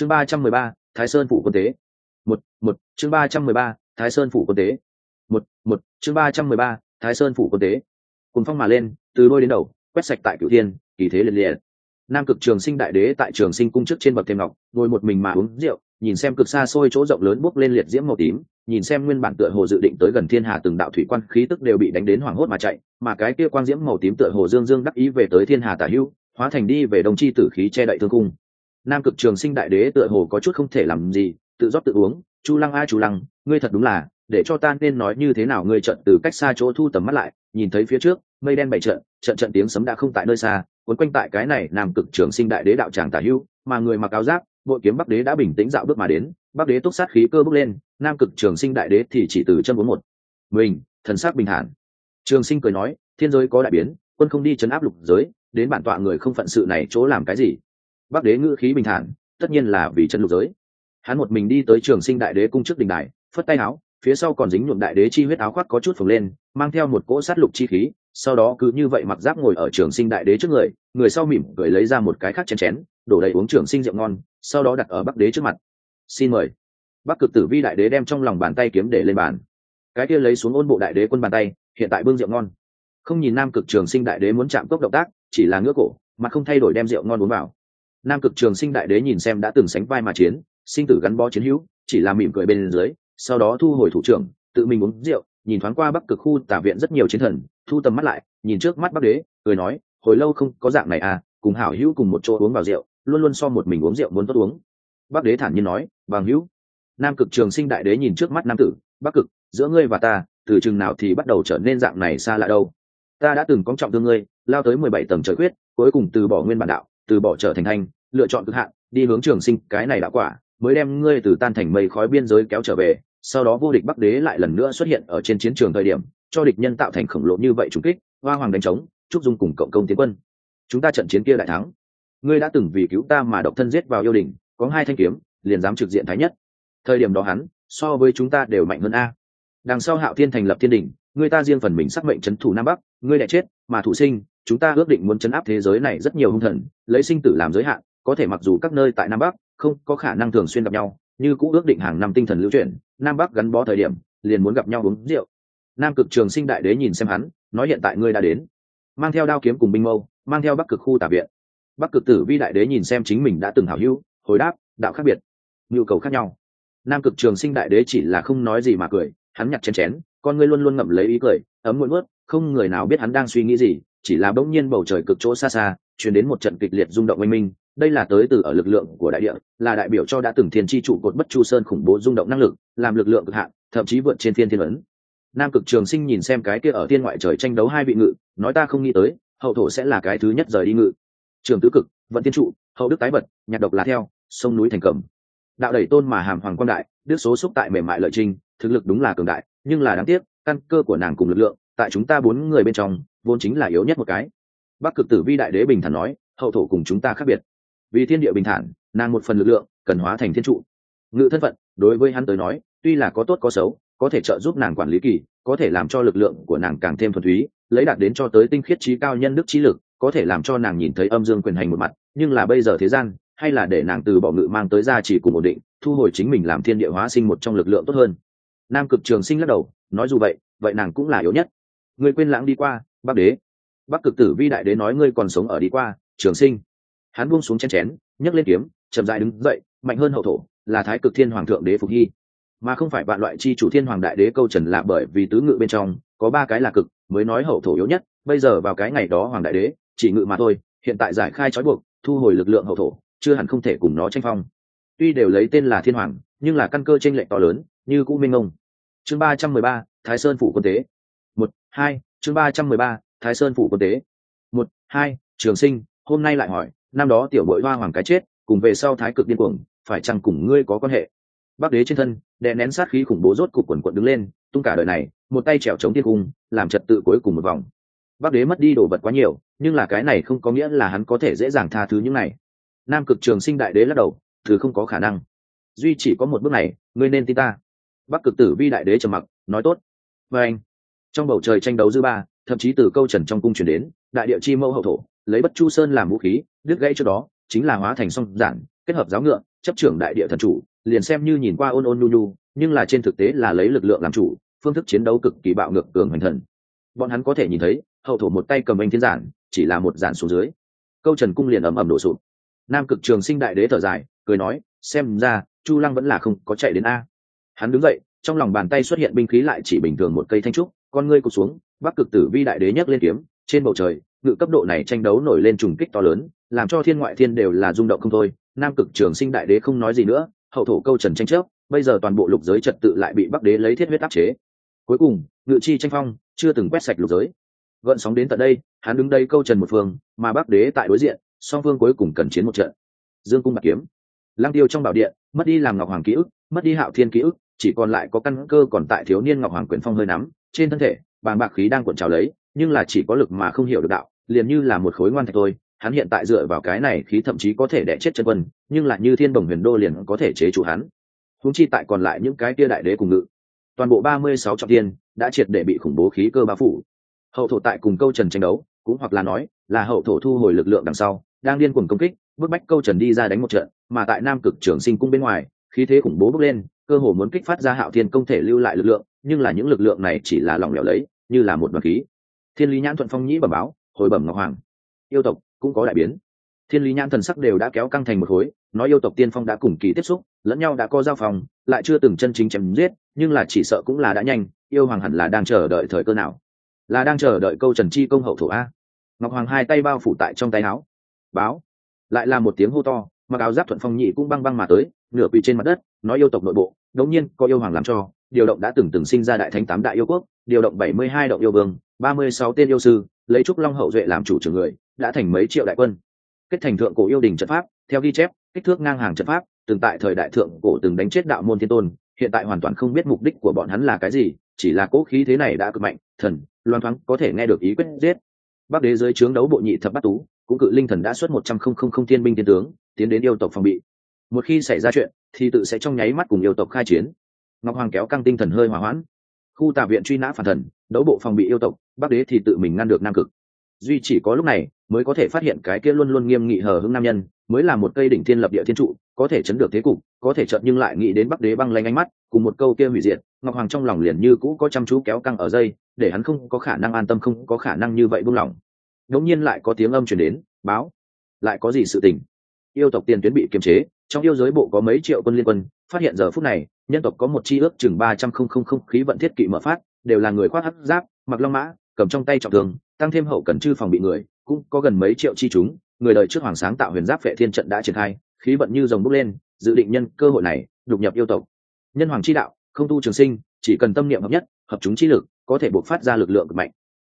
chương ba trăm mười ba, thái sơn phủ quân tế. Một một, chương ba trăm mười ba, thái sơn phủ quân tế. Một một, chương ba trăm mười ba, thái sơn phủ quân tế. Cùng phong mà lên, từ đôi đến đầu, quét sạch tại cửu thiên, kỳ thế liệt liệt. Nam cực trường sinh đại đế tại trường sinh cung trước trên bậc thêm ngọc, ngồi một mình mà uống rượu, nhìn xem cực xa xôi chỗ rộng lớn bốc lên liệt diễm màu tím, nhìn xem nguyên bản tựa hồ dự định tới gần thiên hà từng đạo thủy quan, khí tức đều bị đánh đến hoảng hốt mà chạy, mà cái kia quang diễm màu tím tựa hồ dương dương đắc ý về tới thiên hà tả hưu, hóa thành đi về đồng chi tử khí che đậy thương cung nam cực trường sinh đại đế tựa hồ có chút không thể làm gì, tự rót tự uống, chu lăng a, chu lăng, ngươi thật đúng là, để cho ta nên nói như thế nào ngươi trận từ cách xa chỗ thu tầm mắt lại, nhìn thấy phía trước, mây đen bảy trận trận trận tiếng sấm đã không tại nơi xa quấn quanh tại cái này nam cực trường sinh đại đế đạo tràng tả hưu, mà người mặc áo giáp bội kiếm bắc đế đã bình tĩnh dạo bước mà đến, bắc đế túc sát khí cơ bước lên, nam cực trường sinh đại đế thì chỉ từ chân bốn một. Mình, thần sát bình thản. Trường sinh cười nói, thiên giới có đại biến, quân không đi chấn áp lục giới, đến bản tọa người không phận sự này chỗ làm cái gì? Bắc đế ngữ khí bình thản, tất nhiên là vì chân lục giới. Hắn một mình đi tới trường sinh đại đế cung trước đình đài, phất tay áo phía sau còn dính nhuộm đại đế chi huyết áo khoác có chút phồng lên, mang theo một cỗ sát lục chi khí, sau đó cứ như vậy mặc giáp ngồi ở trường sinh đại đế trước người người sau mỉm cười lấy ra một cái khác chén chén, đổ đầy uống trường sinh rượu ngon, sau đó đặt ở bắc đế trước mặt. Xin mời. Bắc cực tử vi đại đế đem trong lòng bàn tay kiếm để lên bàn. Cái kia lấy xuống ôn bộ đại đế quân bàn tay, hiện tại bưng rượu ngon. Không nhìn nam cực trường sinh đại đế muốn chạm cốc động tác, chỉ là ngứa cổ, mà không thay đổi đem rượu ngon uống vào nam cực trường sinh đại đế nhìn xem đã từng sánh vai mà chiến, sinh tử gắn bó chiến hữu, chỉ là mỉm cười bên dưới, sau đó thu hồi thủ trưởng, tự mình uống rượu, nhìn thoáng qua bắc cực khu tả viện rất nhiều chiến thần, thu tầm mắt lại, nhìn trước mắt bắc đế, cười nói, hồi lâu không có dạng này à cùng hảo hữu cùng một chỗ uống vào rượu, luôn luôn so một mình uống rượu muốn tốt uống. Bắc đế thản nhiên nói, bằng hữu. Nam cực trường sinh đại đế nhìn trước mắt nam tử, bắc cực, giữa ngươi và ta, từ chừng nào thì bắt đầu trở nên dạng này xa lạ đâu? Ta đã từng có trọng thương ngươi, lao tới mười bảy tầng trời quyết cuối cùng từ bỏ nguyên bản đạo, từ bỏ trở thành thanh lựa chọn cực hạn, đi hướng trường sinh cái này đã quả, mới đem ngươi từ tan thành mây khói biên giới kéo trở về, sau đó vô địch bắc đế lại lần nữa xuất hiện ở trên chiến trường thời điểm, cho địch nhân tạo thành khổng lồ như vậy trùng kích, hoa hoàng đánh trống trúc dung cùng cộng công tiến quân. Chúng ta trận chiến kia đại thắng. Ngươi đã từng vì cứu ta mà độc thân giết vào yêu đình có hai thanh kiếm, liền dám trực diện thái nhất. Thời điểm đó hắn, so với chúng ta đều mạnh hơn a. Đằng sau hạo thiên thành lập thiên đình người ta riêng phần mình xác mệnh c h ấ n thủ nam bắc, ngươi đẻ chết, mà thủ sinh, chúng ta ước định muốn chấn áp thế giới này rất nhiều hung thần, lấy sinh tử làm giới hạn có thể mặc dù các nơi tại nam bắc không có khả năng thường xuyên gặp nhau, như cũng ước định hàng năm tinh thần lưu chuyển, nam bắc gắn bó thời điểm, liền muốn gặp nhau uống rượu. Nam cực trường sinh đại đế nhìn xem hắn, nói hiện tại ngươi đã đến. Mang theo đao kiếm cùng binh mâu, mang theo bắc cực khu tả viện. Bắc cực tử vi đại đế nhìn xem chính mình đã từng hảo hữu, hồi đáp, đạo khác biệt. Nhu cầu khác nhau. Nam cực trường sinh đại đế chỉ là không nói gì mà cười, hắn nhặt chén chén, con ngươi luôn luôn ngậm lấy ý cười, ấm muộn mướt không người nào biết hắn đang suy nghĩ gì, chỉ là bỗng nhiên bầu trời cực chỗ xa xa chuyển đến một trận kịch liệt rung động oanh minh đây là tới từ ở lực lượng của đại địa, là đại biểu cho đã từng thiên tri trụ cột bất chu sơn khủng bố rung động năng lực, làm lực lượng cực hạn, thậm chí vượt trên thiên thiên ấn. Nam cực trường sinh nhìn xem cái kia ở thiên ngoại trời tranh đấu hai vị ngự, nói ta không nghĩ tới, hậu thổ sẽ là cái thứ nhất rời đi ngự. Trường tứ cực, vận thiên trụ, hậu đức tái bật nhạc độc là theo, sông núi thành cầm. Đạo đẩy tôn mà hàm hoàng quan đại, đức số xúc tại mềm mại lợi trinh thực lực đúng là cường đại, nhưng là đáng tiếc, căn cơ của nàng cùng lực lượng, tại chúng ta bốn người bên trong, vốn chính là yếu nhất một cái. Bắc cực tử vi đại đế bình thản nói, hậu thổ cùng chúng ta khác biệt vì thiên địa bình thản, nàng một phần lực lượng, cần hóa thành thiên trụ. Ngự thân phận, đối với hắn tới nói, tuy là có tốt có xấu, có thể trợ giúp nàng quản lý kỳ, có thể làm cho lực lượng của nàng càng thêm thuần túy, lấy đạt đến cho tới tinh khiết trí cao nhân đức trí lực, có thể làm cho nàng nhìn thấy âm dương quyền hành một mặt, nhưng là bây giờ thế gian, hay là để nàng từ bỏ ngự mang tới ra chỉ cùng ổn định, thu hồi chính mình làm thiên địa hóa sinh một trong lực lượng tốt hơn. Nam cực trường sinh lắc đầu, nói dù vậy vậy nàng cũng là yếu nhất. Ngươi quên lãng đi qua, bắc đế. Bắc cực tử vi đại đế nói ngươi còn sống ở đi qua, trường sinh hắn buông xuống chén chén, nhấc lên kiếm, chậm dại đứng dậy, mạnh hơn hậu thổ, là thái cực thiên hoàng thượng đế phục hy. Mà không phải bạn loại chi chủ thiên hoàng đại đế câu trần là bởi vì tứ ngự bên trong, có ba cái là cực, mới nói hậu thổ yếu nhất, bây giờ vào cái ngày đó hoàng đại đế, chỉ ngự mà thôi, hiện tại giải khai trói buộc, thu hồi lực lượng hậu thổ, chưa hẳn không thể cùng nó tranh phong. Tuy đều lấy tên là thiên hoàng, nhưng là căn cơ tranh lệch to lớn, như cũ minh ông. Chương ba trăm mười ba, thái sơn phủ quân tế. Một, hai, chương ba trăm mười ba, thái sơn phủ quân tế. Một, hai, trường sinh, hôm nay lại hỏi năm đó tiểu bội hoa hoàng cái chết, cùng về sau thái cực điên cuồng, phải chăng cùng ngươi có quan hệ? Bắc đế trên thân, đè nén sát khí khủng bố rốt cục quần quận đứng lên, tung cả đời này, một tay trèo chống thiên cung, làm trật tự cuối cùng một vòng. Bắc đế mất đi đồ vật quá nhiều, nhưng là cái này không có nghĩa là hắn có thể dễ dàng tha thứ những này. Nam cực trường sinh đại đế lắc đầu, thứ không có khả năng. Duy chỉ có một bước này, ngươi nên tin ta. Bắc cực tử vi đại đế trầm mặc, nói tốt. Và anh, trong bầu trời tranh đấu dư ba, thậm chí từ câu trần trong cung chuyển đến, đại địa chi mẫu hậu thổ lấy bất chu sơn làm vũ khí, đứt gãy trước đó, chính là hóa thành song giản, kết hợp giáo ngựa, chấp trưởng đại địa thần chủ, liền xem như nhìn qua ôn ôn nhu nhu, nhưng là trên thực tế là lấy lực lượng làm chủ, phương thức chiến đấu cực kỳ bạo ngược cường hành thần. Bọn hắn có thể nhìn thấy, hậu thổ một tay cầm anh thiên giản, chỉ là một giản xuống dưới. Câu trần cung liền ầm ầm đổ sụp. Nam cực trường sinh đại đế thở dài, cười nói, xem ra, chu lăng vẫn là không có chạy đến a. Hắn đứng dậy, trong lòng bàn tay xuất hiện binh khí lại chỉ bình thường một cây thanh trúc, con ngươi cụt xuống, bắc cực tử vi đại đế nhấc lên kiếm, trên bầu trời ngự cấp độ này tranh đấu nổi lên trùng kích to lớn, làm cho thiên ngoại thiên đều là rung động không thôi, nam cực trường sinh đại đế không nói gì nữa, hậu thổ câu trần tranh chấp, bây giờ toàn bộ lục giới trật tự lại bị bắc đế lấy thiết huyết áp chế. Cuối cùng, ngự chi tranh phong, chưa từng quét sạch lục giới. Gợn sóng đến tận đây, hắn đứng đây câu trần một phương, mà bắc đế tại đối diện, song phương cuối cùng cần chiến một trận. Dương cung bạc kiếm. Lăng tiêu trong bảo điện, mất đi làm ngọc hoàng ký ức, mất đi hạo thiên ký ức, chỉ còn lại có căn cơ còn tại thiếu niên ngọc hoàng quyền phong hơi nắm, trên thân thể bàn bạc khí đang cuộn trào lấy, nhưng là chỉ có lực mà không hiểu được đạo liền như là một khối ngoan thạch thôi, hắn hiện tại dựa vào cái này khí thậm chí có thể đẻ chết chân quân, nhưng lại như thiên đồng huyền đô liền có thể chế chủ hắn. Húng chi tại còn lại những cái kia đại đế cùng ngự, toàn bộ ba mươi sáu trọng tiên đã triệt để bị khủng bố khí cơ bao phủ. Hậu thổ tại cùng câu trần tranh đấu, cũng hoặc là nói là hậu thổ thu hồi lực lượng đằng sau, đang điên cuồng công kích, bức bách câu trần đi ra đánh một trận, mà tại nam cực trường sinh cung bên ngoài, khí thế khủng bố bốc lên, cơ hồ muốn kích phát ra hạo thiên công thể lưu lại lực lượng, nhưng là những lực lượng này chỉ là lỏng lẻo lấy, như là một đoàn khí. Thiên lý nhãn thuận phong nhĩ bẩm báo hồi bẩm ngọc hoàng yêu tộc cũng có đại biến thiên lý nhãn thần sắc đều đã kéo căng thành một khối nói yêu tộc tiên phong đã cùng kỳ tiếp xúc lẫn nhau đã có giao phòng, lại chưa từng chân chính chém giết, nhưng là chỉ sợ cũng là đã nhanh, yêu hoàng hẳn là đang chờ đợi thời cơ nào? Là đang chờ đợi câu trần chi công hậu thổ a. Ngọc hoàng hai tay bao phủ tại trong tay áo. Báo. Lại là một tiếng hô to, mặc áo giáp thuận phong nhị cũng băng băng mà tới, nửa quỳ trên mặt đất, nói yêu tộc nội bộ, đống nhiên có yêu hoàng làm cho, điều động đã từng từng sinh ra đại thánh tám đại yêu quốc, điều động bảy mươi hai động yêu vương, ba mươi sáu tên yêu sư lấy trúc long hậu duệ làm chủ trưởng người, đã thành mấy triệu đại quân. Kết thành thượng cổ yêu đình trận pháp, theo ghi chép, kích thước ngang hàng trận pháp, từng tại thời đại thượng cổ từng đánh chết đạo môn thiên tôn, hiện tại hoàn toàn không biết mục đích của bọn hắn là cái gì, chỉ là cố khí thế này đã cực mạnh, thần, loan thoáng có thể nghe được ý quyết giết. Bắc đế dưới trướng đấu bộ nhị thập bát tú, cũng cự linh thần đã xuất một trăm không không không thiên binh thiên tướng, tiến đến yêu tộc phòng bị. Một khi xảy ra chuyện, thì tự sẽ trong nháy mắt cùng yêu tộc khai chiến. Ngọc hoàng kéo căng tinh thần hơi hỏa hoãn. Khu tà viện truy nã phản thần đấu bộ phòng bị yêu tộc, bắc đế thì tự mình ngăn được nam cực. Duy chỉ có lúc này mới có thể phát hiện cái kia luôn luôn nghiêm nghị hờ hững nam nhân, mới là một cây đỉnh thiên lập địa thiên trụ, có thể chấn được thế cục, có thể chợt nhưng lại nghĩ đến bắc đế băng lanh ánh mắt, cùng một câu kia hủy diệt, ngọc hoàng trong lòng liền như cũ có chăm chú kéo căng ở dây, để hắn không có khả năng an tâm, không có khả năng như vậy buông lỏng. Đống nhiên lại có tiếng âm truyền đến, báo, lại có gì sự tình? Yêu tộc tiền tuyến bị kiềm chế, trong yêu giới bộ có mấy triệu quân liên quân, phát hiện giờ phút này, nhân tộc có một chi ước chừng ba trăm không không không khí vận thiết kỵ mở phát đều là người khoác hắc giáp, mặc long mã, cầm trong tay trọng thương, tăng thêm hậu cần chư phòng bị người, cũng có gần mấy triệu chi chúng, người đời trước hoàng sáng tạo huyền giáp vệ thiên trận đã triển khai, khí vận như dòng bốc lên, dự định nhân cơ hội này, đục nhập yêu tộc. Nhân hoàng chi đạo, không tu trường sinh, chỉ cần tâm niệm hợp nhất, hợp chúng chi lực, có thể buộc phát ra lực lượng cực mạnh.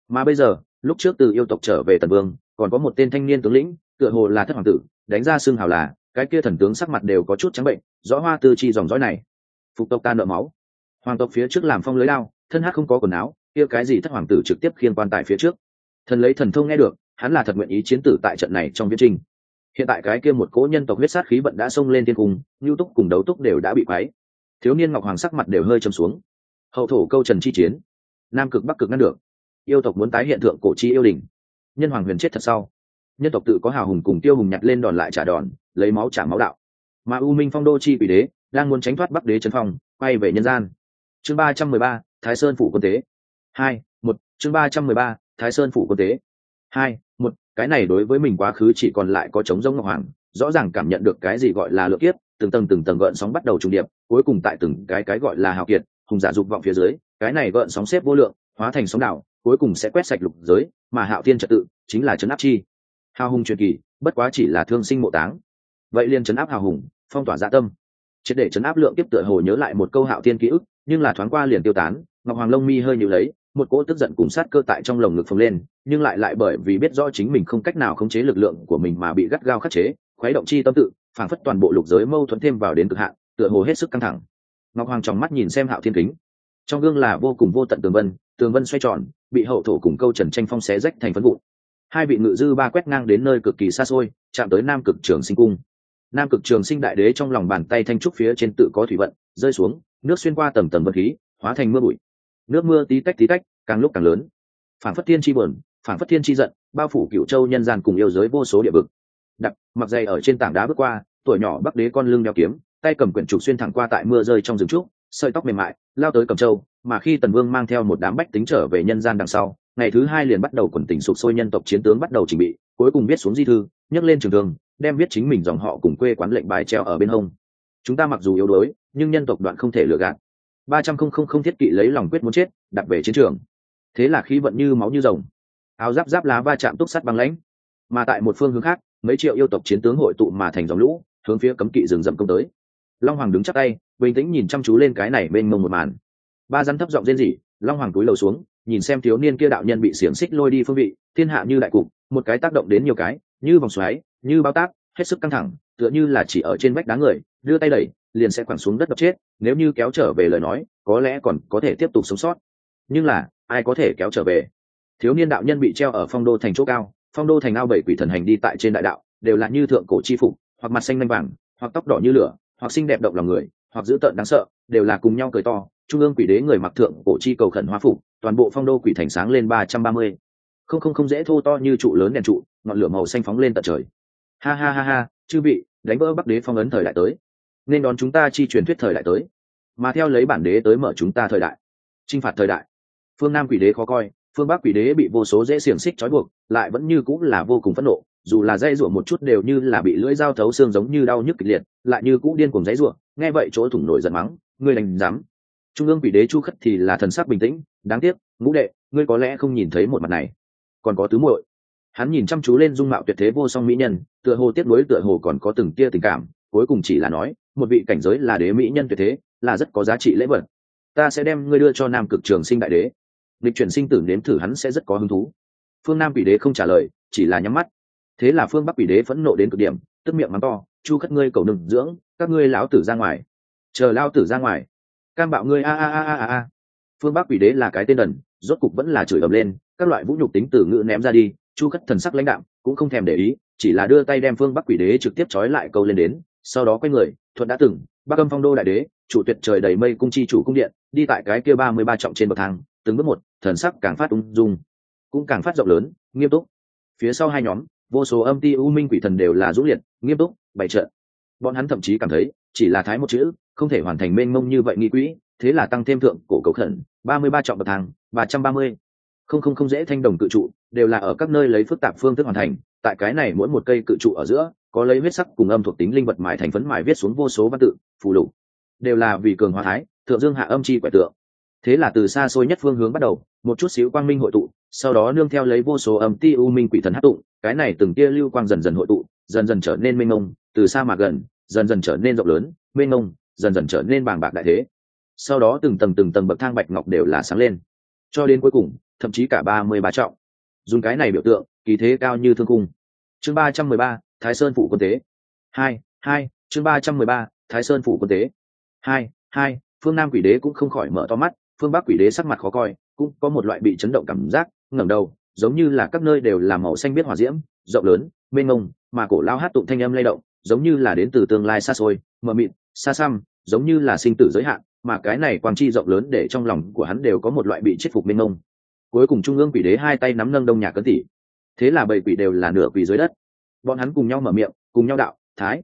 Mà bây giờ, lúc trước từ yêu tộc trở về tần vương, còn có một tên thanh niên tướng lĩnh, tựa hồ là thất hoàng tử, đánh ra xương hào là, cái kia thần tướng sắc mặt đều có chút trắng bệnh, rõ hoa tư chi dòng dõi này. Phục tộc ta nợ máu. Hoàng tộc phía trước làm phong lưới lao thân hát không có quần áo, kia cái gì thất hoàng tử trực tiếp khiên quan tài phía trước. Thần lấy thần thông nghe được, hắn là thật nguyện ý chiến tử tại trận này trong viết trinh hiện tại cái kia một cỗ nhân tộc huyết sát khí vận đã xông lên thiên cung nhu túc cùng đấu túc đều đã bị quáy thiếu niên ngọc hoàng sắc mặt đều hơi châm xuống. Hậu thổ câu trần chi chiến. Nam cực bắc cực ngăn được. Yêu tộc muốn tái hiện tượng cổ chi yêu đình nhân hoàng huyền chết thật sau. Nhân tộc tự có hào hùng cùng tiêu hùng nhặt lên đòn lại trả đòn, lấy máu trả máu đạo. Mà u minh phong đô chi quỷ đế đang muốn tránh thoát bắc đế trấn phong, quay về nhân gian. Chương ba trăm mười ba thái sơn phủ quân tế. Hai, một, chương ba trăm mười ba, thái sơn phủ quân tế. Hai, một, cái này đối với mình quá khứ chỉ còn lại có trống rỗng ngọc hoàng, rõ ràng cảm nhận được cái gì gọi là lựa kiếp, từng tầng từng tầng gợn sóng bắt đầu trùng điệp, cuối cùng tại từng cái cái gọi là hào kiệt, hùng giả dục vọng phía dưới, cái này gợn sóng xếp vô lượng, hóa thành sóng đảo, cuối cùng sẽ quét sạch lục giới, mà hạo thiên trật tự chính là trấn áp chi. Hào hùng truyền kỳ, bất quá chỉ là thương sinh mộ táng. Vậy liền trấn áp hào hùng, phong tỏa dạ tâm. Triệt để trấn áp lượng tiếp tựa hồ nhớ lại một câu hạo thiên ký ức, nhưng là thoáng qua liền tiêu tán ngọc hoàng lông mi hơi nhịu lấy một cỗ tức giận cùng sát cơ tại trong lồng ngực phồng lên nhưng lại lại bởi vì biết rõ chính mình không cách nào khống chế lực lượng của mình mà bị gắt gao khắc chế khuấy động chi tâm tự phảng phất toàn bộ lục giới mâu thuẫn thêm vào đến cực hạn tựa hồ hết sức căng thẳng. Ngọc hoàng tròng mắt nhìn xem hạo thiên kính. Trong gương là vô cùng vô tận tường vân tường vân xoay tròn bị hậu thổ cùng câu trần tranh phong xé rách thành phân vụ, hai vị ngự dư ba quét ngang đến nơi cực kỳ xa xôi chạm tới nam cực trường sinh cung. Nam cực trường sinh đại đế trong lòng bàn tay thanh trúc phía trên tự có thủy vận rơi xuống nước xuyên qua tầng tầng vật khí hóa thành mưa bụi nước mưa tí tách tí tách, càng lúc càng lớn. Phản phất thiên chi buồn, phản phất thiên chi giận, bao phủ cựu châu nhân gian cùng yêu giới vô số địa vực. Đặc mặc dày ở trên tảng đá bước qua, tuổi nhỏ bắc đế con lưng đeo kiếm, tay cầm quyển trục xuyên thẳng qua tại mưa rơi trong rừng trúc, sợi tóc mềm mại, lao tới cầm châu mà khi tần vương mang theo một đám bách tính trở về nhân gian đằng sau, ngày thứ hai liền bắt đầu quần tỉnh sụp sôi nhân tộc chiến tướng bắt đầu trình bị, cuối cùng viết xuống di thư, nhấc lên trường thương, đem viết chính mình dòng họ cùng quê quán lệnh bài treo ở bên hông. Chúng ta mặc dù yếu đuối, nhưng nhân tộc đoạn không thể lừa gạt ba trăm không không không thiết kỵ lấy lòng quyết muốn chết, đặt về chiến trường. Thế là khí vận như máu như rồng. Áo giáp giáp lá va chạm túc sắt băng lãnh. Mà tại một phương hướng khác, mấy triệu yêu tộc chiến tướng hội tụ mà thành dòng lũ, hướng phía cấm kỵ rừng rậm công tới. Long hoàng đứng chắc tay, bình tĩnh nhìn chăm chú lên cái này bên mông một màn. Ba rắn thấp giọng rên rỉ, long hoàng túi lầu xuống, nhìn xem thiếu niên kia đạo nhân bị xiềng xích lôi đi phương vị, thiên hạ như đại cục, một cái tác động đến nhiều cái, như vòng xoáy, như bao tác, hết sức căng thẳng, tựa như là chỉ ở trên vách đá người, đưa tay đẩy liền sẽ quẳng xuống đất đập chết, nếu như kéo trở về lời nói, có lẽ còn có thể tiếp tục sống sót. Nhưng là, ai có thể kéo trở về? Thiếu niên đạo nhân bị treo ở phong đô thành chỗ cao, phong đô thành ao bảy quỷ thần hành đi tại trên đại đạo, đều là như thượng cổ chi phục, hoặc mặt xanh lanh vàng, hoặc tóc đỏ như lửa, hoặc xinh đẹp động lòng người, hoặc dữ tợn đáng sợ, đều là cùng nhau cười to. Trung ương quỷ đế người mặc thượng cổ chi cầu khẩn hoa phục, toàn bộ phong đô quỷ thành sáng lên ba trăm ba mươi. Không không không dễ thô to như trụ lớn đèn trụ, ngọn lửa màu xanh phóng lên tận trời. Ha ha ha ha, chư vị, đánh vỡ bắc đế phong ấn thời đại tới nên đón chúng ta chi truyền thuyết thời đại tới. Mà theo lấy bản đế tới mở chúng ta thời đại. Chinh phạt thời đại. Phương nam quỷ đế khó coi, phương bắc quỷ đế bị vô số dễ xiềng xích trói buộc, lại vẫn như cũng là vô cùng phẫn nộ, dù là dây ruộng một chút đều như là bị lưỡi dao thấu xương giống như đau nhức kịch liệt, lại như cũ điên cùng dãy ruộng nghe vậy chỗ thủng nổi giận mắng, ngươi đành dám. Trung ương quỷ đế chu khất thì là thần sắc bình tĩnh, đáng tiếc, ngũ đệ, ngươi có lẽ không nhìn thấy một mặt này. Còn có tứ muội. Hắn nhìn chăm chú lên dung mạo tuyệt thế vô song mỹ nhân, tựa hồ tiếp nối tựa hồ còn có từng tia tình cảm, cuối cùng chỉ là nói một vị cảnh giới là đế mỹ nhân tuyệt thế, là rất có giá trị lễ vật. Ta sẽ đem ngươi đưa cho nam cực trường sinh đại đế. Lịch chuyển sinh tử nếm thử hắn sẽ rất có hứng thú. Phương nam quỷ đế không trả lời, chỉ là nhắm mắt. Thế là phương bắc quỷ đế phẫn nộ đến cực điểm, tức miệng mắng to, chu khất ngươi cầu đừng dưỡng, các ngươi lão tử ra ngoài. Chờ lao tử ra ngoài. Cam bạo ngươi a a a a a. Phương bắc quỷ đế là cái tên đần, rốt cục vẫn là chửi ầm lên, các loại vũ nhục tính từ ngữ ném ra đi, chu khất thần sắc lãnh đạm, cũng không thèm để ý, chỉ là đưa tay đem phương bắc quỷ đế trực tiếp trói lại câu lên đến sau đó quay người, thuận đã từng, bắc âm phong đô đại đế, chủ tuyệt trời đầy mây cung chi chủ cung điện, đi tại cái kia ba mươi ba trọng trên bậc thang, từng bước một, thần sắc càng phát ung dung, cũng càng phát rộng lớn, nghiêm túc. Phía sau hai nhóm, vô số âm ti u minh quỷ thần đều là dũng liệt, nghiêm túc, bày trợ bọn hắn thậm chí cảm thấy, chỉ là thái một chữ, không thể hoàn thành mênh mông như vậy nghi quỹ, thế là tăng thêm thượng cổ cầu khẩn, ba mươi ba trọng bậc thang, ba trăm ba mươi. Không không không dễ thanh đồng cự trụ, đều là ở các nơi lấy phức tạp phương thức hoàn thành, tại cái này mỗi một cây cự trụ ở giữa có lấy huyết sắc cùng âm thuộc tính linh vật mài thành phấn mài viết xuống vô số văn tự, phù lục. Đều là vì cường hóa thái, thượng dương hạ âm chi quẻ tượng. Thế là từ xa xôi nhất phương hướng bắt đầu, một chút xíu quang minh hội tụ, sau đó nương theo lấy vô số âm ti u minh quỷ thần hát tụng, cái này từng tia lưu quang dần dần hội tụ, dần dần trở nên mênh mông, từ xa mà gần, dần dần trở nên rộng lớn, mênh mông, dần dần trở nên bàng bạc đại thế. Sau đó từng tầng từng tầng bậc thang bạch ngọc đều là sáng lên. Cho đến cuối cùng, thậm chí cả ba mươi ba trọng. Dùng cái này biểu tượng, kỳ thế cao như thương cung chương ba trăm mười ba thái sơn phủ quân tế. Hai hai, chương ba trăm mười ba, thái sơn phủ quân tế. Hai hai, phương nam quỷ đế cũng không khỏi mở to mắt, phương bắc quỷ đế sắc mặt khó coi, cũng có một loại bị chấn động cảm giác, ngẩng đầu, giống như là các nơi đều là màu xanh biết hỏa diễm, rộng lớn, mênh mông, mà cổ lao hát tụng thanh âm lay động, giống như là đến từ tương lai xa xôi, mờ mịt, xa xăm, giống như là sinh tử giới hạn, mà cái này quang chi rộng lớn để trong lòng của hắn đều có một loại bị chết phục mênh mông. Cuối cùng trung ương quỷ đế hai tay nắm nâng đông nhà cấn tỷ. Thế là bảy quỷ đều là nửa quỷ dưới đất bọn hắn cùng nhau mở miệng, cùng nhau đạo, thái.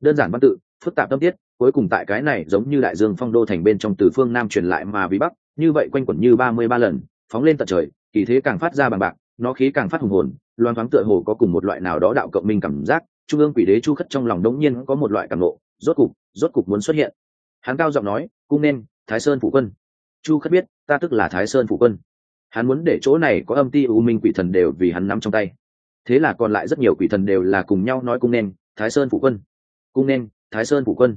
Đơn giản văn tự, phức tạp tâm tiết, cuối cùng tại cái này giống như đại dương phong đô thành bên trong từ phương nam truyền lại mà vì bắc như vậy quanh quẩn như ba mươi ba lần, phóng lên tận trời, kỳ thế càng phát ra bằng bạc, nó khí càng phát hùng hồn, loan thoáng tựa hồ có cùng một loại nào đó đạo cộng minh cảm giác, trung ương quỷ đế chu khất trong lòng đống nhiên có một loại cảm nộ, rốt cục rốt cục muốn xuất hiện. Hắn cao giọng nói, cung nên, thái sơn phụ quân. Chu khất biết, ta tức là thái sơn phụ quân. Hắn muốn để chỗ này có âm ti u minh quỷ thần đều vì hắn nắm trong tay thế là còn lại rất nhiều quỷ thần đều là cùng nhau nói cung nên, thái sơn phụ quân. Cung nên, thái sơn phụ quân.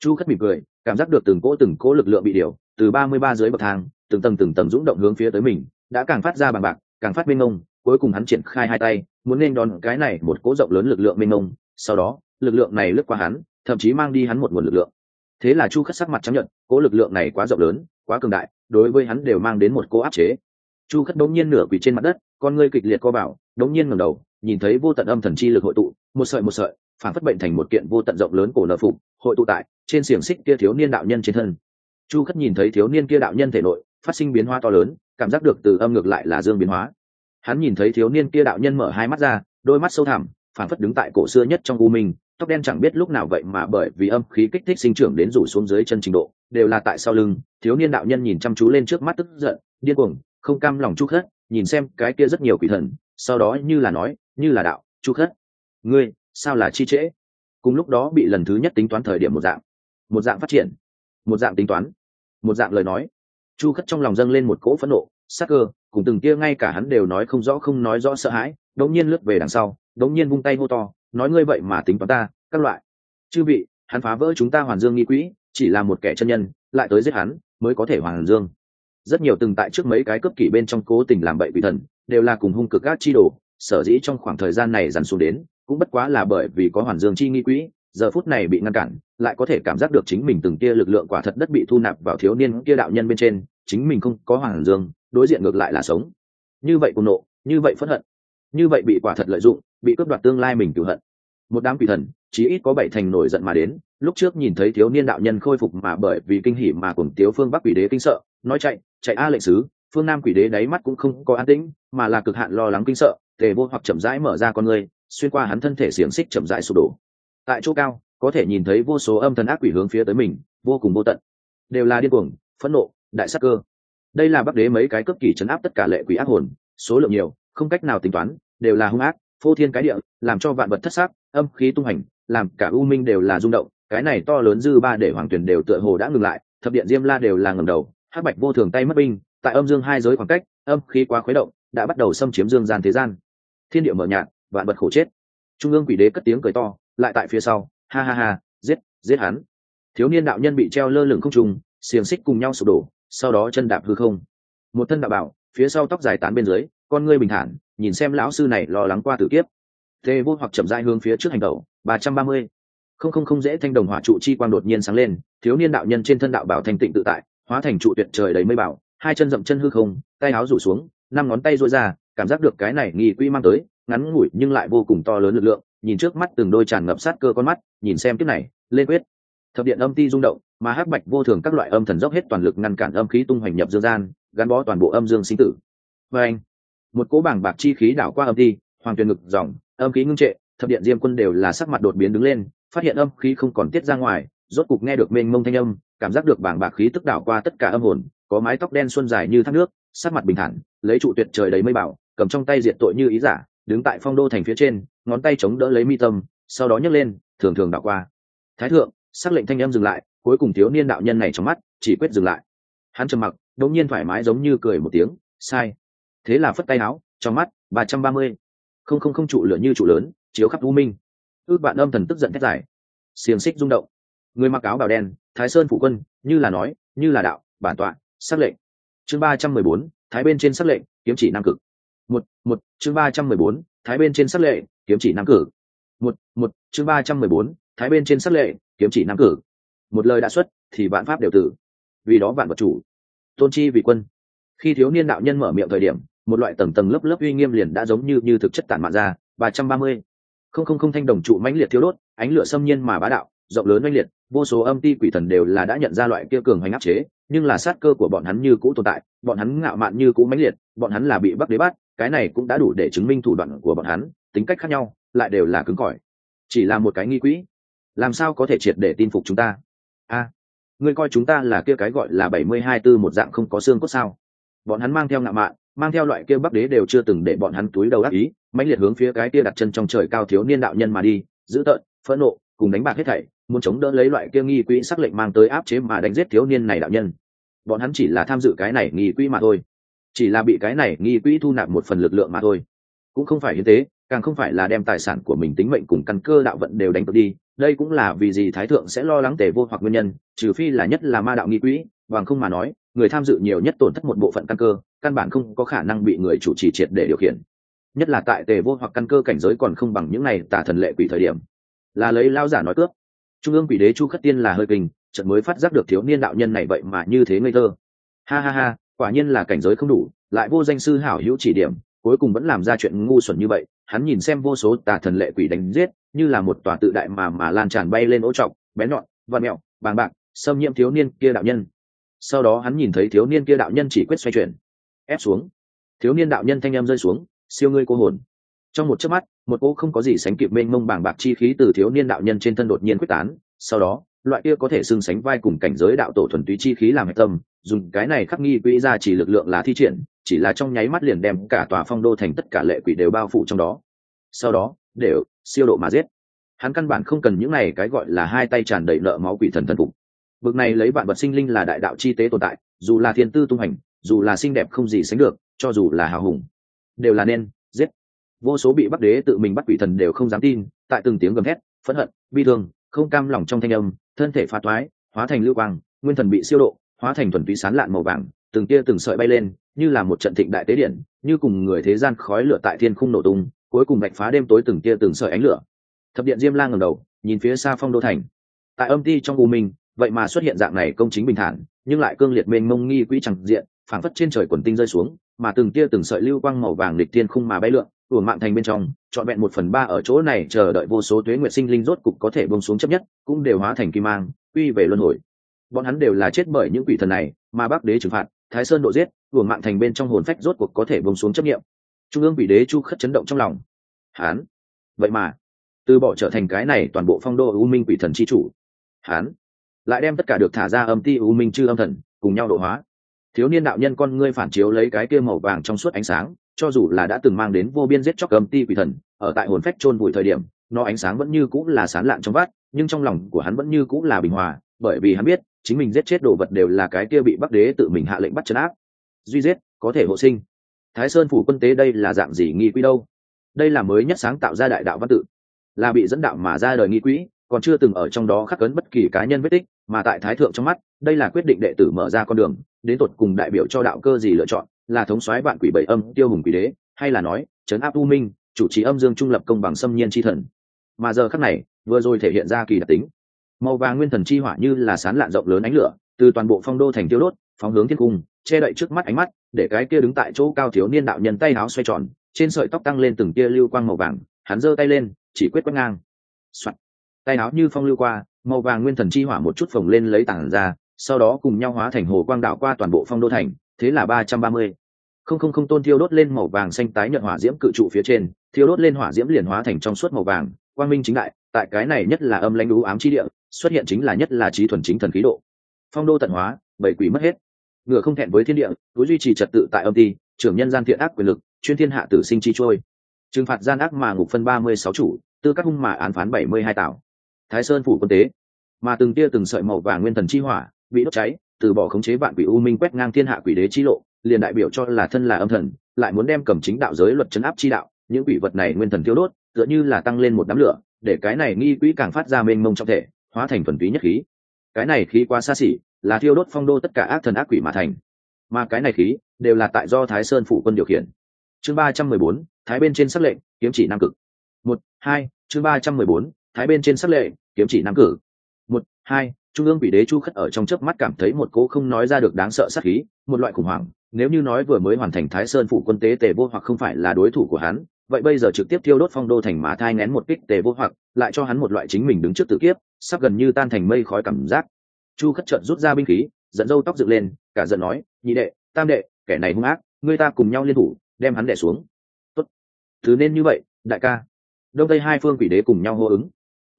Chu khất mỉm cười, cảm giác được từng cỗ từng cỗ lực lượng bị điều, từ ba mươi ba dưới bậc thang, từng tầng từng tầng rúng động hướng phía tới mình, đã càng phát ra bằng bạc, càng phát minh ông cuối cùng hắn triển khai hai tay, muốn nên đón cái này một cỗ rộng lớn lực lượng minh ông sau đó, lực lượng này lướt qua hắn, thậm chí mang đi hắn một nguồn lực lượng. Thế là chu khất sắc mặt chấp nhận cỗ lực lượng này quá rộng lớn, quá cường đại, đối với hắn đều mang đến một cỗ áp chế. Chu khất đống nhiên nửa quỳ trên mặt đất con ngươi kịch liệt co bảo, đống nhiên ngẩng đầu, nhìn thấy vô tận âm thần chi lực hội tụ, một sợi một sợi, phản phất bệnh thành một kiện vô tận rộng lớn cổ nợ phục, hội tụ tại trên xiềng xích kia thiếu niên đạo nhân trên thân. Chu khất nhìn thấy thiếu niên kia đạo nhân thể nội phát sinh biến hóa to lớn, cảm giác được từ âm ngược lại là dương biến hóa. Hắn nhìn thấy thiếu niên kia đạo nhân mở hai mắt ra, đôi mắt sâu thẳm, phản phất đứng tại cổ xưa nhất trong u minh, tóc đen chẳng biết lúc nào vậy mà bởi vì âm khí kích thích sinh trưởng đến rủ xuống dưới chân trình độ, đều là tại sau lưng. Thiếu niên đạo nhân nhìn chăm chú lên trước mắt tức giận, điên cuồng, không cam lòng chu khất nhìn xem cái kia rất nhiều quỷ thần, sau đó như là nói, như là đạo, chu khất, ngươi, sao là chi trễ? Cùng lúc đó bị lần thứ nhất tính toán thời điểm một dạng. Một dạng phát triển, một dạng tính toán, một dạng lời nói. Chu khất trong lòng dâng lên một cỗ phẫn nộ, sắc cơ, cùng từng kia ngay cả hắn đều nói không rõ không nói rõ sợ hãi đống nhiên lướt về đằng sau đống nhiên vung tay hô to, nói ngươi vậy mà tính toán ta, các loại. Chư vị, hắn phá vỡ chúng ta hoàn dương nghi quỹ, chỉ là một kẻ chân nhân, lại tới giết hắn, mới có thể hoàn dương rất nhiều từng tại trước mấy cái cấp kỷ bên trong cố tình làm bậy vị thần, đều là cùng hung cực gác chi đồ, sở dĩ trong khoảng thời gian này dằn xuống đến, cũng bất quá là bởi vì có hoàn dương chi nghi quỹ, giờ phút này bị ngăn cản, lại có thể cảm giác được chính mình từng kia lực lượng quả thật đất bị thu nạp vào thiếu niên kia đạo nhân bên trên, chính mình không có hoàn dương, đối diện ngược lại là sống. Như vậy cùng nộ, như vậy phẫn hận, như vậy bị quả thật lợi dụng, bị cướp đoạt tương lai mình cửu hận. Một đám quỷ thần, chí ít có bảy thành nổi giận mà đến, lúc trước nhìn thấy thiếu niên đạo nhân khôi phục mà bởi vì kinh hỉ mà cùng tiếu phương bắc quỷ đế kinh sợ, nói chạy chạy a lệnh sứ, phương nam quỷ đế đáy mắt cũng không có an tĩnh, mà là cực hạn lo lắng kinh sợ, tề vô hoặc chậm rãi mở ra con người xuyên qua hắn thân thể xiềng xích chậm rãi sụp đổ. Tại chỗ cao, có thể nhìn thấy vô số âm thần ác quỷ hướng phía tới mình, vô cùng vô tận. Đều là điên cuồng, phẫn nộ, đại sắc cơ. Đây là bắc đế mấy cái cấp kỳ chấn áp tất cả lệ quỷ ác hồn, số lượng nhiều, không cách nào tính toán, đều là hung ác, phô thiên cái địa, làm cho vạn vật thất xác, âm khí tung hành, làm cả u minh đều là rung động, cái này to lớn dư ba để hoàng tuyển đều tựa hồ đã ngừng lại, thập điện diêm la đều là ngầm đầu hắc bạch vô thường tay mất binh, tại âm dương hai giới khoảng cách, âm khí quá khuấy động, đã bắt đầu xâm chiếm dương gian thế gian. Thiên địa mở nhạt, vạn vật khổ chết. Trung ương quỷ đế cất tiếng cười to, lại tại phía sau, ha ha ha, giết giết hắn. Thiếu niên đạo nhân bị treo lơ lửng không trùng xiềng xích cùng nhau sụp đổ, sau đó chân đạp hư không. Một thân đạo bảo, phía sau tóc dài tán bên dưới, con ngươi bình thản, nhìn xem lão sư này lo lắng qua tử kiếp. Tê vô hoặc chậm rãi hướng phía trước hành tẩu ba trăm ba mươi. Không không không dễ thanh đồng hỏa trụ chi quang đột nhiên sáng lên, thiếu niên đạo nhân trên thân đạo bảo thanh tịnh tự tại hóa thành trụ tuyệt trời đầy mây bảo, hai chân dậm chân hư không, tay áo rủ xuống, năm ngón tay rối ra, cảm giác được cái này nghi quỹ mang tới, ngắn ngủi nhưng lại vô cùng to lớn lực lượng, nhìn trước mắt từng đôi tràn ngập sát cơ con mắt, nhìn xem tiếp này, lên quyết. Thập điện âm ti rung động, mà hắc bạch vô thường các loại âm thần dốc hết toàn lực ngăn cản âm khí tung hoành nhập dương gian, gắn bó toàn bộ âm dương sinh tử. Và anh, một cỗ bảng bạc chi khí đảo qua âm ti, hoàng tuyền ngực dòng, âm khí ngưng trệ, thập điện diêm quân đều là sắc mặt đột biến đứng lên, phát hiện âm khí không còn tiết ra ngoài, rốt cục nghe được mênh mông thanh âm cảm giác được bảng bạc khí tức đảo qua tất cả âm hồn, có mái tóc đen xuân dài như thác nước sát mặt bình thản, lấy trụ tuyệt trời đầy mây bảo, cầm trong tay diệt tội như ý giả, đứng tại phong đô thành phía trên, ngón tay chống đỡ lấy mi tâm, sau đó nhấc lên, thường thường đảo qua. Thái thượng, sắc lệnh thanh âm dừng lại, cuối cùng thiếu niên đạo nhân này trong mắt, chỉ quyết dừng lại. Hắn trầm mặc, đột nhiên thoải mái giống như cười một tiếng, sai. Thế là phất tay áo, trong mắt, ba trăm ba mươi. Không không không trụ lửa như trụ lớn, chiếu khắp u minh. Ước bạn âm thần tức giận thét dài. Xiềng xích rung động người mặc áo bào đen, thái sơn phụ quân, như là nói, như là đạo, bản tọa xác lệnh. Chương ba trăm mười bốn, thái bên trên xác lệnh, kiếm chỉ nam cực. Một một, chương ba trăm mười bốn, thái bên trên xác lệ kiếm chỉ nam cử một một, chương ba trăm mười bốn, thái bên trên xác lệ kiếm chỉ nam cử một lời đã xuất, thì vạn pháp đều tử. Vì đó vạn vật chủ. Tôn chi vì quân. Khi thiếu niên đạo nhân mở miệng thời điểm, một loại tầng tầng lớp lớp uy nghiêm liền đã giống như như thực chất tản mạn ra, ba trăm ba mươi. Không không không thanh đồng trụ mãnh liệt thiếu đốt, ánh lửa xâm nhiên mà bá đạo, rộng lớn oanh liệt vô số âm ti quỷ thần đều là đã nhận ra loại kia cường hành áp chế, nhưng là sát cơ của bọn hắn như cũ tồn tại, bọn hắn ngạo mạn như cũ mãnh liệt, bọn hắn là bị bắc đế bắt, cái này cũng đã đủ để chứng minh thủ đoạn của bọn hắn, tính cách khác nhau, lại đều là cứng cỏi. Chỉ là một cái nghi quỹ. Làm sao có thể triệt để tin phục chúng ta? A, ngươi coi chúng ta là kia cái gọi là bảy mươi hai tư một dạng không có xương cốt sao? Bọn hắn mang theo ngạo mạn, mang theo loại kia bắc đế đều chưa từng để bọn hắn túi đầu đắc ý, mãnh liệt hướng phía cái kia đặt chân trong trời cao thiếu niên đạo nhân mà đi, dữ tợn, phẫn nộ, cùng đánh bạc hết thảy muốn chống đỡ lấy loại kia nghi quỹ sắc lệnh mang tới áp chế mà đánh giết thiếu niên này đạo nhân. Bọn hắn chỉ là tham dự cái này nghi quỹ mà thôi. Chỉ là bị cái này nghi quỹ thu nạp một phần lực lượng mà thôi. Cũng không phải như thế, càng không phải là đem tài sản của mình tính mệnh cùng căn cơ đạo vận đều đánh cược đi. Đây cũng là vì gì thái thượng sẽ lo lắng tề vô hoặc nguyên nhân, trừ phi là nhất là ma đạo nghi quỹ, bằng không mà nói, người tham dự nhiều nhất tổn thất một bộ phận căn cơ, căn bản không có khả năng bị người chủ trì triệt để điều khiển. Nhất là tại tề vô hoặc căn cơ cảnh giới còn không bằng những này tả thần lệ quỷ thời điểm. Là lấy lao giả nói cướp trung ương quỷ đế chu khất tiên là hơi kinh trận mới phát giác được thiếu niên đạo nhân này vậy mà như thế ngây thơ. Ha ha ha, quả nhiên là cảnh giới không đủ, lại vô danh sư hảo hữu chỉ điểm, cuối cùng vẫn làm ra chuyện ngu xuẩn như vậy, hắn nhìn xem vô số tà thần lệ quỷ đánh giết, như là một tòa tự đại mà mà lan tràn bay lên ố trọng, bé nhọn vạt mẹo, bàng bạc, xâm nhiễm thiếu niên kia đạo nhân. Sau đó hắn nhìn thấy thiếu niên kia đạo nhân chỉ quyết xoay chuyển, ép xuống. Thiếu niên đạo nhân thanh em rơi xuống, siêu ngươi cô hồn. Trong một chớp mắt một cỗ không có gì sánh kịp mênh mông bàng bạc chi khí từ thiếu niên đạo nhân trên thân đột nhiên quyết tán. Sau đó, loại kia có thể xưng sánh vai cùng cảnh giới đạo tổ thuần túy chi khí làm hạch tâm, dùng cái này khắc nghi quỹ ra chỉ lực lượng là thi triển, chỉ là trong nháy mắt liền đem cả tòa phong đô thành tất cả lệ quỷ đều bao phủ trong đó. Sau đó, đều siêu độ mà giết. Hắn căn bản không cần những này cái gọi là hai tay tràn đầy nợ máu quỷ thần thần phục. Bực này lấy bạn vật sinh linh là đại đạo chi tế tồn tại, dù là thiên tư tung hành, dù là xinh đẹp không gì sánh được, cho dù là hào hùng, đều là nên giết vô số bị bắc đế tự mình bắt quỷ thần đều không dám tin tại từng tiếng gầm thét, phẫn hận bi thương không cam lòng trong thanh âm thân thể phá toái hóa thành lưu quang nguyên thần bị siêu độ hóa thành thuần túy sán lạn màu vàng từng tia từng sợi bay lên như là một trận thịnh đại tế điện như cùng người thế gian khói lửa tại thiên khung nổ tung cuối cùng bạch phá đêm tối từng tia từng sợi ánh lửa. Thập điện diêm lang ngẩng đầu nhìn phía xa phong đô thành. Tại âm ti trong u minh vậy mà xuất hiện dạng này công chính bình thản nhưng lại cương liệt mênh mông nghi quỹ chẳng diện phảng phất trên trời quần tinh rơi xuống mà từng tia từng sợi lưu quang màu vàng lịch tiên khung mà bay lượn uổng mạng thành bên trong, trọn vẹn một phần ba ở chỗ này chờ đợi vô số tuế nguyện sinh linh rốt cục có thể bông xuống chấp nhất, cũng đều hóa thành kim mang, quy về luân hồi. Bọn hắn đều là chết bởi những quỷ thần này, mà bắc đế trừng phạt, thái sơn độ giết uổng mạng thành bên trong hồn phách rốt cuộc có thể bông xuống chấp nghiệm trung ương quỷ đế chu khất chấn động trong lòng. Hán. Vậy mà, từ bỏ trở thành cái này toàn bộ phong đô u minh quỷ thần chi chủ. Hán. Lại đem tất cả được thả ra âm ti u minh chư âm thần, cùng nhau độ hóa. Thiếu niên đạo nhân con ngươi phản chiếu lấy cái kia màu vàng trong suốt ánh sáng cho dù là đã từng mang đến vô biên giết chóc âm ti quỷ thần, ở tại hồn phách chôn vùi thời điểm, nó ánh sáng vẫn như cũng là sán lạn trong vắt, nhưng trong lòng của hắn vẫn như cũng là bình hòa, bởi vì hắn biết, chính mình giết chết đồ vật đều là cái kia bị bắc đế tự mình hạ lệnh bắt chấn áp. Duy giết, có thể hộ sinh. Thái sơn phủ quân tế đây là dạng gì nghi quỹ đâu? Đây là mới nhất sáng tạo ra đại đạo văn tự. Là bị dẫn đạo mà ra đời nghi quỹ còn chưa từng ở trong đó khắc cấn bất kỳ cá nhân vết tích, mà tại thái thượng trong mắt, đây là quyết định đệ tử mở ra con đường, đến tột cùng đại biểu cho đạo cơ gì lựa chọn là thống soái vạn quỷ bảy âm, tiêu hùng quỷ đế, hay là nói, trấn áp u minh, chủ trì âm dương trung lập công bằng xâm nhiên chi thần. Mà giờ khắc này, vừa rồi thể hiện ra kỳ đặc tính. Màu vàng nguyên thần chi hỏa như là sán lạn rộng lớn ánh lửa, từ toàn bộ phong đô thành tiêu đốt, phóng hướng thiên cung, che đậy trước mắt ánh mắt, để cái kia đứng tại chỗ cao thiếu niên đạo nhân tay áo xoay tròn, trên sợi tóc tăng lên từng tia lưu quang màu vàng, hắn giơ tay lên, chỉ quyết quét ngang、Soạn. Tay áo như phong lưu qua, màu vàng nguyên thần chi hỏa một chút phồng lên lấy tảng ra, sau đó cùng nhau hóa thành hồ quang đạo qua toàn bộ phong đô thành, thế là ba trăm ba mươi không không không tôn thiêu đốt lên màu vàng xanh tái nhận hỏa diễm cự trụ phía trên, thiêu đốt lên hỏa diễm liền hóa thành trong suốt màu vàng, quang minh chính đại, tại cái này nhất là âm lãnh đú ám chi địa, xuất hiện chính là nhất là trí thuần chính thần khí độ. Phong đô tận hóa, bảy quỷ mất hết. Ngựa không thẹn với thiên địa, túi duy trì trật tự tại âm ti, trưởng nhân gian thiện ác quyền lực, chuyên thiên hạ tử sinh chi trôi. Trừng phạt gian ác mà ngục phân ba mươi sáu chủ, tư các hung mà án phán bảy mươi hai tảo. Thái sơn phủ quân tế. Mà từng tia từng sợi màu vàng nguyên thần chi hỏa, bị đốt cháy, từ bỏ khống chế vạn quỷ u minh quét ngang thiên hạ quỷ đế chi lộ liền đại biểu cho là thân là âm thần, lại muốn đem cầm chính đạo giới luật chấn áp chi đạo, những quỷ vật này nguyên thần tiêu đốt, tựa như là tăng lên một đám lửa, để cái này nghi quỹ càng phát ra mênh mông trong thể, hóa thành thuần túy nhất khí. Cái này khí quá xa xỉ, là thiêu đốt phong đô tất cả ác thần ác quỷ mà thành. Mà cái này khí, đều là tại do thái sơn phủ quân điều khiển. Chương ba trăm mười bốn, thái bên trên sắc lệnh, kiếm chỉ nam cực. Một, hai, chương ba trăm mười bốn, thái bên trên sắc lệnh, kiếm chỉ nam cử một, hai, trung ương quỷ đế chu khất ở trong chớp mắt cảm thấy một cố không nói ra được đáng sợ sát khí, một loại khủng hoảng nếu như nói vừa mới hoàn thành thái sơn phủ quân tế tề vô hoặc không phải là đối thủ của hắn, vậy bây giờ trực tiếp thiêu đốt phong đô thành mà thai ngén một kích tề vô hoặc, lại cho hắn một loại chính mình đứng trước tự kiếp, sắp gần như tan thành mây khói cảm giác. Chu khất trợn rút ra binh khí dẫn dâu tóc dựng lên, cả giận nói, nhị đệ, tam đệ, kẻ này hung ác, người ta cùng nhau liên thủ, đem hắn đẻ xuống. Tốt, thứ nên như vậy, đại ca. Đông tây hai phương quỷ đế cùng nhau hô ứng.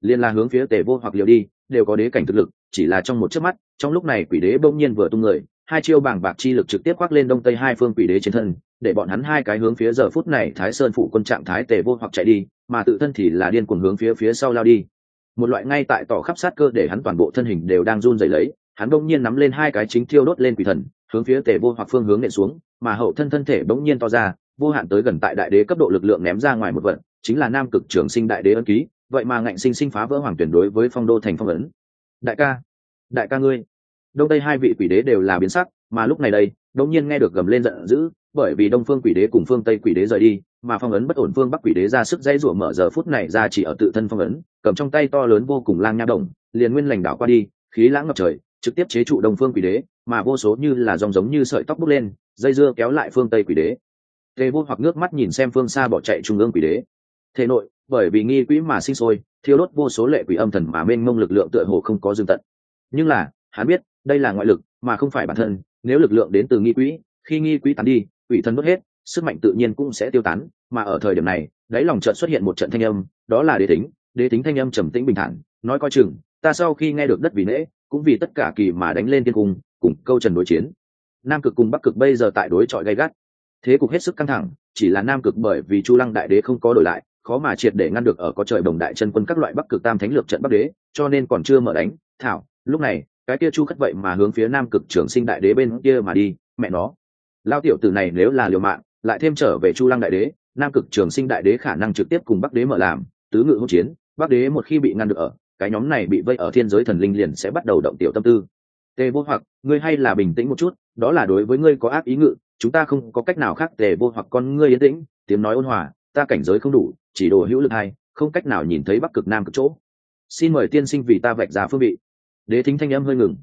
Liên la hướng phía tề vô hoặc liều đi, đều có đế cảnh thực lực, chỉ là trong một chớp mắt, trong lúc này quỷ đế bỗng nhiên vừa tung người hai chiêu bảng bạc chi lực trực tiếp khoác lên đông tây hai phương quỷ đế trên thân, để bọn hắn hai cái hướng phía giờ phút này thái sơn phụ quân trạng thái tề vô hoặc chạy đi, mà tự thân thì là điên cuồng hướng phía phía sau lao đi. Một loại ngay tại tỏ khắp sát cơ để hắn toàn bộ thân hình đều đang run rẩy lấy, hắn bỗng nhiên nắm lên hai cái chính thiêu đốt lên quỷ thần, hướng phía tề vô hoặc phương hướng nện xuống, mà hậu thân thân thể bỗng nhiên to ra, vô hạn tới gần tại đại đế cấp độ lực lượng ném ra ngoài một vận, chính là nam cực trường sinh đại đế ân ký, vậy mà ngạnh sinh sinh phá vỡ hoàng tuyển đối với phong đô thành phong ấn. Đại ca đại ca ngươi đông tây hai vị quỷ đế đều là biến sắc, mà lúc này đây đông nhiên nghe được gầm lên giận dữ, bởi vì đông phương quỷ đế cùng phương tây quỷ đế rời đi, mà phong ấn bất ổn phương bắc quỷ đế ra sức dây rủa mở giờ phút này ra chỉ ở tự thân phong ấn, cầm trong tay to lớn vô cùng lang nha đồng, liền nguyên lành đảo qua đi, khí lãng ngập trời, trực tiếp chế trụ đông phương quỷ đế, mà vô số như là dòng giống như sợi tóc bốc lên, dây dưa kéo lại phương tây quỷ đế. Tề vô hoặc nước mắt nhìn xem phương xa bỏ chạy trung ương quỷ đế. Thể nội, bởi vì nghi quỹ mà sinh sôi, thiêu đốt vô số lệ quỷ âm thần mà mênh mông lực lượng tựa hồ không có dương tận. Nhưng là, hắn biết đây là ngoại lực, mà không phải bản thân, nếu lực lượng đến từ nghi quỹ, khi nghi quỹ tán đi, quỷ thân mất hết, sức mạnh tự nhiên cũng sẽ tiêu tán, mà ở thời điểm này, đáy lòng trận xuất hiện một trận thanh âm, đó là đế tính đế tính thanh âm trầm tĩnh bình thản, nói coi chừng, ta sau khi nghe được đất vì nễ, cũng vì tất cả kỳ mà đánh lên tiên cung, cùng câu trần đối chiến. Nam cực cùng bắc cực bây giờ tại đối chọi gay gắt. Thế cục hết sức căng thẳng, chỉ là nam cực bởi vì chu lăng đại đế không có đổi lại, khó mà triệt để ngăn được ở có trời đồng đại chân quân các loại bắc cực tam thánh lược trận bắc đế, cho nên còn chưa mở đánh, thảo, lúc này cái kia chu khất vậy mà hướng phía nam cực trường sinh đại đế bên kia mà đi, mẹ nó. Lao tiểu tử này nếu là liều mạng, lại thêm trở về chu lăng đại đế, nam cực trường sinh đại đế khả năng trực tiếp cùng bắc đế mở làm, tứ ngự hỗn chiến, bắc đế một khi bị ngăn được ở, cái nhóm này bị vây ở thiên giới thần linh liền sẽ bắt đầu động tiểu tâm tư. Tề vô hoặc, ngươi hay là bình tĩnh một chút, đó là đối với ngươi có ác ý ngự, chúng ta không có cách nào khác, tề vô hoặc con ngươi yên tĩnh, tiếng nói ôn hòa, ta cảnh giới không đủ, chỉ đồ hữu lực hay, không cách nào nhìn thấy bắc cực nam cực chỗ. Xin mời tiên sinh vì ta vạch ra phương vị đế thính thanh âm hơi ngừng.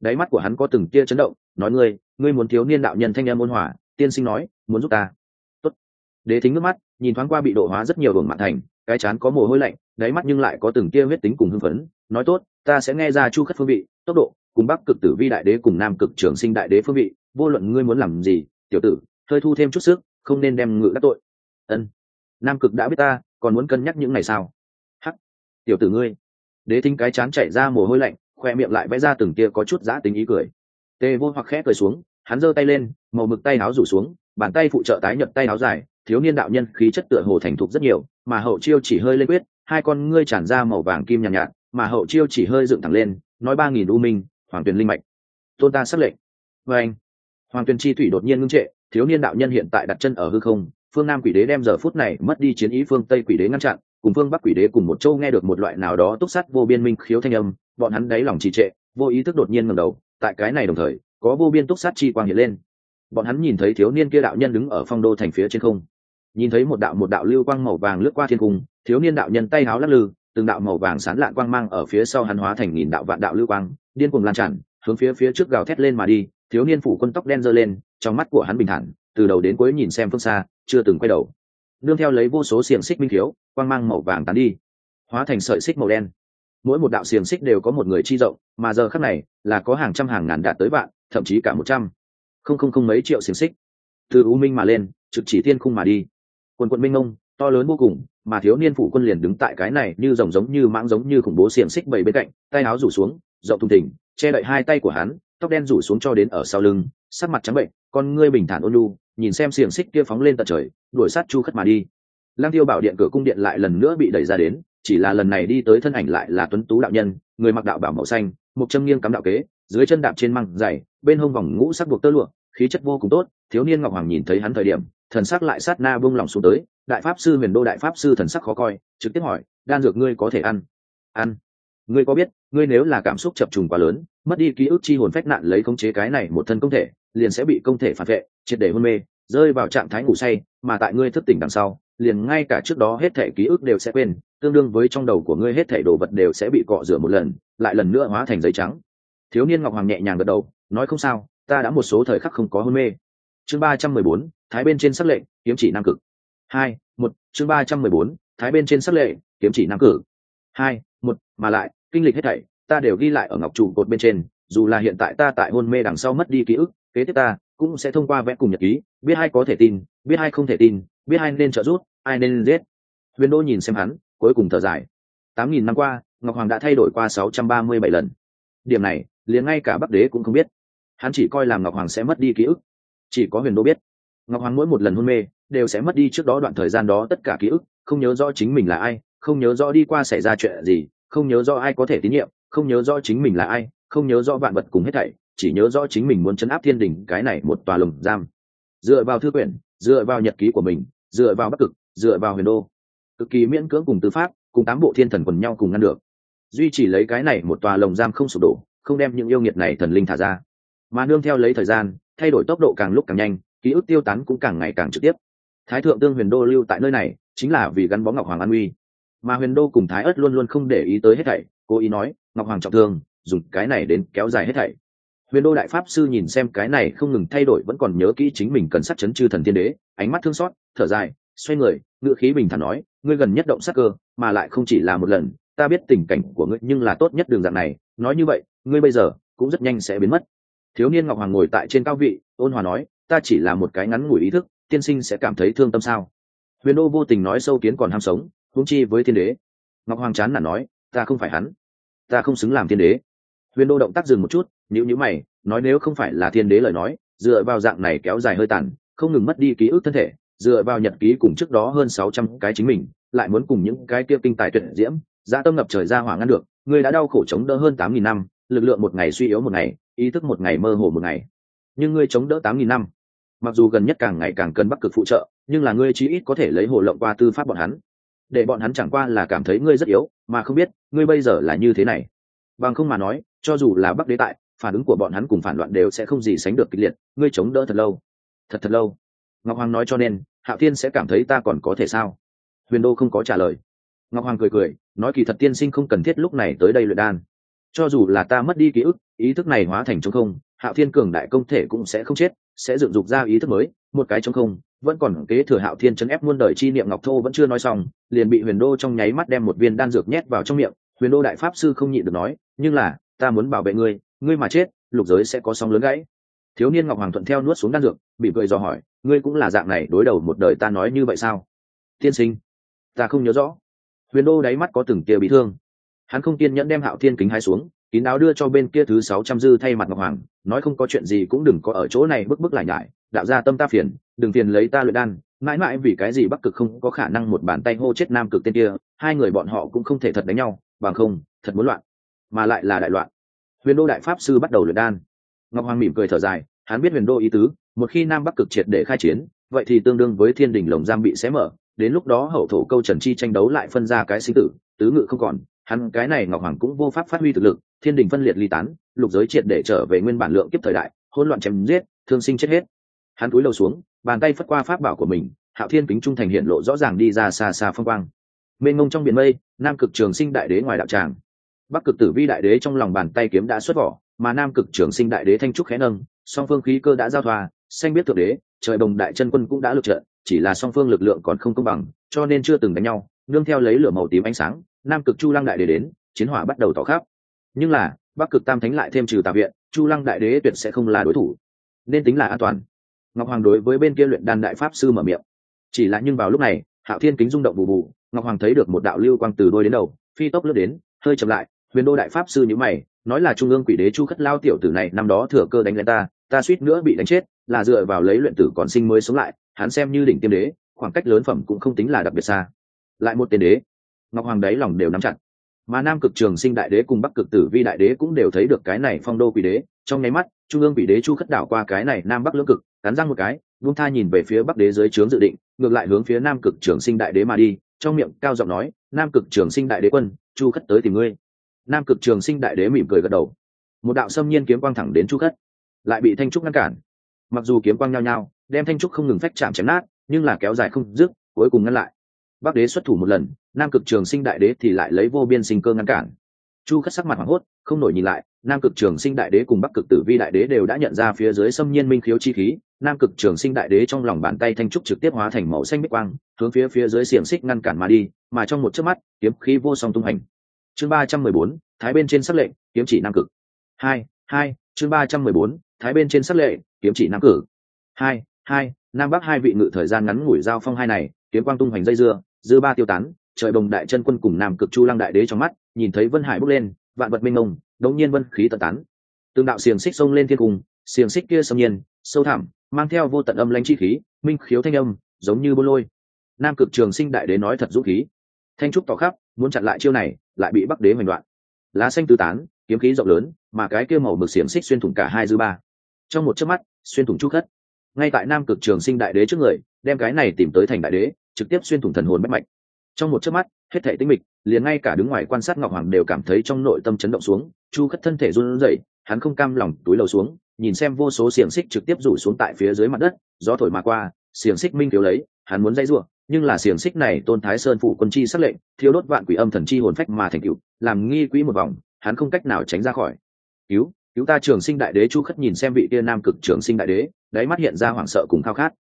Đáy mắt của hắn có từng tia chấn động, nói ngươi ngươi muốn thiếu niên đạo nhân thanh âm ôn hòa, tiên sinh nói, muốn giúp ta. Tốt. đế thính nước mắt, nhìn thoáng qua bị độ hóa rất nhiều hưởng mạn thành, cái chán có mồ hôi lạnh, đáy mắt nhưng lại có từng tia huyết tính cùng hưng phấn, nói tốt, ta sẽ nghe ra chu khất phương vị, tốc độ, cùng bắc cực tử vi đại đế cùng nam cực trường sinh đại đế phương vị, vô luận ngươi muốn làm gì, tiểu tử, hơi thu thêm chút sức, không nên đem ngự các tội. Ân. Nam cực đã biết ta, còn muốn cân nhắc những ngày sao hắc. Tiểu tử ngươi. Đế thính cái chán chảy ra mồ hôi lạnh khoe miệng lại vẽ ra từng tia có chút giã tính ý cười. Tê vô hoặc khẽ cười xuống hắn giơ tay lên màu mực tay áo rủ xuống bàn tay phụ trợ tái nhật tay áo dài thiếu niên đạo nhân khí chất tựa hồ thành thục rất nhiều mà hậu chiêu chỉ hơi lên quyết hai con ngươi tràn ra màu vàng kim nhàn nhạt, nhạt mà hậu chiêu chỉ hơi dựng thẳng lên nói ba nghìn u minh hoàng tuyền linh mạch. Tôn ta xác lệnh. Vê anh hoàng tuyền chi thủy đột nhiên ngưng trệ thiếu niên đạo nhân hiện tại đặt chân ở hư không phương nam quỷ đế đem giờ phút này mất đi chiến ý phương tây quỷ đế ngăn chặn cùng phương bắc quỷ đế cùng một châu nghe được một loại nào đó túc sắt vô biên minh khiếu thanh âm, bọn hắn đáy lòng trì trệ, vô ý thức đột nhiên ngầm đầu, tại cái này đồng thời, có vô biên túc sát chi quang hiện lên. Bọn hắn nhìn thấy thiếu niên kia đạo nhân đứng ở phong đô thành phía trên không. Nhìn thấy một đạo một đạo lưu quang màu vàng lướt qua thiên cung, thiếu niên đạo nhân tay háo lắc lư, từng đạo màu vàng sán lạn quang mang ở phía sau hắn hóa thành nghìn đạo vạn đạo lưu quang, điên cuồng lan tràn, hướng phía phía trước gào thét lên mà đi, thiếu niên phủ quân tóc đen giơ lên, trong mắt của hắn bình thản, từ đầu đến cuối nhìn xem phương xa, chưa từng quay đầu nương theo lấy vô số xiềng xích minh thiếu, quang mang màu vàng tán đi, hóa thành sợi xích màu đen. Mỗi một đạo xiềng xích đều có một người chi rộng, mà giờ khắc này là có hàng trăm hàng ngàn đạt tới vạn, thậm chí cả một trăm. Không không không mấy triệu xiềng xích. Từ u minh mà lên, trực chỉ thiên khung mà đi. Quần quận minh ông to lớn vô cùng, mà thiếu niên phủ quân liền đứng tại cái này như rồng giống như mãng giống như khủng bố xiềng xích bảy bên cạnh, tay áo rủ xuống, rộng thùng thỉnh che đậy hai tay của hắn, tóc đen rủ xuống cho đến ở sau lưng, sắc mặt trắng bệnh, con ngươi bình thản ôn lu nhìn xem xiềng xích kia phóng lên tận trời, đuổi sát chu khất mà đi. Lang tiêu bảo điện cửa cung điện lại lần nữa bị đẩy ra đến, chỉ là lần này đi tới thân ảnh lại là tuấn tú đạo nhân, người mặc đạo bảo màu xanh, một châm nghiêng cắm đạo kế, dưới chân đạp trên măng dày, bên hông vòng ngũ sắc buộc tơ lụa, khí chất vô cùng tốt, thiếu niên ngọc hoàng nhìn thấy hắn thời điểm, thần sắc lại sát na buông lòng xuống tới, đại pháp sư, huyền đô đại pháp sư thần sắc khó coi, trực tiếp hỏi, đan dược ngươi có thể ăn? Ăn. Ngươi có biết, ngươi nếu là cảm xúc chập trùng quá lớn, mất đi ký ức chi hồn phách nạn lấy khống chế cái này một thân công thể, liền sẽ bị công thể phản vệ triệt để hôn mê, rơi vào trạng thái ngủ say, mà tại ngươi thức tỉnh đằng sau, liền ngay cả trước đó hết thể ký ức đều sẽ quên, tương đương với trong đầu của ngươi hết thể đồ vật đều sẽ bị cọ rửa một lần, lại lần nữa hóa thành giấy trắng. Thiếu niên ngọc hoàng nhẹ nhàng gật đầu, nói không sao, ta đã một số thời khắc không có hôn mê. Chương ba trăm mười bốn, thái bên trên sắc lệnh kiếm chỉ nam cực. Hai, một, chương ba trăm mười bốn, thái bên trên sắc lệ, kiếm chỉ nam cử hai, một, mà lại, kinh lịch hết thảy, ta đều ghi lại ở ngọc trụ cột bên trên, dù là hiện tại ta tại hôn mê đằng sau mất đi ký ức, kế tiếp ta cũng sẽ thông qua vẽ cùng nhật ký, biết ai có thể tin, biết ai không thể tin, biết ai nên trợ giúp, ai nên giết. Huyền đô nhìn xem hắn, cuối cùng thở dài. Tám nghìn năm qua, ngọc hoàng đã thay đổi qua sáu trăm ba mươi bảy lần. Điểm này, liền ngay cả bắc đế cũng không biết. Hắn chỉ coi làm ngọc hoàng sẽ mất đi ký ức. Chỉ có huyền đô biết, ngọc hoàng mỗi một lần hôn mê, đều sẽ mất đi trước đó đoạn thời gian đó tất cả ký ức, không nhớ rõ chính mình là ai, không nhớ rõ đi qua xảy ra chuyện gì, không nhớ rõ ai có thể tín nhiệm, không nhớ rõ chính mình là ai, không nhớ rõ vạn vật cùng hết thảy chỉ nhớ rõ chính mình muốn chấn áp thiên đình, cái này một tòa lồng giam. Dựa vào thư quyển, dựa vào nhật ký của mình, dựa vào bắc cực, dựa vào huyền đô. Cực kỳ miễn cưỡng cùng tư pháp, cùng tám bộ thiên thần quần nhau cùng ngăn được. Duy chỉ lấy cái này một tòa lồng giam không sụp đổ, không đem những yêu nghiệt này thần linh thả ra. Mà nương theo lấy thời gian, thay đổi tốc độ càng lúc càng nhanh, ký ức tiêu tán cũng càng ngày càng trực tiếp. Thái thượng tương huyền đô lưu tại nơi này, chính là vì gắn bó ngọc hoàng an uy mà huyền đô cùng thái ất luôn luôn không để ý tới hết thảy, cố ý nói, ngọc hoàng trọng thương, dùng cái này đến kéo dài hết thảy huyền đô đại pháp sư nhìn xem cái này không ngừng thay đổi vẫn còn nhớ kỹ chính mình cần sát chấn chư thần tiên đế, ánh mắt thương xót, thở dài, xoay người ngự khí bình thản nói, ngươi gần nhất động sắc cơ, mà lại không chỉ là một lần, ta biết tình cảnh của ngươi nhưng là tốt nhất đường dạng này, nói như vậy, ngươi bây giờ cũng rất nhanh sẽ biến mất. Thiếu niên ngọc hoàng ngồi tại trên cao vị, ôn hòa nói, ta chỉ là một cái ngắn ngủi ý thức, tiên sinh sẽ cảm thấy thương tâm sao? Huyền đô vô tình nói sâu kiến còn ham sống húng chi với thiên đế. Ngọc hoàng chán là nói, ta không phải hắn, ta không xứng làm thiên đế huyền đô động tác dừng một chút nhữ như mày, nói nếu không phải là thiên đế lời nói, dựa vào dạng này kéo dài hơi tàn, không ngừng mất đi ký ức thân thể, dựa vào nhật ký cùng trước đó hơn sáu trăm cái chính mình, lại muốn cùng những cái kia kinh tài tuyệt diễm, dã tâm ngập trời ra hỏa ngăn được, người đã đau khổ chống đỡ hơn tám nghìn năm, lực lượng một ngày suy yếu một ngày, ý thức một ngày mơ hồ một ngày. Nhưng ngươi chống đỡ tám nghìn năm, mặc dù gần nhất càng ngày càng cần bắc cực phụ trợ, nhưng là ngươi chí ít có thể lấy hồ lộng qua tư pháp bọn hắn. Để bọn hắn chẳng qua là cảm thấy ngươi rất yếu, mà không biết ngươi bây giờ là như thế này bằng không mà nói, cho dù là bắc đế tại, phản ứng của bọn hắn cùng phản loạn đều sẽ không gì sánh được kịch liệt, ngươi chống đỡ thật lâu. Thật thật lâu. Ngọc hoàng nói cho nên, hạo thiên sẽ cảm thấy ta còn có thể sao? Huyền đô không có trả lời. Ngọc hoàng cười cười, nói kỳ thật tiên sinh không cần thiết lúc này tới đây luyện đan. Cho dù là ta mất đi ký ức, ý thức này hóa thành trống không, hạo thiên cường đại công thể cũng sẽ không chết, sẽ dựng dục ra ý thức mới, một cái trống không, vẫn còn kế thừa hạo thiên chấn ép muôn đời chi niệm ngọc thô vẫn chưa nói xong, liền bị huyền đô trong nháy mắt đem một viên đan dược nhét vào trong miệng huyền đô đại pháp sư không nhịn được nói, nhưng là, ta muốn bảo vệ ngươi ngươi mà chết, lục giới sẽ có sóng lớn gãy. Thiếu niên ngọc hoàng thuận theo nuốt xuống đan dược, bị cười dò hỏi, ngươi cũng là dạng này đối đầu một đời ta nói như vậy sao? Tiên sinh, ta không nhớ rõ. Huyền đô đáy mắt có từng tia bị thương. Hắn không kiên nhẫn đem hạo thiên kính hai xuống, kín áo đưa cho bên kia thứ sáu trăm dư thay mặt ngọc hoàng, nói không có chuyện gì cũng đừng có ở chỗ này bức bức lại nhại đạo ra tâm ta phiền, đừng phiền lấy ta luyện đan, mãi mãi vì cái gì bắc cực không có khả năng một bàn tay hô chết nam cực tên kia, hai người bọn họ cũng không thể thật đánh nhau bằng không, thật muốn loạn. Mà lại là đại loạn. Huyền đô đại pháp sư bắt đầu luyện đan. Ngọc hoàng mỉm cười thở dài, hắn biết huyền đô ý tứ, một khi nam bắc cực triệt để khai chiến, vậy thì tương đương với thiên đình lồng giam bị xé mở, đến lúc đó hậu thổ câu trần chi tranh đấu lại phân ra cái sinh tử, tứ ngự không còn, hắn cái này ngọc hoàng cũng vô pháp phát huy thực lực, thiên đình phân liệt ly tán, lục giới triệt để trở về nguyên bản lượng kiếp thời đại, hỗn loạn chém giết, thương sinh chết hết. Hắn cúi đầu xuống, bàn tay phất qua pháp bảo của mình, hạo thiên kính trung thành hiện lộ rõ ràng đi ra xa xa phong quang. Mênh mông trong biển mây nam cực trường sinh đại đế ngoài đạo tràng. Bắc cực tử vi đại đế trong lòng bàn tay kiếm đã xuất vỏ, mà nam cực trường sinh đại đế thanh trúc khẽ nâng, song phương khí cơ đã giao thoa, xanh biết thượng đế, trời đồng đại chân quân cũng đã lực trận, chỉ là song phương lực lượng còn không công bằng, cho nên chưa từng đánh nhau, nương theo lấy lửa màu tím ánh sáng, nam cực chu lăng đại đế đến, chiến hỏa bắt đầu tỏ khắp. Nhưng là, bắc cực tam thánh lại thêm trừ tà viện, chu lăng đại đế tuyệt sẽ không là đối thủ. Nên tính là an toàn. Ngọc hoàng đối với bên kia luyện đan đại pháp sư mở miệng. Chỉ là nhưng vào lúc này hạo thiên kính rung động bù bù, ngọc hoàng thấy được một đạo lưu quang từ đôi đến đầu, phi tốc lướt đến, hơi chậm lại, huyền đô đại pháp sư nhữ mày, nói là trung ương quỷ đế chu khất lao tiểu tử này năm đó thừa cơ đánh lên ta ta suýt nữa bị đánh chết, là dựa vào lấy luyện tử còn sinh mới sống lại, hắn xem như đỉnh tiêm đế, khoảng cách lớn phẩm cũng không tính là đặc biệt xa. Lại một tên đế. Ngọc hoàng đáy lòng đều nắm chặt. Mà nam cực trường sinh đại đế cùng bắc cực tử vi đại đế cũng đều thấy được cái này phong đô quỷ đế, trong nháy mắt, trung ương quỷ đế chu khất đảo qua cái này nam bắc lưỡng cực, cắn răng một cái vung tha nhìn về phía bắc đế dưới trướng dự định ngược lại hướng phía nam cực trường sinh đại đế mà đi, trong miệng cao giọng nói, nam cực trường sinh đại đế quân, chu khất tới tìm ngươi. Nam cực trường sinh đại đế mỉm cười gật đầu. Một đạo xâm nhiên kiếm quang thẳng đến chu khất, lại bị thanh trúc ngăn cản. Mặc dù kiếm quang nhao nhao, đem thanh trúc không ngừng phách chạm chém nát, nhưng là kéo dài không dứt, cuối cùng ngăn lại. Bắc đế xuất thủ một lần, nam cực trường sinh đại đế thì lại lấy vô biên sinh cơ ngăn cản. Chu khất sắc mặt hoảng hốt, không nổi nhìn lại nam cực trường sinh đại đế cùng bắc cực tử vi đại đế đều đã nhận ra phía dưới xâm nhiên minh khiếu chi khí. Nam cực trường sinh đại đế trong lòng bàn tay thanh trúc trực tiếp hóa thành màu xanh bích quang, hướng phía phía dưới xiềng xích ngăn cản mà đi, mà trong một chớp mắt, kiếm khí vô song tung hành. Chương ba trăm mười bốn, thái bên trên sắc lệnh, kiếm chỉ nam cực. Hai hai, chương ba trăm mười bốn, thái bên trên sắc lệ kiếm chỉ nam cử hai hai, nam bắc hai vị ngự thời gian ngắn ngủi giao phong hai này, kiếm quang tung hoành dây dưa, dư ba tiêu tán, trời bồng đại chân quân cùng nam cực chu lăng đại đế trong mắt, nhìn thấy vân hải bước lên vạn vật minh mông đống nhiên vân khí tận tán. Từng đạo xiềng xích xông lên thiên cung, xiềng xích kia xâm nhiên, sâu thẳm, mang theo vô tận âm lãnh chi khí, minh khiếu thanh âm, giống như bô lôi. Nam cực trường sinh đại đế nói thật dũng khí. Thanh trúc tỏ khắp, muốn chặn lại chiêu này, lại bị bắc đế hoành đoạn lá xanh tứ tán, kiếm khí rộng lớn, mà cái kia màu mực xiềng xích xuyên thủng cả hai dư ba. Trong một chớp mắt, xuyên thủng chu khất. Ngay tại nam cực trường sinh đại đế trước người, đem cái này tìm tới thành đại đế, trực tiếp xuyên thủng thần hồn bách mạch trong một chớp mắt, hết thể tinh mịch, liền ngay cả đứng ngoài quan sát ngọc hoàng đều cảm thấy trong nội tâm chấn động xuống, chu khất thân thể run rẩy, hắn không cam lòng túi lầu xuống, nhìn xem vô số xiềng xích trực tiếp rủ xuống tại phía dưới mặt đất, gió thổi mà qua, xiềng xích minh thiếu lấy, hắn muốn dây ruộng nhưng là xiềng xích này tôn thái sơn phụ quân chi sắc lệnh thiếu đốt vạn quỷ âm thần chi hồn phách mà thành cựu làm nghi quỹ một vòng, hắn không cách nào tránh ra khỏi. Cứu cứu ta trường sinh đại đế. Chu khất nhìn xem vị tia nam cực trường sinh đại đế, đáy mắt hiện ra hoảng sợ cùng khao khát.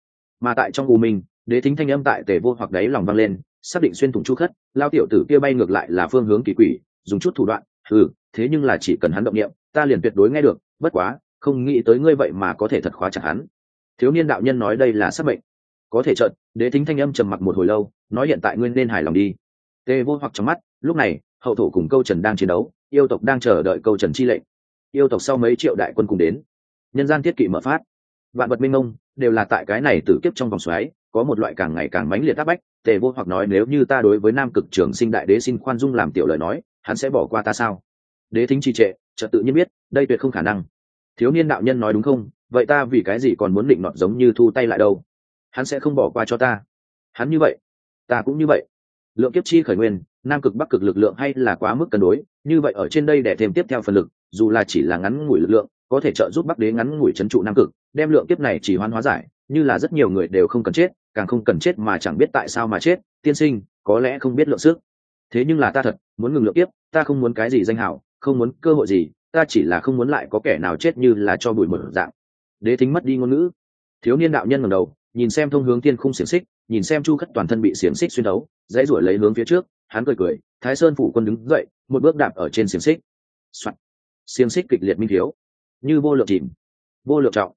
Mà tại trong u minh, đế thính thanh âm tại tề vô hoặc đáy lòng vang lên xác định xuyên thủng chu khất lao tiểu tử kia bay ngược lại là phương hướng kỳ quỷ, dùng chút thủ đoạn ừ thế nhưng là chỉ cần hắn động niệm, ta liền tuyệt đối nghe được, bất quá, không nghĩ tới ngươi vậy mà có thể thật khóa chặt hắn. Thiếu niên đạo nhân nói đây là sắc mệnh. Có thể trận đế thính thanh âm trầm mặc một hồi lâu, nói hiện tại ngươi nên hài lòng đi. Tê vô hoặc trong mắt, lúc này, hậu thổ cùng câu trần đang chiến đấu, yêu tộc đang chờ đợi câu trần chi lệnh. Yêu tộc sau mấy triệu đại quân cùng đến. Nhân gian thiết kỵ mở phát. Vạn vật minh mông, đều là tại cái này tử kiếp trong vòng xoáy có một loại càng ngày càng mãnh liệt áp bách, tề vô hoặc nói, nếu như ta đối với nam cực trường sinh đại đế xin khoan dung làm tiểu lời nói, hắn sẽ bỏ qua ta sao? Đế thính trì trệ trật tự nhiên biết, đây tuyệt không khả năng. Thiếu niên đạo nhân nói, đúng không? Vậy ta vì cái gì còn muốn định nọt giống như thu tay lại đâu? Hắn sẽ không bỏ qua cho ta. Hắn như vậy, ta cũng như vậy. Lượng kiếp chi khởi nguyên, nam cực bắc cực lực lượng hay là quá mức cân đối, như vậy ở trên đây để thêm tiếp theo phần lực, dù là chỉ là ngắn ngủi lực lượng, có thể trợ giúp bắc đế ngắn ngủi trấn trụ nam cực, đem lượng kiếp này chỉ hoán hóa giải, như là rất nhiều người đều không cần chết càng không cần chết mà chẳng biết tại sao mà chết tiên sinh có lẽ không biết lượng sức. Thế nhưng là ta thật muốn ngừng lượng tiếp, ta không muốn cái gì danh hảo không muốn cơ hội gì ta chỉ là không muốn lại có kẻ nào chết như là cho bụi một dạng. Đế thính mất đi ngôn ngữ. Thiếu niên đạo nhân ngầm đầu nhìn xem thông hướng tiên khung xiềng xích nhìn xem chu khất toàn thân bị xiềng xích xuyên đấu dãy ruổi lấy hướng phía trước hắn cười cười thái sơn phủ quân đứng dậy một bước đạp ở trên xiềng xích. Soạn. xiềng xích kịch liệt minh thiếu như vô lượng chìm vô lượng trọng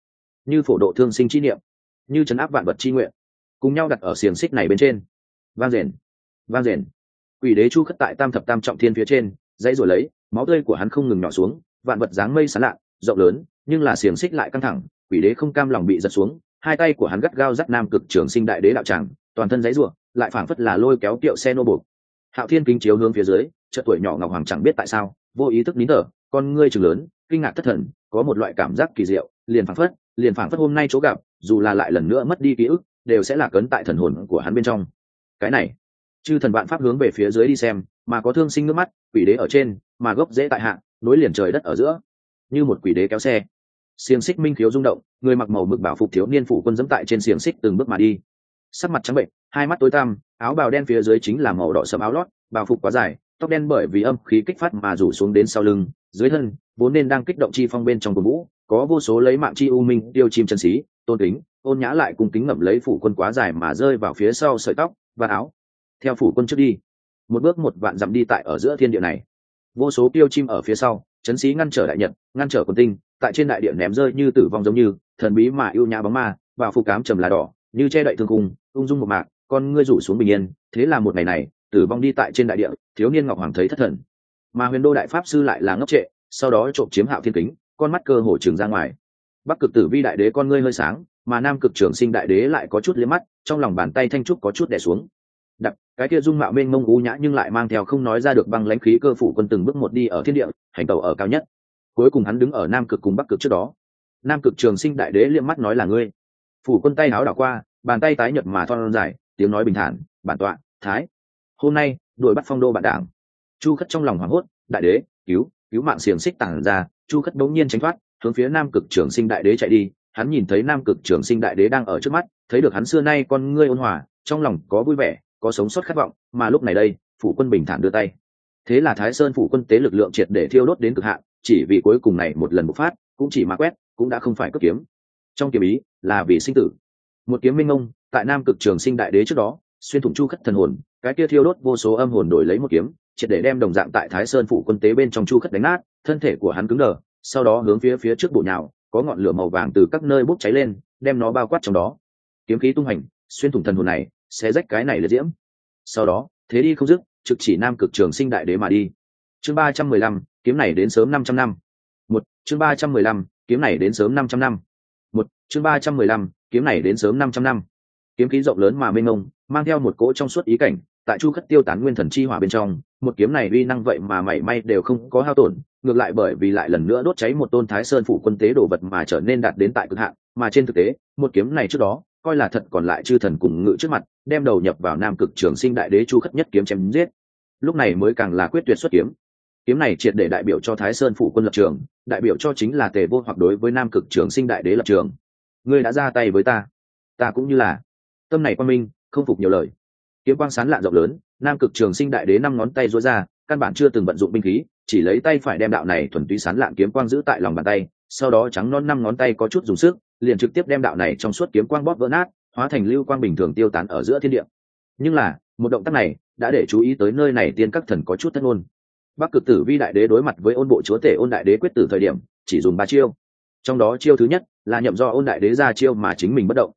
như phổ độ thương sinh chi niệm như chấn áp vạn vật chi nguyện cùng nhau đặt ở xiềng xích này bên trên. Vang rền vang rền. Quỷ đế chu khất tại tam thập tam trọng thiên phía trên, dãy rồi lấy, máu tươi của hắn không ngừng nhỏ xuống, vạn vật dáng mây sán lạ, rộng lớn, nhưng là xiềng xích lại căng thẳng, quỷ đế không cam lòng bị giật xuống, hai tay của hắn gắt gao dắt nam cực trường sinh đại đế đạo tràng, toàn thân giấy ruộng lại phảng phất là lôi kéo kiệu xe nô bục hạo thiên kính chiếu hướng phía dưới, chợt tuổi nhỏ ngọc hoàng chẳng biết tại sao, vô ý thức nín thở, con ngươi chừng lớn, kinh ngạc thất thần, có một loại cảm giác kỳ diệu, liền phảng phất, liền phảng phất hôm nay chỗ gặp, dù là lại lần nữa mất đi ký ức đều sẽ là cấn tại thần hồn của hắn bên trong. Cái này, chư thần vạn pháp hướng về phía dưới đi xem, mà có thương sinh nước mắt, quỷ đế ở trên, mà gốc dễ tại hạ, nối liền trời đất ở giữa. Như một quỷ đế kéo xe. Xiềng xích minh khiếu rung động, người mặc màu mực bảo phục thiếu niên phủ quân dẫm tại trên xiềng xích từng bước mà đi. Sắc mặt trắng bệnh, hai mắt tối tăm, áo bào đen phía dưới chính là màu đỏ sẫm áo lót bào phục quá dài, tóc đen bởi vì âm khí kích phát mà rủ xuống đến sau lưng, dưới thân, vốn nên đang kích động chi phong bên trong cổ vũ có vô số lấy mạng chi u minh, tiêu chim chân xí, tôn kính, ôn nhã lại cùng kính ngậm lấy phủ quân quá dài mà rơi vào phía sau sợi tóc, và áo. Theo phủ quân trước đi. Một bước một vạn dặm đi tại ở giữa thiên địa này. Vô số tiêu chim ở phía sau chấn sĩ ngăn trở đại nhật, ngăn trở quân tinh, tại trên đại địa ném rơi như tử vong giống như, thần bí mà yêu nhã bóng ma, và phụ cám trầm là đỏ, như che đậy thương cung ung dung một mạc, con ngươi rủ xuống bình yên, thế là một ngày này, tử vong đi tại trên đại địa, thiếu niên ngọc hoàng thấy thất thần. Mà huyền đô đại pháp sư lại là ngốc trệ, sau đó trộm chiếm hạo thiên kính con mắt cơ hồ trường ra ngoài. Bắc cực tử vi đại đế con ngươi hơi sáng, mà nam cực trường sinh đại đế lại có chút liếm mắt, trong lòng bàn tay thanh trúc có chút đè xuống. Đặc cái kia dung mạo mênh mông u nhã nhưng lại mang theo không nói ra được băng lãnh khí cơ phủ quân từng bước một đi ở thiên địa, hành tàu ở cao nhất. Cuối cùng hắn đứng ở nam cực cùng bắc cực trước đó. Nam cực trường sinh đại đế liếc mắt nói là ngươi. Phủ quân tay áo đảo qua, bàn tay tái nhợt mà thon dài, tiếng nói bình thản, bản tọa, thái. Hôm nay, đuổi bắt phong đô bản đảng. Chu khất trong lòng hoảng hốt, đại đế, cứu cứu mạng xiềng xích tản ra chu khất bỗng nhiên tránh thoát, hướng phía nam cực trường sinh đại đế chạy đi. Hắn nhìn thấy nam cực trường sinh đại đế đang ở trước mắt, thấy được hắn xưa nay con ngươi ôn hòa, trong lòng có vui vẻ, có sống sót khát vọng, mà lúc này đây, phủ quân bình thản đưa tay. Thế là thái sơn phủ quân tế lực lượng triệt để thiêu đốt đến cực hạn, chỉ vì cuối cùng này một lần bộc phát, cũng chỉ mà quét, cũng đã không phải cấp kiếm. Trong kiếm ý là vì sinh tử. Một kiếm minh ông, tại nam cực trường sinh đại đế trước đó, xuyên thủng chu khất thần hồn, cái kia thiêu đốt vô số âm hồn đổi lấy một kiếm triệt để đem đồng dạng tại thái sơn phủ quân tế bên trong chu khất đánh nát, thân thể của hắn cứng đờ, sau đó hướng phía phía trước bộ nhào, có ngọn lửa màu vàng từ các nơi bốc cháy lên, đem nó bao quát trong đó. Kiếm khí tung hành, xuyên thủng thần hồn này sẽ rách cái này liệt diễm. Sau đó, thế đi không dứt, trực chỉ nam cực trường sinh đại đế mà đi. Chương ba trăm mười lăm, kiếm này đến sớm năm trăm năm. Một, chương ba trăm mười lăm, kiếm này đến sớm năm trăm năm. Một, chương ba trăm mười lăm, kiếm này đến sớm năm trăm năm. Kiếm khí rộng lớn mà mênh mông, mang theo một cỗ trong suốt ý cảnh tại chu khất tiêu tán nguyên thần chi hỏa bên trong, một kiếm này uy năng vậy mà mảy may đều không có hao tổn, ngược lại bởi vì lại lần nữa đốt cháy một tôn thái sơn phủ quân tế đồ vật mà trở nên đạt đến tại cực hạn, mà trên thực tế, một kiếm này trước đó, coi là thật còn lại chư thần cùng ngự trước mặt, đem đầu nhập vào nam cực trường sinh đại đế chu khất nhất kiếm chém giết. Lúc này mới càng là quyết tuyệt xuất kiếm. Kiếm này triệt để đại biểu cho thái sơn phủ quân lập trường, đại biểu cho chính là tề vô hoặc đối với nam cực trường sinh đại đế lập trường. Ngươi đã ra tay với ta. Ta cũng như là. Tâm này quan minh, không phục nhiều lời kiếm quang sán lạ rộng lớn, nam cực trường sinh đại đế năm ngón tay rối ra, căn bản chưa từng vận dụng binh khí, chỉ lấy tay phải đem đạo này thuần túy sán lạn kiếm quang giữ tại lòng bàn tay, sau đó trắng non năm ngón tay có chút dùng sức, liền trực tiếp đem đạo này trong suốt kiếm quang bóp vỡ nát, hóa thành lưu quang bình thường tiêu tán ở giữa thiên địa. Nhưng là, một động tác này đã để chú ý tới nơi này tiên các thần có chút thất ngôn. Bắc cực tử vi đại đế đối mặt với ôn bộ chúa tể ôn đại đế quyết tử thời điểm, chỉ dùng ba chiêu. Trong đó chiêu thứ nhất là nhậm do ôn đại đế ra chiêu mà chính mình bất động.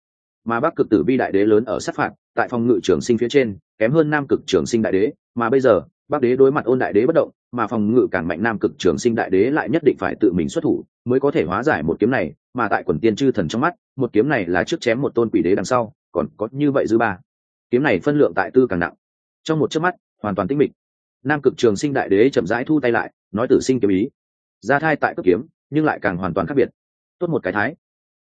Mà bắc cực tử vi đại đế lớn ở sát phạt tại phòng ngự trường sinh phía trên, kém hơn nam cực trường sinh đại đế, mà bây giờ, bắc đế đối mặt ôn đại đế bất động, mà phòng ngự càng mạnh nam cực trường sinh đại đế lại nhất định phải tự mình xuất thủ mới có thể hóa giải một kiếm này, mà tại quần tiên chư thần trong mắt, một kiếm này là trước chém một tôn quỷ đế đằng sau, còn có như vậy dư ba. Kiếm này phân lượng tại tư càng nặng. Trong một chớp mắt, hoàn toàn tĩnh mịch. Nam cực trường sinh đại đế chậm rãi thu tay lại, nói tử sinh kiếm ý. Ra thai tại cấp kiếm, nhưng lại càng hoàn toàn khác biệt. Tốt một cái thái.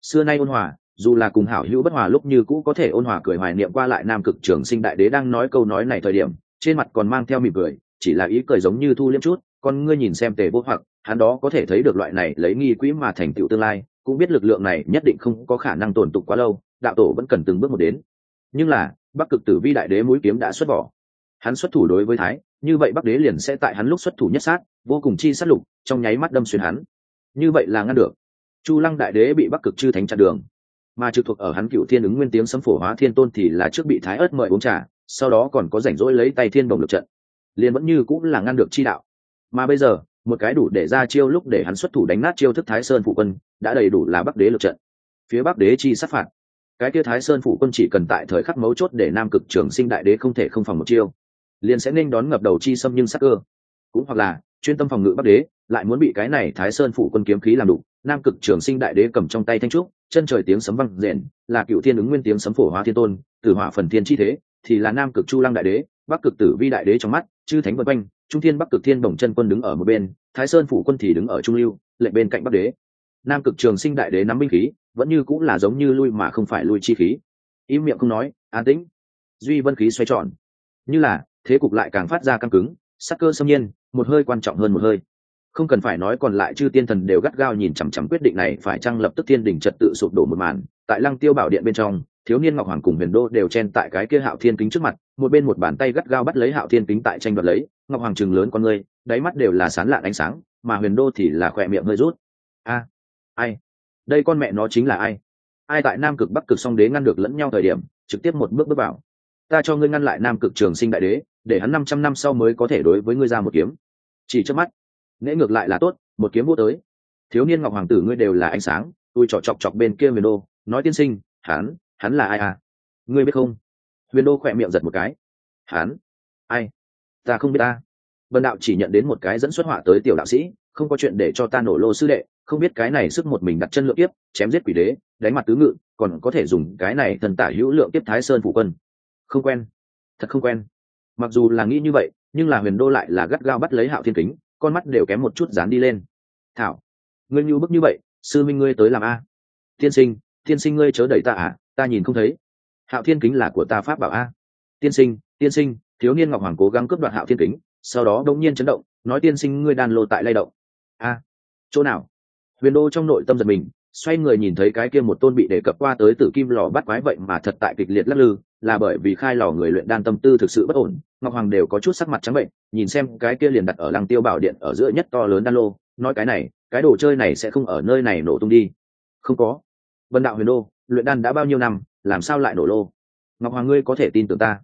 Xưa nay ôn hòa dù là cùng hảo hữu bất hòa lúc như cũ có thể ôn hòa cười hoài niệm qua lại nam cực trường sinh đại đế đang nói câu nói này thời điểm, trên mặt còn mang theo mỉm cười, chỉ là ý cười giống như thu liêm chút, con ngươi nhìn xem tề vô hoặc, hắn đó có thể thấy được loại này lấy nghi quỹ mà thành tựu tương lai, cũng biết lực lượng này nhất định không có khả năng tồn tục quá lâu, đạo tổ vẫn cần từng bước một đến. Nhưng là, bắc cực tử vi đại đế mũi kiếm đã xuất vỏ. Hắn xuất thủ đối với thái, như vậy bắc đế liền sẽ tại hắn lúc xuất thủ nhất sát, vô cùng chi sát lục, trong nháy mắt đâm xuyên hắn. Như vậy là ngăn được. Chu lăng đại đế bị bắc cực chư thánh chặn đường mà trực thuộc ở hắn cựu thiên ứng nguyên tiếng sấm phổ hóa thiên tôn thì là trước bị thái ớt mời uống trà, sau đó còn có rảnh rỗi lấy tay thiên đồng lực trận. Liền vẫn như cũng là ngăn được chi đạo. Mà bây giờ, một cái đủ để ra chiêu lúc để hắn xuất thủ đánh nát chiêu thức thái sơn phụ quân, đã đầy đủ là bắc đế lực trận. Phía bắc đế chi sát phạt. Cái kia thái sơn phụ quân chỉ cần tại thời khắc mấu chốt để nam cực trường sinh đại đế không thể không phòng một chiêu, liền sẽ nên đón ngập đầu chi xâm nhưng sắc cơ. Cũng hoặc là, chuyên tâm phòng ngự bắc đế, lại muốn bị cái này thái sơn phụ quân kiếm khí làm đủ nam cực trường sinh đại đế cầm trong tay thanh trúc, chân trời tiếng sấm văng rền, là cựu thiên ứng nguyên tiếng sấm phổ hóa thiên tôn từ hỏa phần thiên chi thế, thì là nam cực chu lăng đại đế, bắc cực tử vi đại đế trong mắt, chư thánh vân quanh, trung thiên bắc cực thiên đồng chân quân đứng ở một bên, thái sơn phủ quân thì đứng ở trung lưu, lệnh bên cạnh bắc đế. Nam cực trường sinh đại đế nắm binh khí, vẫn như cũng là giống như lui mà không phải lui chi khí. Im miệng không nói, an tĩnh. Duy vân khí xoay tròn. Như là, thế cục lại càng phát ra căng cứng, sắc cơ xâm nhiên, một hơi quan trọng hơn một hơi không cần phải nói còn lại chư tiên thần đều gắt gao nhìn chằm chằm quyết định này, phải chăng lập tức thiên đình trật tự sụp đổ một màn, tại lăng tiêu bảo điện bên trong, thiếu niên ngọc hoàng cùng huyền đô đều chen tại cái kia hạo thiên kính trước mặt, một bên một bàn tay gắt gao bắt lấy hạo thiên kính tại tranh đoạt lấy, ngọc hoàng chừng lớn con người đáy mắt đều là sán lạn ánh sáng, mà huyền đô thì là khỏe miệng hơi rút. A, ai? Đây con mẹ nó chính là ai? Ai tại nam cực bắc cực song đế ngăn được lẫn nhau thời điểm, trực tiếp một bước bước vào. Ta cho ngươi ngăn lại nam cực trường sinh đại đế, để hắn năm trăm năm sau mới có thể đối với ngươi ra một kiếm. Chỉ trước mắt nễ ngược lại là tốt, một kiếm vô tới. Thiếu niên ngọc hoàng tử ngươi đều là ánh sáng, tôi chọc chọc chọc bên kia huyền đô, nói tiên sinh, hắn hắn là ai à? Ngươi biết không? Huyền đô khỏe miệng giật một cái. Hắn? Ai? Ta không biết ta. Vân đạo chỉ nhận đến một cái dẫn xuất họa tới tiểu đạo sĩ, không có chuyện để cho ta nổ lô sư đệ, không biết cái này sức một mình đặt chân lượng tiếp chém giết quỷ đế, đánh mặt tứ ngự, còn có thể dùng cái này thần tả hữu lượng tiếp thái sơn phủ quân. Không quen. Thật không quen. Mặc dù là nghĩ như vậy, nhưng là huyền đô lại là gắt gao bắt lấy hạo thiên kính con mắt đều kém một chút dán đi lên. Thảo, ngươi như bức như vậy, sư minh ngươi tới làm a? Tiên sinh tiên sinh ngươi chớ đẩy ta à ta nhìn không thấy. Hạo thiên kính là của ta pháp bảo a. Tiên sinh tiên sinh, thiếu niên ngọc hoàng cố gắng cướp đoạt hạo thiên kính, sau đó đống nhiên chấn động, nói tiên sinh ngươi đàn lô tại lay động. A, chỗ nào? Huyền đô trong nội tâm giật mình, xoay người nhìn thấy cái kia một tôn bị đề cập qua tới tử kim lò bắt quái vậy mà thật tại kịch liệt lắc lư, là bởi vì khai lò người luyện đan tâm tư thực sự bất ổn ngọc hoàng đều có chút sắc mặt trắng bệnh, nhìn xem cái kia liền đặt ở lăng tiêu bảo điện ở giữa nhất to lớn đan lô, nói cái này, cái đồ chơi này sẽ không ở nơi này nổ tung đi. Không có. Vân đạo huyền đô, luyện đan đã bao nhiêu năm, làm sao lại nổ lô? Ngọc hoàng ngươi có thể tin tưởng ta.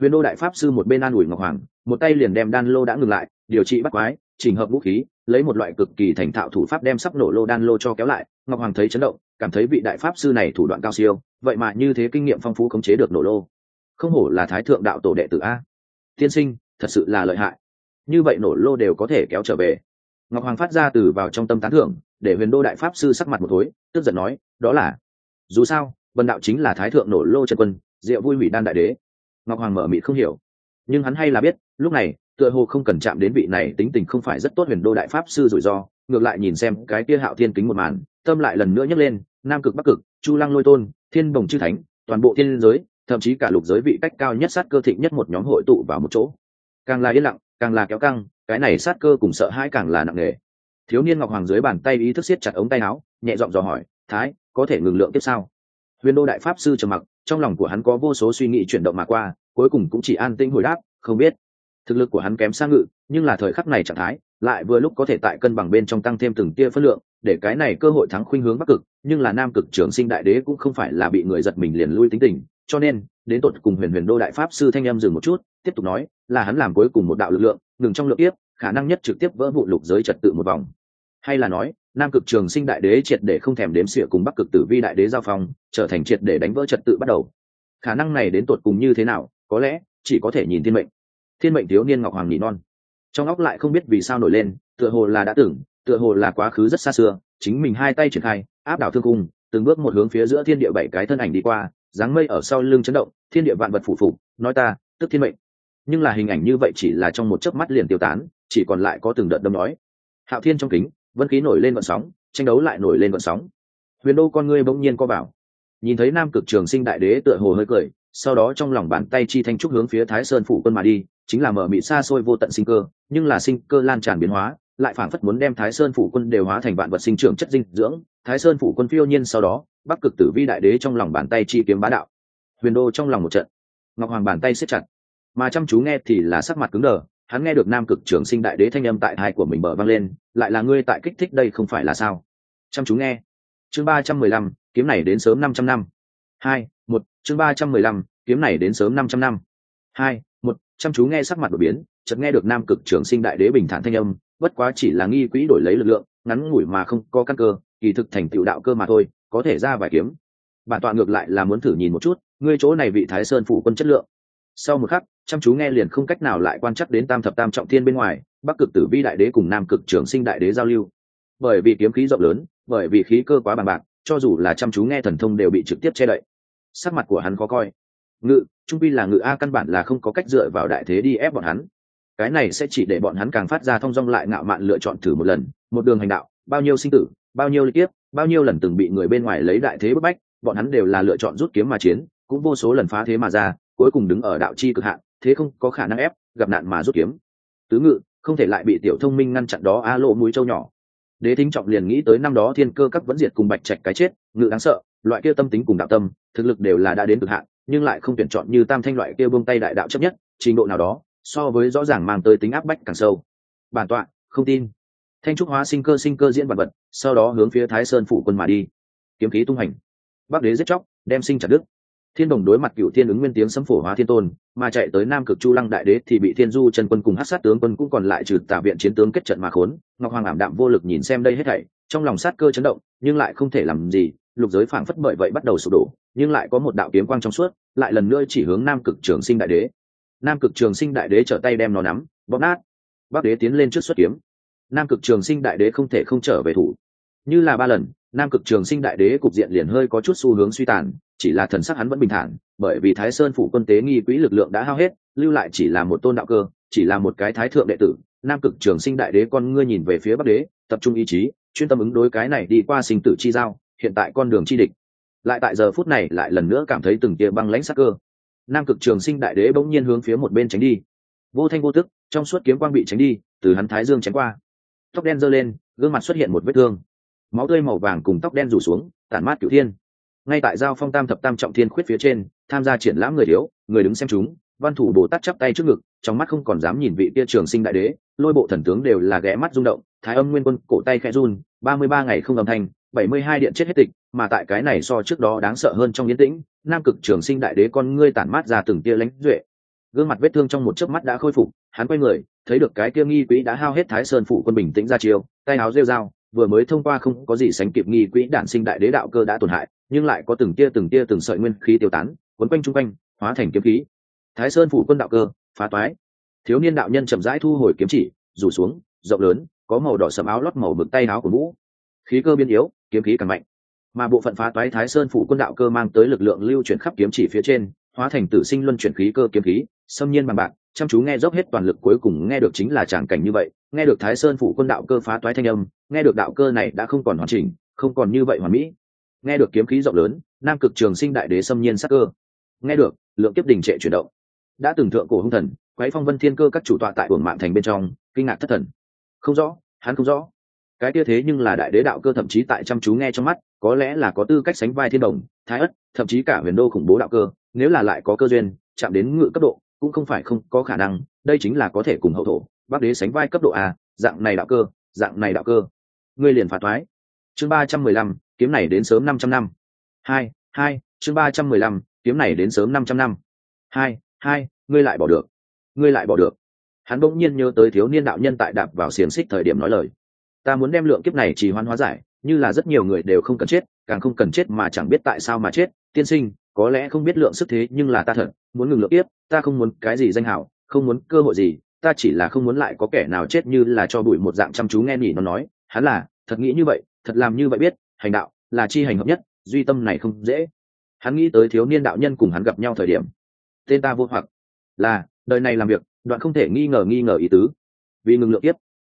Huyền đô đại pháp sư một bên an ủi ngọc hoàng, một tay liền đem đan lô đã ngừng lại, điều trị bắt quái trình hợp vũ khí, lấy một loại cực kỳ thành thạo thủ pháp đem sắp nổ lô đan lô cho kéo lại. Ngọc hoàng thấy chấn động, cảm thấy vị đại pháp sư này thủ đoạn cao siêu, vậy mà như thế kinh nghiệm phong phú khống chế được nổ lô. Không hổ là thái thượng đạo tổ đệ tử a tiên sinh, thật sự là lợi hại. Như vậy nổ lô đều có thể kéo trở về. Ngọc hoàng phát ra từ vào trong tâm tán thưởng, để huyền đô đại pháp sư sắc mặt một thối tức giận nói, đó là, dù sao, vân đạo chính là thái thượng nổ lô trần quân, diệu vui hủy đan đại đế. Ngọc hoàng mở mịt không hiểu. Nhưng hắn hay là biết, lúc này, tựa hồ không cần chạm đến vị này tính tình không phải rất tốt huyền đô đại pháp sư rủi ro, ngược lại nhìn xem cái kia hạo thiên kính một màn, tâm lại lần nữa nhấc lên, nam cực bắc cực, chu lăng lôi tôn, thiên bồng chư thánh, toàn bộ thiên giới thậm chí cả lục giới vị cách cao nhất sát cơ thịnh nhất một nhóm hội tụ vào một chỗ. Càng là yên lặng, càng là kéo căng, cái này sát cơ cùng sợ hãi càng là nặng nề. Thiếu niên ngọc hoàng dưới bàn tay ý thức siết chặt ống tay áo, nhẹ giọng dò hỏi, thái, có thể ngừng lượng tiếp sao? Huyền đô đại pháp sư trầm mặc, trong lòng của hắn có vô số suy nghĩ chuyển động mà qua, cuối cùng cũng chỉ an tĩnh hồi đáp, không biết. Thực lực của hắn kém sang ngự, nhưng là thời khắc này trạng thái, lại vừa lúc có thể tại cân bằng bên trong tăng thêm từng tia phân lượng, để cái này cơ hội thắng khuynh hướng bắc cực, nhưng là nam cực trưởng sinh đại đế cũng không phải là bị người giật mình liền lui tính tình cho nên, đến tột cùng huyền huyền đô đại pháp sư thanh em dừng một chút, tiếp tục nói, là hắn làm cuối cùng một đạo lực lượng, ngừng trong lượng tiếp khả năng nhất trực tiếp vỡ vụ lục giới trật tự một vòng. Hay là nói, nam cực trường sinh đại đế triệt để không thèm đếm xỉa cùng bắc cực tử vi đại đế giao phong, trở thành triệt để đánh vỡ trật tự bắt đầu. Khả năng này đến tột cùng như thế nào, có lẽ, chỉ có thể nhìn thiên mệnh. Thiên mệnh thiếu niên ngọc hoàng nhị non. Trong óc lại không biết vì sao nổi lên, tựa hồ là đã tưởng, tựa hồ là quá khứ rất xa xưa, chính mình hai tay triển khai, áp đảo thương cung từng bước một hướng phía giữa thiên địa bảy cái thân ảnh đi qua dáng mây ở sau lưng chấn động, thiên địa vạn vật phủ phục, nói ta, tức thiên mệnh. Nhưng là hình ảnh như vậy chỉ là trong một chớp mắt liền tiêu tán, chỉ còn lại có từng đợt đâm nói hạo thiên trong kính, vân khí nổi lên vận sóng, tranh đấu lại nổi lên vận sóng. Huyền đô con ngươi bỗng nhiên co bảo. Nhìn thấy nam cực trường sinh đại đế tựa hồ hơi cười, sau đó trong lòng bàn tay chi thanh trúc hướng phía thái sơn phủ quân mà đi, chính là mở mị xa xôi vô tận sinh cơ, nhưng là sinh cơ lan tràn biến hóa, lại phảng phất muốn đem thái sơn phủ quân đều hóa thành vạn vật sinh trưởng chất dinh dưỡng thái sơn phủ quân phiêu nhiên sau đó, bắc cực tử vi đại đế trong lòng bàn tay chi kiếm bá đạo. Huyền đô trong lòng một trận. Ngọc hoàng bàn tay siết chặt. Mà chăm chú nghe thì là sắc mặt cứng đờ, hắn nghe được nam cực trường sinh đại đế thanh âm tại hai của mình bờ vang lên, lại là ngươi tại kích thích đây không phải là sao? Chăm chú nghe. Chương ba trăm mười lăm, kiếm này đến sớm năm trăm năm. Hai, một, chương ba trăm mười lăm, kiếm này đến sớm năm trăm năm. Hai, một, chăm chú nghe sắc mặt đổi biến, chợt nghe được nam cực trường sinh đại đế bình thản thanh âm, bất quá chỉ là nghi quỹ đổi lấy lực lượng, ngắn ngủi mà không có căn cơ kỳ thực thành tựu đạo cơ mà thôi, có thể ra vài kiếm. Bản tọa ngược lại là muốn thử nhìn một chút, ngươi chỗ này vị thái sơn phủ quân chất lượng. Sau một khắc, chăm chú nghe liền không cách nào lại quan chắc đến tam thập tam trọng thiên bên ngoài, bắc cực tử vi đại đế cùng nam cực trường sinh đại đế giao lưu. Bởi vì kiếm khí rộng lớn, bởi vì khí cơ quá bằng bạc, cho dù là chăm chú nghe thần thông đều bị trực tiếp che đậy. Sắc mặt của hắn khó coi. Ngự, trung pi là ngự a căn bản là không có cách dựa vào đại thế đi ép bọn hắn. Cái này sẽ chỉ để bọn hắn càng phát ra thong dong lại ngạo mạn lựa chọn thử một lần, một đường hành đạo bao nhiêu sinh tử, bao nhiêu liên tiếp bao nhiêu lần từng bị người bên ngoài lấy đại thế bức bách, bọn hắn đều là lựa chọn rút kiếm mà chiến, cũng vô số lần phá thế mà ra, cuối cùng đứng ở đạo chi cực hạn, thế không có khả năng ép, gặp nạn mà rút kiếm. Tứ ngự, không thể lại bị tiểu thông minh ngăn chặn đó, a lộ mũi châu nhỏ. Đế thính trọng liền nghĩ tới năm đó thiên cơ các vẫn diệt cùng bạch trạch cái chết, ngự đáng sợ, loại kia tâm tính cùng đạo tâm, thực lực đều là đã đến cực hạn, nhưng lại không tuyển chọn như tam thanh loại kia buông tay đại đạo chấp nhất, trình độ nào đó, so với rõ ràng mang tới tính áp bách càng sâu. Bản tọa, không tin thanh trúc hóa sinh cơ sinh cơ diễn vật vật, sau đó hướng phía thái sơn phủ quân mà đi. Kiếm khí tung hành. Bắc đế giết chóc, đem sinh chặt đức thiên đồng đối mặt cựu thiên ứng nguyên tiếng sấm phổ hóa thiên tôn, mà chạy tới nam cực chu lăng đại đế thì bị thiên du trần quân cùng hát sát tướng quân cũng còn lại trừ tả viện chiến tướng kết trận mà khốn. Ngọc hoàng ảm đạm vô lực nhìn xem đây hết thảy, trong lòng sát cơ chấn động, nhưng lại không thể làm gì, lục giới phảng phất bởi vậy bắt đầu sụp đổ, nhưng lại có một đạo kiếm quang trong suốt, lại lần nữa chỉ hướng nam cực trường sinh đại đế. Nam cực trường sinh đại đế trở tay đem nó nắm, bóp nát. Bắc đế tiến lên trước xuất kiếm nam cực trường sinh đại đế không thể không trở về thủ. Như là ba lần, nam cực trường sinh đại đế cục diện liền hơi có chút xu hướng suy tàn, chỉ là thần sắc hắn vẫn bình thản, bởi vì thái sơn phủ quân tế nghi quỹ lực lượng đã hao hết, lưu lại chỉ là một tôn đạo cơ, chỉ là một cái thái thượng đệ tử. Nam cực trường sinh đại đế con ngươi nhìn về phía bắc đế, tập trung ý chí, chuyên tâm ứng đối cái này đi qua sinh tử chi giao, hiện tại con đường chi địch. Lại tại giờ phút này lại lần nữa cảm thấy từng tia băng lãnh sắc cơ. Nam cực trường sinh đại đế bỗng nhiên hướng phía một bên tránh đi. Vô thanh vô tức, trong suốt kiếm quang bị tránh đi, từ hắn thái dương tránh qua tóc đen giơ lên, gương mặt xuất hiện một vết thương. Máu tươi màu vàng cùng tóc đen rủ xuống, tản mát cửu thiên. Ngay tại giao phong tam thập tam trọng thiên khuyết phía trên, tham gia triển lãm người thiếu, người đứng xem chúng, văn thủ bồ tát chắp tay trước ngực, trong mắt không còn dám nhìn vị kia trường sinh đại đế, lôi bộ thần tướng đều là ghé mắt rung động, thái âm nguyên quân, cổ tay khẽ run, ba mươi ba ngày không âm thanh, bảy mươi hai điện chết hết tịch, mà tại cái này so trước đó đáng sợ hơn trong yên tĩnh, nam cực trường sinh đại đế con ngươi tản mát ra từng tia lãnh duệ. Gương mặt vết thương trong một chớp mắt đã khôi phục, hắn quay người thấy được cái kia nghi quỹ đã hao hết thái sơn phủ quân bình tĩnh ra chiêu, tay áo rêu dao vừa mới thông qua không có gì sánh kịp nghi quỹ đản sinh đại đế đạo cơ đã tổn hại, nhưng lại có từng tia từng tia từng sợi nguyên khí tiêu tán, quấn quanh chung quanh, hóa thành kiếm khí. Thái sơn phủ quân đạo cơ, phá toái. Thiếu niên đạo nhân chậm rãi thu hồi kiếm chỉ, rủ xuống, rộng lớn, có màu đỏ sẫm áo lót màu mực tay áo của vũ khí cơ biến yếu, kiếm khí càng mạnh. Mà bộ phận phá toái thái sơn phủ quân đạo cơ mang tới lực lượng lưu chuyển khắp kiếm chỉ phía trên, hóa thành tử sinh luân chuyển khí cơ kiếm khí, xâm nhiên bằng bạc chăm chú nghe dốc hết toàn lực cuối cùng nghe được chính là tràng cảnh như vậy, nghe được thái sơn phủ quân đạo cơ phá toái thanh âm, nghe được đạo cơ này đã không còn hoàn chỉnh, không còn như vậy hoàn mỹ. Nghe được kiếm khí rộng lớn, nam cực trường sinh đại đế xâm nhiên sắc cơ. Nghe được, lượng kiếp đình trệ chuyển động. Đã từng thượng cổ hung thần quấy phong vân thiên cơ các chủ tọa tại hưởng mạng thành bên trong, kinh ngạc thất thần. Không rõ, hắn không rõ. Cái kia thế nhưng là đại đế đạo cơ thậm chí tại chăm chú nghe trong mắt, có lẽ là có tư cách sánh vai thiên đồng, thái ất, thậm chí cả huyền đô khủng bố đạo cơ, nếu là lại có cơ duyên, chạm đến ngự cấp độ cũng không phải không có khả năng, đây chính là có thể cùng hậu thổ, bắc đế sánh vai cấp độ a, dạng này đạo cơ, dạng này đạo cơ. Ngươi liền phá thoái chương ba trăm mười lăm, kiếm này đến sớm năm trăm năm. Hai hai, chương ba trăm mười lăm, kiếm này đến sớm năm trăm năm. Hai hai, ngươi lại bỏ được. Ngươi lại bỏ được. Hắn bỗng nhiên nhớ tới thiếu niên đạo nhân tại đạp vào xiềng xích thời điểm nói lời. Ta muốn đem lượng kiếp này chỉ hoan hóa giải, như là rất nhiều người đều không cần chết, càng không cần chết mà chẳng biết tại sao mà chết, tiên sinh có lẽ không biết lượng sức thế, nhưng là ta thật muốn ngừng lượng tiếp ta không muốn cái gì danh hảo, không muốn cơ hội gì, ta chỉ là không muốn lại có kẻ nào chết như là cho bụi một dạng chăm chú nghe nhỉ nó nói. Hắn là, thật nghĩ như vậy, thật làm như vậy biết, hành đạo là chi hành hợp nhất, duy tâm này không dễ. Hắn nghĩ tới thiếu niên đạo nhân cùng hắn gặp nhau thời điểm. Tên ta vô hoặc. Là, đời này làm việc, đoạn không thể nghi ngờ nghi ngờ ý tứ. Vì ngừng lượng tiếp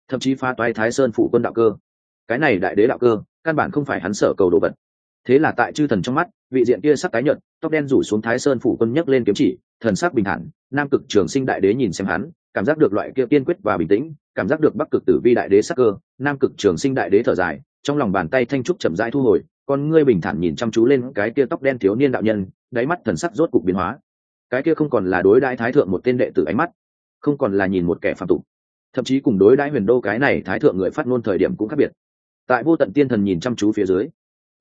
thậm chí phá toái thái sơn phụ quân đạo cơ. Cái này đại đế đạo cơ, căn bản không phải hắn sở cầu đồ vật thế là tại chư thần trong mắt, vị diện kia sắc tái nhợt, tóc đen rủ xuống thái sơn phủ quân nhấc lên kiếm chỉ, thần sắc bình thản, nam cực trường sinh đại đế nhìn xem hắn, cảm giác được loại kia kiên quyết và bình tĩnh, cảm giác được bắc cực tử vi đại đế sắc cơ, nam cực trường sinh đại đế thở dài, trong lòng bàn tay thanh trúc chậm rãi thu hồi, con ngươi bình thản nhìn chăm chú lên cái kia tóc đen thiếu niên đạo nhân, đáy mắt thần sắc rốt cục biến hóa. Cái kia không còn là đối đãi thái thượng một tên đệ tử ánh mắt, không còn là nhìn một kẻ phạm tục. Thậm chí cùng đối đãi huyền đô cái này thái thượng người phát ngôn thời điểm cũng khác biệt. Tại vô tận tiên thần nhìn chăm chú phía dưới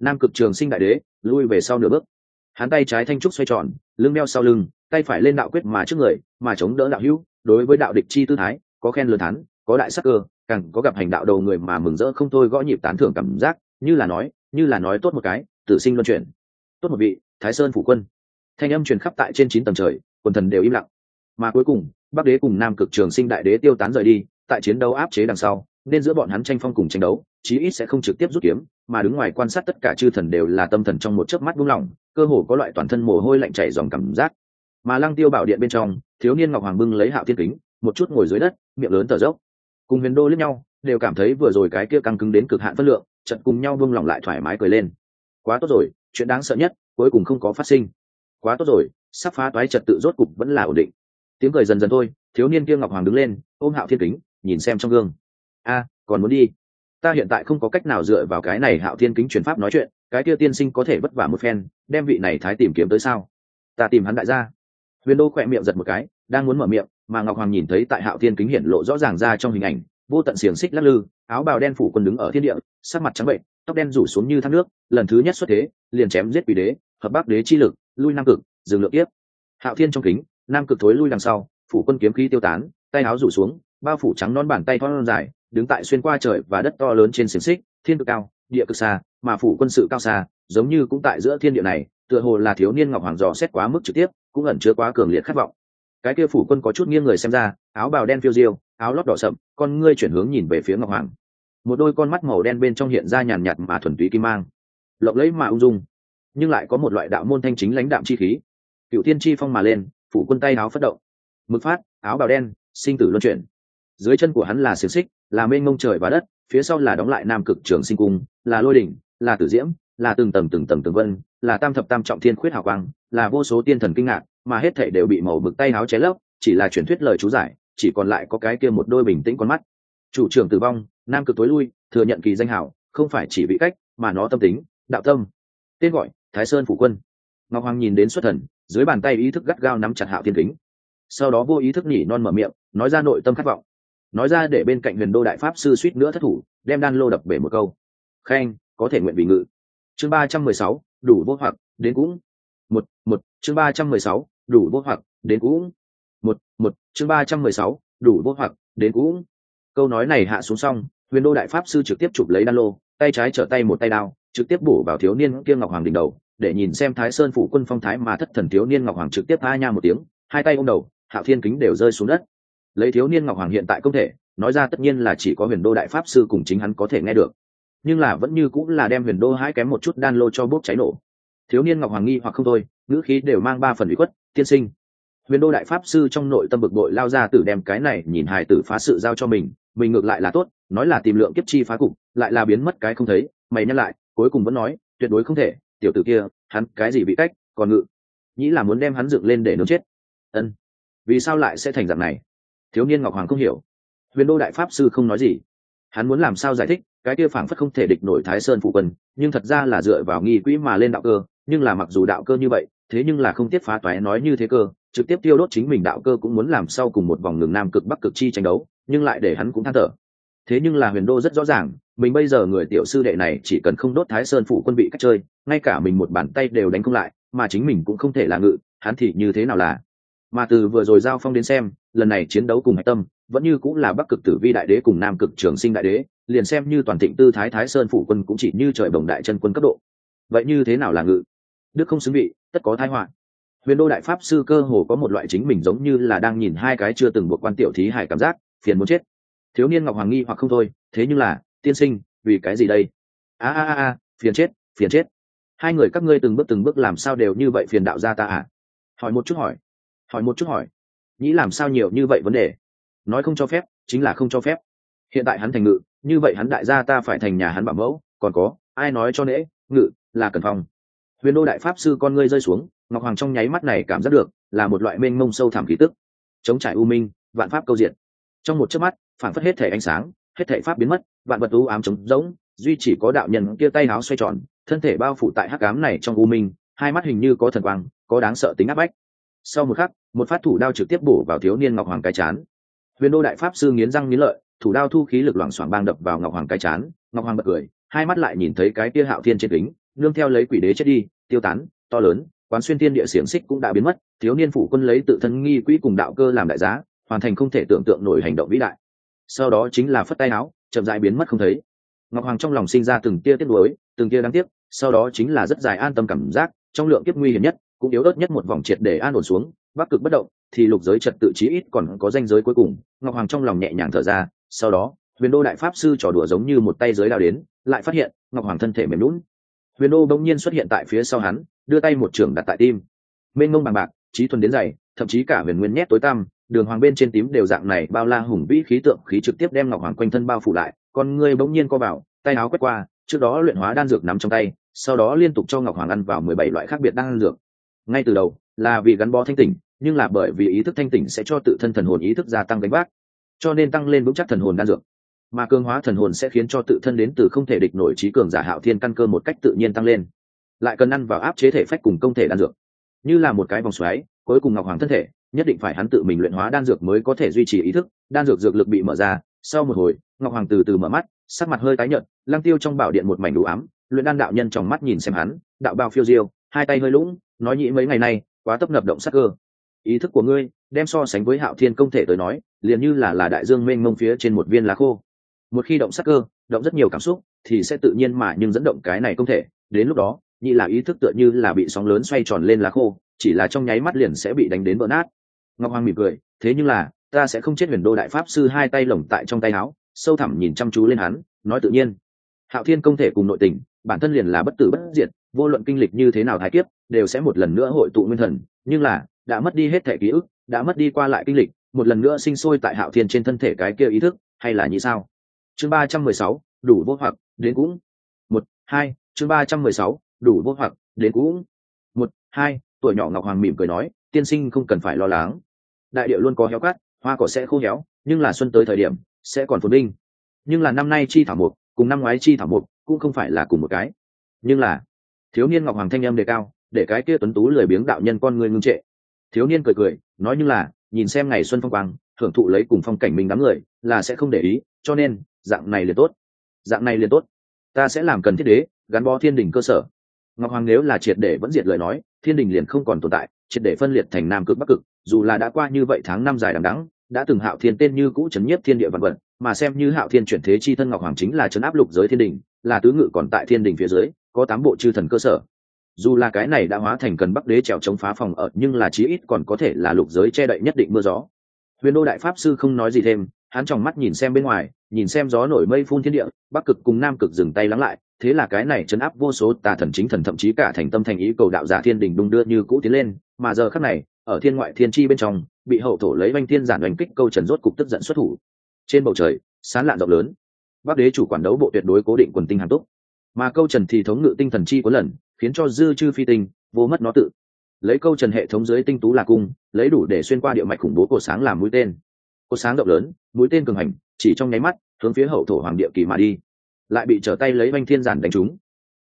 nam cực trường sinh đại đế, lui về sau nửa bước. Hắn tay trái thanh trúc xoay tròn, lưng đeo sau lưng, tay phải lên đạo quyết mà trước người, mà chống đỡ đạo hữu, đối với đạo địch chi tư thái, có khen lừa thắn có đại sắc cơ, càng có gặp hành đạo đầu người mà mừng rỡ không thôi gõ nhịp tán thưởng cảm giác, như là nói, như là nói tốt một cái tự sinh luân chuyển. Tốt một vị, thái sơn phủ quân. Thanh âm truyền khắp tại trên chín tầng trời, quần thần đều im lặng. Mà cuối cùng, bắc đế cùng nam cực trường sinh đại đế tiêu tán rời đi, tại chiến đấu áp chế đằng sau, nên giữa bọn hắn tranh phong cùng tranh đấu chí ít sẽ không trực tiếp rút kiếm, mà đứng ngoài quan sát tất cả chư thần đều là tâm thần trong một chớp mắt buông lỏng, cơ hồ có loại toàn thân mồ hôi lạnh chảy dòng cảm giác. Mà lăng tiêu bảo điện bên trong, thiếu niên ngọc hoàng bưng lấy hạo thiên kính, một chút ngồi dưới đất, miệng lớn thở dốc. Cùng huyền đô lẫn nhau, đều cảm thấy vừa rồi cái kia căng cứng đến cực hạn phân lượng chật cùng nhau buông lỏng lại thoải mái cười lên. Quá tốt rồi, chuyện đáng sợ nhất, cuối cùng không có phát sinh. Quá tốt rồi, sắp phá toái trật tự rốt cục vẫn là ổn định. Tiếng cười dần dần thôi, thiếu niên kia ngọc hoàng đứng lên, ôm hạo thiên kính, nhìn xem trong gương. A, còn muốn đi? Ta hiện tại không có cách nào dựa vào cái này hạo thiên kính truyền pháp nói chuyện, cái kia tiên sinh có thể vất vả một phen, đem vị này thái tìm kiếm tới sao? Ta tìm hắn đại gia. Huyền đô khỏe miệng giật một cái, đang muốn mở miệng, mà ngọc hoàng nhìn thấy tại hạo thiên kính hiện lộ rõ ràng ra trong hình ảnh, vô tận xiềng xích lắc lư, áo bào đen phủ quân đứng ở thiên địa, sắc mặt trắng bệnh, tóc đen rủ xuống như thác nước, lần thứ nhất xuất thế, liền chém giết quỷ đế, hợp bắc đế chi lực, lui nam cực, dừng lượng tiếp hạo thiên trong kính, nam cực thối lui đằng sau, phủ quân kiếm khí tiêu tán, tay áo rủ xuống, bao phủ trắng non bàn tay thon dài đứng tại xuyên qua trời và đất to lớn trên xiềng xích, thiên cực cao, địa cực xa, mà phủ quân sự cao xa, giống như cũng tại giữa thiên địa này, tựa hồ là thiếu niên ngọc hoàng dò xét quá mức trực tiếp, cũng ẩn chứa quá cường liệt khát vọng. Cái kia phủ quân có chút nghiêng người xem ra, áo bào đen phiêu diêu, áo lót đỏ sậm, con ngươi chuyển hướng nhìn về phía ngọc hoàng. Một đôi con mắt màu đen bên trong hiện ra nhàn nhạt mà thuần túy kim mang. Lộng lẫy mà ung dung, nhưng lại có một loại đạo môn thanh chính lãnh đạm chi khí. Cựu tiên chi phong mà lên, phủ quân tay áo phất động. Mực phát, áo bào đen, sinh tử luân chuyển dưới chân của hắn là xiềng xích, là mênh mông trời và đất, phía sau là đóng lại nam cực trường sinh cung, là lôi đỉnh, là tử diễm, là từng tầng từng tầng từng vân, là tam thập tam trọng thiên khuyết hào quang, là vô số tiên thần kinh ngạc, mà hết thể đều bị màu bực tay áo ché lấp, chỉ là truyền thuyết lời chú giải, chỉ còn lại có cái kia một đôi bình tĩnh con mắt. Chủ trưởng tử vong, nam cực tối lui, thừa nhận kỳ danh hảo, không phải chỉ bị cách, mà nó tâm tính, đạo tâm. Tên gọi, thái sơn phủ quân. Ngọc hoàng nhìn đến xuất thần, dưới bàn tay ý thức gắt gao nắm chặt hạo thiên kính. Sau đó vô ý thức nhỉ non mở miệng, nói ra nội tâm khát vọng nói ra để bên cạnh huyền đô đại pháp sư suýt nữa thất thủ, đem đan lô đập bể một câu. Khen, có thể nguyện vì ngự. Chương ba trăm mười sáu, đủ vô hoặc, đến cũng. Một một, chương ba trăm mười sáu, đủ vô hoặc, đến cũng. Một một, chương ba trăm mười sáu, đủ vô hoặc, đến cũng. Câu nói này hạ xuống xong, huyền đô đại pháp sư trực tiếp chụp lấy đan lô, tay trái trở tay một tay đao, trực tiếp bổ vào thiếu niên kiêng ngọc hoàng đỉnh đầu, để nhìn xem thái sơn phủ quân phong thái mà thất thần thiếu niên ngọc hoàng trực tiếp tha nha một tiếng, hai tay ôm đầu, hạo thiên kính đều rơi xuống đất lấy thiếu niên ngọc hoàng hiện tại công thể, nói ra tất nhiên là chỉ có huyền đô đại pháp sư cùng chính hắn có thể nghe được. Nhưng là vẫn như cũng là đem huyền đô hai kém một chút đan lô cho bốc cháy nổ. Thiếu niên ngọc hoàng nghi hoặc không thôi, ngữ khí đều mang ba phần bị khuất, tiên sinh. Huyền đô đại pháp sư trong nội tâm bực bội lao ra tử đem cái này nhìn hài tử phá sự giao cho mình mình ngược lại là tốt, nói là tìm lượng kiếp chi phá cục, lại là biến mất cái không thấy, mày nhắc lại, cuối cùng vẫn nói, tuyệt đối không thể, tiểu tử kia, hắn cái gì bị cách, còn ngự nghĩ là muốn đem hắn dựng lên để nướng chết. Ân. Vì sao lại sẽ thành dạng này? Thiếu niên ngọc hoàng không hiểu. Huyền đô đại pháp sư không nói gì. Hắn muốn làm sao giải thích, cái kia phảng phất không thể địch nổi thái sơn phụ quân, nhưng thật ra là dựa vào nghi quỹ mà lên đạo cơ, nhưng là mặc dù đạo cơ như vậy, thế nhưng là không tiếp phá toái nói như thế cơ, trực tiếp tiêu đốt chính mình đạo cơ cũng muốn làm sau cùng một vòng ngừng nam cực bắc cực chi tranh đấu, nhưng lại để hắn cũng than thở. Thế nhưng là huyền đô rất rõ ràng, mình bây giờ người tiểu sư đệ này chỉ cần không đốt thái sơn phụ quân bị cách chơi, ngay cả mình một bàn tay đều đánh không lại, mà chính mình cũng không thể là ngự, hắn thì như thế nào là? Mà từ vừa rồi giao phong đến xem, lần này chiến đấu cùng hạch tâm, vẫn như cũng là bắc cực tử vi đại đế cùng nam cực trường sinh đại đế, liền xem như toàn thịnh tư thái thái sơn phủ quân cũng chỉ như trời bồng đại chân quân cấp độ. Vậy như thế nào là ngự? Đức không xứng vị, tất có thái họa. Huyền đô đại pháp sư cơ hồ có một loại chính mình giống như là đang nhìn hai cái chưa từng buộc quan tiểu thí hải cảm giác, phiền muốn chết. Thiếu niên ngọc hoàng nghi hoặc không thôi, thế nhưng là, tiên sinh, vì cái gì đây? A a a phiền chết phiền chết. Hai người các ngươi từng bước từng bước làm sao đều như vậy phiền đạo ra ta à? Hỏi một chút hỏi hỏi một chút hỏi. Nghĩ làm sao nhiều như vậy vấn đề? Nói không cho phép, chính là không cho phép. Hiện tại hắn thành ngự, như vậy hắn đại gia ta phải thành nhà hắn bảo mẫu, còn có, ai nói cho nễ, ngự, là cần phòng. Huyền đô đại pháp sư con ngươi rơi xuống, ngọc hoàng trong nháy mắt này cảm giác được, là một loại mênh mông sâu thẳm khí tức. Chống trải u minh, vạn pháp câu diện trong một chớp mắt, phản phất hết thể ánh sáng, hết thể pháp biến mất, vạn vật u ám trống rỗng, duy chỉ có đạo nhân kia tay áo xoay tròn, thân thể bao phủ tại hắc ám này trong u minh, hai mắt hình như có thần quang, có đáng sợ tính áp bách. Sau một khắc một phát thủ đao trực tiếp bổ vào thiếu niên ngọc hoàng cái chán. Huyền đô đại pháp sư nghiến răng nghiến lợi, thủ đao thu khí lực loảng xoảng bang đập vào ngọc hoàng cái chán. Ngọc hoàng bật cười, hai mắt lại nhìn thấy cái tia hạo thiên trên kính, nương theo lấy quỷ đế chết đi, tiêu tán, to lớn, quán xuyên thiên địa xiềng xích cũng đã biến mất, thiếu niên phủ quân lấy tự thân nghi quỹ cùng đạo cơ làm đại giá, hoàn thành không thể tưởng tượng nổi hành động vĩ đại. Sau đó chính là phất tay áo, chậm dại biến mất không thấy. Ngọc hoàng trong lòng sinh ra từng tia tiếc nuối, từng tia đáng tiếc, sau đó chính là rất dài an tâm cảm giác, trong lượng kiếp nguy hiểm nhất, cũng yếu ớt nhất một vòng triệt để an ổn xuống bắc cực bất động, thì lục giới trật tự chí ít còn có danh giới cuối cùng. Ngọc hoàng trong lòng nhẹ nhàng thở ra, sau đó, huyền đô đại pháp sư trò đùa giống như một tay giới đào đến, lại phát hiện, ngọc hoàng thân thể mềm lún huyền đô bỗng nhiên xuất hiện tại phía sau hắn, đưa tay một trường đặt tại tim. Mênh ngông bằng bạc, trí thuần đến dày, thậm chí cả huyền nguyên nhét tối tăm, đường hoàng bên trên tím đều dạng này bao la hùng vĩ khí tượng khí trực tiếp đem ngọc hoàng quanh thân bao phủ lại, con ngươi bỗng nhiên co vào, tay áo quét qua, trước đó luyện hóa đan dược nắm trong tay, sau đó liên tục cho ngọc hoàng ăn vào mười bảy loại khác biệt đan dược. Ngay từ đầu, là vì gắn bó thanh tỉnh nhưng là bởi vì ý thức thanh tỉnh sẽ cho tự thân thần hồn ý thức gia tăng gánh vác, cho nên tăng lên vững chắc thần hồn đan dược. Mà cường hóa thần hồn sẽ khiến cho tự thân đến từ không thể địch nổi trí cường giả hạo thiên căn cơ một cách tự nhiên tăng lên. Lại cần ăn vào áp chế thể phách cùng công thể đan dược. Như là một cái vòng xoáy, cuối cùng ngọc hoàng thân thể, nhất định phải hắn tự mình luyện hóa đan dược mới có thể duy trì ý thức. Đan dược dược lực bị mở ra, sau một hồi, ngọc hoàng từ từ mở mắt, sắc mặt hơi tái nhợt lang tiêu trong bảo điện một mảnh đủ ám, luyện đan đạo nhân trong mắt nhìn xem hắn, đạo bao phiêu diêu, hai tay hơi lũng, nói nhĩ mấy ngày nay, quá tấp nập động sắc cơ ý thức của ngươi, đem so sánh với hạo thiên công thể tới nói, liền như là là đại dương mênh mông phía trên một viên lá khô. Một khi động sắc cơ, động rất nhiều cảm xúc, thì sẽ tự nhiên mà nhưng dẫn động cái này công thể. Đến lúc đó, nhị là ý thức tựa như là bị sóng lớn xoay tròn lên lá khô, chỉ là trong nháy mắt liền sẽ bị đánh đến vỡ nát. Ngọc hoàng mỉm cười, thế nhưng là, ta sẽ không chết huyền đô đại pháp sư hai tay lồng tại trong tay áo, sâu thẳm nhìn chăm chú lên hắn, nói tự nhiên. Hạo thiên công thể cùng nội tình, bản thân liền là bất tử bất diệt, vô luận kinh lịch như thế nào thái kiếp, đều sẽ một lần nữa hội tụ nguyên thần, nhưng là đã mất đi hết thể ký ức, đã mất đi qua lại kinh lịch, một lần nữa sinh sôi tại hạo thiên trên thân thể cái kia ý thức, hay là như sao? Chương ba trăm mười sáu, đủ vô hoặc, đến cũng. Một, hai, chương ba trăm mười sáu, đủ vô hoặc, đến cũng. Một, hai, tuổi nhỏ ngọc hoàng mỉm cười nói, tiên sinh không cần phải lo lắng. Đại địa luôn có héo cắt hoa cỏ sẽ khô héo, nhưng là xuân tới thời điểm, sẽ còn phồn vinh. Nhưng là năm nay chi thảo mục, cùng năm ngoái chi thảo mục, cũng không phải là cùng một cái. Nhưng là, thiếu niên ngọc hoàng thanh em đề cao, để cái kia tuấn tú lười biếng đạo nhân con người ngưng trệ thiếu niên cười cười, nói như là, nhìn xem ngày xuân phong quang thưởng thụ lấy cùng phong cảnh mình đám người, là sẽ không để ý, cho nên, dạng này liền tốt. Dạng này liền tốt. Ta sẽ làm cần thiết đế, gắn bó thiên đình cơ sở. Ngọc hoàng nếu là triệt để vẫn diệt lời nói, thiên đình liền không còn tồn tại, triệt để phân liệt thành nam cực bắc cực, dù là đã qua như vậy tháng năm dài đằng đắng đã từng hạo thiên tên như cũ chấn nhiếp thiên địa vạn vật, mà xem như hạo thiên chuyển thế chi thân ngọc hoàng chính là chấn áp lục giới thiên đình, là tứ ngự còn tại thiên đình phía dưới, có tám bộ chư thần cơ sở dù là cái này đã hóa thành cần bắc đế trèo chống phá phòng ở, nhưng là chí ít còn có thể là lục giới che đậy nhất định mưa gió. Huyền đô đại pháp sư không nói gì thêm, hắn tròng mắt nhìn xem bên ngoài, nhìn xem gió nổi mây phun thiên địa, bắc cực cùng nam cực dừng tay lắng lại, thế là cái này chấn áp vô số tà thần chính thần thậm chí cả thành tâm thành ý cầu đạo giả thiên đình đung đưa như cũ tiến lên, mà giờ khắc này, ở thiên ngoại thiên chi bên trong, bị hậu thổ lấy oanh thiên giản oanh kích câu trần rốt cục tức giận xuất thủ. Trên bầu trời, sán lạn rộng lớn. Bắc đế chủ quản đấu bộ tuyệt đối cố định quần tinh hàn túc. Mà câu trần thì thống ngự tinh thần chi có lần khiến cho dư chư phi tinh, vô mất nó tự. Lấy câu trần hệ thống dưới tinh tú là cung, lấy đủ để xuyên qua địa mạch khủng bố của sáng làm mũi tên. Cột sáng rộng lớn, mũi tên cường hành, chỉ trong nháy mắt, hướng phía hậu thổ hoàng địa kỳ mà đi. Lại bị trở tay lấy oanh thiên giản đánh trúng.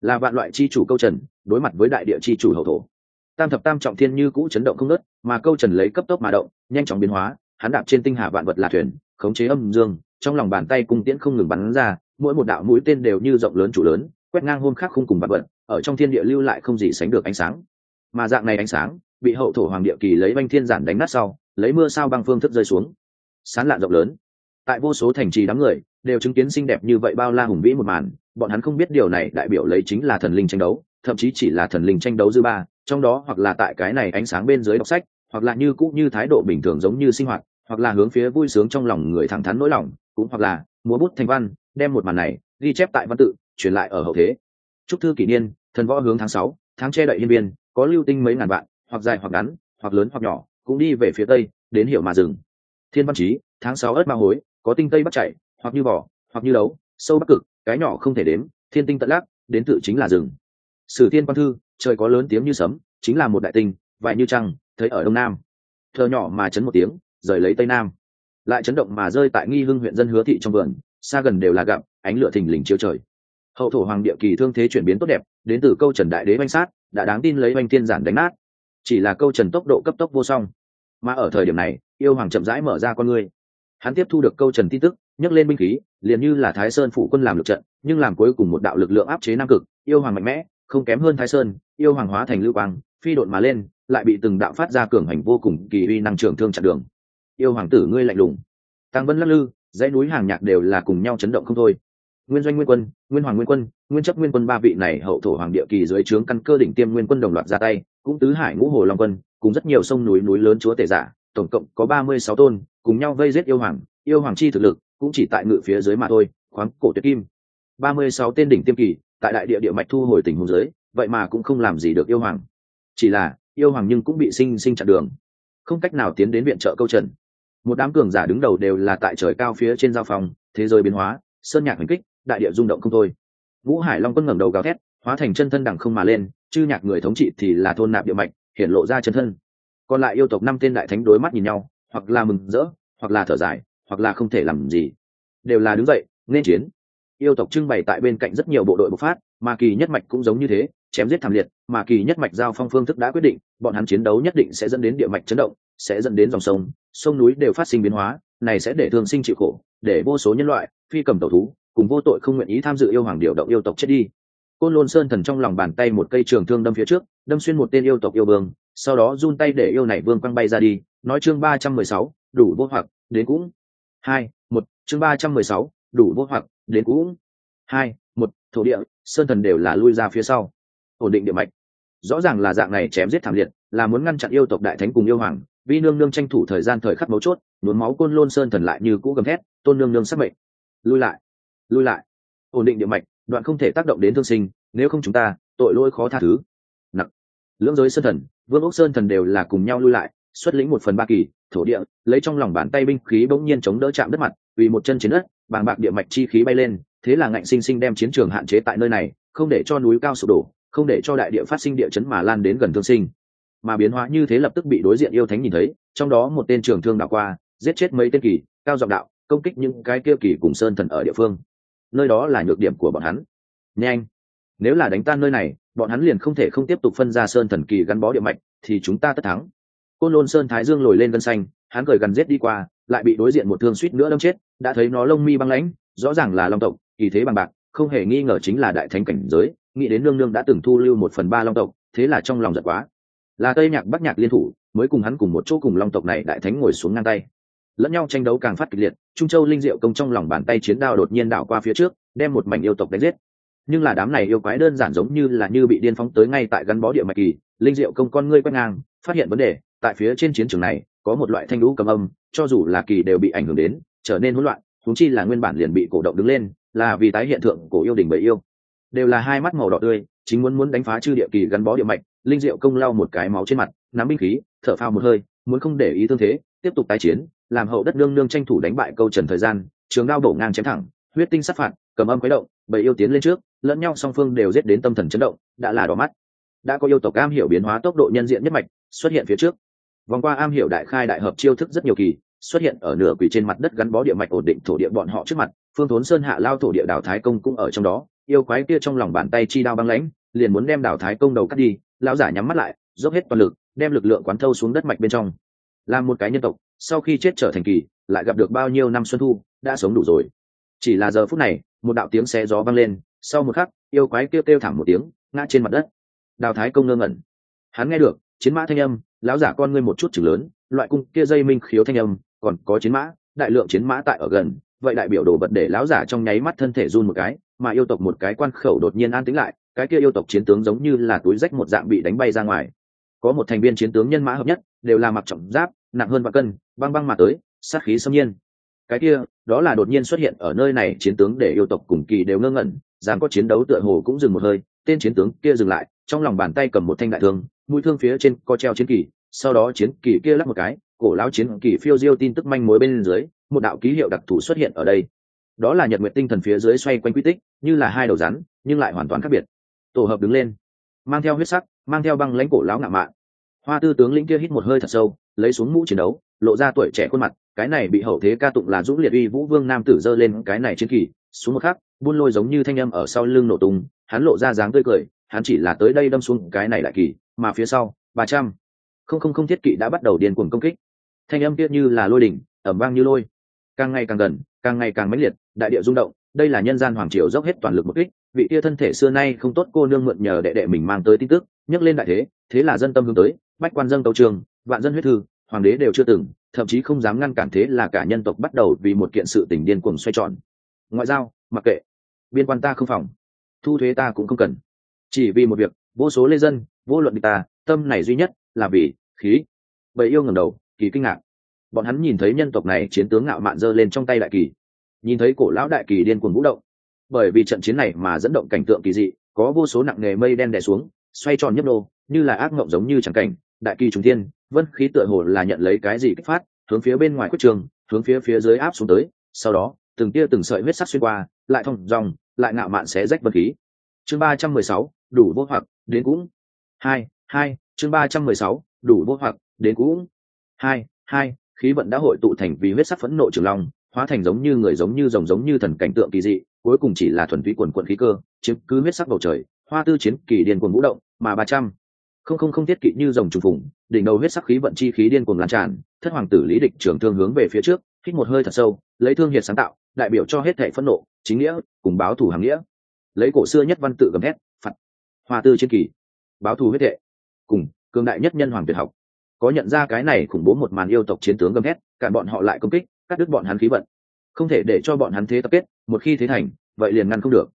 Là vạn loại chi chủ câu trần, đối mặt với đại địa chi chủ hậu thổ. Tam thập tam trọng thiên như cũ chấn động không nớt mà câu trần lấy cấp tốc mà động, nhanh chóng biến hóa, hắn đạp trên tinh hà vạn vật là thuyền, khống chế âm dương, trong lòng bàn tay cung tiễn không ngừng bắn ra, mỗi một đạo mũi tên đều như rộng lớn chủ lớn quét ngang hôm khác không cùng vật vật, ở trong thiên địa lưu lại không gì sánh được ánh sáng. Mà dạng này ánh sáng, bị hậu thổ hoàng địa kỳ lấy banh thiên giản đánh nát sau, lấy mưa sao băng phương thức rơi xuống. Sán lạn rộng lớn. Tại vô số thành trì đám người, đều chứng kiến xinh đẹp như vậy bao la hùng vĩ một màn, bọn hắn không biết điều này đại biểu lấy chính là thần linh tranh đấu, thậm chí chỉ là thần linh tranh đấu dư ba, trong đó hoặc là tại cái này ánh sáng bên dưới đọc sách, hoặc là như cũ như thái độ bình thường giống như sinh hoạt, hoặc là hướng phía vui sướng trong lòng người thẳng thắn nỗi lòng, cũng hoặc là múa bút thành văn, đem một màn này ghi chép tại văn tự truyền lại ở hậu thế. Chúc thư kỷ niên, thần võ hướng tháng sáu, tháng che đậy hiên biên có lưu tinh mấy ngàn vạn, hoặc dài hoặc ngắn, hoặc lớn hoặc nhỏ, cũng đi về phía tây, đến hiểu mà dừng. Thiên văn chí, tháng sáu ớt ma hối, có tinh tây bắt chạy, hoặc như vỏ, hoặc như đấu, sâu bắc cực, cái nhỏ không thể đếm, thiên tinh tận lắc đến tự chính là rừng sử thiên quan thư, trời có lớn tiếng như sấm, chính là một đại tinh, vải như trăng, thấy ở đông nam. Thơ nhỏ mà chấn một tiếng, rời lấy tây nam. Lại chấn động mà rơi tại nghi hưng huyện dân hứa thị trong vườn, xa gần đều là gặm, ánh lửa thình lình chiếu trời hậu thổ hoàng địa kỳ thương thế chuyển biến tốt đẹp, đến từ câu trần đại đế oanh sát, đã đáng tin lấy oanh tiên giản đánh nát. Chỉ là câu trần tốc độ cấp tốc vô song. Mà ở thời điểm này, yêu hoàng chậm rãi mở ra con ngươi. Hắn tiếp thu được câu trần tin tức, nhấc lên binh khí, liền như là thái sơn phụ quân làm lực trận, nhưng làm cuối cùng một đạo lực lượng áp chế nam cực, yêu hoàng mạnh mẽ, không kém hơn thái sơn, yêu hoàng hóa thành lưu quang, phi đột mà lên, lại bị từng đạo phát ra cường hành vô cùng kỳ uy năng trường thương chặn đường. Yêu hoàng tử ngươi lạnh lùng. Tăng vân lắc lư, dãy núi hàng nhạc đều là cùng nhau chấn động không thôi nguyên doanh nguyên quân, nguyên hoàng nguyên quân, nguyên chấp nguyên quân ba vị này hậu thổ hoàng địa kỳ dưới trướng căn cơ đỉnh tiêm nguyên quân đồng loạt ra tay, cũng tứ hải ngũ hồ long quân, cùng rất nhiều sông núi núi lớn chúa tể giả, tổng cộng có ba mươi sáu tôn, cùng nhau vây giết yêu hoàng yêu hoàng chi thực lực cũng chỉ tại ngự phía dưới mà thôi, khoáng cổ tuyệt kim. Ba mươi sáu tên đỉnh tiêm kỳ, tại đại địa địa mạch thu hồi tình hùng giới vậy mà cũng không làm gì được yêu hoàng. Chỉ là, yêu hoàng nhưng cũng bị sinh sinh chặn đường. Không cách nào tiến đến viện trợ câu trần. Một đám cường giả đứng đầu đều là tại trời cao phía trên giao phòng, thế giới biến hóa, sơn nhạc hành kích đại địa rung động không thôi. Vũ hải long quân ngẩng đầu gào thét, hóa thành chân thân đẳng không mà lên, chư nhạc người thống trị thì là thôn nạp địa mạch, hiện lộ ra chân thân. Còn lại yêu tộc năm tên đại thánh đối mắt nhìn nhau, hoặc là mừng rỡ, hoặc là thở dài, hoặc là không thể làm gì. Đều là đứng dậy, nên chiến. Yêu tộc trưng bày tại bên cạnh rất nhiều bộ đội bộc phát, mà kỳ nhất mạch cũng giống như thế, chém giết thảm liệt, mà kỳ nhất mạch giao phong phương thức đã quyết định, bọn hắn chiến đấu nhất định sẽ dẫn đến địa mạch chấn động, sẽ dẫn đến dòng sông sông núi đều phát sinh biến hóa, này sẽ để thương sinh chịu khổ, để vô số nhân loại, phi cầm tẩu thú cùng vô tội không nguyện ý tham dự yêu hoàng điều động yêu tộc chết đi. Côn lôn sơn thần trong lòng bàn tay một cây trường thương đâm phía trước, đâm xuyên một tên yêu tộc yêu vương, sau đó run tay để yêu này vương quăng bay ra đi, nói chương ba trăm mười sáu, đủ vô hoặc, đến cũng. Hai, một, chương ba trăm mười sáu, đủ vô hoặc, đến cũng. Hai, một, thổ địa, sơn thần đều là lui ra phía sau. Ổn định địa mạch. Rõ ràng là dạng này chém giết thảm liệt, là muốn ngăn chặn yêu tộc đại thánh cùng yêu hoàng vi nương nương tranh thủ thời gian thời khắc mấu chốt, nhuốm máu côn lôn sơn thần lại như cũ gầm thét, tôn nương nương sắc mệnh. Lui lại lui lại. Ổn định địa mạch, đoạn không thể tác động đến thương sinh, nếu không chúng ta, tội lỗi khó tha thứ. Nặng lưỡng giới sơn thần, vương ốc sơn thần đều là cùng nhau lui lại, xuất lĩnh một phần ba kỳ, thổ địa, lấy trong lòng bàn tay binh khí bỗng nhiên chống đỡ chạm đất mặt, vì một chân chiến đất, bàng bạc địa mạch chi khí bay lên, thế là ngạnh sinh sinh đem chiến trường hạn chế tại nơi này, không để cho núi cao sụp đổ, không để cho đại địa phát sinh địa chấn mà lan đến gần thương sinh. Mà biến hóa như thế lập tức bị đối diện yêu thánh nhìn thấy, trong đó một tên trường thương đạo qua, giết chết mấy tên kỳ, cao giọng đạo, công kích những cái kia kỳ cùng sơn thần ở địa phương nơi đó là nhược điểm của bọn hắn. Nhanh! Nếu là đánh tan nơi này, bọn hắn liền không thể không tiếp tục phân ra sơn thần kỳ gắn bó địa mạch, thì chúng ta tất thắng. Côn lôn sơn thái dương lồi lên gân xanh, hắn cười gần giết đi qua, lại bị đối diện một thương suýt nữa đâm chết, đã thấy nó lông mi băng lãnh, rõ ràng là long tộc, kỳ thế bằng bạc, không hề nghi ngờ chính là đại thánh cảnh giới, nghĩ đến nương nương đã từng thu lưu một phần ba long tộc, thế là trong lòng giật quá. Là tây nhạc bắc nhạc liên thủ, mới cùng hắn cùng một chỗ cùng long tộc này đại thánh ngồi xuống ngang tay lẫn nhau tranh đấu càng phát kịch liệt, trung châu linh diệu công trong lòng bàn tay chiến đao đột nhiên đảo qua phía trước, đem một mảnh yêu tộc đánh giết. Nhưng là đám này yêu quái đơn giản giống như là như bị điên phóng tới ngay tại gắn bó địa mạch kỳ, linh diệu công con ngươi quét ngang, phát hiện vấn đề, tại phía trên chiến trường này, có một loại thanh lũ cầm âm, cho dù là kỳ đều bị ảnh hưởng đến, trở nên hỗn loạn thúng chi là nguyên bản liền bị cổ động đứng lên, là vì tái hiện tượng cổ yêu đình bởi yêu. Đều là hai mắt màu đỏ tươi, chính muốn muốn đánh phá chư địa kỳ gắn bó địa mạch, linh diệu công lau một cái máu trên mặt, nắm binh khí, thở phao một hơi, muốn không để ý thương thế, tiếp tục tái chiến làm hậu đất nương nương tranh thủ đánh bại câu trần thời gian, trường đao đổ ngang chém thẳng, huyết tinh sát phạt, cầm âm quấy động, bầy yêu tiến lên trước, lẫn nhau song phương đều giết đến tâm thần chấn động, đã là đỏ mắt. Đã có yêu tộc am hiểu biến hóa tốc độ nhân diện nhất mạch, xuất hiện phía trước. Vòng qua am hiểu đại khai đại hợp chiêu thức rất nhiều kỳ, xuất hiện ở nửa quỷ trên mặt đất gắn bó địa mạch ổn định thổ địa bọn họ trước mặt, phương thốn sơn hạ lao thổ địa đảo thái công cũng ở trong đó, yêu quái kia trong lòng bàn tay chi đao băng lãnh, liền muốn đem đảo thái công đầu cắt đi, lão giả nhắm mắt lại, dốc hết toàn lực, đem lực lượng quán thâu xuống đất mạch bên trong làm một cái nhân tộc, sau khi chết trở thành kỳ, lại gặp được bao nhiêu năm xuân thu, đã sống đủ rồi. Chỉ là giờ phút này, một đạo tiếng xe gió vang lên, sau một khắc, yêu quái kêu kêu thảm một tiếng, ngã trên mặt đất. Đào thái công ngơ ngẩn. Hắn nghe được, chiến mã thanh âm, lão giả con ngươi một chút chừng lớn, loại cung kia dây minh khiếu thanh âm, còn có chiến mã, đại lượng chiến mã tại ở gần, vậy đại biểu đồ vật để lão giả trong nháy mắt thân thể run một cái, mà yêu tộc một cái quan khẩu đột nhiên an tĩnh lại, cái kia yêu tộc chiến tướng giống như là túi rách một dạng bị đánh bay ra ngoài có một thành viên chiến tướng nhân mã hợp nhất, đều là mặc trọng giáp, nặng hơn vạn cân, băng băng mà tới, sát khí xâm nhiên. Cái kia, đó là đột nhiên xuất hiện ở nơi này, chiến tướng để yêu tộc cùng kỳ đều ngơ ngẩn, dám có chiến đấu tựa hồ cũng dừng một hơi, tên chiến tướng kia dừng lại, trong lòng bàn tay cầm một thanh đại thương, mũi thương phía trên co treo chiến kỳ, sau đó chiến kỳ kia lắp một cái, cổ lão chiến kỳ phiêu diêu tin tức manh mối bên dưới, một đạo ký hiệu đặc thù xuất hiện ở đây. Đó là nhật nguyện tinh thần phía dưới xoay quanh quy tích, như là hai đầu rắn, nhưng lại hoàn toàn khác biệt. Tổ hợp đứng lên, mang theo huyết sắc mang theo băng lãnh cổ lão ngạo mạn. Hoa tư tướng lĩnh kia hít một hơi thật sâu, lấy xuống mũ chiến đấu, lộ ra tuổi trẻ khuôn mặt, cái này bị hậu thế ca tụng là dũng liệt uy vũ vương nam tử dơ lên cái này chiến kỳ, xuống một khắc, buôn lôi giống như thanh âm ở sau lưng nổ tung, hắn lộ ra dáng tươi cười, hắn chỉ là tới đây đâm xuống cái này lại kỳ, mà phía sau, ba trăm. Không không không thiết kỵ đã bắt đầu điên cuồng công kích. Thanh âm kia như là lôi đỉnh, ẩm vang như lôi. Càng ngày càng gần, càng ngày càng mãnh liệt, đại địa rung động, đây là nhân gian hoàng triều dốc hết toàn lực một kích, vị kia thân thể xưa nay không tốt cô nương mượn nhờ đệ đệ mình mang tới tin tức nhấc lên đại thế thế là dân tâm hướng tới, bách quan dân tâu trường, vạn dân huyết thư, hoàng đế đều chưa từng, thậm chí không dám ngăn cản thế là cả nhân tộc bắt đầu vì một kiện sự tình điên cuồng xoay tròn. Ngoại giao, mặc kệ. Biên quan ta không phòng. Thu thuế ta cũng không cần. Chỉ vì một việc, vô số lê dân, vô luận đi ta, tâm này duy nhất là vì khí. Bầy yêu ngẩng đầu, kỳ kinh ngạc. Bọn hắn nhìn thấy nhân tộc này chiến tướng ngạo mạn giơ lên trong tay đại kỳ. Nhìn thấy cổ lão đại kỳ điên cuồng vũ động. Bởi vì trận chiến này mà dẫn động cảnh tượng kỳ dị, có vô số nặng nghề mây đen đè xuống xoay tròn nhấp đô, như là ác mộng giống như chẳng cảnh. Đại kỳ trùng thiên, vân khí tựa hồ là nhận lấy cái gì kích phát, hướng phía bên ngoài quyết trường, hướng phía phía dưới áp xuống tới. Sau đó, từng tia từng sợi huyết sắc xuyên qua, lại thông dòng, lại ngạo mạn xé rách vân khí. Chương ba trăm mười sáu, đủ vô hoặc, đến cũng. Hai hai, chương ba trăm mười sáu, đủ vô hoặc, đến cũng. Hai hai, khí vận đã hội tụ thành vì huyết sắc phẫn nộ trường long, hóa thành giống như người giống như rồng giống như thần cảnh tượng kỳ dị, cuối cùng chỉ là thuần túy quần quận khí cơ, chiếm cứ huyết sắc bầu trời hoa tư chiến, kỳ điên cuồng vũ động, mà ba trăm. Không không không thiết kỵ như dòng trùng phủng đỉnh đầu huyết sắc khí vận chi khí điên cuồng lan tràn, thất hoàng tử lý địch trưởng thương hướng về phía trước, hít một hơi thật sâu, lấy thương hiệt sáng tạo, đại biểu cho hết thể phẫn nộ, chính nghĩa, cùng báo thù hàng nghĩa. Lấy cổ xưa nhất văn tự gầm thét phật hoa tư chiến kỳ. Báo thù huyết hệ. Cùng, cường đại nhất nhân hoàng tuyệt học. Có nhận ra cái này khủng bố một màn yêu tộc chiến tướng gầm thét, cản bọn họ lại công kích, cắt đứt bọn hắn khí vận. Không thể để cho bọn hắn thế tập kết, một khi thế thành, vậy liền ngăn không được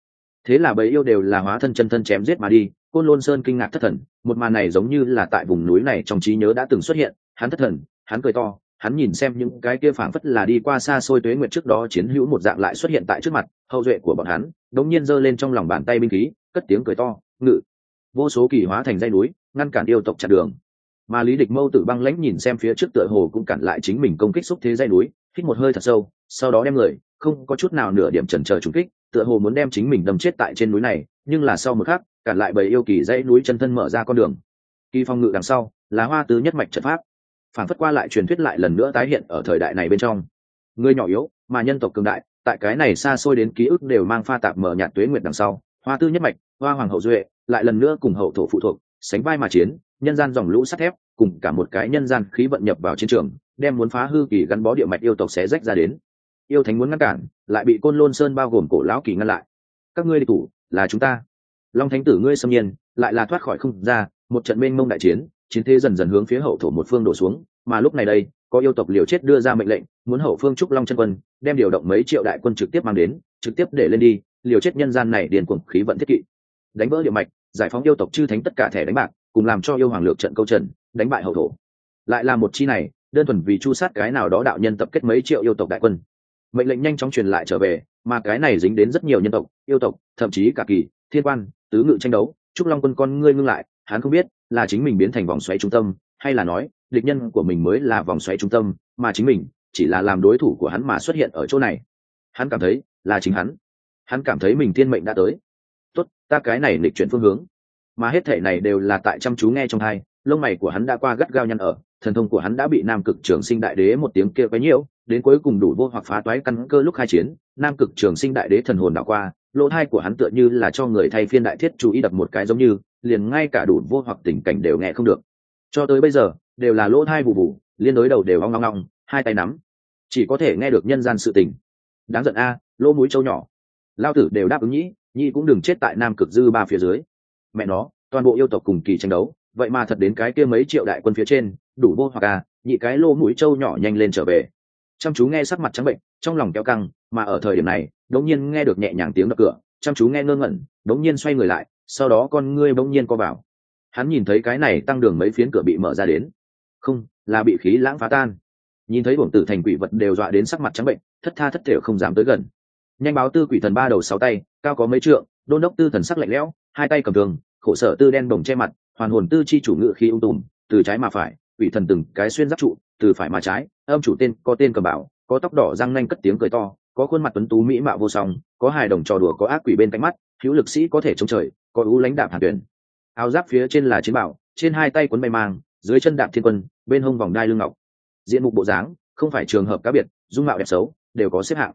thế là bầy yêu đều là hóa thân chân thân chém giết mà đi, côn lôn sơn kinh ngạc thất thần, một màn này giống như là tại vùng núi này trong trí nhớ đã từng xuất hiện, hắn thất thần, hắn cười to, hắn nhìn xem những cái kia phảng phất là đi qua xa xôi tuế nguyện trước đó chiến hữu một dạng lại xuất hiện tại trước mặt, hậu duệ của bọn hắn, đống nhiên giơ lên trong lòng bàn tay binh khí, cất tiếng cười to, ngự. Vô số kỳ hóa thành dây núi, ngăn cản yêu tộc chặn đường. Mà lý địch mâu tử băng lãnh nhìn xem phía trước tựa hồ cũng cản lại chính mình công kích xúc thế dây núi, hít một hơi thật sâu, sau đó đem người, không có chút nào nửa điểm chần chờ trúng kích tựa hồ muốn đem chính mình đâm chết tại trên núi này, nhưng là sau một khắc cản lại bầy yêu kỳ dãy núi chân thân mở ra con đường. Kỳ phong ngự đằng sau, là hoa tứ nhất mạch trận pháp. Phản phất qua lại truyền thuyết lại lần nữa tái hiện ở thời đại này bên trong. Người nhỏ yếu, mà nhân tộc cường đại, tại cái này xa xôi đến ký ức đều mang pha tạp mở nhạt tuế nguyệt đằng sau. Hoa tư nhất mạch, hoa hoàng hậu duệ, lại lần nữa cùng hậu thổ phụ thuộc, sánh vai mà chiến, nhân gian dòng lũ sắt thép, cùng cả một cái nhân gian khí vận nhập vào chiến trường, đem muốn phá hư kỳ gắn bó địa mạch yêu tộc xé rách ra đến yêu thánh muốn ngăn cản, lại bị côn lôn sơn bao gồm cổ lão kỳ ngăn lại. Các ngươi đi thủ là chúng ta. Long thánh tử ngươi xâm nhiên, lại là thoát khỏi không ra, một trận mênh mông đại chiến chiến thế dần dần hướng phía hậu thổ một phương đổ xuống, mà lúc này đây, có yêu tộc liều chết đưa ra mệnh lệnh, muốn hậu phương trúc long chân quân, đem điều động mấy triệu đại quân trực tiếp mang đến, trực tiếp để lên đi, liều chết nhân gian này điền cuồng khí vận thiết kỵ. Đánh vỡ địa mạch, giải phóng yêu tộc chư thánh tất cả thẻ đánh bạc, cùng làm cho yêu hoàng lược trận câu trần đánh bại hậu thổ. Lại là một chi này, đơn thuần vì chu sát cái nào đó đạo nhân tập kết mấy triệu yêu tộc đại quân mệnh lệnh nhanh chóng truyền lại trở về, mà cái này dính đến rất nhiều nhân tộc, yêu tộc, thậm chí cả kỳ, thiên quan, tứ ngự tranh đấu. Trúc long quân con ngươi ngưng lại, hắn không biết là chính mình biến thành vòng xoáy trung tâm, hay là nói, địch nhân của mình mới là vòng xoáy trung tâm, mà chính mình chỉ là làm đối thủ của hắn mà xuất hiện ở chỗ này. Hắn cảm thấy là chính hắn. Hắn cảm thấy mình thiên mệnh đã tới. Tốt, ta cái này lịch chuyển phương hướng. Mà hết thể này đều là tại chăm chú nghe trong hai, lông mày của hắn đã qua gắt gao nhăn ở, thần thông của hắn đã bị nam cực trường sinh đại đế một tiếng kia quấy nhiễu đến cuối cùng đủ vô hoặc phá toái căn cơ lúc khai chiến, nam cực trường sinh đại đế thần hồn đạo qua, lỗ thai của hắn tựa như là cho người thay phiên đại thiết chú ý đập một cái giống như, liền ngay cả đủ vô hoặc tình cảnh đều nghe không được. Cho tới bây giờ, đều là lỗ thai vụ vụ liên đối đầu đều ong ong ong, hai tay nắm. Chỉ có thể nghe được nhân gian sự tình. Đáng giận a, lỗ mũi trâu nhỏ. Lao tử đều đáp ứng nhĩ nhĩ cũng đừng chết tại nam cực dư ba phía dưới. Mẹ nó, toàn bộ yêu tộc cùng kỳ tranh đấu, vậy mà thật đến cái kia mấy triệu đại quân phía trên, đủ vô hoặc à nhị cái lô mũi trâu nhỏ nhanh lên trở về chăm chú nghe sắc mặt trắng bệnh, trong lòng keo căng, mà ở thời điểm này, đống nhiên nghe được nhẹ nhàng tiếng đập cửa, chăm chú nghe ngơ ngẩn, đống nhiên xoay người lại, sau đó con ngươi bỗng nhiên co vào. Hắn nhìn thấy cái này tăng đường mấy phiến cửa bị mở ra đến. Không, là bị khí lãng phá tan. Nhìn thấy bổn tử thành quỷ vật đều dọa đến sắc mặt trắng bệnh, thất tha thất thể không dám tới gần. Nhanh báo tư quỷ thần ba đầu sáu tay, cao có mấy trượng, đôn đốc tư thần sắc lạnh lẽo, hai tay cầm thường, khổ sở tư đen bồng che mặt, hoàn hồn tư chi chủ ngự khi ung tùm, từ trái mà phải, quỷ thần từng cái xuyên giáp trụ từ phải mà trái, âm chủ tên có tên cầm bảo, có tóc đỏ răng nanh cất tiếng cười to, có khuôn mặt tuấn tú mỹ mạo vô song, có hài đồng trò đùa có ác quỷ bên cánh mắt, hữu lực sĩ có thể chống trời, có ưu lãnh đạp hàn tuyển. Áo giáp phía trên là chiến bảo, trên hai tay cuốn bay mang, dưới chân đạp thiên quân, bên hông vòng đai lưng ngọc. Diện mục bộ dáng, không phải trường hợp cá biệt, dung mạo đẹp xấu, đều có xếp hạng.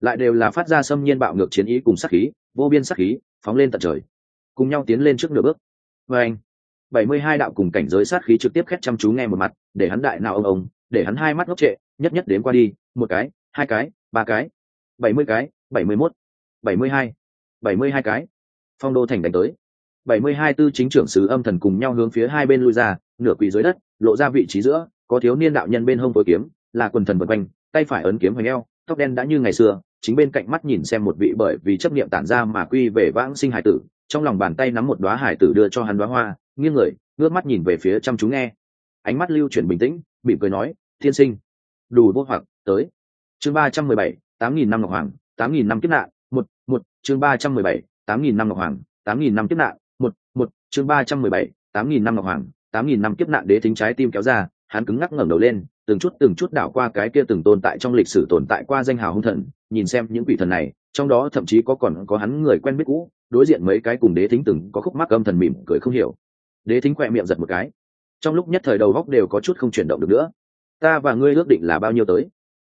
Lại đều là phát ra xâm nhiên bạo ngược chiến ý cùng sát khí, vô biên sát khí, phóng lên tận trời. Cùng nhau tiến lên trước nửa bước. Vê anh bảy mươi hai đạo cùng cảnh giới sát khí trực tiếp khét chăm chú nghe một mặt, để hắn đại nào ông ông, để hắn hai mắt ngốc trệ, nhất nhất đến qua đi, một cái, hai cái, ba cái, bảy mươi cái, bảy mươi mốt, bảy mươi hai, bảy mươi hai cái. Phong đô thành đánh tới. bảy mươi hai tư chính trưởng sứ âm thần cùng nhau hướng phía hai bên lui ra, nửa quỳ dưới đất, lộ ra vị trí giữa, có thiếu niên đạo nhân bên hông tối kiếm, là quần thần vượt quanh, tay phải ấn kiếm hoành eo, tóc đen đã như ngày xưa, chính bên cạnh mắt nhìn xem một vị bởi vì chấp niệm tản ra mà quy về vãng sinh hải tử, trong lòng bàn tay nắm một đoá hải tử đưa cho hắn đoá hoa nghiêng người, ngước mắt nhìn về phía chăm chú nghe. Ánh mắt lưu chuyển bình tĩnh, mỉm cười nói thiên sinh. Đủ vô hoặc, tới. Chương ba trăm mười bảy, tám nghìn năm ngọc hoàng, tám nghìn năm kiếp nạn, một một, chương ba trăm mười bảy, tám nghìn năm ngọc hoàng, tám nghìn năm kiếp nạn, một một, chương ba trăm mười bảy, tám nghìn năm ngọc hoàng, tám nghìn năm kiếp nạn đế thính trái tim kéo ra, hắn cứng ngắc ngẩng đầu lên, từng chút từng chút đảo qua cái kia từng tồn tại trong lịch sử tồn tại qua danh hào hung thần, nhìn xem những quỷ thần này, trong đó thậm chí có còn có hắn người quen biết cũ, đối diện mấy cái cùng đế thính từng có khúc mắc âm thần mỉm cười không hiểu đế thính quẹ miệng giật một cái. Trong lúc nhất thời đầu góc đều có chút không chuyển động được nữa. Ta và ngươi ước định là bao nhiêu tới?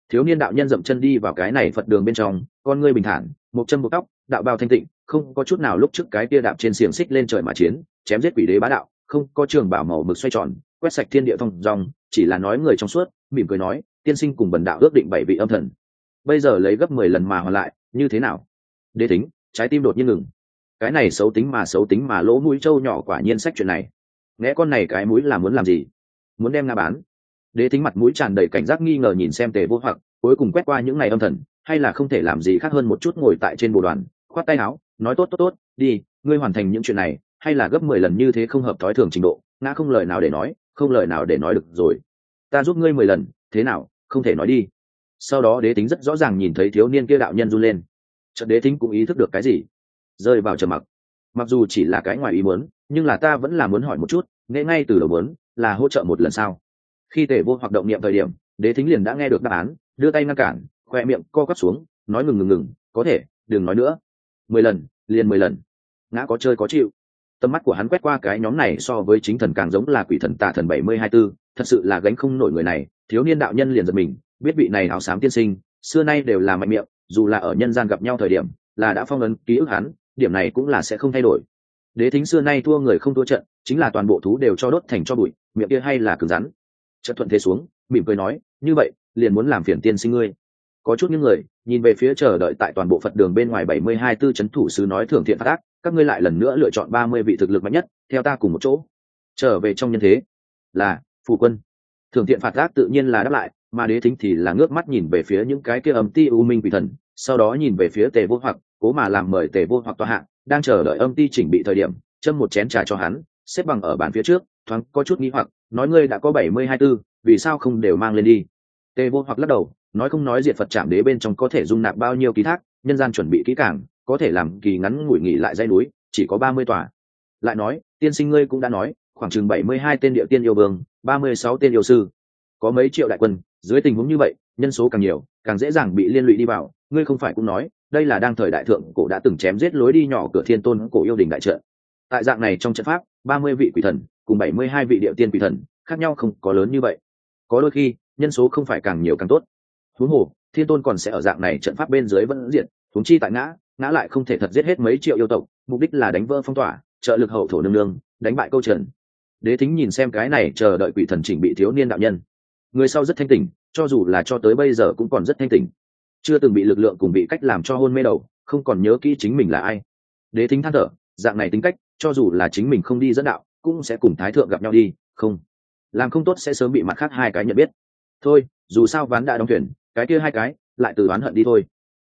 Thiếu niên đạo nhân dậm chân đi vào cái này phật đường bên trong, con ngươi bình thản, một chân một tóc, đạo bao thanh tịnh, không có chút nào lúc trước cái kia đạp trên xiềng xích lên trời mà chiến, chém giết quỷ đế bá đạo, không có trường bảo màu mực xoay tròn, quét sạch thiên địa thông dòng, chỉ là nói người trong suốt, mỉm cười nói, tiên sinh cùng bần đạo ước định bảy vị âm thần. Bây giờ lấy gấp mười lần mà hoàn lại, như thế nào? Đế tính trái tim đột nhiên ngừng cái này xấu tính mà xấu tính mà lỗ mũi trâu nhỏ quả nhiên sách chuyện này. Nghe con này cái mũi là muốn làm gì? Muốn đem nga bán. Đế tính mặt mũi tràn đầy cảnh giác nghi ngờ nhìn xem tề vô hoặc, cuối cùng quét qua những ngày âm thần, hay là không thể làm gì khác hơn một chút ngồi tại trên bồ đoàn, khoát tay áo, nói tốt tốt tốt, đi, ngươi hoàn thành những chuyện này, hay là gấp mười lần như thế không hợp thói thường trình độ ngã không lời nào để nói, không lời nào để nói được rồi. Ta giúp ngươi mười lần, thế nào, không thể nói đi. Sau đó đế tính rất rõ ràng nhìn thấy thiếu niên kia đạo nhân run lên. Trận đế tính cũng ý thức được cái gì? Rơi vào trầm mặc. Mặc dù chỉ là cái ngoài ý muốn, nhưng là ta vẫn là muốn hỏi một chút, nghe ngay từ đầu muốn là hỗ trợ một lần sau khi tể vô hoạt động niệm thời điểm, đế thính liền đã nghe được đáp án, đưa tay ngăn cản, khoe miệng co quắp xuống, nói ngừng ngừng ngừng, có thể, đừng nói nữa. Mười lần, liền mười lần. Ngã có chơi có chịu. Tầm mắt của hắn quét qua cái nhóm này so với chính thần càng giống là quỷ thần tà thần bảy mươi hai tư, thật sự là gánh không nổi người này, thiếu niên đạo nhân liền giật mình, biết vị này áo xám tiên sinh, xưa nay đều là mạnh miệng, dù là ở nhân gian gặp nhau thời điểm, là đã phong ấn ký ức hắn điểm này cũng là sẽ không thay đổi. Đế thính xưa nay thua người không thua trận, chính là toàn bộ thú đều cho đốt thành cho bụi, miệng kia hay là cứng rắn. Trận thuận thế xuống, mỉm cười nói, như vậy, liền muốn làm phiền tiên sinh ngươi. Có chút những người, nhìn về phía chờ đợi tại toàn bộ phật đường bên ngoài bảy mươi hai tư chấn thủ sứ nói thưởng thiện phát ác, các ngươi lại lần nữa lựa chọn ba mươi vị thực lực mạnh nhất, theo ta cùng một chỗ. Trở về trong nhân thế, là phụ quân. Thưởng thiện phạt ác tự nhiên là đáp lại, mà đế thính thì là ngước mắt nhìn về phía những cái kia âm ti u minh quỷ thần, sau đó nhìn về phía tề vô hoặc cố mà làm mời tề vô hoặc tòa hạng đang chờ đợi âm ti chỉnh bị thời điểm, châm một chén trà cho hắn, xếp bằng ở bàn phía trước, thoáng có chút nghi hoặc, nói ngươi đã có bảy mươi hai tư, vì sao không đều mang lên đi? Tề vô hoặc lắc đầu, nói không nói diệt phật chạm đế bên trong có thể dung nạp bao nhiêu ký thác, nhân gian chuẩn bị kỹ càng, có thể làm kỳ ngắn ngủi nghỉ lại dây núi, chỉ có ba mươi tòa. Lại nói, tiên sinh ngươi cũng đã nói, khoảng chừng bảy mươi hai tên địa tiên yêu vương, ba mươi sáu tên yêu sư. Có mấy triệu đại quân, dưới tình huống như vậy, nhân số càng nhiều, càng dễ dàng bị liên lụy đi vào, ngươi không phải cũng nói đây là đang thời đại thượng cổ đã từng chém giết lối đi nhỏ cửa thiên tôn cổ yêu đình đại trận. Tại dạng này trong trận pháp, ba mươi vị quỷ thần cùng bảy mươi hai vị địa tiên quỷ thần khác nhau không có lớn như vậy. Có đôi khi, nhân số không phải càng nhiều càng tốt. Huống hồ, thiên tôn còn sẽ ở dạng này trận pháp bên dưới vẫn diện, huống chi tại ngã ngã lại không thể thật giết hết mấy triệu yêu tộc, mục đích là đánh vỡ phong tỏa, trợ lực hậu thổ nương nương, đánh bại câu trần. Đế thính nhìn xem cái này chờ đợi quỷ thần chỉnh bị thiếu niên đạo nhân. Người sau rất thanh tỉnh, cho dù là cho tới bây giờ cũng còn rất thanh tỉnh chưa từng bị lực lượng cùng bị cách làm cho hôn mê đầu, không còn nhớ kỹ chính mình là ai. Đế thính than thở, dạng này tính cách, cho dù là chính mình không đi dẫn đạo, cũng sẽ cùng thái thượng gặp nhau đi, không. Làm không tốt sẽ sớm bị mặt khác hai cái nhận biết. Thôi, dù sao ván đã đóng thuyền, cái kia hai cái, lại từ oán hận đi thôi.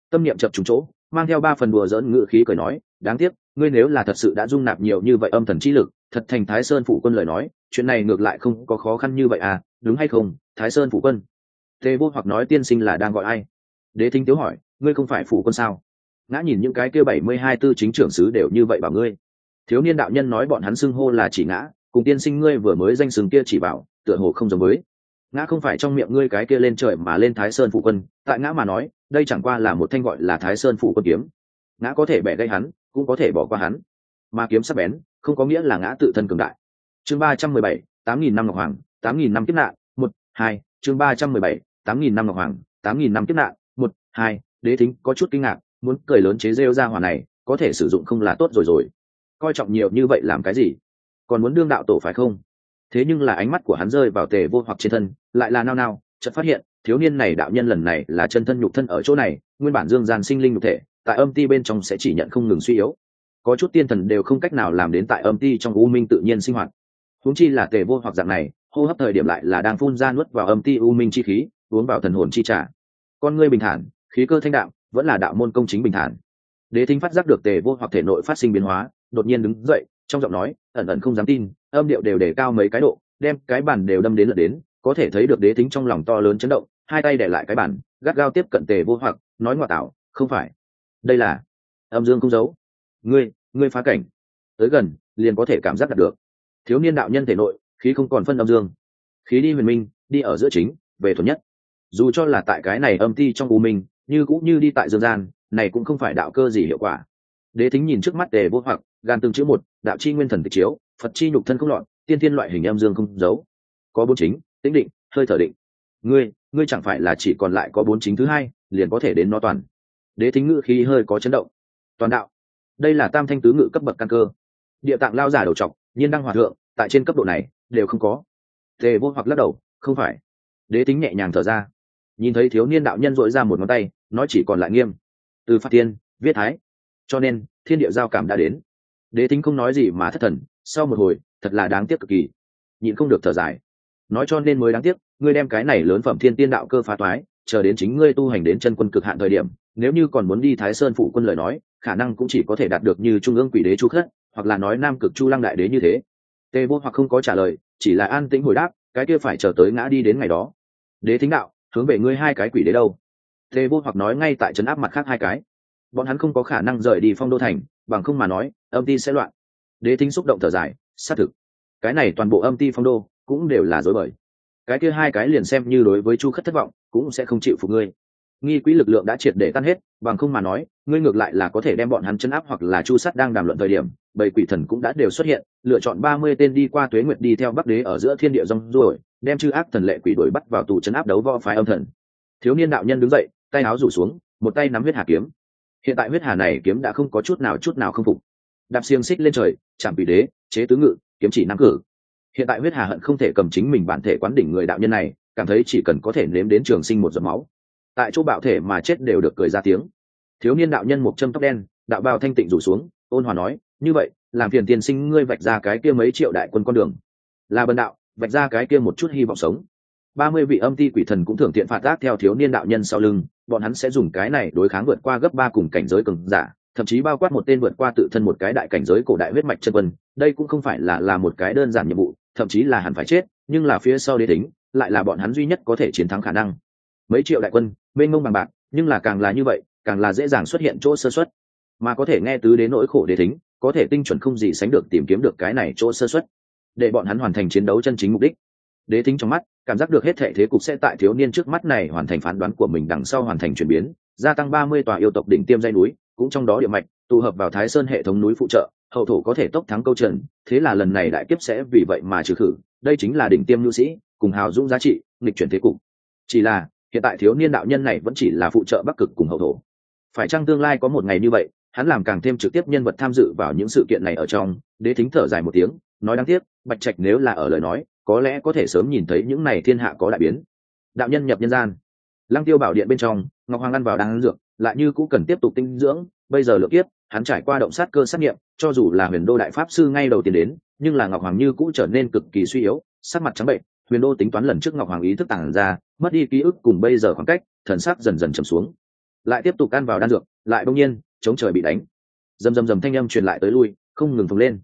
Tâm niệm chập trùng chỗ, mang theo ba phần đùa dỡn ngự khí cười nói, đáng tiếc, ngươi nếu là thật sự đã dung nạp nhiều như vậy âm thần chi lực, thật thành thái sơn phủ quân lời nói, chuyện này ngược lại không có khó khăn như vậy à đúng hay không, thái sơn phủ quân? Tề vô hoặc nói tiên sinh là đang gọi ai? Đế thính tiếu hỏi, ngươi không phải phủ quân sao? Ngã nhìn những cái kia bảy mươi hai tư chính trưởng sứ đều như vậy bảo ngươi. Thiếu niên đạo nhân nói bọn hắn xưng hô là chỉ ngã, cùng tiên sinh ngươi vừa mới danh sừng kia chỉ bảo, tựa hồ không giống với. Ngã không phải trong miệng ngươi cái kia lên trời mà lên thái sơn phụ quân, tại ngã mà nói, đây chẳng qua là một thanh gọi là thái sơn phụ quân kiếm. Ngã có thể bẻ gây hắn, cũng có thể bỏ qua hắn. Mà kiếm sắp bén, không có nghĩa là ngã tự thân cường đại. Chương ba trăm mười bảy, tám nghìn năm ngọc hoàng, tám nghìn năm kiếp nạn, một, hai, chương ba trăm mười bảy, tám nghìn năm ngọc hoàng, tám nghìn năm kiếp nạn hai, đế thính, có chút kinh ngạc, muốn cười lớn chế rêu ra hỏa này, có thể sử dụng không là tốt rồi rồi. Coi trọng nhiều như vậy làm cái gì? Còn muốn đương đạo tổ phải không? Thế nhưng là ánh mắt của hắn rơi vào tề vô hoặc trên thân, lại là nao nao, chợt phát hiện, thiếu niên này đạo nhân lần này là chân thân nhục thân ở chỗ này, nguyên bản dương gian sinh linh nhục thể, tại âm ti bên trong sẽ chỉ nhận không ngừng suy yếu. Có chút tiên thần đều không cách nào làm đến tại âm ti trong u minh tự nhiên sinh hoạt. Huống chi là tề vô hoặc dạng này, hô hấp thời điểm lại là đang phun ra nuốt vào âm ti u minh chi khí, uống vào thần hồn chi trả con ngươi bình thản khí cơ thanh đạo vẫn là đạo môn công chính bình thản. Đế thính phát giác được tề vô hoặc thể nội phát sinh biến hóa, đột nhiên đứng dậy, trong giọng nói, ẩn ẩn không dám tin, âm điệu đều để cao mấy cái độ, đem cái bản đều đâm đến lật đến, có thể thấy được đế thính trong lòng to lớn chấn động, hai tay để lại cái bản gắt gao tiếp cận tề vô hoặc, nói ngoại tạo, không phải, đây là âm dương không giấu ngươi ngươi phá cảnh, tới gần, liền có thể cảm giác đạt được. Thiếu niên đạo nhân thể nội, khí không còn phân âm dương. Khí đi huyền minh, đi ở giữa chính, về thuần nhất. Dù cho là tại cái này âm ti trong u minh như cũng như đi tại dương gian, này cũng không phải đạo cơ gì hiệu quả. Đế thính nhìn trước mắt đề vô hoặc, gan từng chữ một, đạo chi nguyên thần tịch chiếu, phật chi nhục thân không lọt tiên thiên loại hình âm dương không giấu. Có bốn chính, tĩnh định, hơi thở định. Ngươi ngươi chẳng phải là chỉ còn lại có bốn chính thứ hai, liền có thể đến nó toàn. Đế thính ngự khí hơi có chấn động. Toàn đạo. Đây là tam thanh tứ ngự cấp bậc căn cơ. Địa tạng lao giả đầu trọc, nhiên đăng hòa thượng, tại trên cấp độ này, đều không có. Tề vô hoặc lắc đầu, không phải. Đế tính nhẹ nhàng thở ra nhìn thấy thiếu niên đạo nhân dội ra một ngón tay, nói chỉ còn lại nghiêm. Từ phát tiên viết thái. Cho nên, thiên địa giao cảm đã đến. Đế tính không nói gì mà thất thần, sau một hồi, thật là đáng tiếc cực kỳ. Nhịn không được thở dài. Nói cho nên mới đáng tiếc, ngươi đem cái này lớn phẩm thiên tiên đạo cơ phá toái, chờ đến chính ngươi tu hành đến chân quân cực hạn thời điểm, nếu như còn muốn đi thái sơn phụ quân lời nói, khả năng cũng chỉ có thể đạt được như trung ương quỷ đế chu khất, hoặc là nói nam cực chu lăng đại đế như thế. Tê vô hoặc không có trả lời, chỉ là an tĩnh hồi đáp, cái kia phải chờ tới ngã đi đến ngày đó. Đế thính đạo hướng về ngươi hai cái quỷ đế đâu. Tê vô hoặc nói ngay tại trấn áp mặt khác hai cái. Bọn hắn không có khả năng rời đi phong đô thành, bằng không mà nói, âm ti sẽ loạn. Đế thính xúc động thở dài, xác thực. Cái này toàn bộ âm ti phong đô cũng đều là dối bời. Cái kia hai cái liền xem như đối với chu khất thất vọng, cũng sẽ không chịu phục ngươi. Nghi quỹ lực lượng đã triệt để tan hết, bằng không mà nói, ngươi ngược lại là có thể đem bọn hắn chấn áp hoặc là chu sắt đang đàm luận thời điểm bảy quỷ thần cũng đã đều xuất hiện, lựa chọn ba mươi tên đi qua tuế nguyệt đi theo bắc đế ở giữa thiên địa rong rồi đem chư ác thần lệ quỷ đuổi bắt vào tù chấn áp đấu võ phái âm thần. Thiếu niên đạo nhân đứng dậy, tay áo rủ xuống, một tay nắm huyết hà kiếm. Hiện tại huyết hà này kiếm đã không có chút nào chút nào không phục. Đạp xiềng xích lên trời, chạm bị đế, chế tứ ngự, kiếm chỉ nắm cử. Hiện tại huyết hà hận không thể cầm chính mình bản thể quán đỉnh người đạo nhân này, cảm thấy chỉ cần có thể nếm đến trường sinh một giọt máu. Tại chỗ bạo thể mà chết đều được cười ra tiếng. Thiếu niên đạo nhân một châm tóc đen, đạo bào thanh tịnh rủ xuống, ôn hòa nói, như vậy, làm phiền tiền sinh ngươi vạch ra cái kia mấy triệu đại quân con đường. Là bần đạo vạch ra cái kia một chút hy vọng sống. Ba mươi vị âm ti quỷ thần cũng thường tiện phạt tác theo thiếu niên đạo nhân sau lưng, bọn hắn sẽ dùng cái này đối kháng vượt qua gấp ba cùng cảnh giới cường giả, thậm chí bao quát một tên vượt qua tự thân một cái đại cảnh giới cổ đại huyết mạch chân quân. Đây cũng không phải là là một cái đơn giản nhiệm vụ, thậm chí là hẳn phải chết, nhưng là phía sau đế tính, lại là bọn hắn duy nhất có thể chiến thắng khả năng. Mấy triệu đại quân, mênh mông bằng bạc, nhưng là càng là như vậy, càng là dễ dàng xuất hiện chỗ sơ xuất mà có thể nghe tứ đến nỗi khổ đế thính có thể tinh chuẩn không gì sánh được tìm kiếm được cái này chỗ sơ xuất để bọn hắn hoàn thành chiến đấu chân chính mục đích. Đế thính trong mắt, cảm giác được hết thệ thế cục sẽ tại thiếu niên trước mắt này hoàn thành phán đoán của mình đằng sau hoàn thành chuyển biến, gia tăng ba mươi tòa yêu tộc đỉnh tiêm dây núi, cũng trong đó địa mạch, tụ hợp vào thái sơn hệ thống núi phụ trợ, hậu thủ có thể tốc thắng câu trần, thế là lần này đại kiếp sẽ vì vậy mà trừ khử. Đây chính là đỉnh tiêm nhu sĩ, cùng hào dũng giá trị, nghịch chuyển thế cục. Chỉ là, hiện tại thiếu niên đạo nhân này vẫn chỉ là phụ trợ bắc cực cùng hậu thổ. Phải chăng tương lai có một ngày như vậy, hắn làm càng thêm trực tiếp nhân vật tham dự vào những sự kiện này ở trong? Đế thính thở dài một tiếng nói đáng tiếc, bạch trạch nếu là ở lời nói, có lẽ có thể sớm nhìn thấy những này thiên hạ có đại biến. Đạo nhân nhập nhân gian. Lăng tiêu bảo điện bên trong, ngọc hoàng ăn vào đang dược, lại như cũng cần tiếp tục tinh dưỡng, bây giờ lượng kiếp, hắn trải qua động sát cơ xét nghiệm, cho dù là huyền đô đại pháp sư ngay đầu tiên đến, nhưng là ngọc hoàng như cũng trở nên cực kỳ suy yếu, sắc mặt trắng bệnh, huyền đô tính toán lần trước ngọc hoàng ý thức tàng ra, mất đi ký ức cùng bây giờ khoảng cách, thần sắc dần dần trầm xuống. Lại tiếp tục ăn vào đan dược, lại đông nhiên, chống trời bị đánh. Dầm dầm dầm thanh âm truyền lại tới lui, không ngừng phồng lên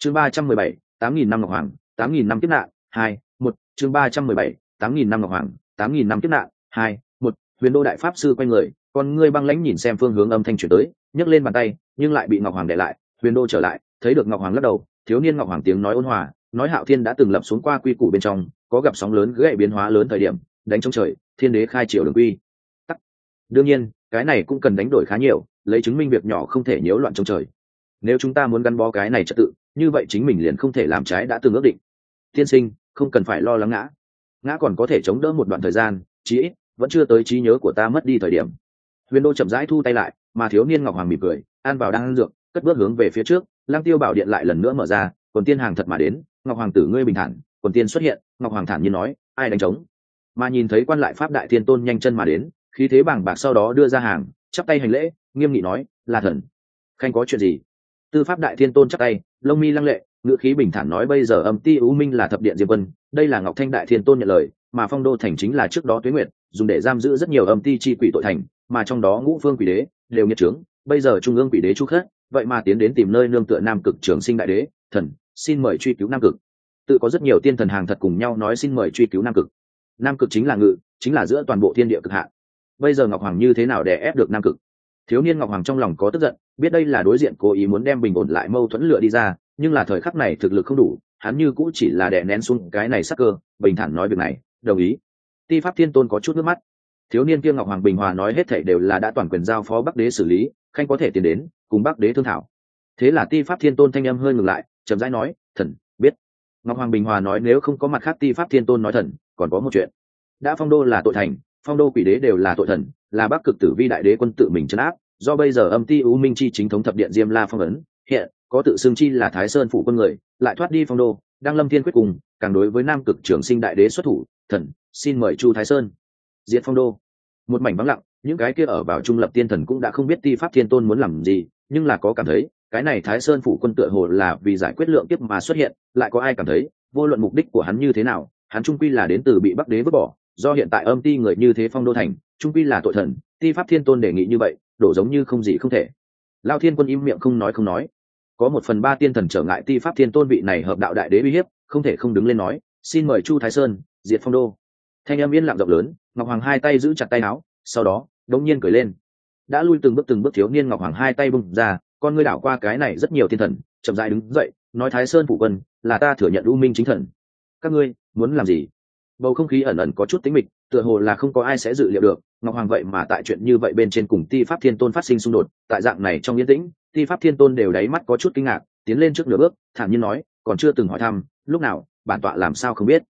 chương ba trăm mười bảy, tám nghìn năm ngọc hoàng, tám nghìn năm kiếp nạn, hai, một. Chương ba trăm mười bảy, tám nghìn năm ngọc hoàng, tám nghìn năm kiếp nạn, hai, một. Huyền đô đại pháp sư quay người, con ngươi băng lãnh nhìn xem phương hướng âm thanh chuyển tới, nhấc lên bàn tay, nhưng lại bị ngọc hoàng để lại. Huyền đô trở lại, thấy được ngọc hoàng lắc đầu, thiếu niên ngọc hoàng tiếng nói ôn hòa, nói hạo thiên đã từng lập xuống qua quy củ bên trong, có gặp sóng lớn gãy biến hóa lớn thời điểm, đánh trong trời, thiên đế khai triều đường quy. Tắc. Đương nhiên, cái này cũng cần đánh đổi khá nhiều, lấy chứng minh việc nhỏ không thể nhiễu loạn trong trời. Nếu chúng ta muốn gắn bó cái này trật tự như vậy chính mình liền không thể làm trái đã từng ước định. Tiên sinh, không cần phải lo lắng ngã. Ngã còn có thể chống đỡ một đoạn thời gian, chí ít vẫn chưa tới trí nhớ của ta mất đi thời điểm. Huyền đô chậm rãi thu tay lại, mà thiếu niên ngọc hoàng mỉm cười an vào đang ăn dược, cất bước hướng về phía trước lang tiêu bảo điện lại lần nữa mở ra, quần tiên hàng thật mà đến, ngọc hoàng tử ngươi bình thản, quần tiên xuất hiện, ngọc hoàng thản nhiên nói, ai đánh trống? Mà nhìn thấy quan lại pháp đại thiên tôn nhanh chân mà đến, khí thế bảng bạc sau đó đưa ra hàng, chắp tay hành lễ, nghiêm nghị nói, là thần. Khanh có chuyện gì? Tư pháp đại thiên tôn chắp tay lông mi lăng lệ, ngữ khí bình thản nói bây giờ âm ti ưu minh là thập điện diệp quân, đây là ngọc thanh đại thiên tôn nhận lời, mà phong đô thành chính là trước đó tuế nguyệt, dùng để giam giữ rất nhiều âm ti chi quỷ tội thành, mà trong đó ngũ phương quỷ đế, đều nghiệt trướng bây giờ trung ương quỷ đế chu khất, vậy mà tiến đến tìm nơi nương tựa nam cực trường sinh đại đế, thần, xin mời truy cứu nam cực. Tự có rất nhiều tiên thần hàng thật cùng nhau nói xin mời truy cứu nam cực. Nam cực chính là ngự, chính là giữa toàn bộ thiên địa cực hạn bây giờ ngọc hoàng như thế nào để ép được nam cực? Thiếu niên ngọc hoàng trong lòng có tức giận, biết đây là đối diện cố ý muốn đem bình ổn lại mâu thuẫn lựa đi ra, nhưng là thời khắc này thực lực không đủ, hắn như cũ chỉ là đè nén xuống cái này sắc cơ, bình thản nói việc này, đồng ý. Ti pháp thiên tôn có chút nước mắt. Thiếu niên kia ngọc hoàng bình hòa nói hết thảy đều là đã toàn quyền giao phó bắc đế xử lý, khanh có thể tiến đến, cùng bắc đế thương thảo. Thế là ti pháp thiên tôn thanh âm hơi ngừng lại, chậm rãi nói, thần, biết. Ngọc hoàng bình hòa nói, nếu không có mặt khác ti pháp thiên tôn nói thần, còn có một chuyện. Đã phong đô là tội thành, phong đô quỷ đế đều là tội thần là bắc cực tử vi đại đế quân tự mình chấn áp, do bây giờ âm ti u minh chi chính thống thập điện diêm la phong ấn, hiện, có tự xưng chi là thái sơn phủ quân người, lại thoát đi phong đô, đang lâm thiên quyết cùng, càng đối với nam cực trường sinh đại đế xuất thủ, thần, xin mời chu thái sơn diện phong đô. Một mảnh vắng lặng, những cái kia ở vào trung lập tiên thần cũng đã không biết ti pháp thiên tôn muốn làm gì, nhưng là có cảm thấy, cái này thái sơn phủ quân tựa hồ là vì giải quyết lượng tiếp mà xuất hiện, lại có ai cảm thấy, vô luận mục đích của hắn như thế nào, hắn trung quy là đến từ bị bắc đế vứt bỏ, do hiện tại âm ti người như thế phong đô thành trung quy là tội thần, ti pháp thiên tôn đề nghị như vậy, đổ giống như không gì không thể. Lao thiên quân im miệng không nói không nói. Có một phần ba tiên thần trở ngại ti pháp thiên tôn vị này hợp đạo đại đế uy hiếp, không thể không đứng lên nói, xin mời chu thái sơn, diệt phong đô. Thanh em yên lặng rộng lớn, ngọc hoàng hai tay giữ chặt tay áo, sau đó, đống nhiên cười lên. Đã lui từng bước từng bước thiếu niên ngọc hoàng hai tay bung ra, con ngươi đảo qua cái này rất nhiều thiên thần, chậm dại đứng dậy, nói thái sơn phụ quân, là ta thừa nhận u minh chính thần. Các ngươi, muốn làm gì? Bầu không khí ẩn ẩn có chút tính mịch, tựa hồ là không có ai sẽ dự liệu được ngọc hoàng vậy mà tại chuyện như vậy bên trên cùng ti pháp thiên tôn phát sinh xung đột, tại dạng này trong yên tĩnh, ti pháp thiên tôn đều đáy mắt có chút kinh ngạc, tiến lên trước nửa bước, thản nhiên nói, còn chưa từng hỏi thăm, lúc nào, bản tọa làm sao không biết?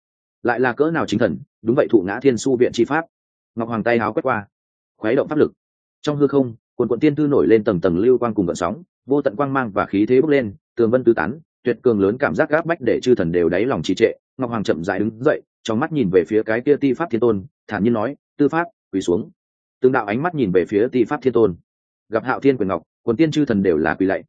Lại là cỡ nào chính thần, đúng vậy thụ ngã thiên su viện tri pháp. Ngọc hoàng tay háo quét qua, khuấy động pháp lực. Trong hư không quần quận tiên thư nổi lên tầng tầng lưu quang cùng gợn sóng, vô tận quang mang và khí thế bốc lên, tường vân tứ tán, tuyệt cường lớn cảm giác gáp bách để chư thần đều đáy lòng trì trệ. Ngọc hoàng chậm dại đứng dậy, trong mắt nhìn về phía cái kia ti pháp thiên tôn, thản nhiên nói, tư pháp quỳ xuống. Tương đạo ánh mắt nhìn về phía ti pháp thiên tôn. Gặp hạo thiên quyền ngọc, quần tiên chư thần đều là quỳ lạy.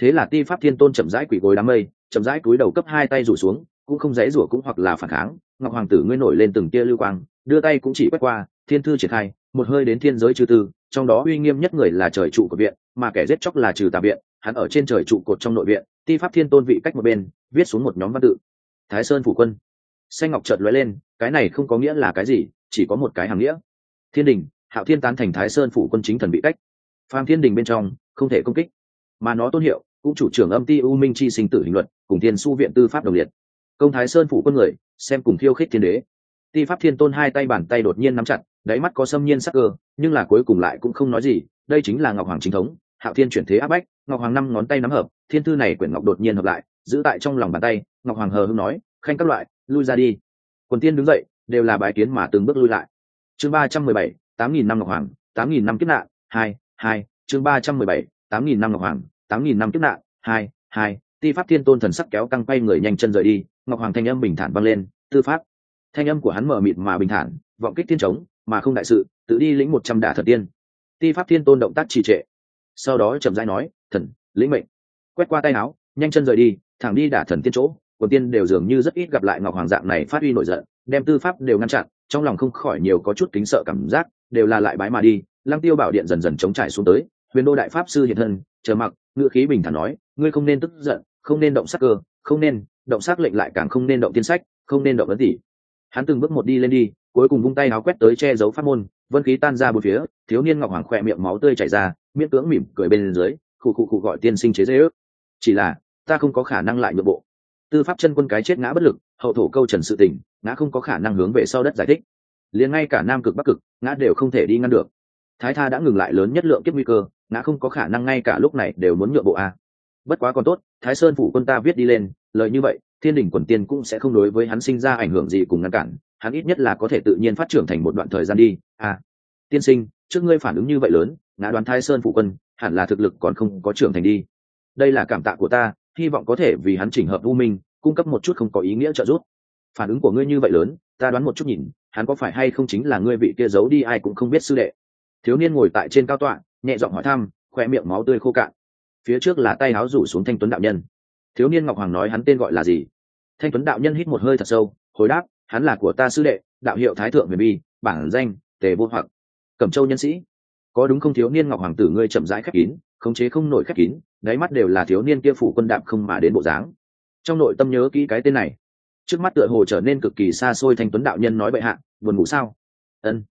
Thế là ti pháp thiên tôn chậm rãi quỳ gối đám mây, chậm rãi cúi đầu cấp hai tay rủ xuống, cũng không dãy rủa cũng hoặc là phản kháng. Ngọc hoàng tử ngươi nổi lên từng tia lưu quang, đưa tay cũng chỉ quét qua, thiên thư triển khai, một hơi đến thiên giới chư tư, trong đó uy nghiêm nhất người là trời trụ của viện, mà kẻ giết chóc là trừ tà viện, hắn ở trên trời trụ cột trong nội viện, ti pháp thiên tôn vị cách một bên, viết xuống một nhóm văn tự. Thái sơn phủ quân. Xanh ngọc chợt lóe lên, cái này không có nghĩa là cái gì, chỉ có một cái hàng nghĩa thiên đình, hạo thiên tán thành thái sơn phủ quân chính thần bị cách. Phàm thiên đình bên trong, không thể công kích. Mà nó tôn hiệu, cũng chủ trưởng âm ti u minh chi sinh tử hình luật, cùng thiên su viện tư pháp đồng liệt. Công thái sơn phủ quân người, xem cùng khiêu khích thiên đế. Ti pháp thiên tôn hai tay bàn tay đột nhiên nắm chặt, đáy mắt có xâm nhiên sắc cơ, nhưng là cuối cùng lại cũng không nói gì, đây chính là ngọc hoàng chính thống, hạo thiên chuyển thế áp bách, ngọc hoàng năm ngón tay nắm hợp, thiên thư này quyển ngọc đột nhiên hợp lại, giữ tại trong lòng bàn tay, ngọc hoàng hờ hưng nói, khanh các loại, lui ra đi. Quần tiên đứng dậy, đều là bài kiến mà từng bước lui lại chương ba trăm mười bảy, tám nghìn năm ngọc hoàng, tám nghìn năm kiếp nạn, hai hai, chương ba trăm mười bảy, tám nghìn năm ngọc hoàng, tám nghìn năm kiếp nạn, hai hai, ti pháp thiên tôn thần sắc kéo căng quay người nhanh chân rời đi, ngọc hoàng thanh âm bình thản vang lên, tư pháp. Thanh âm của hắn mở mịt mà bình thản, vọng kích thiên trống, mà không đại sự, tự đi lĩnh một trăm đả thật tiên. Ti pháp thiên tôn động tác trì trệ. Sau đó chậm rãi nói, thần, lĩnh mệnh. Quét qua tay áo, nhanh chân rời đi, thẳng đi đả thần tiên chỗ, quần tiên đều dường như rất ít gặp lại ngọc hoàng dạng này phát huy nổi giận, đem tư pháp đều ngăn chặn trong lòng không khỏi nhiều có chút kính sợ cảm giác, đều là lại bái mà đi. Lăng tiêu bảo điện dần dần chống trải xuống tới, huyền đô đại pháp sư hiện thân, chờ mặc, ngữ khí bình thản nói, ngươi không nên tức giận, không nên động sắc cơ, không nên, động sắc lệnh lại càng không nên động tiên sách, không nên động ấn tỷ. Hắn từng bước một đi lên đi, cuối cùng vung tay áo quét tới che giấu pháp môn, vân khí tan ra bốn phía, thiếu niên ngọc hoàng khỏe miệng máu tươi chảy ra, miễn cưỡng mỉm cười bên dưới, khụ khụ khụ gọi tiên sinh chế dễ ước chỉ là, ta không có khả năng lại nhượng bộ. Tư pháp chân quân cái chết ngã bất lực, hậu thổ câu trần sự tình ngã không có khả năng hướng về sau đất giải thích. Liền ngay cả nam cực bắc cực, ngã đều không thể đi ngăn được. Thái tha đã ngừng lại lớn nhất lượng kiếp nguy cơ, ngã không có khả năng ngay cả lúc này đều muốn nhượng bộ a. Bất quá còn tốt, thái sơn phủ quân ta viết đi lên, lời như vậy, thiên đình quần tiên cũng sẽ không đối với hắn sinh ra ảnh hưởng gì cùng ngăn cản, hắn ít nhất là có thể tự nhiên phát triển thành một đoạn thời gian đi. A. Tiên sinh, trước ngươi phản ứng như vậy lớn, ngã đoán thái sơn phủ quân, hẳn là thực lực còn không có trưởng thành đi. Đây là cảm tạ của ta, hy vọng có thể vì hắn chỉnh hợp u minh, cung cấp một chút không có ý nghĩa trợ giúp phản ứng của ngươi như vậy lớn, ta đoán một chút nhìn, hắn có phải hay không chính là ngươi vị kia giấu đi ai cũng không biết sư đệ? Thiếu niên ngồi tại trên cao tọa, nhẹ giọng hỏi thăm, khoe miệng máu tươi khô cạn. Phía trước là tay áo rủ xuống thanh tuấn đạo nhân. Thiếu niên ngọc hoàng nói hắn tên gọi là gì? Thanh tuấn đạo nhân hít một hơi thật sâu, hồi đáp, hắn là của ta sư đệ, đạo hiệu thái thượng huyền bi, bản danh, tề vô hoặc. Cẩm châu nhân sĩ. Có đúng không thiếu niên ngọc hoàng tử ngươi chậm rãi khép kín, khống chế không nổi khép kín, đáy mắt đều là thiếu niên kia phủ quân đạm không mà đến bộ dáng. Trong nội tâm nhớ kỹ cái tên này trước mắt tựa hồ trở nên cực kỳ xa xôi thanh tuấn đạo nhân nói bệ hạ, buồn ngủ sao? Ân,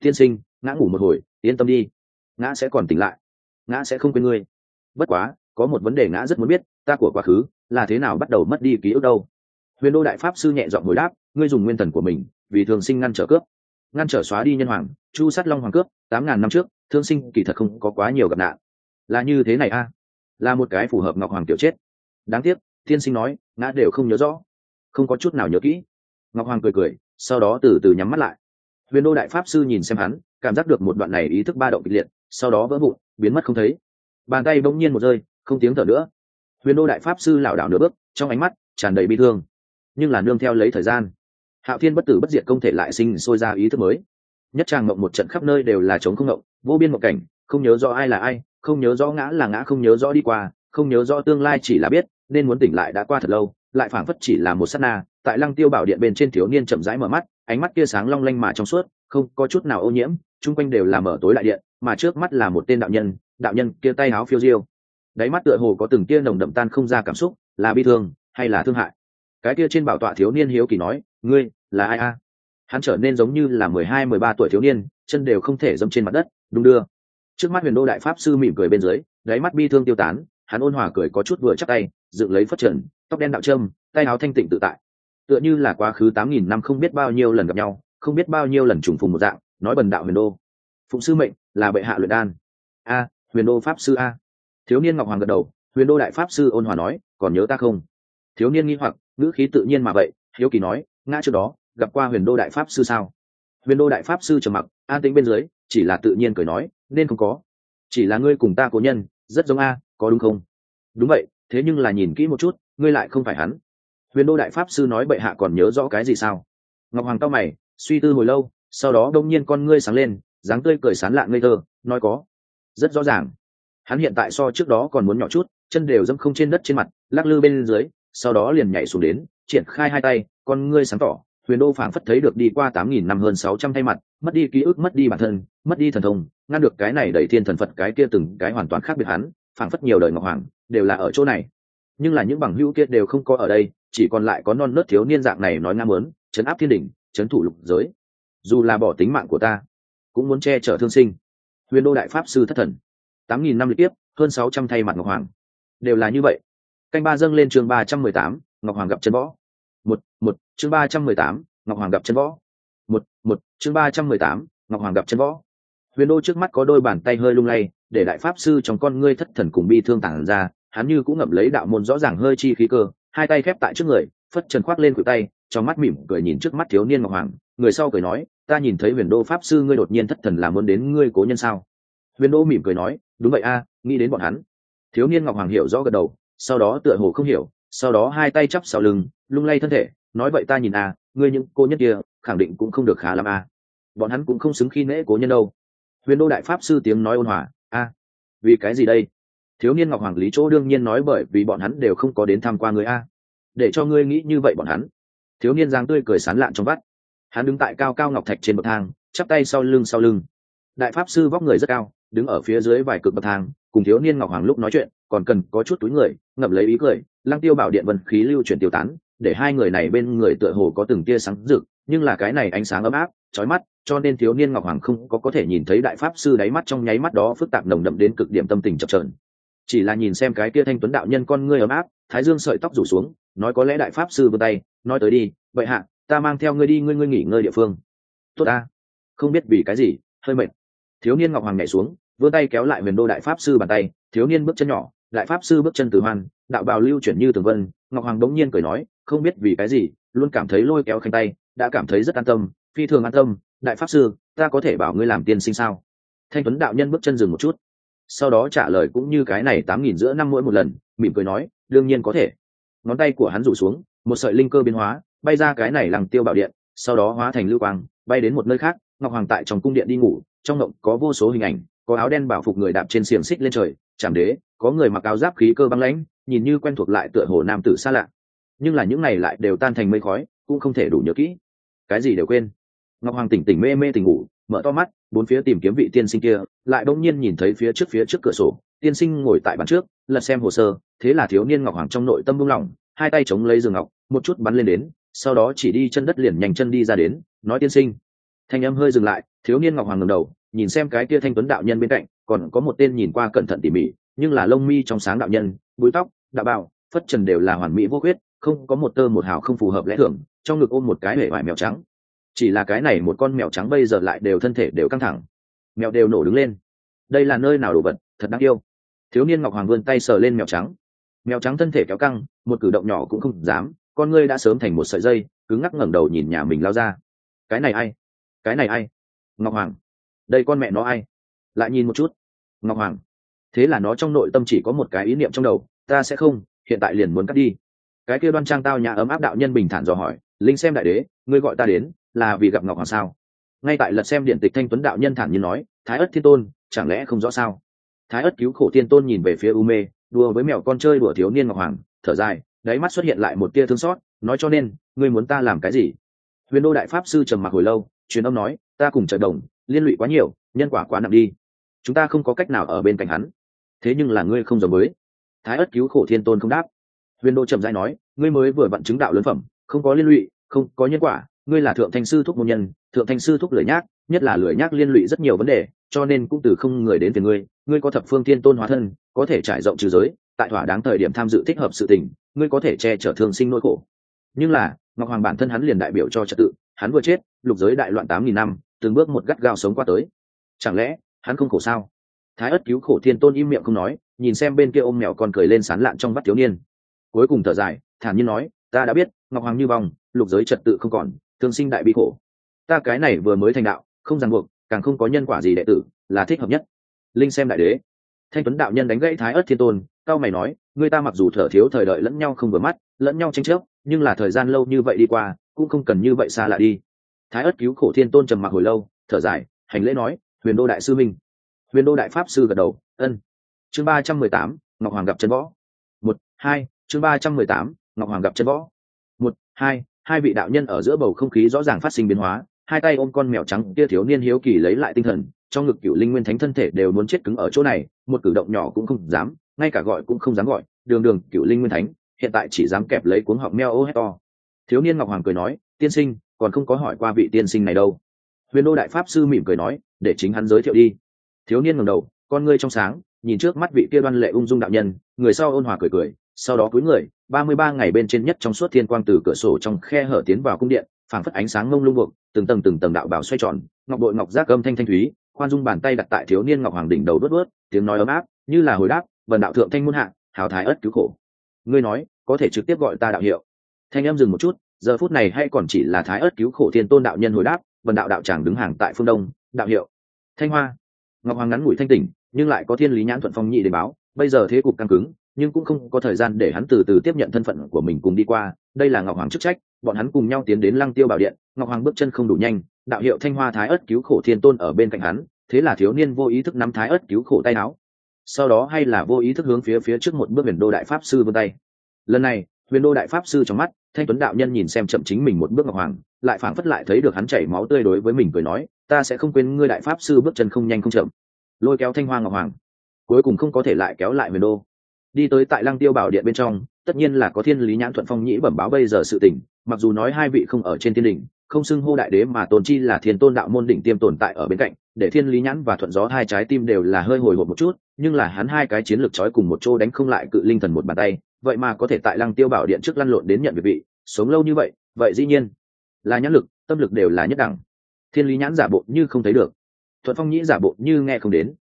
tiên sinh, ngã ngủ một hồi, yên tâm đi. Ngã sẽ còn tỉnh lại, ngã sẽ không quên ngươi. Bất quá, có một vấn đề ngã rất muốn biết, ta của quá khứ là thế nào bắt đầu mất đi ký ức đâu? Huyền đô đại pháp sư nhẹ giọng hồi đáp, ngươi dùng nguyên thần của mình, vì thường sinh ngăn trở cướp, ngăn trở xóa đi nhân hoàng, chu sát long hoàng cướp, tám ngàn năm trước, thương sinh kỳ thật không có quá nhiều gặp nạn. Là như thế này a, là một cái phù hợp ngọc hoàng tiểu chết. Đáng tiếc thiên sinh nói, ngã đều không nhớ rõ không có chút nào nhớ kỹ. Ngọc hoàng cười cười, sau đó từ từ nhắm mắt lại. Huyền đô đại pháp sư nhìn xem hắn, cảm giác được một đoạn này ý thức ba động kịch liệt, sau đó vỡ vụn, biến mất không thấy. Bàn tay bỗng nhiên một rơi, không tiếng thở nữa. Huyền đô đại pháp sư lảo đảo nửa bước, trong ánh mắt tràn đầy bi thương. Nhưng là nương theo lấy thời gian, hạo thiên bất tử bất diệt không thể lại sinh sôi ra ý thức mới. Nhất tràng mộng một trận khắp nơi đều là chống không mộng vô biên mộng cảnh, không nhớ rõ ai là ai, không nhớ rõ ngã là ngã, không nhớ rõ đi qua, không nhớ rõ tương lai chỉ là biết, nên muốn tỉnh lại đã qua thật lâu lại phảng phất chỉ là một sát na, tại lăng tiêu bảo điện bên trên thiếu niên chậm rãi mở mắt, ánh mắt tia sáng long lanh mà trong suốt, không có chút nào ô nhiễm, chung quanh đều là mở tối lại điện, mà trước mắt là một tên đạo nhân đạo nhân kia tay áo phiêu diêu. Đáy mắt tựa hồ có từng tia nồng đậm tan không ra cảm xúc, là bi thương hay là thương hại? Cái kia trên bảo tọa thiếu niên hiếu kỳ nói, ngươi là ai a? Hắn trở nên giống như là mười hai, mười ba tuổi thiếu niên, chân đều không thể dâm trên mặt đất, đung đưa. Trước mắt huyền đô đại pháp sư mỉm cười bên dưới, đáy mắt bi thương tiêu tán hắn ôn hòa cười có chút vừa chắc tay, dựng lấy phất trần, tóc đen đạo trâm, tay áo thanh tịnh tự tại. Tựa như là quá khứ tám nghìn năm không biết bao nhiêu lần gặp nhau, không biết bao nhiêu lần trùng phùng một dạng, nói bần đạo huyền đô. Phụng sư mệnh là bệ hạ luyện đan. A, huyền đô pháp sư a. Thiếu niên ngọc hoàng gật đầu, huyền đô đại pháp sư ôn hòa nói, còn nhớ ta không? Thiếu niên nghi hoặc, ngữ khí tự nhiên mà vậy, hiếu kỳ nói, ngã trước đó, gặp qua huyền đô đại pháp sư sao? Huyền đô đại pháp sư trầm mặc, an tĩnh bên dưới, chỉ là tự nhiên cười nói, nên không có. Chỉ là ngươi cùng ta cố nhân, rất giống a có đúng không? Đúng vậy, thế nhưng là nhìn kỹ một chút, ngươi lại không phải hắn. Huyền đô đại pháp sư nói bệ hạ còn nhớ rõ cái gì sao? Ngọc hoàng cao mày, suy tư hồi lâu, sau đó đông nhiên con ngươi sáng lên, dáng tươi cười sán lạ ngây thơ, nói có. Rất rõ ràng. Hắn hiện tại so trước đó còn muốn nhỏ chút, chân đều dâm không trên đất trên mặt, lắc lư bên dưới, sau đó liền nhảy xuống đến, triển khai hai tay, con ngươi sáng tỏ. Huyền đô phảng phất thấy được đi qua tám nghìn năm hơn sáu trăm thay mặt, mất đi ký ức, mất đi bản thân, mất đi thần thông, ngăn được cái này đẩy thiên thần phật cái kia từng cái hoàn toàn khác biệt hắn phảng phất nhiều đời ngọc hoàng, đều là ở chỗ này. Nhưng là những bằng hữu kia đều không có ở đây, chỉ còn lại có non nớt thiếu niên dạng này nói ngang mớn chấn áp thiên đỉnh chấn thủ lục giới. Dù là bỏ tính mạng của ta, cũng muốn che chở thương sinh. Huyền đô đại pháp sư thất thần. Tám nghìn năm liên tiếp, hơn sáu trăm thay mặt ngọc hoàng. Đều là như vậy. Canh ba dâng lên chương ba trăm mười tám, ngọc hoàng gặp chân võ. Một một, chương ba trăm mười tám, ngọc hoàng gặp chân võ. Một một, chương ba trăm mười tám, ngọc hoàng gặp chân võ. Huyền đô trước mắt có đôi bàn tay hơi lung lay để đại pháp sư trong con ngươi thất thần cùng bi thương tản ra, hắn như cũng ngậm lấy đạo môn rõ ràng hơi chi khí cơ, hai tay khép tại trước người, phất trần khoác lên cửa tay, trong mắt mỉm cười nhìn trước mắt thiếu niên ngọc hoàng, người sau cười nói, ta nhìn thấy huyền đô pháp sư ngươi đột nhiên thất thần làm muốn đến ngươi cố nhân sao? Huyền đô mỉm cười nói, đúng vậy a, nghĩ đến bọn hắn. Thiếu niên ngọc hoàng hiểu rõ gật đầu, sau đó tựa hồ không hiểu, sau đó hai tay chắp sau lưng, lung lay thân thể, nói, vậy ta nhìn a, ngươi những cô nhân kia, khẳng định cũng không được khá lắm a. Bọn hắn cũng không xứng khi nễ cố nhân đâu. Huyền đô đại pháp sư tiếng nói ôn hòa a vì cái gì đây? Thiếu niên ngọc hoàng lý chỗ đương nhiên nói bởi vì bọn hắn đều không có đến tham qua người a. Để cho ngươi nghĩ như vậy bọn hắn. Thiếu niên giang tươi cười sán lạn trong vắt. Hắn đứng tại cao cao ngọc thạch trên bậc thang, chắp tay sau lưng sau lưng. Đại pháp sư vóc người rất cao, đứng ở phía dưới vài cực bậc thang, cùng thiếu niên ngọc hoàng lúc nói chuyện, còn cần có chút túi người, ngậm lấy ý cười, lăng tiêu bảo điện vân khí lưu chuyển tiêu tán, để hai người này bên người tựa hồ có từng tia sáng rực, nhưng là cái này ánh sáng ấm áp, chói mắt cho nên thiếu niên ngọc hoàng không có có thể nhìn thấy đại pháp sư đáy mắt trong nháy mắt đó phức tạp nồng đậm đến cực điểm tâm tình chập trờn chỉ là nhìn xem cái kia thanh tuấn đạo nhân con ngươi ấm áp, thái dương sợi tóc rủ xuống, nói có lẽ đại pháp sư vươn tay, nói tới đi vậy hạ, ta mang theo ngươi đi, ngươi ngươi nghỉ ngơi địa phương. Tốt ta. Không biết vì cái gì, hơi mệt. Thiếu niên ngọc hoàng nhảy xuống, vươn tay kéo lại huyền đô đại pháp sư bàn tay, thiếu niên bước chân nhỏ, đại pháp sư bước chân từ hoan, đạo bào lưu chuyển như tường vân, ngọc hoàng đống nhiên cười nói, không biết vì cái gì, luôn cảm thấy lôi kéo khanh tay, đã cảm thấy rất an tâm, phi thường an tâm đại pháp sư, ta có thể bảo ngươi làm tiên sinh sao? Thanh tuấn đạo nhân bước chân dừng một chút. Sau đó trả lời cũng như cái này tám nghìn giữa năm mỗi một lần, mỉm cười nói, đương nhiên có thể. Ngón tay của hắn rủ xuống, một sợi linh cơ biến hóa, bay ra cái này làng tiêu bảo điện, sau đó hóa thành lưu quang, bay đến một nơi khác, ngọc hoàng tại trong cung điện đi ngủ, trong ngộng có vô số hình ảnh, có áo đen bảo phục người đạp trên xiềng xích lên trời chạm đế, có người mặc áo giáp khí cơ băng lãnh, nhìn như quen thuộc lại tựa hồ nam tử xa lạ. Nhưng là những này lại đều tan thành mây khói, cũng không thể đủ nhớ kỹ. Cái gì đều quên ngọc hoàng tỉnh tỉnh mê mê tỉnh ngủ, mở to mắt, bốn phía tìm kiếm vị tiên sinh kia, lại bỗng nhiên nhìn thấy phía trước phía trước cửa sổ, tiên sinh ngồi tại bàn trước, lật xem hồ sơ, thế là thiếu niên ngọc hoàng trong nội tâm buông lỏng, hai tay chống lấy giường ngọc, một chút bắn lên đến, sau đó chỉ đi chân đất liền nhanh chân đi ra đến, nói tiên sinh. Thanh âm hơi dừng lại, thiếu niên ngọc hoàng ngầm đầu, nhìn xem cái kia thanh tuấn đạo nhân bên cạnh, còn có một tên nhìn qua cẩn thận tỉ mỉ, nhưng là lông mi trong sáng đạo nhân, búi tóc, đạo bào, phất trần đều là hoàn mỹ vô khuyết, không có một tơ một hào không phù hợp lẽ thường, trong ngực ôm một cái hệ vải mèo trắng chỉ là cái này một con mèo trắng bây giờ lại đều thân thể đều căng thẳng. Mèo đều nổ đứng lên. Đây là nơi nào đồ vật, thật đáng yêu. Thiếu niên ngọc hoàng vươn tay sờ lên mèo trắng. Mèo trắng thân thể kéo căng, một cử động nhỏ cũng không dám. Con ngươi đã sớm thành một sợi dây, cứng ngắc ngẩng đầu nhìn nhà mình lao ra. Cái này ai? Cái này ai? Ngọc hoàng. Đây con mẹ nó ai? Lại nhìn một chút. Ngọc hoàng. Thế là nó trong nội tâm chỉ có một cái ý niệm trong đầu, ta sẽ không, hiện tại liền muốn cắt đi. Cái kia đoan trang tao nhà ấm áp đạo nhân bình thản dò hỏi, linh xem đại đế, ngươi gọi ta đến là vì gặp ngọc hoàng sao? Ngay tại lật xem điện tịch thanh tuấn đạo nhân thản nhiên nói, thái ất thiên tôn, chẳng lẽ không rõ sao? Thái ất cứu khổ thiên tôn nhìn về phía u mê, đùa với mèo con chơi đùa thiếu niên ngọc hoàng, thở dài, đáy mắt xuất hiện lại một tia thương xót, nói cho nên, ngươi muốn ta làm cái gì? Huyền đô đại pháp sư trầm mặc hồi lâu, truyền âm nói, ta cùng trời đồng, liên lụy quá nhiều, nhân quả quá nặng đi. Chúng ta không có cách nào ở bên cạnh hắn. Thế nhưng là ngươi không giống với. Thái ất cứu khổ thiên tôn không đáp. Huyền đô trầm dai nói, ngươi mới vừa vặn chứng đạo lớn phẩm, không có liên lụy, không có nhân quả ngươi là thượng thanh sư thúc môn nhân, thượng thanh sư thúc lưỡi nhác, nhất là lưỡi nhác liên lụy rất nhiều vấn đề, cho nên cũng từ không người đến từ ngươi ngươi có thập phương thiên tôn hóa thân, có thể trải rộng trừ giới, tại thỏa đáng thời điểm tham dự thích hợp sự tình, ngươi có thể che chở thương sinh nỗi khổ. Nhưng là, ngọc hoàng bản thân hắn liền đại biểu cho trật tự, hắn vừa chết, lục giới đại loạn tám nghìn năm, từng bước một gắt gao sống qua tới. Chẳng lẽ, hắn không khổ sao? Thái ất cứu khổ thiên tôn im miệng không nói, nhìn xem bên kia ôm mèo còn cười lên sán lạn trong vắt thiếu niên. Cuối cùng thở dài, thản nhiên nói, ta đã biết, ngọc hoàng như vòng lục giới trật tự không còn thương sinh đại bi khổ. Ta cái này vừa mới thành đạo, không ràng buộc, càng không có nhân quả gì đệ tử, là thích hợp nhất. Linh xem đại đế. Thanh tuấn đạo nhân đánh gãy thái ớt thiên tôn, cao mày nói, người ta mặc dù thở thiếu thời đợi lẫn nhau không vừa mắt, lẫn nhau tranh chấp, nhưng là thời gian lâu như vậy đi qua, cũng không cần như vậy xa lạ đi. Thái ớt cứu khổ thiên tôn trầm mặc hồi lâu, thở dài, hành lễ nói, huyền đô đại sư minh. Huyền đô đại pháp sư gật đầu, ân. Chương ba trăm mười tám, ngọc hoàng gặp chân võ. Một, hai, chương ba trăm mười tám, ngọc hoàng gặp chân võ. Một, hai hai vị đạo nhân ở giữa bầu không khí rõ ràng phát sinh biến hóa, hai tay ôm con mèo trắng kia thiếu niên hiếu kỳ lấy lại tinh thần, trong ngực cựu linh nguyên thánh thân thể đều muốn chết cứng ở chỗ này, một cử động nhỏ cũng không dám, ngay cả gọi cũng không dám gọi, đường đường cựu linh nguyên thánh, hiện tại chỉ dám kẹp lấy cuống họng meo ô hét to. Thiếu niên ngọc hoàng cười nói, tiên sinh, còn không có hỏi qua vị tiên sinh này đâu. Huyền đô đại pháp sư mỉm cười nói, để chính hắn giới thiệu đi. Thiếu niên ngầm đầu, con ngươi trong sáng, nhìn trước mắt vị kia đoan lệ ung dung đạo nhân, người sau ôn hòa cười cười, sau đó cúi người ba mươi ba ngày bên trên nhất trong suốt thiên quang từ cửa sổ trong khe hở tiến vào cung điện, phảng phất ánh sáng ngông lung buộc, từng tầng từng tầng đạo bảo xoay tròn, ngọc bội ngọc giác âm thanh thanh thúy, khoan dung bàn tay đặt tại thiếu niên ngọc hoàng đỉnh đầu đốt bớt tiếng nói ấm áp, như là hồi đáp, vần đạo thượng thanh muôn hạ, hào thái ất cứu khổ. Ngươi nói, có thể trực tiếp gọi ta đạo hiệu. Thanh em dừng một chút, giờ phút này hay còn chỉ là thái ất cứu khổ thiên tôn đạo nhân hồi đáp, vần đạo đạo tràng đứng hàng tại phương đông, đạo hiệu. Thanh hoa. Ngọc hoàng ngắn ngủi thanh tỉnh, nhưng lại có thiên lý nhãn thuận phong nhị để báo, bây giờ thế cục căng cứng nhưng cũng không có thời gian để hắn từ từ tiếp nhận thân phận của mình cùng đi qua. Đây là ngọc hoàng chức trách, bọn hắn cùng nhau tiến đến lăng tiêu bảo điện. Ngọc hoàng bước chân không đủ nhanh, đạo hiệu thanh hoa thái ất cứu khổ thiên tôn ở bên cạnh hắn, thế là thiếu niên vô ý thức nắm thái ất cứu khổ tay áo. Sau đó hay là vô ý thức hướng phía phía trước một bước huyền đô đại pháp sư vươn tay. Lần này, huyền đô đại pháp sư trong mắt, thanh tuấn đạo nhân nhìn xem chậm chính mình một bước ngọc hoàng, lại phảng phất lại thấy được hắn chảy máu tươi đối với mình cười nói, ta sẽ không quên ngươi đại pháp sư bước chân không nhanh không chậm. Lôi kéo thanh hoa ngọc hoàng. Cuối cùng không có thể lại kéo lại huyền đô đi tới tại lăng tiêu bảo điện bên trong, tất nhiên là có thiên lý nhãn thuận phong nhĩ bẩm báo bây giờ sự tình, mặc dù nói hai vị không ở trên thiên đình không xưng hô đại đế mà tồn chi là thiên tôn đạo môn đỉnh tiêm tồn tại ở bên cạnh, để thiên lý nhãn và thuận gió hai trái tim đều là hơi hồi hộp một chút, nhưng là hắn hai cái chiến lược trói cùng một chỗ đánh không lại cự linh thần một bàn tay, vậy mà có thể tại lăng tiêu bảo điện trước lăn lộn đến nhận việc vị, sống lâu như vậy vậy dĩ nhiên là nhãn lực, tâm lực đều là nhất đẳng. Thiên lý nhãn giả bộ như không thấy được. Thuận phong nhĩ giả bộ như nghe không đến.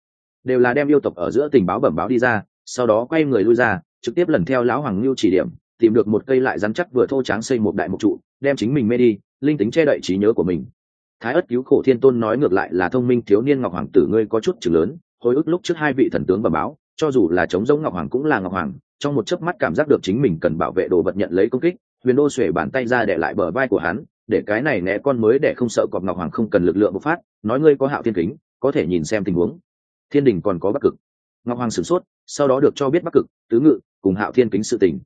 Đều là đem yêu tộc ở giữa tình báo bẩm báo đi ra sau đó quay người lui ra, trực tiếp lần theo lão hoàng lưu chỉ điểm, tìm được một cây lại rắn chắc vừa thô tráng xây một đại mục trụ, đem chính mình mê đi, linh tính che đậy trí nhớ của mình. Thái ất cứu khổ thiên tôn nói ngược lại là thông minh thiếu niên ngọc hoàng tử ngươi có chút chừng lớn, hồi ức lúc trước hai vị thần tướng bẩm báo, cho dù là chống giống ngọc hoàng cũng là ngọc hoàng, trong một chớp mắt cảm giác được chính mình cần bảo vệ đồ vật nhận lấy công kích, huyền đô xuể bàn tay ra để lại bờ vai của hắn, để cái này né con mới để không sợ cọp ngọc hoàng không cần lực lượng bộc phát, nói ngươi có hạo thiên kính, có thể nhìn xem tình huống. Thiên đình còn có bắc cực ngọc hoàng sửng sốt, sau đó được cho biết bắc cực, tứ ngự, cùng hạo thiên kính sự tình.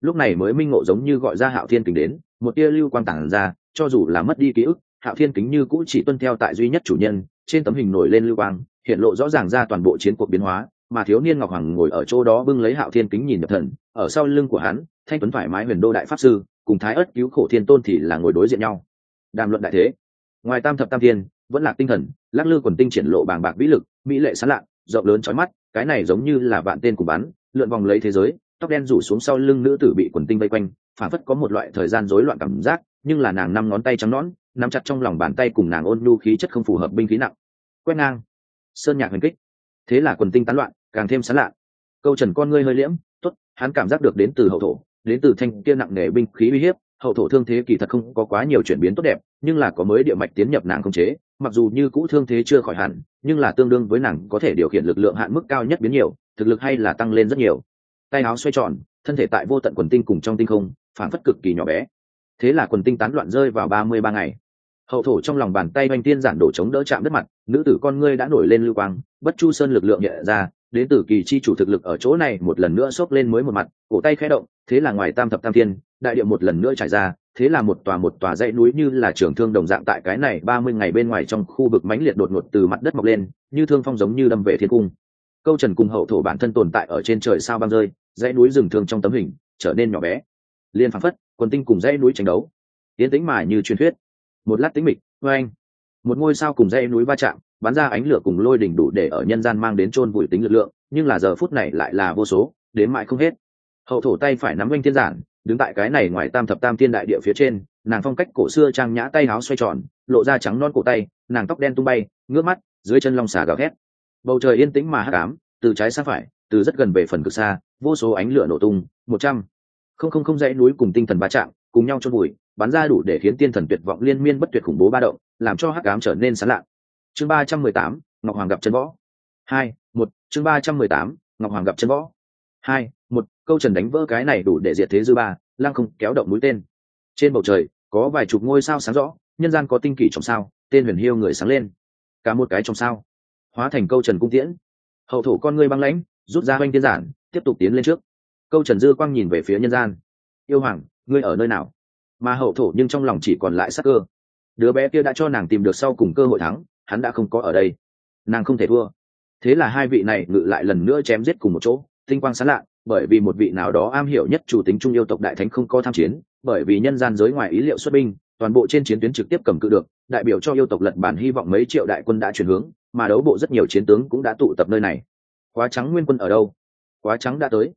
Lúc này mới minh ngộ giống như gọi ra hạo thiên kính đến, một tia lưu quang tản ra, cho dù là mất đi ký ức, hạo thiên kính như cũ chỉ tuân theo tại duy nhất chủ nhân, trên tấm hình nổi lên lưu quang, hiện lộ rõ ràng ra toàn bộ chiến cuộc biến hóa, mà thiếu niên ngọc hoàng ngồi ở chỗ đó bưng lấy hạo thiên kính nhìn nhập thần, ở sau lưng của hắn, thanh tuấn thoải mái huyền đô đại pháp sư, cùng thái ất cứu khổ thiên tôn thì là ngồi đối diện nhau. Đàm luận đại thế. Ngoài tam thập tam thiên, vẫn là tinh thần, lắc lư quần tinh triển lộ bàng bạc vĩ lực, mỹ lệ sán lạ, rộng lớn trói mắt cái này giống như là vạn tên của bắn, lượn vòng lấy thế giới, tóc đen rủ xuống sau lưng nữ tử bị quần tinh vây quanh phản phất có một loại thời gian rối loạn cảm giác, nhưng là nàng năm ngón tay trắng nõn, nắm chặt trong lòng bàn tay cùng nàng ôn nhu khí chất không phù hợp binh khí nặng. Quét ngang. Sơn nhạc huyền kích. Thế là quần tinh tán loạn, càng thêm sán lạ. Câu trần con ngươi hơi liễm, tốt, hắn cảm giác được đến từ hậu thổ, đến từ thanh kia nặng nề binh khí uy hiếp, hậu thổ thương thế kỳ thật không có quá nhiều chuyển biến tốt đẹp, nhưng là có mới địa mạch tiến nhập nàng không chế mặc dù như cũ thương thế chưa khỏi hẳn, nhưng là tương đương với nàng có thể điều khiển lực lượng hạn mức cao nhất biến nhiều, thực lực hay là tăng lên rất nhiều. Tay áo xoay tròn, thân thể tại vô tận quần tinh cùng trong tinh không phản phất cực kỳ nhỏ bé. Thế là quần tinh tán loạn rơi vào ba mươi ba ngày. Hậu thổ trong lòng bàn tay oanh tiên giản đổ chống đỡ chạm đất mặt, nữ tử con ngươi đã nổi lên lưu quang, bất chu sơn lực lượng nhẹ ra, đến từ kỳ chi chủ thực lực ở chỗ này một lần nữa xốc lên mới một mặt, cổ tay khẽ động, thế là ngoài tam thập tam thiên, đại điệu một lần nữa trải ra thế là một tòa một tòa dãy núi như là trường thương đồng dạng tại cái này ba mươi ngày bên ngoài trong khu vực mãnh liệt đột ngột từ mặt đất mọc lên, như thương phong giống như đâm về thiên cung. Câu trần cùng hậu thổ bản thân tồn tại ở trên trời sao băng rơi, dãy núi rừng thương trong tấm hình trở nên nhỏ bé. Liên phản phất, quần tinh cùng dãy núi tranh đấu. Tiến tĩnh mà như truyền thuyết. Một lát tĩnh mịch, oanh. Một ngôi sao cùng dãy núi va chạm, bắn ra ánh lửa cùng lôi đỉnh đủ để ở nhân gian mang đến chôn vùi tính lực lượng, nhưng là giờ phút này lại là vô số, đến mãi không hết. Hậu thổ tay phải nắm quanh thiên giản đứng tại cái này ngoài tam thập tam thiên đại địa phía trên, nàng phong cách cổ xưa trang nhã tay áo xoay tròn, lộ ra trắng non cổ tay, nàng tóc đen tung bay, ngước mắt, dưới chân long xà gào thét. Bầu trời yên tĩnh mà hắc ám, từ trái sang phải, từ rất gần về phần cực xa, vô số ánh lửa nổ tung, một trăm không không không dãy núi cùng tinh thần ba chạm, cùng nhau chôn bụi bắn ra đủ để khiến tiên thần tuyệt vọng liên miên bất tuyệt khủng bố ba động, làm cho hắc ám trở nên sán lạ. Chương ba trăm mười tám, ngọc hoàng gặp chân võ. Hai, một, chương ba trăm mười tám, ngọc hoàng gặp chân võ. Hai, một câu trần đánh vỡ cái này đủ để diệt thế dư ba, lăng không kéo động mũi tên. Trên bầu trời, có vài chục ngôi sao sáng rõ, nhân gian có tinh kỷ trong sao, tên huyền hiêu người sáng lên. Cả một cái trong sao. Hóa thành câu trần cung tiễn. Hậu thổ con ngươi băng lãnh, rút ra oanh tiên giản, tiếp tục tiến lên trước. Câu trần dư quang nhìn về phía nhân gian. Yêu hoàng, ngươi ở nơi nào? Mà hậu thổ nhưng trong lòng chỉ còn lại sắc cơ. Đứa bé kia đã cho nàng tìm được sau cùng cơ hội thắng, hắn đã không có ở đây. Nàng không thể thua. Thế là hai vị này ngự lại lần nữa chém giết cùng một chỗ, tinh quang sán lạ bởi vì một vị nào đó am hiểu nhất chủ tính trung yêu tộc đại thánh không có tham chiến, bởi vì nhân gian giới ngoài ý liệu xuất binh, toàn bộ trên chiến tuyến trực tiếp cầm cự được, đại biểu cho yêu tộc lật bản hy vọng mấy triệu đại quân đã chuyển hướng, mà đấu bộ rất nhiều chiến tướng cũng đã tụ tập nơi này. Quá trắng nguyên quân ở đâu? Quá trắng đã tới.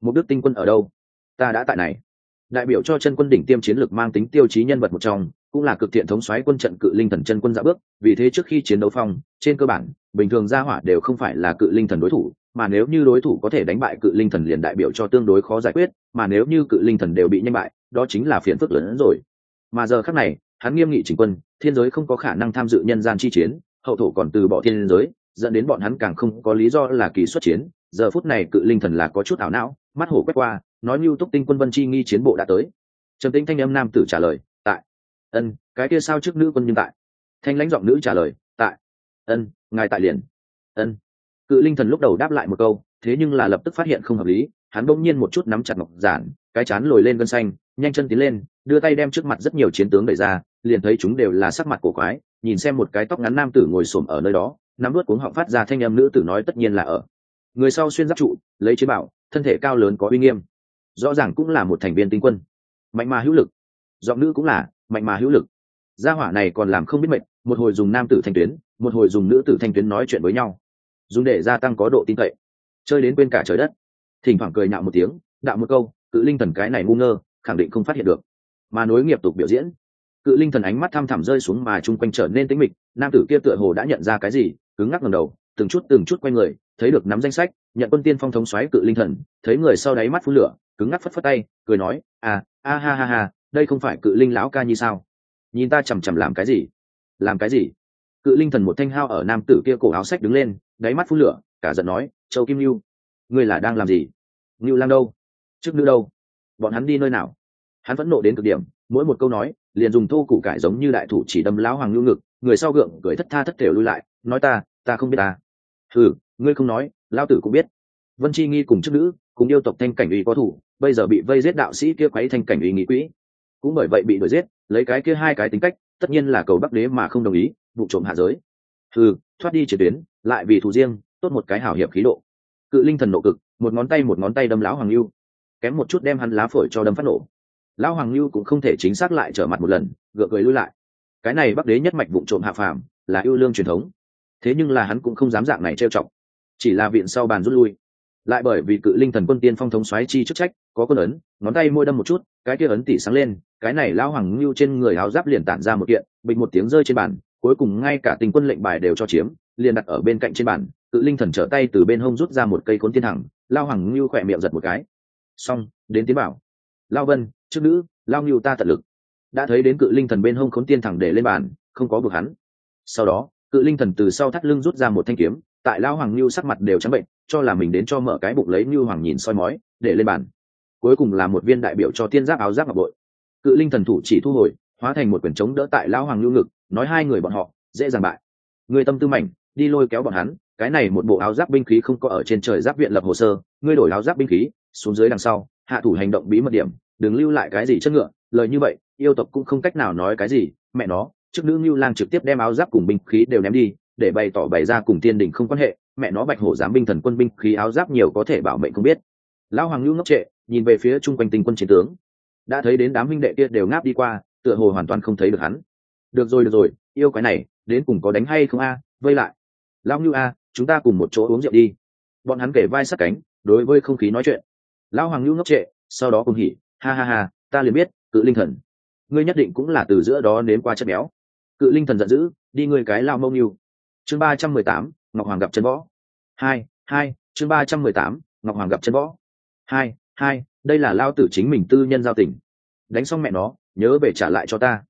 Mục đức tinh quân ở đâu? Ta đã tại này. Đại biểu cho chân quân đỉnh tiêm chiến lược mang tính tiêu chí nhân vật một trong, cũng là cực thiện thống xoáy quân trận cự linh thần chân quân dạ bước, vì thế trước khi chiến đấu phong, trên cơ bản, bình thường gia hỏa đều không phải là cự linh thần đối thủ mà nếu như đối thủ có thể đánh bại cự linh thần liền đại biểu cho tương đối khó giải quyết, mà nếu như cự linh thần đều bị nhanh bại, đó chính là phiền phức lớn hơn rồi. Mà giờ khác này, hắn nghiêm nghị chỉnh quân, thiên giới không có khả năng tham dự nhân gian chi chiến, hậu thổ còn từ bỏ thiên giới, dẫn đến bọn hắn càng không có lý do là kỳ xuất chiến. Giờ phút này cự linh thần là có chút ảo não, mắt hổ quét qua, nói mưu túc tinh quân vân chi nghi chiến bộ đã tới. Trầm tính thanh âm nam tử trả lời, tại. Ân, cái kia sao trước nữ quân nhưng tại? Thanh lãnh giọng nữ trả lời, tại. Ân, ngài tại liền. Ân cự linh thần lúc đầu đáp lại một câu, thế nhưng là lập tức phát hiện không hợp lý, hắn bỗng nhiên một chút nắm chặt ngọc giản, cái chán lồi lên gân xanh, nhanh chân tiến lên, đưa tay đem trước mặt rất nhiều chiến tướng đẩy ra, liền thấy chúng đều là sắc mặt cổ quái, nhìn xem một cái tóc ngắn nam tử ngồi xổm ở nơi đó, nắm vớt cuống họng phát ra thanh âm nữ tử nói tất nhiên là ở. Người sau xuyên giáp trụ, lấy chế bảo, thân thể cao lớn có uy nghiêm, rõ ràng cũng là một thành viên tinh quân. Mạnh mà hữu lực, giọng nữ cũng là, mạnh mà hữu lực. Gia hỏa này còn làm không biết mệnh một hồi dùng nam tử thanh tuyến, một hồi dùng nữ tử thanh tuyến nói chuyện với nhau dùng để gia tăng có độ tin cậy. Chơi đến quên cả trời đất. Thỉnh thoảng cười nhạo một tiếng, đạo một câu, cự linh thần cái này ngu ngơ, khẳng định không phát hiện được. Mà nối nghiệp tục biểu diễn. Cự linh thần ánh mắt thăm thẳm rơi xuống mà chung quanh trở nên tĩnh mịch, nam tử kia tựa hồ đã nhận ra cái gì, cứng ngắc ngầm đầu, từng chút từng chút quay người, thấy được nắm danh sách, nhận quân tiên phong thống xoáy cự linh thần, thấy người sau đáy mắt phun lửa, cứng ngắc phất phất tay, cười nói à a ha ha ha, đây không phải cự linh lão ca như sao? Nhìn ta chằm chằm làm cái gì? Làm cái gì? Cự linh thần một thanh hao ở nam tử kia cổ áo sách đứng lên đáy mắt phun lửa, cả giận nói, châu kim lưu ngươi là đang làm gì? Lưu lang đâu? Trước nữ đâu? Bọn hắn đi nơi nào? Hắn vẫn nộ đến cực điểm, mỗi một câu nói, liền dùng thô củ cải giống như đại thủ chỉ đâm lão hoàng lưu ngực, người sau gượng, cười thất tha thất thể lui lại, nói ta ta không biết ta. Ừ ngươi không nói, lão tử cũng biết. Vân chi nghi cùng chức nữ, cùng yêu tộc thanh cảnh uy có thủ, bây giờ bị vây giết đạo sĩ kia quấy thanh cảnh uy nghĩ quỹ. Cũng bởi vậy bị đuổi giết, lấy cái kia hai cái tính cách, tất nhiên là cầu bắc đế mà không đồng ý, vụ trộm hạ giới hừ, thoát đi chiến tuyến, lại vì thù riêng, tốt một cái hảo hiệp khí độ. Cự linh thần nộ cực, một ngón tay một ngón tay đâm lão hoàng lưu. Kém một chút đem hắn lá phổi cho đâm phát nổ. Lão hoàng lưu cũng không thể chính xác lại trở mặt một lần, gượng cười lui lại. Cái này bắc đế nhất mạch vụng trộm hạ phàm, là yêu lương truyền thống. Thế nhưng là hắn cũng không dám dạng này trêu chọc. Chỉ là viện sau bàn rút lui. Lại bởi vì cự linh thần quân tiên phong thống xoáy chi chức trách, có quân ấn, ngón tay môi đâm một chút, cái kia ấn tỉ sáng lên, cái này lão hoàng lưu trên người áo giáp liền tản ra một kiện, bịch một tiếng rơi trên bàn cuối cùng ngay cả tình quân lệnh bài đều cho chiếm, liền đặt ở bên cạnh trên bàn, cự linh thần trở tay từ bên hông rút ra một cây khốn tiên thẳng, lao hoàng ngưu khỏe miệng giật một cái. Xong, đến tiến bảo. Lao vân trước nữ, lao ngưu ta tận lực. Đã thấy đến cự linh thần bên hông khốn tiên thẳng để lên bàn, không có vực hắn. Sau đó, cự linh thần từ sau thắt lưng rút ra một thanh kiếm, tại lao hoàng ngưu sắc mặt đều trắng bệnh, cho là mình đến cho mở cái bụng lấy ngưu hoàng nhìn soi mói, để lên bàn. Cuối cùng là một viên đại biểu cho tiên giáp áo giáp ngọc bội. Cự linh thần thủ chỉ thu hồi hóa thành một quyển trống đỡ tại Lão hoàng Lưu ngực, nói hai người bọn họ, dễ dàng bại. Người tâm tư mảnh, đi lôi kéo bọn hắn, cái này một bộ áo giáp binh khí không có ở trên trời giáp viện lập hồ sơ, ngươi đổi áo giáp binh khí, xuống dưới đằng sau, hạ thủ hành động bí mật điểm, đừng lưu lại cái gì chất ngựa, lời như vậy, yêu tộc cũng không cách nào nói cái gì, mẹ nó, trước nữ ngưu lang trực tiếp đem áo giáp cùng binh khí đều ném đi, để bày tỏ bày ra cùng tiên đình không quan hệ, mẹ nó bạch hổ giám binh thần quân binh khí áo giáp nhiều có thể bảo mệnh không biết. Lão hoàng ngưu ngốc trệ, nhìn về phía chung quanh tình quân chiến tướng. Đã thấy đến đám huynh đệ kia đều ngáp đi qua tựa hồ hoàn toàn không thấy được hắn. Được rồi được rồi, yêu cái này, đến cùng có đánh hay không a? Vây lại. Lão ngưu a, chúng ta cùng một chỗ uống rượu đi. Bọn hắn kể vai sát cánh, đối với không khí nói chuyện. Lão hoàng ngưu ngốc trệ, sau đó cùng hỉ, ha ha ha, ta liền biết, cự linh thần. Ngươi nhất định cũng là từ giữa đó nếm qua chất béo. Cự linh thần giận dữ, đi ngươi cái lao mông yêu chương ba trăm mười tám, ngọc hoàng gặp chân võ. Hai hai, chương ba trăm mười tám, ngọc hoàng gặp chân võ. Hai hai, đây là lao tử chính mình tư nhân giao tình. Đánh xong mẹ nó nhớ về trả lại cho ta.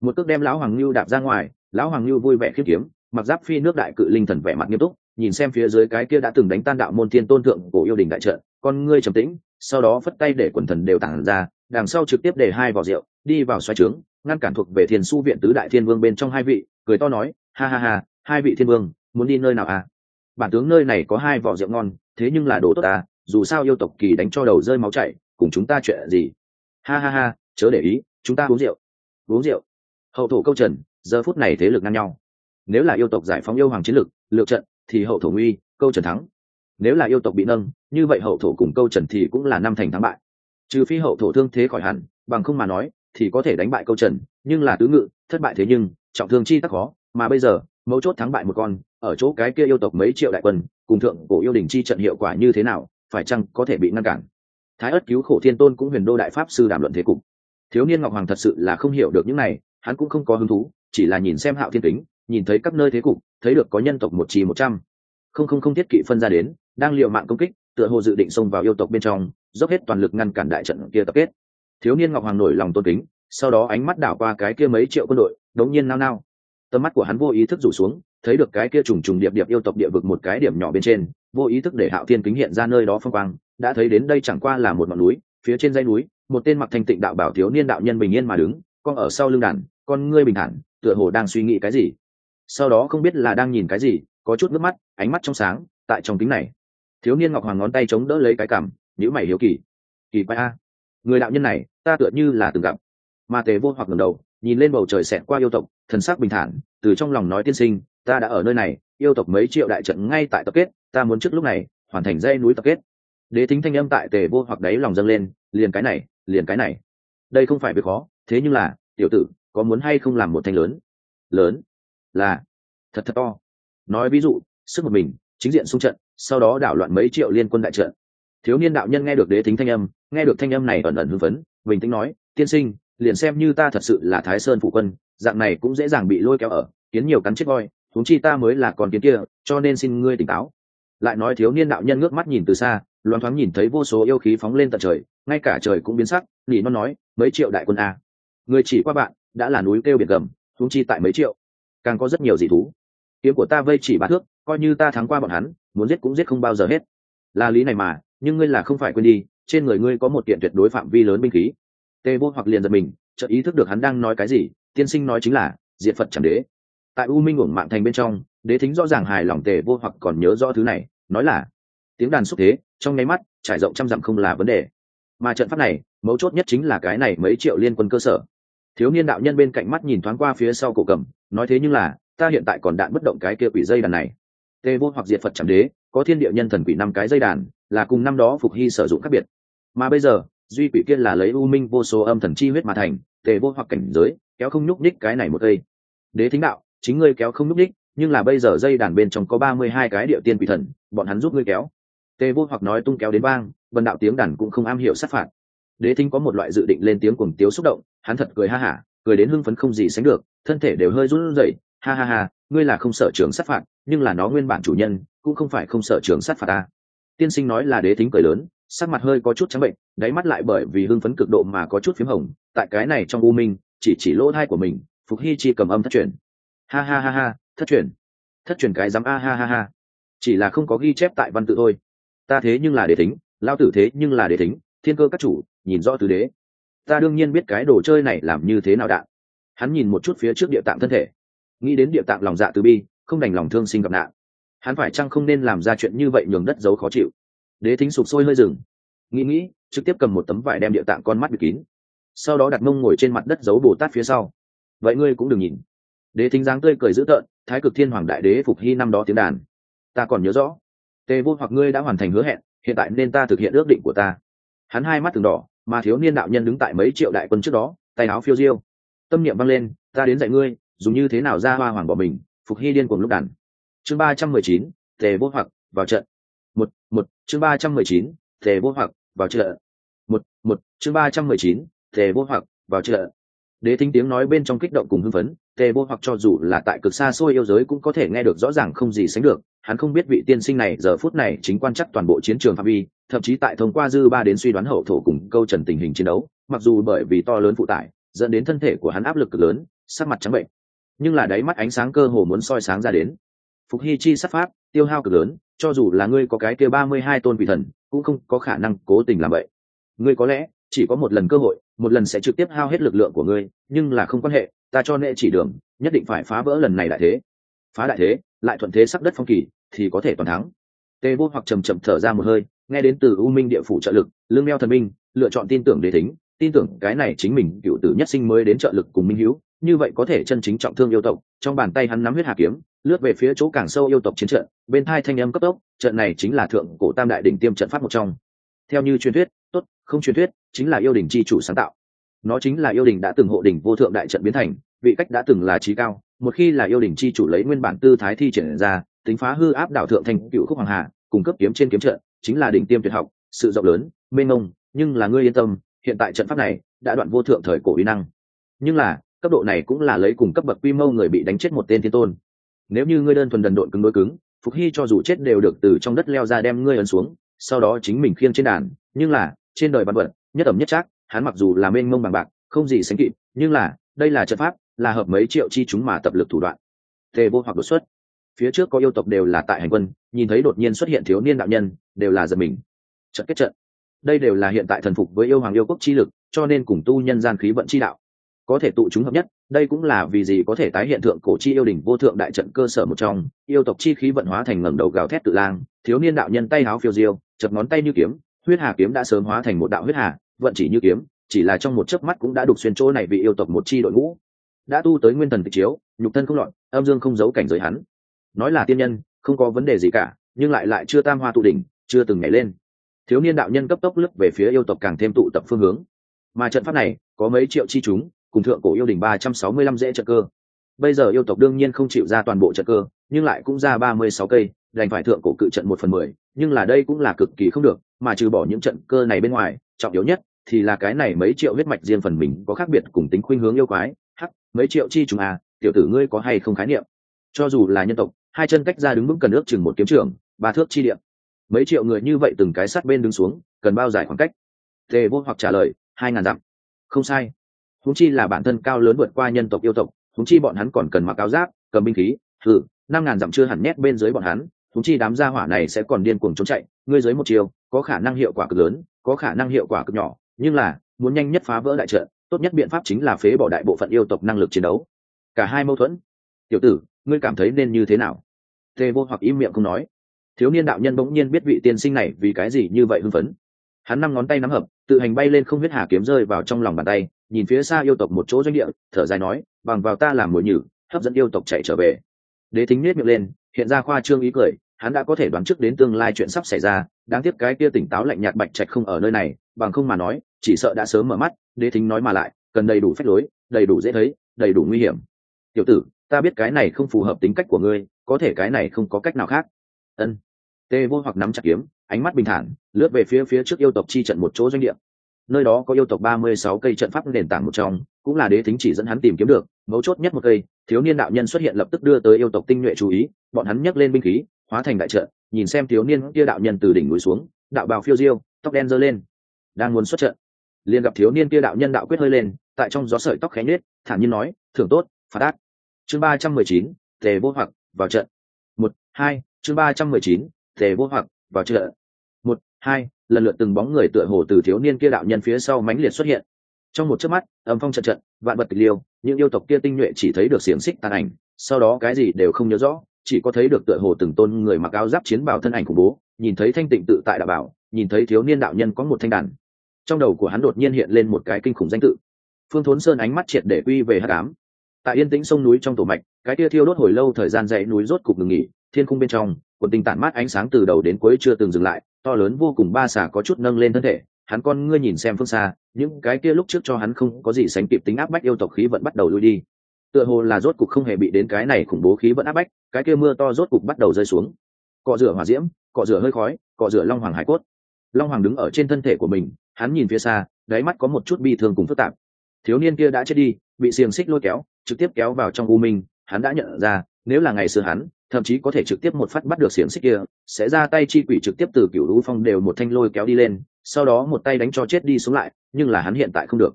Một cước đem lão hoàng lưu đạp ra ngoài, lão hoàng lưu vui vẻ khiếp kiếm, mặc giáp phi nước đại cự linh thần vẻ mặt nghiêm túc, nhìn xem phía dưới cái kia đã từng đánh tan đạo môn thiên tôn thượng của yêu đình đại trận, con ngươi trầm tĩnh, sau đó phất tay để quần thần đều tản ra, đằng sau trực tiếp để hai vỏ rượu, đi vào xoay trướng, ngăn cản thuộc về thiên su viện tứ đại thiên vương bên trong hai vị, cười to nói, ha ha ha, hai vị thiên vương, muốn đi nơi nào à? Bản tướng nơi này có hai vỏ rượu ngon, thế nhưng là đồ tốt à dù sao yêu tộc kỳ đánh cho đầu rơi máu chảy, cùng chúng ta chuyện gì? Ha ha ha, chớ để ý chúng ta uống rượu. Uống rượu. Hậu thổ câu trần, giờ phút này thế lực ngang nhau. Nếu là yêu tộc giải phóng yêu hoàng chiến lực, lựa trận, thì hậu thổ nguy, câu trần thắng. Nếu là yêu tộc bị nâng, như vậy hậu thổ cùng câu trần thì cũng là năm thành thắng bại. Trừ phi hậu thổ thương thế khỏi hẳn, bằng không mà nói, thì có thể đánh bại câu trần, nhưng là tứ ngự, thất bại thế nhưng, trọng thương chi tắc khó. Mà bây giờ, mấu chốt thắng bại một con, ở chỗ cái kia yêu tộc mấy triệu đại quân, cùng thượng cổ yêu đình chi trận hiệu quả như thế nào, phải chăng có thể bị ngăn cản? Thái ất cứu khổ thiên tôn cũng huyền đô đại pháp sư đàm luận thế cục thiếu niên ngọc hoàng thật sự là không hiểu được những này, hắn cũng không có hứng thú, chỉ là nhìn xem hạo thiên kính, nhìn thấy các nơi thế cục, thấy được có nhân tộc một trì một trăm. Không không không thiết kỵ phân ra đến, đang liệu mạng công kích, tựa hồ dự định xông vào yêu tộc bên trong, dốc hết toàn lực ngăn cản đại trận kia tập kết. Thiếu niên ngọc hoàng nổi lòng tôn kính, sau đó ánh mắt đảo qua cái kia mấy triệu quân đội, đống nhiên nao nao. Tầm mắt của hắn vô ý thức rủ xuống, thấy được cái kia trùng trùng điệp điệp yêu tộc địa vực một cái điểm nhỏ bên trên, vô ý thức để hạo thiên kính hiện ra nơi đó phong quang, đã thấy đến đây chẳng qua là một ngọn núi, phía trên dãy núi một tên mặc thanh tịnh đạo bảo thiếu niên đạo nhân bình yên mà đứng con ở sau lưng đàn con ngươi bình thản tựa hồ đang suy nghĩ cái gì. Sau đó không biết là đang nhìn cái gì có chút nước mắt ánh mắt trong sáng tại trong kính này. Thiếu niên ngọc hoàng ngón tay chống đỡ lấy cái cảm, nhữ mày hiếu kỳ. Kỳ quái a người đạo nhân này ta tựa như là từng gặp. Mà tề vô hoặc ngẩng đầu nhìn lên bầu trời xẹt qua yêu tộc thần sắc bình thản từ trong lòng nói tiên sinh ta đã ở nơi này yêu tộc mấy triệu đại trận ngay tại tập kết ta muốn trước lúc này hoàn thành dây núi tập kết. Đế tính thanh âm tại tề vô hoặc đáy lòng dâng lên liền cái này liền cái này. Đây không phải việc khó, thế nhưng là, tiểu tử, có muốn hay không làm một thanh lớn? Lớn? Là. Thật thật to. Nói ví dụ, sức một mình, chính diện xung trận, sau đó đảo loạn mấy triệu liên quân đại trận. Thiếu niên đạo nhân nghe được đế thính thanh âm, nghe được thanh âm này ẩn ẩn hưng phấn, bình tĩnh nói, tiên sinh, liền xem như ta thật sự là thái sơn phụ quân, dạng này cũng dễ dàng bị lôi kéo ở, kiến nhiều cắn chết voi, huống chi ta mới là con kiến kia, cho nên xin ngươi tỉnh táo. Lại nói thiếu niên đạo nhân ngước mắt nhìn từ xa, loáng thoáng nhìn thấy vô số yêu khí phóng lên tận trời ngay cả trời cũng biến sắc nỉ non nói, mấy triệu đại quân a. Người chỉ qua bạn, đã là núi kêu biển gầm xuống chi tại mấy triệu. Càng có rất nhiều dị thú. Kiếm của ta vây chỉ ba thước, coi như ta thắng qua bọn hắn, muốn giết cũng giết không bao giờ hết. Là lý này mà, nhưng ngươi là không phải quên đi, trên người ngươi có một kiện tuyệt đối phạm vi lớn binh khí. Tê vô hoặc liền giật mình, chợt ý thức được hắn đang nói cái gì, tiên sinh nói chính là diện phật chẳng đế. Tại u minh uổng mạng thành bên trong, đế thính rõ ràng hài lòng tề vô hoặc còn nhớ rõ thứ này, nói là, tiếng đàn xúc thế, trong nháy mắt, trải rộng trăm dặm không là vấn đề mà trận pháp này, mấu chốt nhất chính là cái này mấy triệu liên quân cơ sở. Thiếu niên đạo nhân bên cạnh mắt nhìn thoáng qua phía sau cổ cầm, nói thế nhưng là, ta hiện tại còn đạn bất động cái kia quỷ dây đàn này. Tề vô hoặc diệt phật chẳng đế, có thiên địa nhân thần quỷ năm cái dây đàn, là cùng năm đó phục hy sử dụng khác biệt. Mà bây giờ, duy quỷ kia là lấy u minh vô số âm thần chi huyết mà thành tề vô hoặc cảnh giới, kéo không nhúc ních cái này một cây. Đế thính đạo, chính ngươi kéo không nhúc ních nhưng là bây giờ dây đàn bên trong có ba mươi hai cái địa tiên quỷ thần, bọn hắn giúp ngươi kéo. Tề vô hoặc nói tung kéo đến bang vần đạo tiếng đàn cũng không am hiểu sát phạt. Đế thính có một loại dự định lên tiếng cuồng tiếu xúc động, hắn thật cười ha hả, cười đến hưng phấn không gì sánh được, thân thể đều hơi run rẩy, ha ha ha, ngươi là không sợ trường sát phạt, nhưng là nó nguyên bản chủ nhân, cũng không phải không sợ trường sát phạt ta. Tiên sinh nói là đế thính cười lớn, sắc mặt hơi có chút trắng bệnh, đáy mắt lại bởi vì hưng phấn cực độ mà có chút phím hồng, tại cái này trong u minh, chỉ chỉ lỗ thai của mình, phục hy chi cầm âm thất truyền. Ha ha ha ha, thất truyền thất truyền cái dám a ha ha ha, chỉ là không có ghi chép tại văn tự thôi. Ta thế nhưng là đế thính lao tử thế nhưng là đế thính, thiên cơ các chủ, nhìn rõ tứ đế. Ta đương nhiên biết cái đồ chơi này làm như thế nào đạn. Hắn nhìn một chút phía trước địa tạng thân thể. Nghĩ đến địa tạng lòng dạ từ bi, không đành lòng thương sinh gặp nạn. Hắn phải chăng không nên làm ra chuyện như vậy nhường đất giấu khó chịu? Đế thính sụp sôi hơi rừng nghĩ nghĩ, trực tiếp cầm một tấm vải đem địa tạng con mắt bịt kín. Sau đó đặt mông ngồi trên mặt đất giấu bồ tát phía sau. Vậy ngươi cũng đừng nhìn. Đế thính dáng tươi cười dữ tợn, thái cực thiên hoàng đại đế phục hy năm đó tiếng đàn. Ta còn nhớ rõ. Tề vô hoặc ngươi đã hoàn thành hứa hẹn hiện tại nên ta thực hiện ước định của ta. Hắn hai mắt từng đỏ, mà thiếu niên đạo nhân đứng tại mấy triệu đại quân trước đó, tay áo phiêu diêu. Tâm niệm vang lên, ta đến dạy ngươi, dùng như thế nào ra hoa hoàng bỏ mình, phục hy điên cuồng lúc đàn. Chương ba trăm mười chín, tề vô hoặc, vào trận. Một một, chương ba trăm mười chín, tề vô hoặc, vào trận. Một một, chương ba trăm mười chín, tề vô hoặc, vào trận. Đế thính tiếng nói bên trong kích động cùng hưng phấn, tề vô hoặc cho dù là tại cực xa xôi yêu giới cũng có thể nghe được rõ ràng không gì sánh được hắn không biết vị tiên sinh này giờ phút này chính quan chắc toàn bộ chiến trường phạm vi, thậm chí tại thông qua dư ba đến suy đoán hậu thổ cùng câu trần tình hình chiến đấu, mặc dù bởi vì to lớn phụ tải, dẫn đến thân thể của hắn áp lực cực lớn, sắc mặt trắng bệnh. Nhưng là đáy mắt ánh sáng cơ hồ muốn soi sáng ra đến. Phục hy chi sắp pháp, tiêu hao cực lớn, cho dù là ngươi có cái kia ba mươi hai tôn vị thần, cũng không có khả năng cố tình làm vậy. Ngươi có lẽ, chỉ có một lần cơ hội, một lần sẽ trực tiếp hao hết lực lượng của ngươi, nhưng là không quan hệ, ta cho nệ chỉ đường, nhất định phải phá vỡ lần này đại thế. Phá đại thế? Lại thuận thế sắc đất phong kỳ, thì có thể toàn thắng. Tề vô hoặc trầm trầm thở ra một hơi, nghe đến từ u minh địa phủ trợ lực lương meo thần minh, lựa chọn tin tưởng đế thính, tin tưởng cái này chính mình, cựu tử nhất sinh mới đến trợ lực cùng minh hữu, như vậy có thể chân chính trọng thương yêu tộc. Trong bàn tay hắn nắm huyết hà kiếm, lướt về phía chỗ càng sâu yêu tộc chiến trận, bên thai thanh âm cấp tốc, trận này chính là thượng cổ tam đại đỉnh tiêm trận pháp một trong. Theo như truyền thuyết, tốt, không truyền thuyết, chính là yêu đình chi chủ sáng tạo. Nó chính là yêu đình đã từng hộ đình vô thượng đại trận biến thành, vị cách đã từng là trí cao một khi là yêu đình chi chủ lấy nguyên bản tư thái thi triển ra, tính phá hư áp đảo thượng thành cựu khúc hoàng hà, cung cấp kiếm trên kiếm trận, chính là đỉnh tiêm tuyệt học, sự rộng lớn, mênh mông, nhưng là ngươi yên tâm, hiện tại trận pháp này đã đoạn vô thượng thời cổ uy năng. Nhưng là, cấp độ này cũng là lấy cùng cấp bậc quy mô người bị đánh chết một tên thiên tôn. Nếu như ngươi đơn thuần đần độn cứng đối cứng, phục hy cho dù chết đều được từ trong đất leo ra đem ngươi ấn xuống, sau đó chính mình khiêng trên đàn, nhưng là, trên đời văn vật, nhất ẩm nhất chắc hắn mặc dù là mênh mông bằng bạc, không gì sánh kịp, nhưng là, đây là trận pháp là hợp mấy triệu chi chúng mà tập lực thủ đoạn. Tề vô hoặc đột xuất. Phía trước có yêu tộc đều là tại hành quân, nhìn thấy đột nhiên xuất hiện thiếu niên đạo nhân, đều là giật mình. Trận kết trận. Đây đều là hiện tại thần phục với yêu hoàng yêu quốc chi lực, cho nên cùng tu nhân gian khí vận chi đạo. Có thể tụ chúng hợp nhất, đây cũng là vì gì có thể tái hiện thượng cổ chi yêu đình vô thượng đại trận cơ sở một trong, yêu tộc chi khí vận hóa thành ngẩng đầu gào thét tự lang, thiếu niên đạo nhân tay háo phiêu diêu chập ngón tay như kiếm, huyết hà kiếm đã sớm hóa thành một đạo huyết hà, vận chỉ như kiếm, chỉ là trong một chớp mắt cũng đã đục xuyên chỗ này bị yêu tộc một chi đội ngũ đã tu tới nguyên thần tịch chiếu, nhục thân không lọt, âm dương không giấu cảnh giới hắn. Nói là tiên nhân, không có vấn đề gì cả, nhưng lại lại chưa tam hoa tụ đỉnh, chưa từng nhảy lên. Thiếu niên đạo nhân cấp tốc lướt về phía yêu tộc càng thêm tụ tập phương hướng. Mà trận pháp này, có mấy triệu chi chúng, cùng thượng cổ yêu đình ba trăm sáu mươi lăm dễ trận cơ. Bây giờ yêu tộc đương nhiên không chịu ra toàn bộ trận cơ, nhưng lại cũng ra ba mươi sáu cây, đành phải thượng cổ cự trận một phần mười, nhưng là đây cũng là cực kỳ không được, mà trừ bỏ những trận cơ này bên ngoài, trọng yếu nhất thì là cái này mấy triệu huyết mạch riêng phần mình có khác biệt cùng tính khuynh hướng yêu quái hắc, mấy triệu chi chúng à tiểu tử ngươi có hay không khái niệm? Cho dù là nhân tộc, hai chân cách ra đứng vững cần ước chừng một kiếm trường, ba thước chi điện mấy triệu người như vậy từng cái sát bên đứng xuống, cần bao dài khoảng cách? Tề vô hoặc trả lời, hai ngàn dặm. Không sai. Húng chi là bản thân cao lớn vượt qua nhân tộc yêu tộc húng chi bọn hắn còn cần mặc áo giáp, cầm binh khí, thử, năm ngàn dặm chưa hẳn nét bên dưới bọn hắn húng chi đám gia hỏa này sẽ còn điên cuồng trốn chạy, ngươi dưới một chiều, có khả năng hiệu quả cực lớn, có khả năng hiệu quả cực nhỏ, nhưng là, muốn nhanh nhất phá vỡ đại trận tốt nhất biện pháp chính là phế bỏ đại bộ phận yêu tộc năng lực chiến đấu. Cả hai mâu thuẫn. Tiểu tử, ngươi cảm thấy nên như thế nào? Tê vô hoặc im miệng không nói. Thiếu niên đạo nhân bỗng nhiên biết vị tiên sinh này vì cái gì như vậy hưng phấn. Hắn năm ngón tay nắm hợp, tự hành bay lên không huyết hà kiếm rơi vào trong lòng bàn tay, nhìn phía xa yêu tộc một chỗ doanh địa, thở dài nói, bằng vào ta làm mồi nhử, hấp dẫn yêu tộc chạy trở về. Đế thính nết miệng lên, hiện ra khoa trương ý cười, hắn đã có thể đoán trước đến tương lai chuyện sắp xảy ra, đáng tiếc cái kia tỉnh táo lạnh nhạt bạch trạch không ở nơi này, bằng không mà nói chỉ sợ đã sớm mở mắt, đế thính nói mà lại, cần đầy đủ phép lối, đầy đủ dễ thấy, đầy đủ nguy hiểm. Tiểu tử, ta biết cái này không phù hợp tính cách của ngươi, có thể cái này không có cách nào khác. Ân. Tê vô hoặc nắm chặt kiếm, ánh mắt bình thản, lướt về phía phía trước yêu tộc chi trận một chỗ doanh địa. Nơi đó có yêu tộc ba mươi sáu cây trận pháp nền tảng một trong, cũng là đế thính chỉ dẫn hắn tìm kiếm được, mấu chốt nhất một cây, thiếu niên đạo nhân xuất hiện lập tức đưa tới yêu tộc tinh nhuệ chú ý, bọn hắn nhấc lên binh khí, hóa thành đại trận, nhìn xem thiếu niên kia đạo nhân từ đỉnh núi xuống, đạo bào phiêu diêu, tóc đen giơ lên. Đang muốn xuất trận liền gặp thiếu niên kia đạo nhân đạo quyết hơi lên, tại trong gió sợi tóc khẽ nết thản nhiên nói, thưởng tốt, phạt ác. Chương ba trăm mười chín, tề vô hoặc, vào trận. Một, hai, chương ba trăm mười chín, tề vô hoặc, vào trận. Một, hai, lần lượt từng bóng người tựa hồ từ thiếu niên kia đạo nhân phía sau mãnh liệt xuất hiện. Trong một chớp mắt, âm phong trận trận, vạn vật tịch liêu, những yêu tộc kia tinh nhuệ chỉ thấy được xiềng xích tàn ảnh, sau đó cái gì đều không nhớ rõ, chỉ có thấy được tựa hồ từng tôn người mặc áo giáp chiến bào thân ảnh khủng bố, nhìn thấy thanh tịnh tự tại đạo bảo, nhìn thấy thiếu niên đạo nhân có một thanh đàn trong đầu của hắn đột nhiên hiện lên một cái kinh khủng danh tự. Phương thốn sơn ánh mắt triệt để quy về hắc ám. Tại yên tĩnh sông núi trong tổ mạch, cái tia thiêu đốt hồi lâu thời gian dãy núi rốt cục ngừng nghỉ, thiên khung bên trong, quần tình tản mát ánh sáng từ đầu đến cuối chưa từng dừng lại, to lớn vô cùng ba xả có chút nâng lên thân thể, hắn con ngươi nhìn xem phương xa, những cái kia lúc trước cho hắn không có gì sánh kịp tính áp bách yêu tộc khí vận bắt đầu lui đi. Tựa hồ là rốt cục không hề bị đến cái này khủng bố khí vận áp bách, cái kia mưa to rốt cục bắt đầu rơi xuống. Cọ rửa hỏa diễm, cọ rửa hơi khói, cọ rửa long hoàng hải cốt. Long hoàng đứng ở trên thân thể của mình hắn nhìn phía xa, đáy mắt có một chút bi thương cùng phức tạp. Thiếu niên kia đã chết đi, bị xiềng xích lôi kéo, trực tiếp kéo vào trong u minh, hắn đã nhận ra, nếu là ngày xưa hắn, thậm chí có thể trực tiếp một phát bắt được xiềng xích kia, sẽ ra tay chi quỷ trực tiếp từ cựu lũ phong đều một thanh lôi kéo đi lên, sau đó một tay đánh cho chết đi xuống lại, nhưng là hắn hiện tại không được.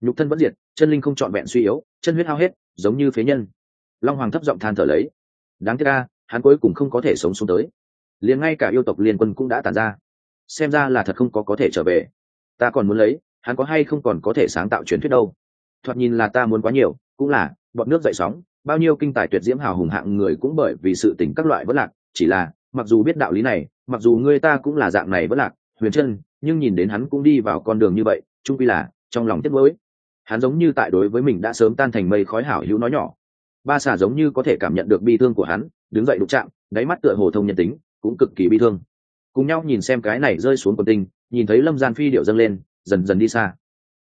Nhục thân vẫn diệt, chân linh không trọn vẹn suy yếu, chân huyết hao hết, giống như phế nhân. Long hoàng thấp giọng than thở lấy. Đáng tiếc ca hắn cuối cùng không có thể sống xuống tới. Liền ngay cả yêu tộc liên quân cũng đã tàn ra. Xem ra là thật không có có thể trở về ta còn muốn lấy, hắn có hay không còn có thể sáng tạo truyền thuyết đâu? Thoạt nhìn là ta muốn quá nhiều, cũng là, bọn nước dậy sóng, bao nhiêu kinh tài tuyệt diễm hào hùng hạng người cũng bởi vì sự tình các loại vẫn lạc, chỉ là, mặc dù biết đạo lý này, mặc dù người ta cũng là dạng này vẫn lạc, huyền chân, nhưng nhìn đến hắn cũng đi vào con đường như vậy trung quy là, trong lòng tiếc nuối. Hắn giống như tại đối với mình đã sớm tan thành mây khói hảo hữu nói nhỏ. Ba xà giống như có thể cảm nhận được bi thương của hắn, đứng dậy đụng chạm, đáy mắt tựa hồ thông nhân tính, cũng cực kỳ bi thương. Cùng nhau nhìn xem cái này rơi xuống quần tinh nhìn thấy lâm gian phi điệu dâng lên, dần dần đi xa.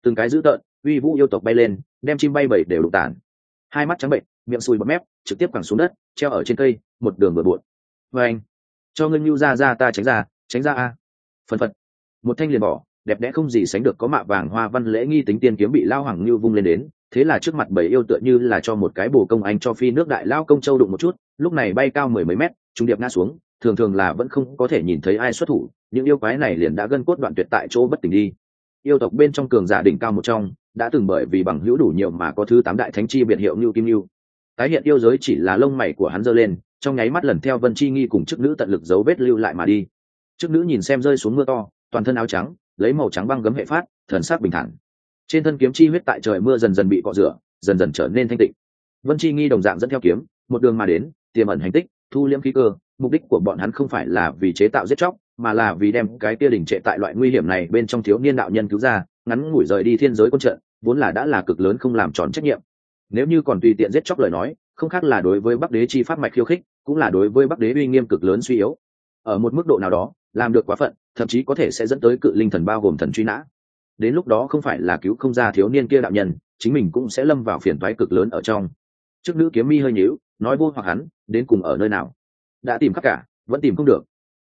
Từng cái dữ tợn, uy vũ yêu tộc bay lên, đem chim bay bảy đều đụng tản hai mắt trắng bệnh, miệng sùi bọt mép, trực tiếp quẳng xuống đất, treo ở trên cây, một đường bừa bộn. Vê anh, cho ngân nhu ra ra ta tránh ra tránh ra a. Phân phật. Một thanh liền bỏ, đẹp đẽ không gì sánh được có mạ vàng hoa văn lễ nghi tính tiên kiếm bị lao hoàng như vung lên đến, thế là trước mặt bảy yêu tựa như là cho một cái bồ công anh cho phi nước đại lao công châu đụng một chút, lúc này bay cao mười mấy mét trung điệp ngã xuống thường thường là vẫn không có thể nhìn thấy ai xuất thủ, những yêu quái này liền đã gân cốt đoạn tuyệt tại chỗ bất tỉnh đi. Yêu tộc bên trong cường giả đỉnh cao một trong, đã từng bởi vì bằng hữu đủ nhiều mà có thứ tám đại thánh chi biệt hiệu như kim như tái hiện yêu giới chỉ là lông mày của hắn giơ lên, trong nháy mắt lần theo vân chi nghi cùng chức nữ tận lực dấu vết lưu lại mà đi. Chức nữ nhìn xem rơi xuống mưa to, toàn thân áo trắng, lấy màu trắng băng gấm hệ phát, thần sắc bình thản. Trên thân kiếm chi huyết tại trời mưa dần dần bị cọ rửa, dần dần trở nên thanh tịnh. Vân chi nghi đồng dạng dẫn theo kiếm, một đường mà đến, tiềm ẩn hành tích, thu liễm khí cơ mục đích của bọn hắn không phải là vì chế tạo giết chóc, mà là vì đem cái tia đình trệ tại loại nguy hiểm này bên trong thiếu niên đạo nhân cứu ra, ngắn ngủi rời đi thiên giới quân trận, vốn là đã là cực lớn không làm tròn trách nhiệm. Nếu như còn tùy tiện giết chóc lời nói, không khác là đối với bắc đế chi pháp mạch khiêu khích, cũng là đối với bắc đế uy nghiêm cực lớn suy yếu. Ở một mức độ nào đó, làm được quá phận, thậm chí có thể sẽ dẫn tới cự linh thần bao gồm thần truy nã. Đến lúc đó không phải là cứu không ra thiếu niên kia đạo nhân, chính mình cũng sẽ lâm vào phiền toái cực lớn ở trong. Trước nữ kiếm mi hơi nhíu, nói vô hoặc hắn, đến cùng ở nơi nào? Đã tìm khắp cả, vẫn tìm không được.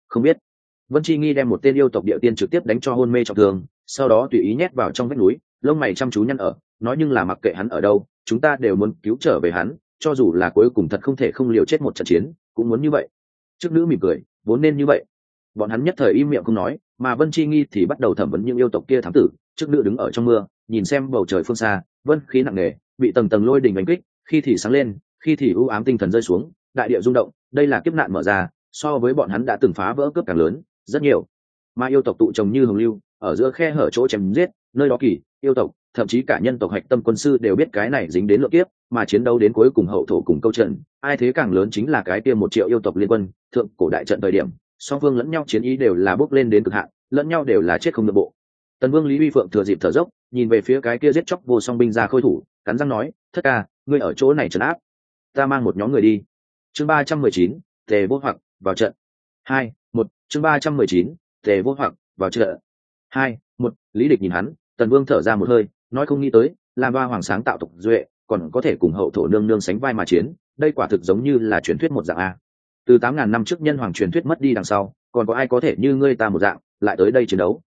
Không biết. Vân chi nghi đem một tên yêu tộc địa tiên trực tiếp đánh cho hôn mê trọng thương, sau đó tùy ý nhét vào trong vách núi, lông mày chăm chú nhăn ở, nói nhưng là mặc kệ hắn ở đâu, chúng ta đều muốn cứu trở về hắn, cho dù là cuối cùng thật không thể không liều chết một trận chiến, cũng muốn như vậy. Trước nữ mỉm cười, vốn nên như vậy. Bọn hắn nhất thời im miệng không nói, mà vân chi nghi thì bắt đầu thẩm vấn những yêu tộc kia thám tử, trước nữ đứng ở trong mưa, nhìn xem bầu trời phương xa, vân khí nặng nề, bị tầng tầng lôi đình đánh kích, khi thì sáng lên, khi thì ưu ám tinh thần rơi xuống, đại địa rung động đây là kiếp nạn mở ra, so với bọn hắn đã từng phá vỡ cướp càng lớn, rất nhiều. Mà yêu tộc tụ trồng như hồng lưu, ở giữa khe hở chỗ chém giết, nơi đó kỳ, yêu tộc, thậm chí cả nhân tộc hạch tâm quân sư đều biết cái này dính đến lượng kiếp, mà chiến đấu đến cuối cùng hậu thổ cùng câu trận, ai thế càng lớn chính là cái tiêm một triệu yêu tộc liên quân, thượng cổ đại trận thời điểm, song phương lẫn nhau chiến ý đều là bước lên đến cực hạn, lẫn nhau đều là chết không nội bộ. Tần vương lý uy phượng thừa dịp thở dốc, nhìn về phía cái kia giết chóc vô song binh ra khôi thủ, cắn răng nói, thất ca, ngươi ở chỗ này trấn áp, ta mang một nhóm người đi chương ba trăm mười chín, tề vô hoặc, vào trận hai, một, chương ba trăm mười chín, tề vô hoặc, vào trận hai, một, lý địch nhìn hắn, tần vương thở ra một hơi, nói không nghĩ tới làm ba hoàng sáng tạo tục duệ, còn có thể cùng hậu thổ nương nương sánh vai mà chiến, đây quả thực giống như là truyền thuyết một dạng a. Từ tám ngàn năm trước nhân hoàng truyền thuyết mất đi đằng sau, còn có ai có thể như ngươi ta một dạng, lại tới đây chiến đấu?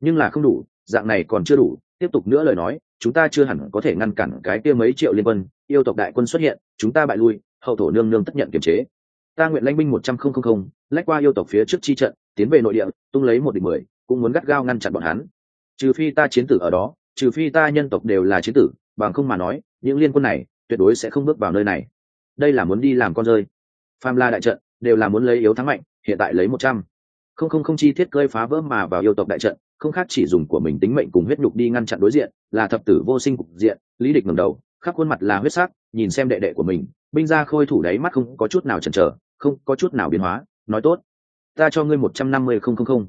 Nhưng là không đủ, dạng này còn chưa đủ, tiếp tục nữa lời nói, chúng ta chưa hẳn có thể ngăn cản cái kia mấy triệu liên quân, yêu tộc đại quân xuất hiện, chúng ta bại lui hậu thổ nương nương tất nhận kiềm chế. Ta nguyện lãnh binh một trăm không không không, lách qua yêu tộc phía trước chi trận, tiến về nội địa, tung lấy một địch mười, cũng muốn gắt gao ngăn chặn bọn hắn. Trừ phi ta chiến tử ở đó, trừ phi ta nhân tộc đều là chiến tử, bằng không mà nói, những liên quân này tuyệt đối sẽ không bước vào nơi này. Đây là muốn đi làm con rơi. Pham la đại trận đều là muốn lấy yếu thắng mạnh, hiện tại lấy một trăm. Không không không chi thiết cơi phá vỡ mà vào yêu tộc đại trận, không khác chỉ dùng của mình tính mệnh cùng huyết nhục đi ngăn chặn đối diện, là thập tử vô sinh cục diện, lý địch ngẩng đầu, khắp khuôn mặt là huyết sắc, nhìn xem đệ đệ của mình binh ra khôi thủ đáy mắt không có chút nào chần chờ, không có chút nào biến hóa, nói tốt, ta cho ngươi một trăm năm mươi không không không.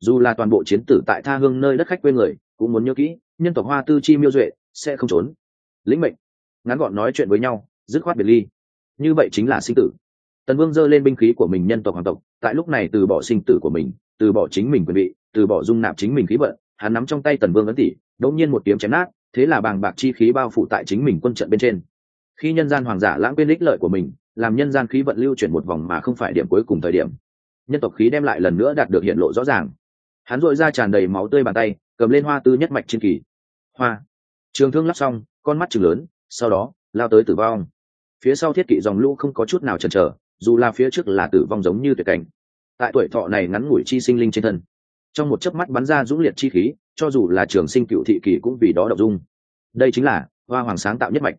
Dù là toàn bộ chiến tử tại tha hương nơi đất khách quê người, cũng muốn nhớ kỹ, nhân tộc hoa tư chi miêu duệ, sẽ không trốn. Lĩnh mệnh, ngắn gọn nói chuyện với nhau, dứt khoát biệt ly. Như vậy chính là sinh tử. Tần vương giơ lên binh khí của mình nhân tộc hoàng tộc, tại lúc này từ bỏ sinh tử của mình, từ bỏ chính mình quyền vị, từ bỏ dung nạp chính mình khí vận, hắn nắm trong tay tần vương ấn tỷ, đột nhiên một kiếm chém nát, thế là bàng bạc chi khí bao phủ tại chính mình quân trận bên trên khi nhân gian hoàng giả lãng quên ích lợi của mình, làm nhân gian khí vận lưu chuyển một vòng mà không phải điểm cuối cùng thời điểm. Nhân tộc khí đem lại lần nữa đạt được hiện lộ rõ ràng. Hắn dội ra tràn đầy máu tươi bàn tay, cầm lên hoa tư nhất mạch trên kỳ. Hoa. Trường thương lắp xong, con mắt chừng lớn, sau đó, lao tới tử vong. Phía sau thiết kỵ dòng lũ không có chút nào chần chờ, dù là phía trước là tử vong giống như tuyệt cảnh. Tại tuổi thọ này ngắn ngủi chi sinh linh trên thân. Trong một chớp mắt bắn ra dũng liệt chi khí, cho dù là trường sinh cựu thị kỳ cũng vì đó đậu dung. Đây chính là hoa hoàng sáng tạo nhất mạch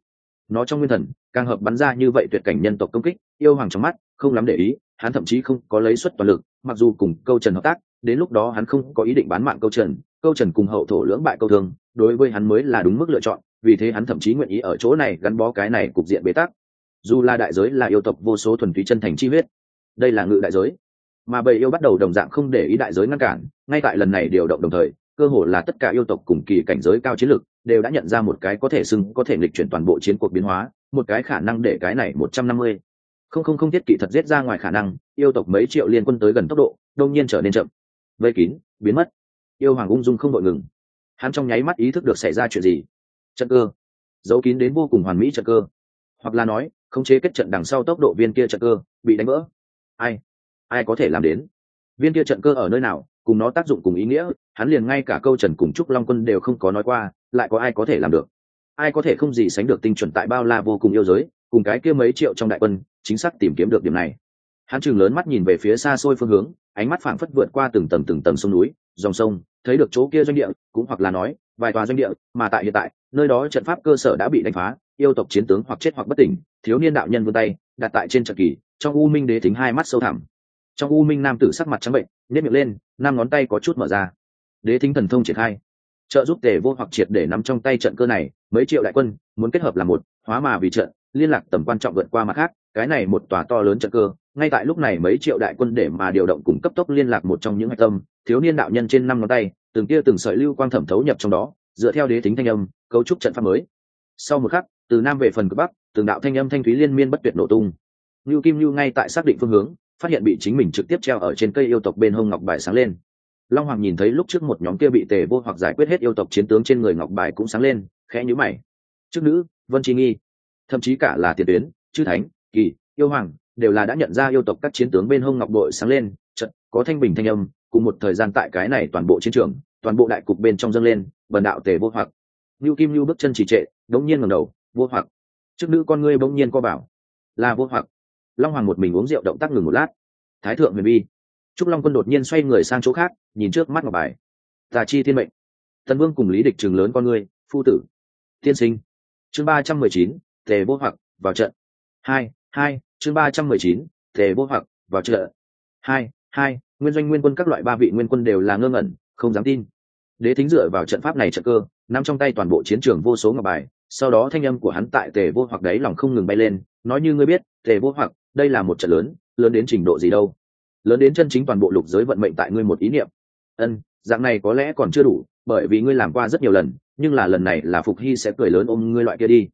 nó trong nguyên thần càng hợp bắn ra như vậy tuyệt cảnh nhân tộc công kích yêu hoàng trong mắt không lắm để ý hắn thậm chí không có lấy suất toàn lực mặc dù cùng câu trần hợp tác đến lúc đó hắn không có ý định bán mạng câu trần câu trần cùng hậu thổ lưỡng bại câu thường, đối với hắn mới là đúng mức lựa chọn vì thế hắn thậm chí nguyện ý ở chỗ này gắn bó cái này cục diện bế tắc. Dù là đại giới là yêu tộc vô số thuần túy chân thành chi huyết đây là ngự đại giới. Mà bầy yêu bắt đầu đồng dạng không để ý đại giới ngăn cản ngay tại lần này điều động đồng thời cơ hồ là tất cả yêu tộc cùng kỳ cảnh giới cao chiến lược, đều đã nhận ra một cái có thể xưng, có thể lịch chuyển toàn bộ chiến cuộc biến hóa, một cái khả năng để cái này một trăm năm mươi. Không không không thiết kỵ thật giết ra ngoài khả năng, yêu tộc mấy triệu liên quân tới gần tốc độ đông nhiên trở nên chậm. Vây kín, biến mất. Yêu hoàng ung dung không đội ngừng. Hắn trong nháy mắt ý thức được xảy ra chuyện gì? Trận cơ. Giấu kín đến vô cùng hoàn mỹ trận cơ. Hoặc là nói, khống chế kết trận đằng sau tốc độ viên kia trận cơ, bị đánh vỡ. Ai? Ai có thể làm đến? Viên kia trận cơ ở nơi nào, cùng nó tác dụng cùng ý nghĩa hắn liền ngay cả câu trần cùng trúc long quân đều không có nói qua, lại có ai có thể làm được? Ai có thể không gì sánh được tinh chuẩn tại bao la vô cùng yêu giới, cùng cái kia mấy triệu trong đại quân, chính xác tìm kiếm được điểm này. Hắn chừng lớn mắt nhìn về phía xa xôi phương hướng, ánh mắt phảng phất vượt qua từng tầng từng tầng sông núi, dòng sông, thấy được chỗ kia doanh địa, cũng hoặc là nói, vài tòa doanh địa, mà tại hiện tại, nơi đó trận pháp cơ sở đã bị đánh phá, yêu tộc chiến tướng hoặc chết hoặc bất tỉnh, thiếu niên đạo nhân vươn tay, đặt tại trên trận kỳ, trong u minh đế thính hai mắt sâu thẳm. Trong u minh nam tử sắc mặt trắng bệnh nhét miệng lên, năm ngón tay có chút mở ra đế thính thần thông triển khai. Trợ giúp tề vô hoặc triệt để nắm trong tay trận cơ này mấy triệu đại quân muốn kết hợp là một hóa mà vì trận liên lạc tầm quan trọng vượt qua mặt khác cái này một tòa to lớn trận cơ ngay tại lúc này mấy triệu đại quân để mà điều động cùng cấp tốc liên lạc một trong những hạch tâm thiếu niên đạo nhân trên năm ngón tay từng kia từng sợi lưu quang thẩm thấu nhập trong đó dựa theo đế tính thanh âm cấu trúc trận pháp mới. Sau một khắc từ nam về phần cực bắc từng đạo thanh âm thanh thúy liên miên bất tuyệt nổ tung. Nưu Kim Nưu ngay tại xác định phương hướng, phát hiện bị chính mình trực tiếp treo ở trên cây yêu tộc bên hông ngọc bài sáng lên. Long Hoàng nhìn thấy lúc trước một nhóm kia bị tề vô hoặc giải quyết hết yêu tộc chiến tướng trên người ngọc bài cũng sáng lên, khẽ nhíu mày. Trước nữ, Vân Chi Nghi, thậm chí cả là tiền tuyến, chư thánh, kỳ, yêu hoàng, đều là đã nhận ra yêu tộc các chiến tướng bên hông ngọc bội sáng lên, trận có thanh bình thanh âm, cùng một thời gian tại cái này toàn bộ chiến trường, toàn bộ đại cục bên trong dâng lên, bần đạo tề vô hoặc. Nưu Kim Nưu bước chân chỉ trệ, đống nhiên ngẩng đầu, vô hoặc. Trước nữ con ngươi bỗng nhiên co bảo, là vô hoặc long hoàng một mình uống rượu động tác ngừng một lát thái thượng huyền bi trúc long quân đột nhiên xoay người sang chỗ khác, nhìn trước mắt ngọc bài. Tà chi thiên mệnh. Tần vương cùng lý địch trường lớn con người, phu tử. Tiên sinh. Chương ba trăm mười chín, tề vô hoặc, vào trận hai hai, chương ba trăm mười chín, tề vô hoặc, vào trận hai hai, nguyên doanh nguyên quân các loại ba vị nguyên quân đều là ngơ ngẩn, không dám tin. Đế thính dựa vào trận pháp này trận cơ nằm trong tay toàn bộ chiến trường vô số ngọc bài, sau đó thanh âm của hắn tại tề vô hoặc đấy lòng không ngừng bay lên, nói như ngươi biết, tề vô hoặc, đây là một trận lớn lớn đến trình độ gì đâu lớn đến chân chính toàn bộ lục giới vận mệnh tại ngươi một ý niệm. Ân, dạng này có lẽ còn chưa đủ, bởi vì ngươi làm qua rất nhiều lần, nhưng là lần này là phục hy sẽ cười lớn ôm ngươi loại kia đi.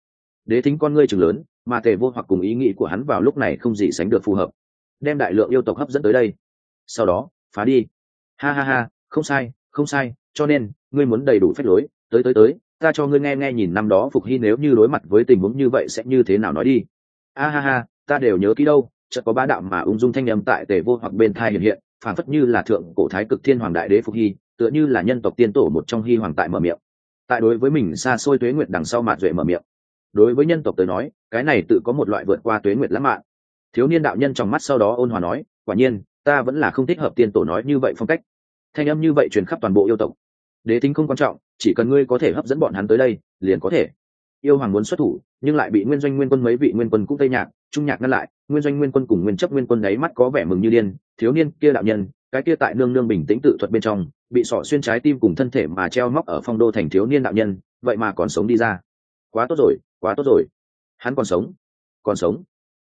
Đế thính con ngươi chừng lớn, mà tề vô hoặc cùng ý nghĩ của hắn vào lúc này không gì sánh được phù hợp. Đem đại lượng yêu tộc hấp dẫn tới đây. Sau đó, phá đi. Ha ha ha, không sai không sai, cho nên, ngươi muốn đầy đủ phép lối. Tới tới tới, ta cho ngươi nghe nghe nhìn năm đó phục hy nếu như đối mặt với tình huống như vậy sẽ như thế nào nói đi. A ha ha, ta đều nhớ kỹ đâu chợt có ba đạo mà ung dung thanh âm tại tề vô hoặc bên thai hiện hiện phản phất như là thượng cổ thái cực thiên hoàng đại đế phục hy, tựa như là nhân tộc tiên tổ một trong hy hoàng tại mở miệng. Tại đối với mình xa xôi tuế nguyệt đằng sau mạt duệ mở miệng. Đối với nhân tộc tới nói, cái này tự có một loại vượt qua tuế nguyệt lãng mạn. Thiếu niên đạo nhân trong mắt sau đó ôn hòa nói, quả nhiên, ta vẫn là không thích hợp tiên tổ nói như vậy phong cách. Thanh âm như vậy truyền khắp toàn bộ yêu tộc. Đế tính không quan trọng, chỉ cần ngươi có thể hấp dẫn bọn hắn tới đây, liền có thể yêu hoàng muốn xuất thủ, nhưng lại bị nguyên doanh nguyên quân mấy vị nguyên quân cũng tây nhạc, trung nhạc ngăn lại. Nguyên doanh nguyên quân cùng nguyên chấp nguyên quân đấy mắt có vẻ mừng như điên, thiếu niên kia đạo nhân, cái kia tại nương nương bình tĩnh tự thuật bên trong, bị sọ xuyên trái tim cùng thân thể mà treo móc ở phong đô thành thiếu niên đạo nhân, vậy mà còn sống đi ra. Quá tốt rồi, quá tốt rồi. Hắn còn sống còn sống.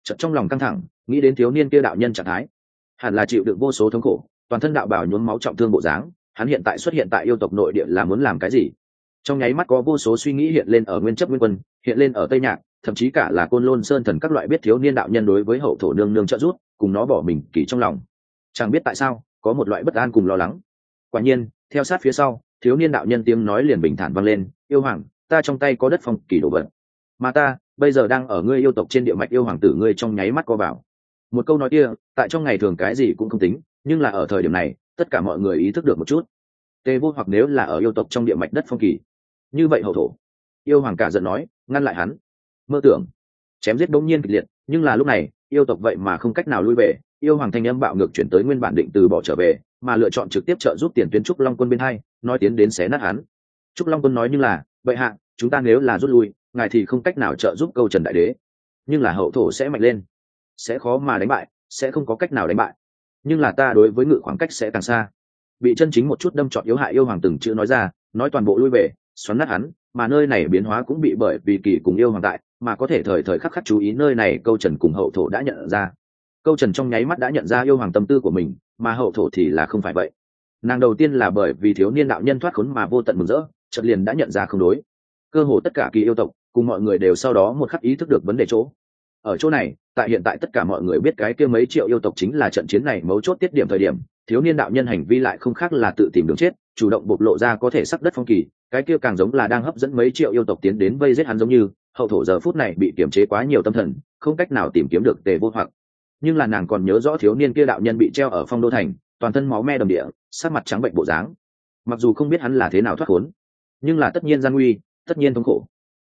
Chợt trong lòng căng thẳng, nghĩ đến thiếu niên kia đạo nhân trạng thái, hẳn là chịu được vô số thống khổ, toàn thân đạo bảo nhuốm máu trọng thương bộ dáng, hắn hiện tại xuất hiện tại yêu tộc nội địa là muốn làm cái gì? Trong nháy mắt có vô số suy nghĩ hiện lên ở nguyên chấp nguyên quân, hiện lên ở tây nhạc, thậm chí cả là côn lôn sơn thần các loại biết thiếu niên đạo nhân đối với hậu thổ nương nương trợ giúp, cùng nó bỏ mình kỳ trong lòng. Chẳng biết tại sao, có một loại bất an cùng lo lắng. Quả nhiên, theo sát phía sau, thiếu niên đạo nhân tiếng nói liền bình thản vang lên, yêu hoàng, ta trong tay có đất phong kỳ đồ vật. Mà ta, bây giờ đang ở ngươi yêu tộc trên địa mạch yêu hoàng tử ngươi trong nháy mắt co vào một câu nói kia, tại trong ngày thường cái gì cũng không tính, nhưng là ở thời điểm này, tất cả mọi người ý thức được một chút. Tê vô hoặc nếu là ở yêu tộc trong địa mạch đất phong kỳ như vậy hậu thổ. Yêu hoàng cả giận nói, ngăn lại hắn. Mơ tưởng. Chém giết đông nhiên kịch liệt, nhưng là lúc này, yêu tộc vậy mà không cách nào lui về. Yêu hoàng thanh âm bạo ngược chuyển tới nguyên bản định từ bỏ trở về, mà lựa chọn trực tiếp trợ giúp tiền tuyến trúc long quân bên hai, nói tiến đến xé nát hắn. Trúc long quân nói như là vậy hạ, chúng ta nếu là rút lui, ngài thì không cách nào trợ giúp câu trần đại đế. Nhưng là hậu thổ sẽ mạnh lên. Sẽ khó mà đánh bại, sẽ không có cách nào đánh bại. Nhưng là ta đối với ngự khoảng cách sẽ càng xa. Bị chân chính một chút đâm trọn yếu hại yêu hoàng từng chữ nói ra, nói toàn bộ lui về xoắn nát hắn, mà nơi này biến hóa cũng bị bởi vì kỳ cùng yêu hoàng tại, mà có thể thời thời khắc khắc chú ý nơi này câu trần cùng hậu thổ đã nhận ra. Câu trần trong nháy mắt đã nhận ra yêu hoàng tâm tư của mình, mà hậu thổ thì là không phải vậy. Nàng đầu tiên là bởi vì thiếu niên đạo nhân thoát khốn mà vô tận mừng rỡ, chợt liền đã nhận ra không đối. Cơ hồ tất cả kỳ yêu tộc, cùng mọi người đều sau đó một khắc ý thức được vấn đề chỗ. Ở chỗ này, tại hiện tại tất cả mọi người biết cái kia mấy triệu yêu tộc chính là trận chiến này mấu chốt tiết điểm thời điểm, thiếu niên đạo nhân hành vi lại không khác là tự tìm đường chết, chủ động bộc lộ ra có thể sắc đất phong kỳ cái kia càng giống là đang hấp dẫn mấy triệu yêu tộc tiến đến vây giết hắn giống như, hậu thổ giờ phút này bị kiềm chế quá nhiều tâm thần, không cách nào tìm kiếm được tề vô hoặc. Nhưng là nàng còn nhớ rõ thiếu niên kia đạo nhân bị treo ở phong đô thành, toàn thân máu me đầm địa sát mặt trắng bệnh bộ dáng. Mặc dù không biết hắn là thế nào thoát khốn, nhưng là tất nhiên gian nguy, tất nhiên thống khổ.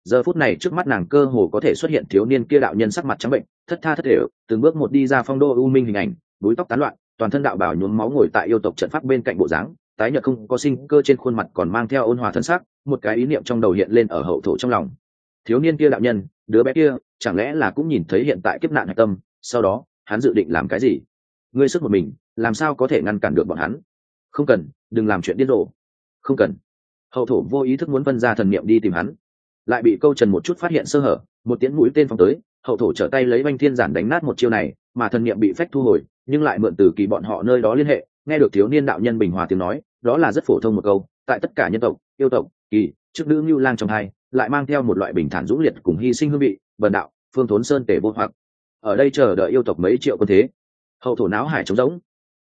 Giờ phút này trước mắt nàng cơ hồ có thể xuất hiện thiếu niên kia đạo nhân sắc mặt trắng bệnh, thất tha thất thể, từng bước một đi ra phong đô u minh hình ảnh, búi tóc tán loạn, toàn thân đạo bảo nhuốm máu ngồi tại yêu tộc trận pháp bên cạnh bộ dáng tái nhợt không có sinh cơ trên khuôn mặt còn mang theo ôn hòa thân sắc, một cái ý niệm trong đầu hiện lên ở hậu thổ trong lòng. Thiếu niên kia đạo nhân, đứa bé kia, chẳng lẽ là cũng nhìn thấy hiện tại kiếp nạn hạch tâm, sau đó, hắn dự định làm cái gì? Ngươi sức một mình, làm sao có thể ngăn cản được bọn hắn? Không cần, đừng làm chuyện điên rồ. Không cần. Hậu thổ vô ý thức muốn phân ra thần niệm đi tìm hắn. Lại bị câu trần một chút phát hiện sơ hở, một tiếng mũi tên phóng tới, hậu thổ trở tay lấy banh thiên giản đánh nát một chiêu này, mà thần niệm bị phách thu hồi, nhưng lại mượn từ kỳ bọn họ nơi đó liên hệ nghe được thiếu niên đạo nhân bình hòa tiếng nói, đó là rất phổ thông một câu, tại tất cả nhân tộc, yêu tộc, kỳ trước nữ ngưu lang trong hai, lại mang theo một loại bình thản dũng liệt cùng hy sinh hương vị, bần đạo, phương thốn sơn tể vô hoặc. Ở đây chờ đợi yêu tộc mấy triệu quân thế. Hậu thổ não hải trống rỗng.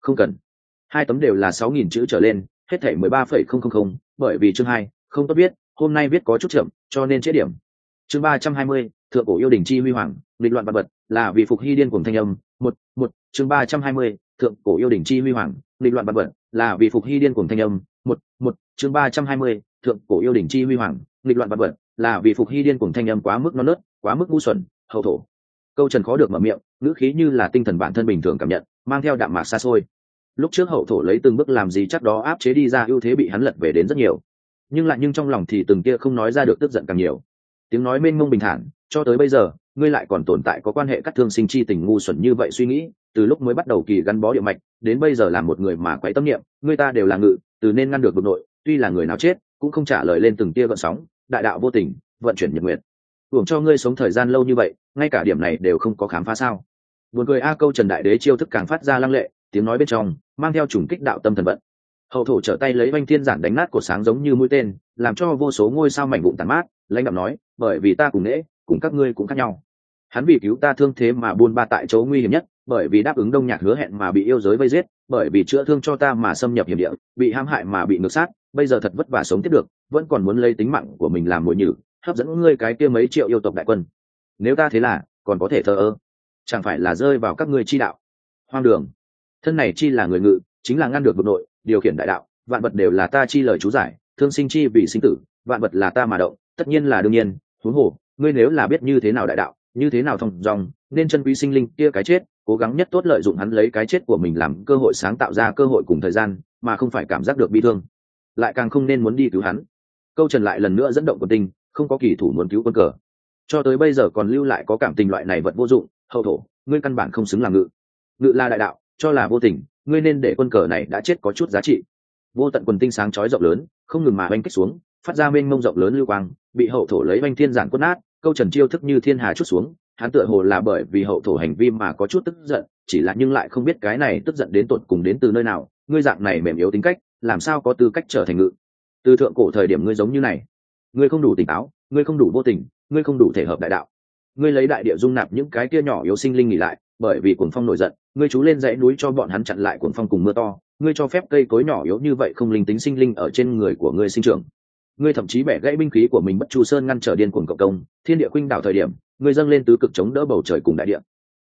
Không cần. Hai tấm đều là sáu nghìn chữ trở lên, hết thể mười ba phẩy không không không, bởi vì chương hai, không tốt biết, hôm nay viết có chút chậm, cho nên chế điểm. Chương ba trăm hai mươi, thượng cổ yêu đình chi huy hoàng định loạn vật vật, là vì phục hy điên cùng thanh âm. Một một, chương ba trăm hai mươi, thượng cổ yêu đình chi huy hoàng định loạn vật vật, là vì phục hy điên cùng thanh âm. Một một, chương ba trăm hai mươi, thượng cổ yêu đình chi huy hoàng định loạn vật vật, là vì phục hy điên cùng thanh âm quá mức non nớt, quá mức ngu xuẩn, hậu thổ. Câu trần khó được mở miệng, ngữ khí như là tinh thần bản thân bình thường cảm nhận, mang theo đạm mạc xa xôi. Lúc trước hậu thổ lấy từng bước làm gì chắc đó áp chế đi ra ưu thế bị hắn lật về đến rất nhiều. Nhưng lại nhưng trong lòng thì từng kia không nói ra được tức giận càng nhiều. Tiếng nói mênh mông bình thản, cho tới bây giờ ngươi lại còn tồn tại có quan hệ cắt thương sinh chi tình ngu xuẩn như vậy suy nghĩ, từ lúc mới bắt đầu kỳ gắn bó địa mạch, đến bây giờ là một người mà quậy tâm niệm, ngươi ta đều là ngự, từ nên ngăn được đột nội, tuy là người nào chết, cũng không trả lời lên từng tia gợn sóng, đại đạo vô tình, vận chuyển nhật nguyện hưởng cho ngươi sống thời gian lâu như vậy, ngay cả điểm này đều không có khám phá sao. Buồn cười a câu trần đại đế chiêu thức càng phát ra lăng lệ, tiếng nói bên trong, mang theo trùng kích đạo tâm thần vận. Hậu thổ trở tay lấy oanh thiên giản đánh nát của sáng giống như mũi tên, làm cho vô số ngôi sao mảnh vụn tàn mát, lãnh đạo nói, bởi vì ta cùng nễ, cùng các ngươi cũng khác nhau hắn vì cứu ta thương thế mà buôn ba tại chỗ nguy hiểm nhất, bởi vì đáp ứng đông nhạc hứa hẹn mà bị yêu giới vây giết, bởi vì chữa thương cho ta mà xâm nhập hiểm địa, bị hãm hại mà bị ngược sát, bây giờ thật vất vả sống tiếp được, vẫn còn muốn lấy tính mạng của mình làm mồi nhử, hấp dẫn ngươi cái kia mấy triệu yêu tộc đại quân. Nếu ta thế là, còn có thể thờ ơ. Chẳng phải là rơi vào các ngươi chi đạo. Hoang đường. Thân này chi là người ngự, chính là ngăn được vực nội, điều khiển đại đạo, vạn vật đều là ta chi lời chú giải, thương sinh chi vì sinh tử, vạn vật là ta mà động, tất nhiên là đương nhiên, huống hồ, ngươi nếu là biết như thế nào đại đạo như thế nào thông dòng, nên chân quý sinh linh kia cái chết, cố gắng nhất tốt lợi dụng hắn lấy cái chết của mình làm cơ hội sáng tạo ra cơ hội cùng thời gian, mà không phải cảm giác được bi thương. Lại càng không nên muốn đi cứu hắn. Câu trần lại lần nữa dẫn động quân tinh, không có kỳ thủ muốn cứu quân cờ. Cho tới bây giờ còn lưu lại có cảm tình loại này vật vô dụng, hậu thổ, ngươi căn bản không xứng làm ngự. Ngự là đại đạo, cho là vô tình, ngươi nên để quân cờ này đã chết có chút giá trị. Vô tận quần tinh sáng chói rộng lớn, không ngừng mà oanh kích xuống, phát ra mênh mông rộng lớn lưu quang, bị hậu thổ lấy oanh thiên giản quất nát câu trần chiêu thức như thiên hà chút xuống, hắn tựa hồ là bởi vì hậu thổ hành vi mà có chút tức giận, chỉ là nhưng lại không biết cái này tức giận đến tột cùng đến từ nơi nào, ngươi dạng này mềm yếu tính cách, làm sao có tư cách trở thành ngự? Từ thượng cổ thời điểm ngươi giống như này, ngươi không đủ tỉnh táo, ngươi không đủ vô tình, ngươi không đủ thể hợp đại đạo. Ngươi lấy đại địa dung nạp những cái kia nhỏ yếu sinh linh nghỉ lại, bởi vì cuồng phong nổi giận, ngươi chú lên dãy núi cho bọn hắn chặn lại cuồng phong cùng mưa to, ngươi cho phép cây cối nhỏ yếu như vậy không linh tính sinh linh ở trên người của ngươi sinh trưởng ngươi thậm chí bẻ gãy binh khí của mình bất chu sơn ngăn trở điên cuồng cộng công, thiên địa khuynh đảo thời điểm, ngươi dâng lên tứ cực chống đỡ bầu trời cùng đại địa.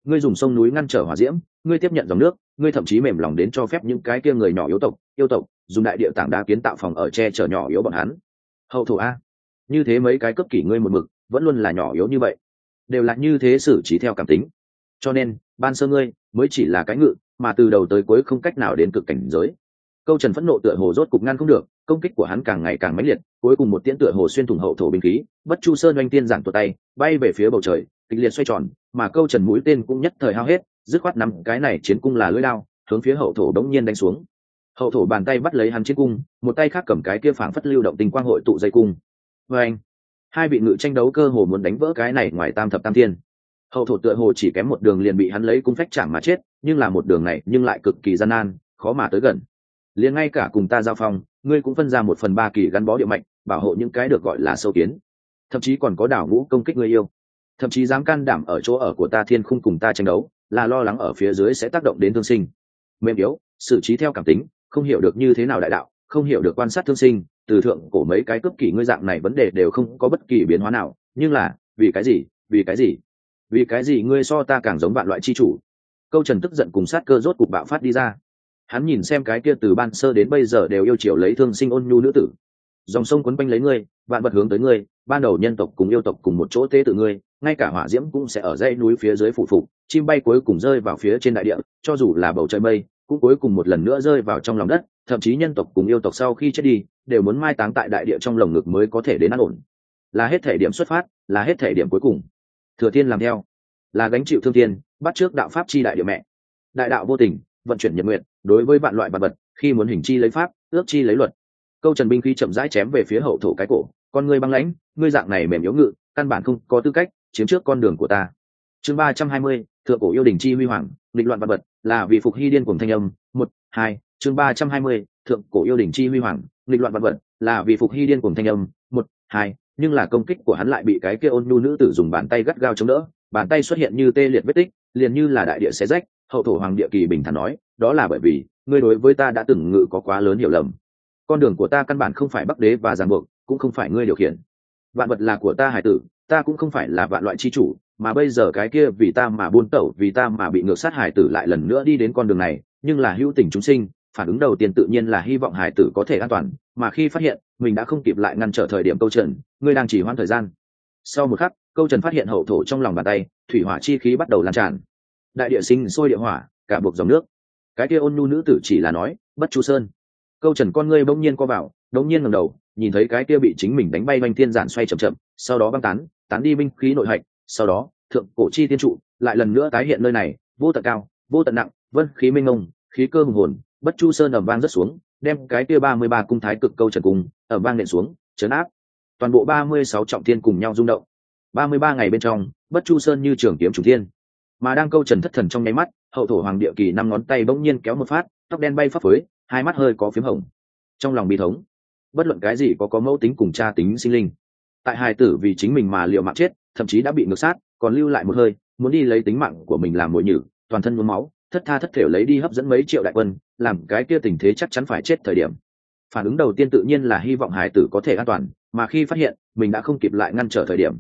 Ngươi dùng sông núi ngăn trở hỏa diễm, ngươi tiếp nhận dòng nước, ngươi thậm chí mềm lòng đến cho phép những cái kia người nhỏ yếu tộc, yêu tộc, dùng đại địa tảng đá kiến tạo phòng ở che chở nhỏ yếu bọn hắn. Hậu thủ a. Như thế mấy cái cấp kỷ ngươi một mực, vẫn luôn là nhỏ yếu như vậy. Đều là như thế xử trí theo cảm tính. Cho nên, ban sơ ngươi, mới chỉ là cái ngự, mà từ đầu tới cuối không cách nào đến cực cảnh giới. Câu trần phẫn nộ tựa hồ rốt cục ngăn không được công kích của hắn càng ngày càng mãnh liệt, cuối cùng một tiễn tựa hồ xuyên thủng hậu thổ binh khí, bất chu sơn oanh tiên giảng tuột tay, bay về phía bầu trời, kịch liệt xoay tròn, mà câu trần mũi tên cũng nhất thời hao hết, dứt khoát nắm cái này chiến cung là lưỡi lao hướng phía hậu thổ đống nhiên đánh xuống. Hậu thổ bàn tay bắt lấy hắn chiến cung, một tay khác cầm cái kia phảng phất lưu động tình quang hội tụ dây cung. Vê anh hai vị ngự tranh đấu cơ hồ muốn đánh vỡ cái này ngoài tam thập tam thiên. Hậu thổ tựa hồ chỉ kém một đường liền bị hắn lấy cung phách chạm mà chết, nhưng là một đường này nhưng lại cực kỳ gian nan, khó mà tới gần. Liền ngay cả cùng ta giao phong ngươi cũng phân ra một phần ba kỳ gắn bó địa mạnh bảo hộ những cái được gọi là sâu kiến. Thậm chí còn có đảo ngũ công kích người yêu. Thậm chí dám can đảm ở chỗ ở của ta thiên khung cùng ta tranh đấu, là lo lắng ở phía dưới sẽ tác động đến thương sinh. Mềm yếu, xử trí theo cảm tính, không hiểu được như thế nào đại đạo, không hiểu được quan sát thương sinh, từ thượng cổ mấy cái cấp kỷ ngươi dạng này vấn đề đều không có bất kỳ biến hóa nào, nhưng là, vì cái gì, vì cái gì? Vì cái gì ngươi so ta càng giống bạn loại chi chủ? Câu trần tức giận cùng sát cơ rốt cục bạo phát đi ra hắn nhìn xem cái kia từ ban sơ đến bây giờ đều yêu chiều lấy thương sinh ôn nhu nữ tử. Dòng sông quấn quanh lấy ngươi, vạn vật hướng tới ngươi, ban đầu nhân tộc cùng yêu tộc cùng một chỗ tế tự ngươi, ngay cả hỏa diễm cũng sẽ ở dãy núi phía dưới phủ phục, chim bay cuối cùng rơi vào phía trên đại địa, cho dù là bầu trời mây, cũng cuối cùng một lần nữa rơi vào trong lòng đất, thậm chí nhân tộc cùng yêu tộc sau khi chết đi, đều muốn mai táng tại đại địa trong lồng ngực mới có thể đến an ổn. Là hết thể điểm xuất phát, là hết thể điểm cuối cùng. Thừa thiên làm theo. Là gánh chịu thương thiên, bắt trước đạo pháp chi đại địa mẹ. Đại đạo vô tình, vận chuyển nhật nguyện đối với bạn loại vật vật, khi muốn hình chi lấy pháp, ước chi lấy luật. Câu trần binh khi chậm rãi chém về phía hậu thổ cái cổ, con ngươi băng lãnh, ngươi dạng này mềm yếu ngự, căn bản không có tư cách chiếm trước con đường của ta. Chương ba trăm hai mươi, thượng cổ yêu đình chi huy hoàng, nghịch loạn vật vật, là vì phục hy điên cùng thanh âm. Một, hai, chương ba trăm hai mươi, thượng cổ yêu đình chi huy hoàng, nghịch loạn vật vật, là vì phục hy điên cùng thanh âm. Một, hai, nhưng là công kích của hắn lại bị cái kia ôn nhu nữ tử dùng bàn tay gắt gao chống đỡ. Bàn tay xuất hiện như tê liệt vết tích, liền như là đại địa xé rách hậu thổ hoàng địa kỳ bình thản nói, đó là bởi vì, ngươi đối với ta đã từng ngự có quá lớn hiểu lầm. Con đường của ta căn bản không phải bắc đế và giàn buộc, cũng không phải ngươi điều khiển. Vạn vật là của ta hải tử, ta cũng không phải là vạn loại chi chủ, mà bây giờ cái kia vì ta mà buôn tẩu, vì ta mà bị ngược sát hải tử lại lần nữa đi đến con đường này, nhưng là hữu tình chúng sinh, phản ứng đầu tiên tự nhiên là hy vọng hải tử có thể an toàn, mà khi phát hiện, mình đã không kịp lại ngăn trở thời điểm câu trần, ngươi đang chỉ hoãn thời gian. Sau một khắc, câu trần phát hiện hậu thổ trong lòng bàn tay, thủy hỏa chi khí bắt đầu lan tràn đại địa sinh sôi địa hỏa, cả buộc dòng nước. Cái kia ôn nhu nữ tử chỉ là nói, bất chu sơn. Câu trần con ngươi bỗng nhiên co vào bỗng nhiên ngầm đầu, nhìn thấy cái kia bị chính mình đánh bay manh thiên giản xoay chậm chậm, sau đó băng tán tán đi binh khí nội hạch, sau đó, thượng cổ chi tiên trụ, lại lần nữa tái hiện nơi này, vô tận cao, vô tận nặng, vân khí minh ngông khí cơ hùng hồn, bất chu sơn ẩm vang rất xuống, đem cái kia ba mươi ba cung thái cực câu trần cung ẩm vang nện xuống, chấn áp. Toàn bộ ba mươi sáu trọng thiên cùng nhau rung động. ba mươi ba ngày bên trong, bất chu sơn như trường kiếm trùng thiên mà đang câu trần thất thần trong nháy mắt, hậu thổ hoàng địa kỳ năm ngón tay bỗng nhiên kéo một phát, tóc đen bay phấp phới, hai mắt hơi có p h í m hồng. Trong lòng bi thống, bất luận cái gì có có mẫu tính cùng cha tính sinh linh, tại hài tử vì chính mình mà liệu mạng chết, thậm chí đã bị ngược sát, còn lưu lại một hơi, muốn đi lấy tính mạng của mình làm mội nhử, toàn thân nhuốm máu, thất tha thất thể lấy đi hấp dẫn mấy triệu đại quân, làm cái kia tình thế chắc chắn phải chết thời điểm. Phản ứng đầu tiên tự nhiên là hy vọng hải tử có thể an toàn, mà khi phát hiện mình đã không kịp lại ngăn trở thời điểm,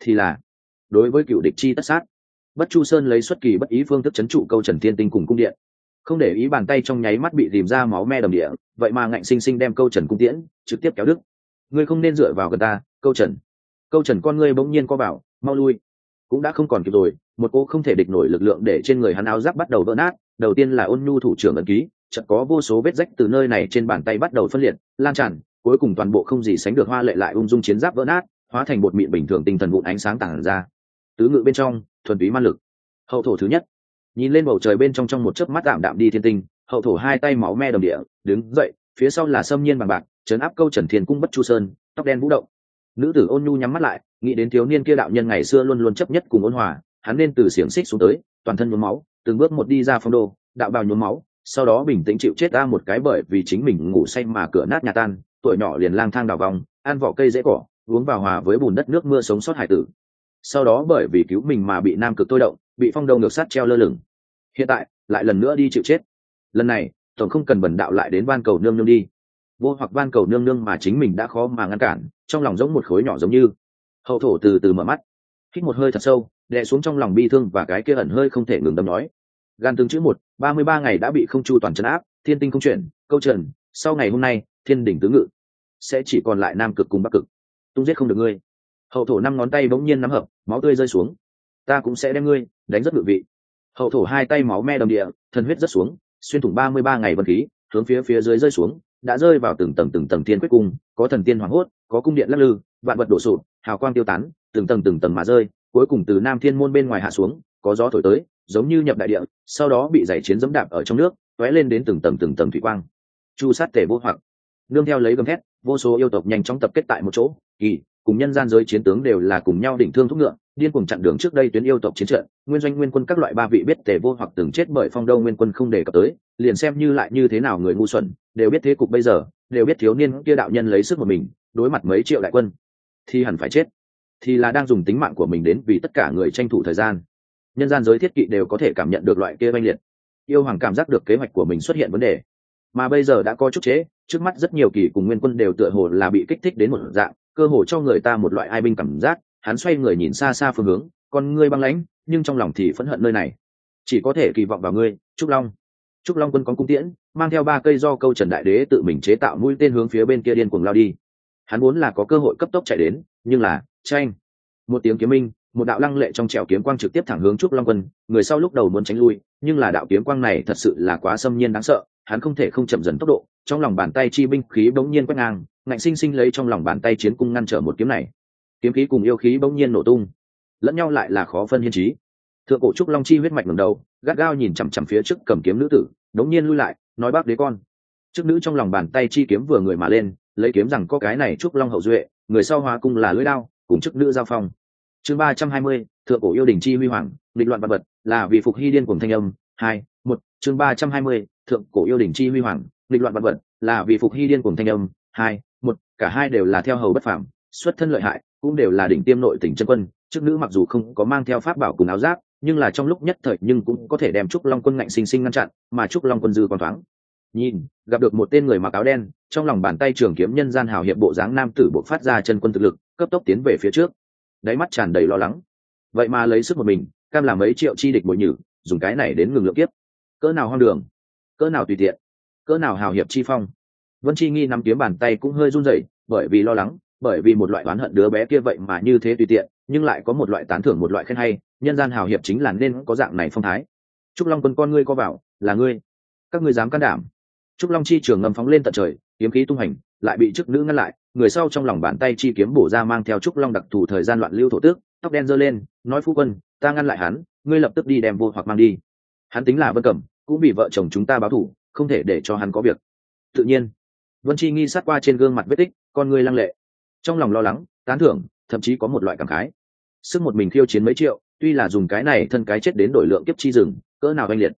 thì là đối với cựu địch chi tất sát bất chu sơn lấy xuất kỳ bất ý phương thức c h ấ n trụ câu trần thiên tinh cùng cung điện. Không để ý bàn tay trong nháy mắt bị tìm ra máu me đầm địa, vậy mà ngạnh xinh xinh đem câu trần cung tiễn trực tiếp kéo đức ngươi không nên dựa vào gần ta, câu trần. Câu trần con ngươi bỗng nhiên co bảo mau lui. Cũng đã không còn kịp rồi, một cô không thể địch nổi lực lượng để trên người hắn áo giáp bắt đầu vỡ nát, đầu tiên là ôn nhu thủ trưởng ẩn ký, chợt có vô số vết rách từ nơi này trên bàn tay bắt đầu phân liệt, lan tràn, cuối cùng toàn bộ không gì sánh được hoa lệ lại ung dung chiến giáp vỡ nát, hóa thành bột mịn bình thường tinh thần vụn ánh sáng tản ra. Tứ ngự bên trong thuần túy man lực. Hậu thổ thứ nhất. Nhìn lên bầu trời bên trong trong một chớp mắt đạm đạm đi thiên tinh, hậu thổ hai tay máu me đồng địa, đứng dậy, phía sau là sâm nhiên bằng bạc chấn áp câu trần thiên cung bất chu sơn, tóc đen vũ động. Nữ tử ôn nhu nhắm mắt lại, nghĩ đến thiếu niên kia đạo nhân ngày xưa luôn luôn chấp nhất cùng ôn hòa, hắn nên từ xiềng xích xuống tới, toàn thân nhuốm máu, từng bước một đi ra phong đô, đạo bào nhuốm máu, sau đó bình tĩnh chịu chết ra một cái bởi vì chính mình ngủ say mà cửa nát nhà tan, tuổi nhỏ liền lang thang đào vòng, ăn vỏ cây dễ cỏ, uống vào hòa với bùn đất nước mưa sống sót hải tử sau đó bởi vì cứu mình mà bị nam cực tôi động, bị phong đầu ngược sát treo lơ lửng. Hiện tại, lại lần nữa đi chịu chết. Lần này, tổng không cần bẩn đạo lại đến van cầu nương nương đi. Vô hoặc van cầu nương nương mà chính mình đã khó mà ngăn cản, trong lòng giống một khối nhỏ giống như. Hậu thổ từ từ mở mắt. Hít một hơi thật sâu, đè xuống trong lòng bi thương và cái kia ẩn hơi không thể ngừng đâm nói. Gan tương chữ một, ba mươi ba ngày đã bị không chu toàn chấn áp, thiên tinh không chuyển, câu trần, sau ngày hôm nay, thiên đỉnh tứ ngự. Sẽ chỉ còn lại nam cực cùng bắc cực. Tung giết không được ngươi hậu thổ năm ngón tay bỗng nhiên nắm hợp, máu tươi rơi xuống. Ta cũng sẽ đem ngươi đánh rất ngự vị. Hậu thổ hai tay máu me đầm địa, thần huyết rất xuống, xuyên thủng ba mươi ba ngày vân khí, hướng phía phía dưới rơi xuống, đã rơi vào từng tầng từng tầng thiên quyết cung, có thần tiên hoảng hốt, có cung điện lắc lư, vạn vật đổ sụp, hào quang tiêu tán, từng tầng từng tầng mà rơi, cuối cùng từ nam thiên môn bên ngoài hạ xuống, có gió thổi tới, giống như nhập đại địa, sau đó bị giải chiến dẫm đạp ở trong nước t lên đến từng tầng từng tầng thủy quang. Chu sát tể vô hoặc. Nương theo lấy gầm thét, vô số yêu tộc nhanh chóng tập kết tại một chỗ, kỳ cùng nhân gian giới chiến tướng đều là cùng nhau đỉnh thương thúc ngựa, điên cùng chặn đường trước đây tuyến yêu tộc chiến trận, nguyên doanh nguyên quân các loại ba vị biết tề vô hoặc từng chết bởi phong đâu nguyên quân không đề cập tới, liền xem như lại như thế nào người ngu xuẩn, đều biết thế cục bây giờ, đều biết thiếu niên kia đạo nhân lấy sức một mình, đối mặt mấy triệu đại quân, thì hẳn phải chết, thì là đang dùng tính mạng của mình đến vì tất cả người tranh thủ thời gian. Nhân gian giới thiết kỵ đều có thể cảm nhận được loại kia oanh liệt. Yêu hoàng cảm giác được kế hoạch của mình xuất hiện vấn đề. Mà bây giờ đã có chút chế, trước mắt rất nhiều kỳ cùng nguyên quân đều tựa hồ là bị kích thích đến một dạng cơ hồ cho người ta một loại ai binh cảm giác, hắn xoay người nhìn xa xa phương hướng, con ngươi băng lãnh, nhưng trong lòng thì phẫn hận nơi này. Chỉ có thể kỳ vọng vào ngươi, trúc long. Trúc long quân có cung tiễn, mang theo ba cây do câu trần đại đế tự mình chế tạo mũi tên hướng phía bên kia điên cuồng lao đi. Hắn muốn là có cơ hội cấp tốc chạy đến, nhưng là tranh một tiếng kiếm minh, một đạo lăng lệ trong trèo kiếm quang trực tiếp thẳng hướng trúc long quân, người sau lúc đầu muốn tránh lui, nhưng là đạo kiếm quang này thật sự là quá xâm nhiên đáng sợ, hắn không thể không chậm dần tốc độ, trong lòng bàn tay chi binh khí bỗng nhiên quét ngang ngạnh sinh sinh lấy trong lòng bàn tay chiến cung ngăn trở một kiếm này. Kiếm khí cùng yêu khí bỗng nhiên nổ tung, lẫn nhau lại là khó phân hiên trí. Thượng cổ trúc long chi huyết mạch ngầm đầu, gắt gao nhìn chằm chằm phía trước cầm kiếm nữ tử, đống nhiên lui lại, nói bác đế con. Trước nữ trong lòng bàn tay chi kiếm vừa người mà lên, lấy kiếm rằng có cái này trúc long hậu duệ, người sau hóa cung là lưỡi đao, cùng chức nữ giao phong. Chương ba trăm hai mươi, thượng cổ yêu đình chi huy hoàng định loạn vật vật, là vì phục hy điên cùng thanh âm. Hai, một, chương ba trăm hai mươi, thượng cổ yêu đình chi huy hoàng định loạn vật vật, là vì phục hy điên cùng thanh âm. Hai cả hai đều là theo hầu bất phàm, xuất thân lợi hại cũng đều là đỉnh tiêm nội tỉnh chân quân chức nữ mặc dù không có mang theo pháp bảo cùng áo giáp nhưng là trong lúc nhất thời nhưng cũng có thể đem trúc long quân ngạnh sinh sinh ngăn chặn mà trúc long quân dư còn thoáng. Nhìn gặp được một tên người mặc áo đen trong lòng bàn tay trường kiếm nhân gian hào hiệp bộ dáng nam tử bộ phát ra chân quân thực lực cấp tốc tiến về phía trước. Đáy mắt tràn đầy lo lắng. Vậy mà lấy sức một mình cam làm mấy triệu chi địch bội nhử dùng cái này đến ngừng lượng kiếp. Cỡ nào hoang đường cỡ nào tùy tiện cỡ nào hào hiệp chi phong vân chi nghi nắm kiếm bàn tay cũng hơi run rẩy, bởi vì lo lắng, bởi vì một loại oán hận đứa bé kia vậy mà như thế tùy tiện, nhưng lại có một loại tán thưởng một loại khen hay, nhân gian hào hiệp chính là nên có dạng này phong thái. Trúc long quân con ngươi co vào, là ngươi, các ngươi dám can đảm. Trúc long chi trường ngầm phóng lên tận trời, kiếm khí tung hành, lại bị chức nữ ngăn lại, người sau trong lòng bàn tay chi kiếm bổ ra mang theo trúc long đặc thù thời gian loạn lưu thổ tước, tóc đen giơ lên, nói, phu quân, ta ngăn lại hắn, ngươi lập tức đi đem vô hoặc mang đi. Hắn tính là vân cẩm, cũng bị vợ chồng chúng ta báo thủ, không thể để cho hắn có việc. Tự nhiên vân chi nghi sát qua trên gương mặt vết tích, con ngươi lăng lệ. Trong lòng lo lắng, tán thưởng, thậm chí có một loại cảm khái. Sức một mình khiêu chiến mấy triệu, tuy là dùng cái này thân cái chết đến đổi lượng kiếp chi rừng, cỡ nào oanh liệt.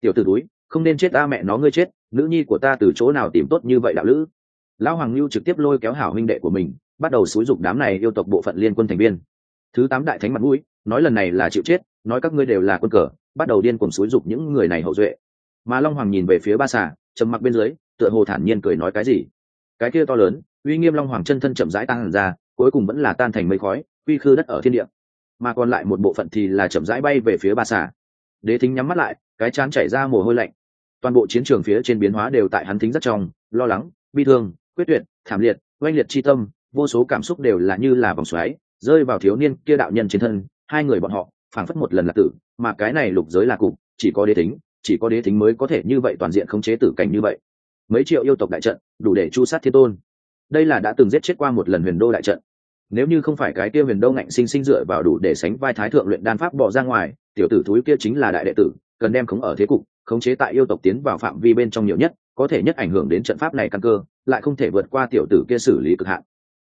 Tiểu t ử túi không nên chết ta mẹ nó ngươi chết, nữ nhi của ta từ chỗ nào tìm tốt như vậy đạo lữ? Lão hoàng lưu trực tiếp lôi kéo hảo huynh đệ của mình, bắt đầu xúi dục đám này yêu tộc bộ phận liên quân thành viên. Thứ tám đại thánh mặt mũi, nói lần này là chịu chết, nói các ngươi đều là quân cờ, bắt đầu điên cuồng xúi dục những người này hậu duệ. Mà long hoàng nhìn về phía ba xà, trầm mặc bên dưới tựa hồ thản nhiên cười nói cái gì. Cái kia to lớn, uy nghiêm long hoàng chân thân chậm rãi tan ra, cuối cùng vẫn là tan thành mây khói uy khư đất ở thiên địa. Mà còn lại một bộ phận thì là chậm rãi bay về phía ba xà. Đế thính nhắm mắt lại, cái chán chảy ra mồ hôi lạnh. Toàn bộ chiến trường phía trên biến hóa đều tại hắn thính rất trong, lo lắng, bi thương, quyết tuyệt, thảm liệt, oanh liệt chi tâm, vô số cảm xúc đều là như là vòng xoáy, rơi vào thiếu niên kia đạo nhân trên thân, hai người bọn họ, phảng phất một lần là tử, mà cái này lục giới là cục, chỉ có đế thính, chỉ có đế thính mới có thể như vậy toàn diện khống chế tử cảnh như vậy mấy triệu yêu tộc đại trận, đủ để chu sát thiên tôn. Đây là đã từng giết chết qua một lần huyền đô đại trận. Nếu như không phải cái kia huyền đô ngạnh sinh sinh dựa vào đủ để sánh vai thái thượng luyện đan pháp bỏ ra ngoài, tiểu tử thúi kia chính là đại đệ tử, cần đem khống ở thế cục, khống chế tại yêu tộc tiến vào phạm vi bên trong nhiều nhất, có thể nhất ảnh hưởng đến trận pháp này căn cơ, lại không thể vượt qua tiểu tử kia xử lý cực hạn.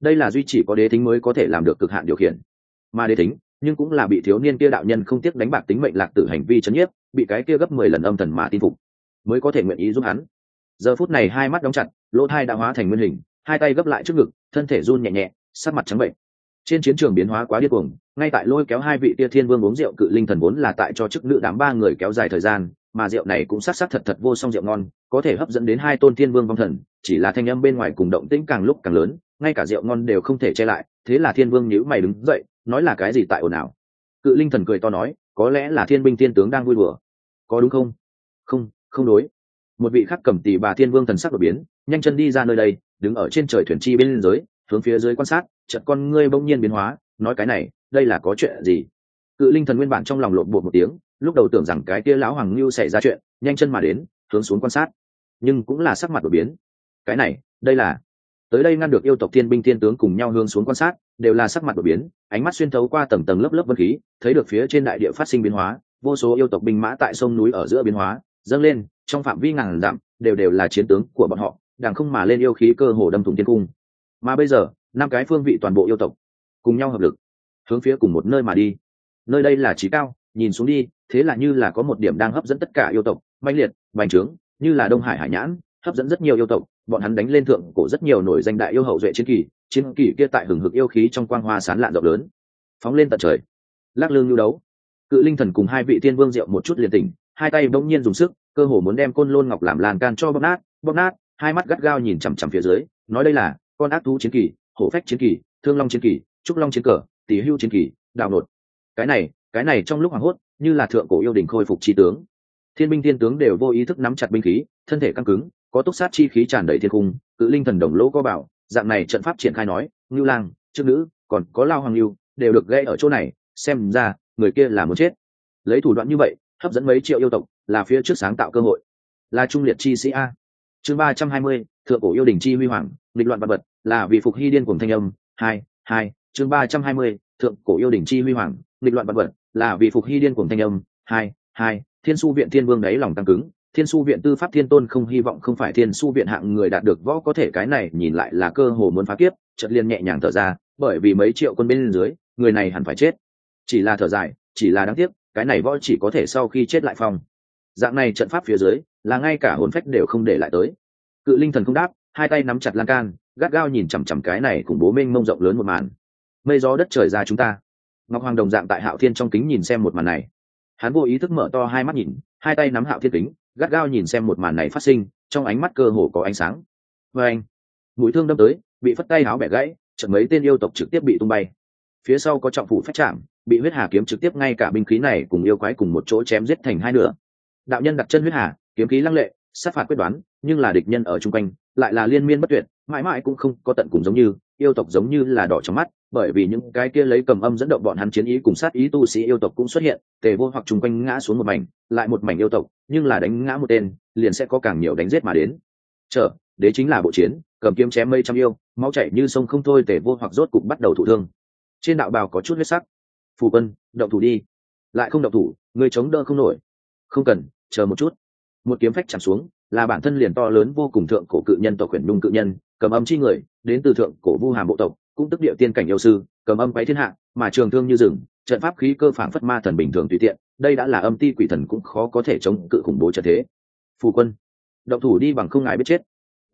Đây là duy chỉ có đế thính mới có thể làm được cực hạn điều khiển. Mà đế thính, nhưng cũng là bị thiếu niên kia đạo nhân không tiếc đánh bạc tính mệnh lạc tử hành vi chấn nhiếp, bị cái kia gấp mười lần âm thần mà tin phục, mới có thể nguyện ý giúp hắn giờ phút này hai mắt đóng chặt, lỗ thai đã hóa thành nguyên hình, hai tay gấp lại trước ngực, thân thể run nhẹ nhẹ, sắc mặt trắng bệnh. Trên chiến trường biến hóa quá điên cuồng, ngay tại lôi kéo hai vị tia thiên vương uống rượu cự linh thần vốn là tại cho chức nữ đám ba người kéo dài thời gian, mà rượu này cũng sắc sắc thật thật vô song rượu ngon, có thể hấp dẫn đến hai tôn thiên vương vong thần, chỉ là thanh âm bên ngoài cùng động tĩnh càng lúc càng lớn, ngay cả rượu ngon đều không thể che lại, thế là thiên vương nhữ mày đứng dậy, nói là cái gì tại ồn ào? Cự linh thần cười to nói, có lẽ là thiên binh thiên tướng đang vui đùa. Có đúng không? Không không đối một vị khắc cầm tỷ bà thiên vương thần sắc đột biến, nhanh chân đi ra nơi đây, đứng ở trên trời thuyền chi bên dưới, hướng phía dưới quan sát, chợt con ngươi bỗng nhiên biến hóa, nói cái này, đây là có chuyện gì? Cự linh thần nguyên bản trong lòng lộn bột một tiếng, lúc đầu tưởng rằng cái kia lão hoàng lưu xảy ra chuyện, nhanh chân mà đến, hướng xuống quan sát. Nhưng cũng là sắc mặt đột biến. Cái này, đây là, tới đây ngăn được yêu tộc thiên binh thiên tướng cùng nhau hướng xuống quan sát, đều là sắc mặt đột biến, ánh mắt xuyên thấu qua tầng tầng lớp lớp vân khí, thấy được phía trên đại địa phát sinh biến hóa, vô số yêu tộc binh mã tại sông núi ở giữa biến hóa, dâng lên trong phạm vi ngàn dặm, đều đều là chiến tướng của bọn họ đàng không mà lên yêu khí cơ hồ đâm thủng thiên cung. Mà bây giờ, năm cái phương vị toàn bộ yêu tộc cùng nhau hợp lực, hướng phía cùng một nơi mà đi. Nơi đây là trí cao, nhìn xuống đi, thế là như là có một điểm đang hấp dẫn tất cả yêu tộc manh liệt, bành trướng, như là đông hải hải nhãn, hấp dẫn rất nhiều yêu tộc. Bọn hắn đánh lên thượng cổ rất nhiều nổi danh đại yêu hậu duệ chiến kỳ chiến kỳ kia tại hừng hực yêu khí trong quang hoa sán lạn rộng lớn, phóng lên tận trời, lắc lương nhu đấu. Cự linh thần cùng hai vị tiên vương diệu một chút liền tỉnh, hai tay bỗng nhiên dùng sức cơ hồ muốn đem côn lôn ngọc làm làn can cho bóp nát bóp nát, hai mắt gắt gao nhìn chằm chằm phía dưới, nói đây là, con ác thú chiến kỳ, hổ phách chiến kỳ, thương long chiến kỳ, trúc long chiến cờ tỷ hưu chiến kỳ đào nột. Cái này cái này trong lúc hoảng hốt, như là thượng cổ yêu đình khôi phục chi tướng. Thiên binh thiên tướng đều vô ý thức nắm chặt binh khí, thân thể căng cứng, có túc sát chi khí tràn đầy thiên cung, cự linh thần đồng lỗ có bảo, dạng này trận pháp triển khai nói, ngưu lang, trương nữ, còn có lao hoàng lưu, đều được gây ở chỗ này, xem ra, người kia là muốn chết. Lấy thủ đoạn như vậy, hấp dẫn mấy triệu yêu tộc là phía trước sáng tạo cơ hội. Là trung liệt chi sĩ a. Chương ba trăm hai mươi, thượng cổ yêu đình chi huy hoàng, nghịch loạn vật vật, là vì phục hy điên cùng thanh âm. Hai hai, chương ba trăm hai mươi, thượng cổ yêu đình chi huy hoàng, nghịch loạn vật vật, là vì phục hy điên cùng thanh âm. Hai hai, thiên su viện thiên vương đáy lòng tăng cứng. Thiên su viện tư pháp thiên tôn không hy vọng không phải thiên su viện hạng người đạt được võ có thể cái này, nhìn lại là cơ hồ muốn phá kiếp, chợt liên nhẹ nhàng thở ra, bởi vì mấy triệu quân bên dưới, người này hẳn phải chết. Chỉ là thở dài, chỉ là đáng tiếc, cái này võ chỉ có thể sau khi chết lại phòng dạng này trận pháp phía dưới, là ngay cả hồn phách đều không để lại tới. Cự linh thần không đáp, hai tay nắm chặt lan can, gắt gao nhìn chằm chằm cái này cùng bố mênh mông rộng lớn một màn. Mây gió đất trời ra chúng ta. Ngọc hoàng đồng dạng tại hạo thiên trong kính nhìn xem một màn này. Hắn vô ý thức mở to hai mắt nhìn, hai tay nắm hạo thiên kính, gắt gao nhìn xem một màn này phát sinh, trong ánh mắt cơ hồ có ánh sáng. Vê anh, mũi thương đâm tới, bị phất tay áo bẻ gãy, trận mấy tên yêu tộc trực tiếp bị tung bay. Phía sau có trọng phủ phách chạm bị huyết hà kiếm trực tiếp ngay cả binh khí này cùng yêu quái cùng một chỗ chém giết thành hai nửa đạo nhân đặt chân huyết hà, kiếm khí lăng lệ, sát phạt quyết đoán, nhưng là địch nhân ở chung quanh, lại là liên miên bất tuyệt, mãi mãi cũng không có tận cùng giống như, yêu tộc giống như là đỏ trong mắt, bởi vì những cái kia lấy cầm âm dẫn động bọn hắn chiến ý cùng sát ý tu sĩ yêu tộc cũng xuất hiện, tề vô hoặc chung quanh ngã xuống một mảnh, lại một mảnh yêu tộc, nhưng là đánh ngã một tên, liền sẽ có càng nhiều đánh giết mà đến. Trở đế chính là bộ chiến, cầm kiếm chém mây trăm yêu, máu chảy như sông không thôi, tề vô hoặc rốt cục bắt đầu thụ thương. Trên đạo bào có chút huyết sắc. Phù quân, động thủ đi. Lại không động thủ người chống đỡ không nổi không cần, chờ một chút. Một kiếm phách chạm xuống, là bản thân liền to lớn vô cùng thượng cổ cự nhân tộc khuyển nhung cự nhân, cầm âm chi người, đến từ thượng cổ vu hàm bộ tộc, cũng tức địa tiên cảnh yêu sư, cầm âm quái thiên hạ, mà trường thương như rừng, trận pháp khí cơ phản phất ma thần bình thường tùy tiện, đây đã là âm ti quỷ thần cũng khó có thể chống cự khủng bố trợ thế. Phù quân, động thủ đi bằng không ngại biết chết.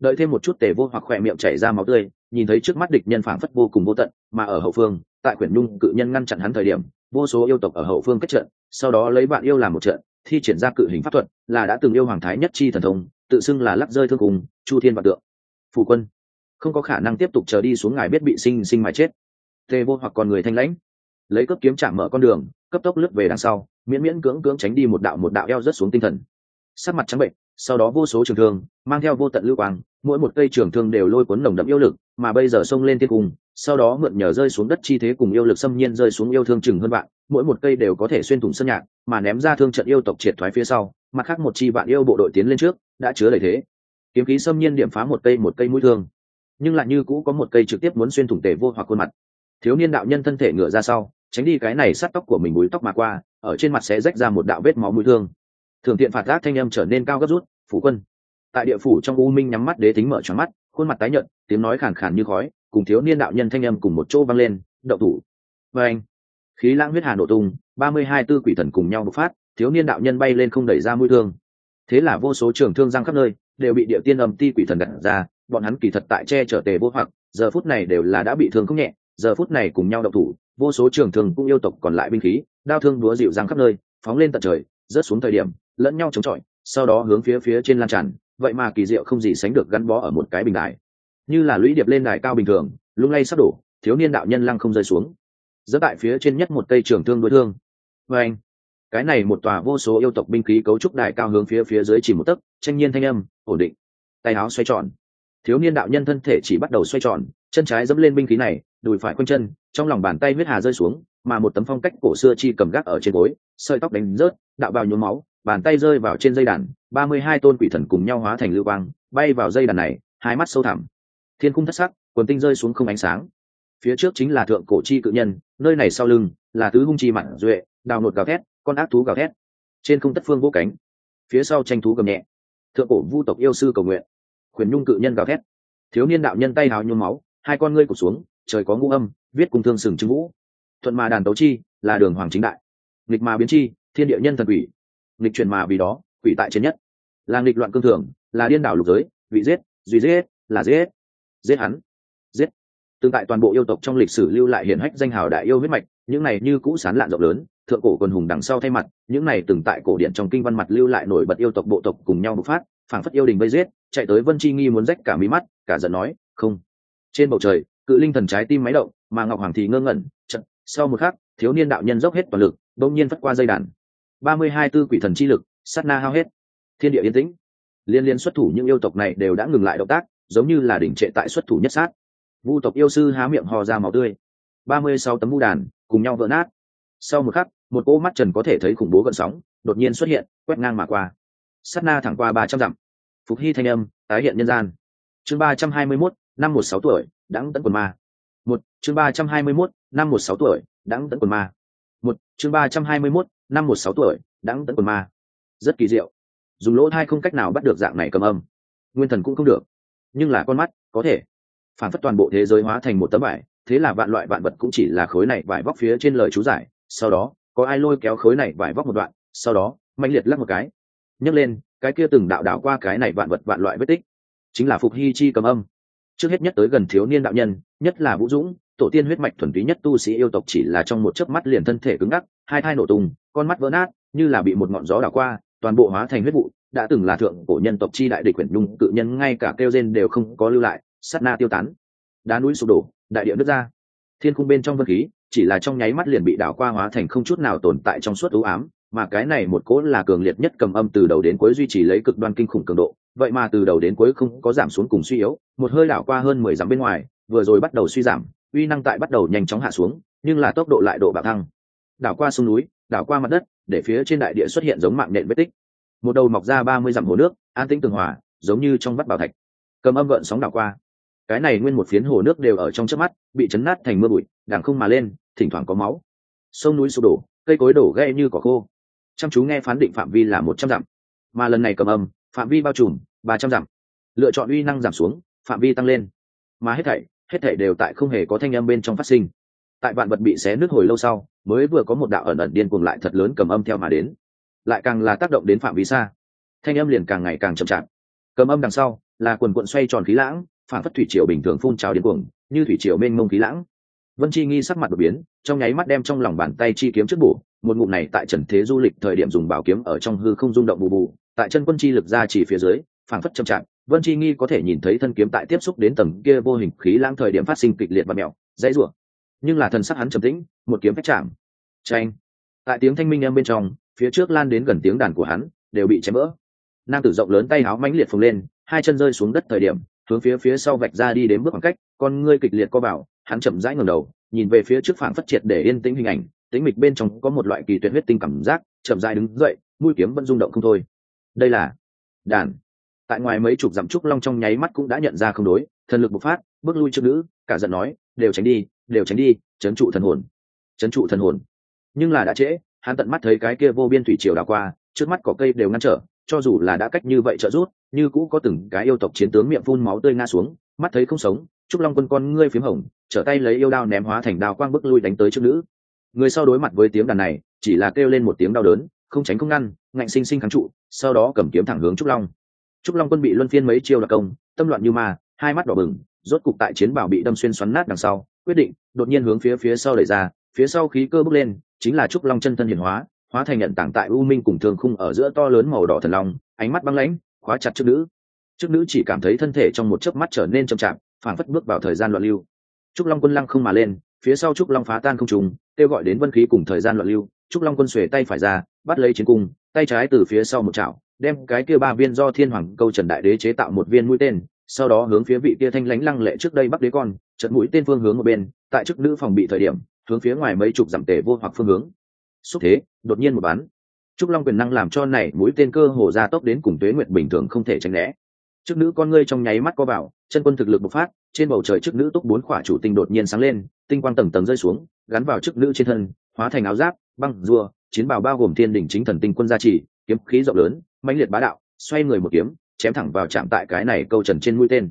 Đợi thêm một chút tề vô hoặc khỏe miệng chảy ra máu tươi, nhìn thấy trước mắt địch nhân phản phất vô cùng vô tận, mà ở hậu phương, tại quyển nhung cự nhân ngăn chặn hắn thời điểm, vô số yêu tộc ở hậu phương kết trận, sau đó lấy bạn yêu làm một trận thi triển ra cự hình pháp thuật, là đã từng yêu hoàng thái nhất chi thần thông, tự xưng là lắc rơi thương cùng, chu thiên vạn tượng. Phù quân, không có khả năng tiếp tục chờ đi xuống ngài biết bị sinh sinh mà chết. Tề vô hoặc còn người thanh lãnh, lấy cấp kiếm chạm mở con đường, cấp tốc lướt về đằng sau, miễn miễn cưỡng cưỡng tránh đi một đạo một đạo eo rất xuống tinh thần. Sắc mặt trắng bệnh, sau đó vô số trường thương, mang theo vô tận lưu quang, mỗi một cây trường thương đều lôi cuốn nồng đậm yêu lực, mà bây giờ xông lên tiên cùng sau đó mượn nhờ rơi xuống đất chi thế cùng yêu lực xâm nhiên rơi xuống yêu thương chừng hơn bạn mỗi một cây đều có thể xuyên thủng sân nhạc, mà ném ra thương trận yêu tộc triệt thoái phía sau, mặt khác một chi vạn yêu bộ đội tiến lên trước, đã chứa đầy thế. Kiếm khí xâm nhiên điểm phá một cây một cây mũi thương, nhưng lại như cũ có một cây trực tiếp muốn xuyên thủng tề vô hoặc khuôn mặt. Thiếu niên đạo nhân thân thể ngựa ra sau, tránh đi cái này sát tóc của mình búi tóc mà qua, ở trên mặt sẽ rách ra một đạo vết máu mũi thương. Thường tiện phạt gác thanh âm trở nên cao gấp rút, phủ quân. Tại địa phủ trong u minh nhắm mắt đế tính mở tròn mắt, khuôn mặt tái nhợt, tiếng nói khàn khàn như khói, cùng thiếu niên đạo nhân thanh âm cùng một chỗ vang lên đậu thủ. Vê anh khí lãng huyết hà nổ tung, ba mươi hai tư quỷ thần cùng nhau bộc phát, thiếu niên đạo nhân bay lên không đẩy ra mũi thương. Thế là vô số trường thương giang khắp nơi, đều bị địa tiên âm ti quỷ thần đặt ra, bọn hắn kỳ thật tại che chở tề vô hoặc, giờ phút này đều là đã bị thương không nhẹ, giờ phút này cùng nhau đậu thủ, vô số trường thường cũng yêu tộc còn lại binh khí, đao thương đúa dịu giang khắp nơi, phóng lên tận trời, rớt xuống thời điểm, lẫn nhau chống chọi, sau đó hướng phía phía trên lan tràn, vậy mà kỳ diệu không gì sánh được gắn bó ở một cái bình đài. Như là lũy điệp lên đài cao bình thường, lung lay sắp đổ, thiếu niên đạo nhân lăng không rơi xuống dẫn tại phía trên nhất một cây trường thương đối thương. Vê anh, cái này một tòa vô số yêu tộc binh khí cấu trúc đại cao hướng phía phía dưới chỉ một tấc, tranh nhiên thanh âm, ổn định. Tay áo xoay tròn. Thiếu niên đạo nhân thân thể chỉ bắt đầu xoay tròn, chân trái dẫm lên binh khí này, đùi phải quanh chân, trong lòng bàn tay huyết hà rơi xuống, mà một tấm phong cách cổ xưa chi cầm gác ở trên gối, sợi tóc đánh rớt, đạo vào nhuốm máu, bàn tay rơi vào trên dây đàn, ba mươi hai tôn quỷ thần cùng nhau hóa thành lưu quang, bay vào dây đàn này, hai mắt sâu thẳm. Thiên cung thất sắc, quần tinh rơi xuống không ánh sáng phía trước chính là thượng cổ chi cự nhân, nơi này sau lưng là tứ hung chi mặn duệ, đào nột gào thét, con ác thú gào thét. Trên không tất phương vô cánh, phía sau tranh thú gầm nhẹ. Thượng cổ vu tộc yêu sư cầu nguyện, khuyển nhung cự nhân gào thét. Thiếu niên đạo nhân tay hào nhuốm máu, hai con ngươi cụt xuống, trời có ngũ âm, viết cùng thương sừng trưng vũ. Thuận mà đàn tấu chi, là đường hoàng chính đại. Nghịch mà biến chi, thiên địa nhân thần quỷ. Nghịch chuyển mà vì đó, quỷ tại trên nhất. Là nghịch loạn cương thường, là điên đảo lục giới vị giết, duy giết, là giết. Giết hắn tương tại toàn bộ yêu tộc trong lịch sử lưu lại hiển hách danh hào đại yêu huyết mạch, những này như cũ sán lạn rộng lớn, thượng cổ quần hùng đằng sau thay mặt, những này từng tại cổ điện trong kinh văn mặt lưu lại nổi bật yêu tộc bộ tộc cùng nhau bộc phát, phảng phất yêu đình vây giết, chạy tới vân chi nghi muốn rách cả mí mắt, cả giận nói, không. Trên bầu trời, cự linh thần trái tim máy động, mà ngọc hoàng thì ngơ ngẩn chật sau một khắc, thiếu niên đạo nhân dốc hết toàn lực đông nhiên phất qua dây đàn. Ba mươi hai tư quỷ thần chi lực, sát na hao hết. Thiên địa yên tĩnh. Liên liên xuất thủ những yêu tộc này đều đã ngừng lại động tác, giống như là đỉnh trệ tại xuất thủ nhất sát vu tộc yêu sư há miệng hò ra máu tươi. Ba mươi sáu tấm vu đàn, cùng nhau vỡ nát. Sau một khắc, một cỗ mắt trần có thể thấy khủng bố gợn sóng đột nhiên xuất hiện, quét ngang mà qua. Sát na thẳng qua ba trăm dặm. Phục hy thanh âm, tái hiện nhân gian. Chương ba trăm hai mươi mốt, năm một sáu tuổi đẳng tấn quần ma. Một, chương ba trăm hai mươi mốt, năm một sáu tuổi đẳng tấn quần ma. Một, chương ba trăm hai mươi mốt, năm một sáu tuổi đẳng tấn quần ma. Rất kỳ diệu. Dùng lỗ thai không cách nào bắt được dạng này cầm âm. Nguyên thần cũng không được. Nhưng là con mắt, có thể phản phất toàn bộ thế giới hóa thành một tấm vải, thế là vạn loại vạn vật cũng chỉ là khối này vải vóc phía trên lời chú giải, sau đó, có ai lôi kéo khối này vải vóc một đoạn, sau đó mạnh liệt lắc một cái. Nhấc lên, cái kia từng đạo đạo qua cái này vạn vật vạn loại vết tích, chính là phục hy chi cầm âm. Trước hết nhất tới gần thiếu niên đạo nhân, nhất là vũ dũng, tổ tiên huyết mạch thuần túy nhất tu sĩ yêu tộc chỉ là trong một chớp mắt liền thân thể cứng ngắc, hai thai nổ tung, con mắt vỡ nát, như là bị một ngọn gió đảo qua, toàn bộ hóa thành huyết vụ, đã từng là thượng cổ nhân tộc chi đại địch quyển nhung, cự nhân ngay cả kêu gen đều không có lưu lại sát na tiêu tán. Đá núi sụp đổ, đại địa nứt ra. Thiên cung bên trong vân khí, chỉ là trong nháy mắt liền bị đảo qua hóa thành không chút nào tồn tại trong suốt ưu ám, mà cái này một cỗ là cường liệt nhất cầm âm từ đầu đến cuối duy trì lấy cực đoan kinh khủng cường độ. Vậy mà từ đầu đến cuối không có giảm xuống cùng suy yếu, một hơi đảo qua hơn mười dặm bên ngoài, vừa rồi bắt đầu suy giảm, uy năng tại bắt đầu nhanh chóng hạ xuống, nhưng là tốc độ lại độ bạo thăng đảo qua sông núi, đảo qua mặt đất, để phía trên đại địa xuất hiện giống mạng nện vết tích. Một đầu mọc ra ba mươi dặm hồ nước, an tĩnh tường hòa, giống như trong vắt bảo thạch. Cầm âm gợn sóng đảo qua cái này nguyên một phiến hồ nước đều ở trong chớp mắt, bị chấn nát thành mưa bụi đảng không mà lên, thỉnh thoảng có máu. Sông núi sụp đổ, cây cối đổ gãy như cỏ khô. Chăm chú nghe phán định phạm vi là một trăm dặm. Mà lần này cầm âm, phạm vi bao trùm, ba trăm dặm. Lựa chọn uy năng giảm xuống, phạm vi tăng lên. Mà hết thảy hết thảy đều tại không hề có thanh âm bên trong phát sinh. Tại vạn vật bị xé nước hồi lâu sau, mới vừa có một đạo ẩn ẩn điên cuồng lại thật lớn cầm âm theo mà đến. Lại càng là tác động đến phạm vi xa. Thanh âm liền càng ngày càng chậm chạp. Cầm âm đằng sau, là quần quận xoay tròn khí lãng phản phất thủy triều bình thường phun trào điên cuồng, như thủy triều mênh mông khí lãng. Vân chi nghi sắc mặt đột biến, trong nháy mắt đem trong lòng bàn tay chi kiếm trước bổ, một ngụm này tại trần thế du lịch thời điểm dùng bảo kiếm ở trong hư không rung động bù bù, tại chân quân chi lực ra chỉ phía dưới phản phất chậm chạp, vân chi nghi có thể nhìn thấy thân kiếm tại tiếp xúc đến tầng kia vô hình khí lãng thời điểm phát sinh kịch liệt và mẹo, dãy rủa. Nhưng là thần sắc hắn trầm tĩnh, một kiếm phách chạm. Tranh tại tiếng thanh minh em bên trong, phía trước lan đến gần tiếng đàn của hắn, đều bị chém vỡ. Nam tử rộng lớn tay áo mãnh liệt phồng lên, hai chân rơi xuống đất thời điểm hướng phía phía sau vạch ra đi đến bước khoảng cách con ngươi kịch liệt co bảo, hắn chậm rãi ngẩng đầu nhìn về phía trước phảng phất triệt để yên tĩnh hình ảnh tĩnh mịch bên trong có một loại kỳ tuyệt huyết tinh cảm giác chậm rãi đứng dậy mũi kiếm vẫn rung động không thôi. Đây là đàn. Tại ngoài mấy chục dặm trúc long trong nháy mắt cũng đã nhận ra không đối thần lực bộc phát bước lui trước nữ cả giận nói đều tránh đi đều tránh đi trấn trụ thần hồn. Trấn trụ thần hồn. Nhưng là đã trễ hắn tận mắt thấy cái kia vô biên thủy triều đảo qua trước mắt có cây đều ngăn trở cho dù là đã cách như vậy trợ rút như cũ có từng cái yêu tộc chiến tướng miệng phun máu tươi ngã xuống, mắt thấy không sống, trúc long quân con ngươi phím hồng, trở tay lấy yêu đao ném hóa thành đao quang bức lui đánh tới trước nữ. Người sau đối mặt với tiếng đàn này, chỉ là kêu lên một tiếng đau đớn, không tránh không ngăn, ngạnh sinh sinh kháng trụ, sau đó cầm kiếm thẳng hướng trúc long. Trúc long quân bị luân phiên mấy chiêu đặc công, tâm loạn như ma, hai mắt đỏ bừng, rốt cục tại chiến bảo bị đâm xuyên xoắn nát đằng sau, quyết định, đột nhiên hướng phía phía sau đẩy ra, phía sau khí cơ bước lên, chính là trúc long chân thân hiển hóa hóa thành nhận tảng tại u minh cùng thường khung ở giữa to lớn màu đỏ thần long, ánh mắt băng lãnh khóa chặt trước nữ. Trước nữ chỉ cảm thấy thân thể trong một chớp mắt trở nên chậm chạp phản phất bước vào thời gian loạn lưu. Trúc long quân lăng không mà lên, phía sau trúc long phá tan không trùng kêu gọi đến vân khí cùng thời gian loạn lưu. Trúc long quân xuề tay phải ra, bắt lấy chiến cung, tay trái từ phía sau một chảo, đem cái kia ba viên do thiên hoàng câu trần đại đế chế tạo một viên mũi tên, sau đó hướng phía vị kia thanh lãnh lăng lệ trước đây bắc đế con trận mũi tên phương hướng một bên, tại chức nữ phòng bị thời điểm, hướng phía ngoài mấy chục dặm tề vô hoặc phương hướng. Xúc thế, đột nhiên một bắn trúc long quyền năng làm cho này mũi tên cơ hồ ra tốc đến cùng tuế nguyệt bình thường không thể tránh né. Trước nữ con ngươi trong nháy mắt co vào, chân quân thực lực bộc phát, trên bầu trời trước nữ túc bốn khỏa chủ tinh đột nhiên sáng lên, tinh quang tầng tầng rơi xuống, gắn vào trước nữ trên thân, hóa thành áo giáp, băng, rùa, chiến bào bao gồm thiên đỉnh chính thần tinh quân gia trì, kiếm khí rộng lớn, mãnh liệt bá đạo, xoay người một kiếm, chém thẳng vào chạm tại cái này câu trần trên mũi tên.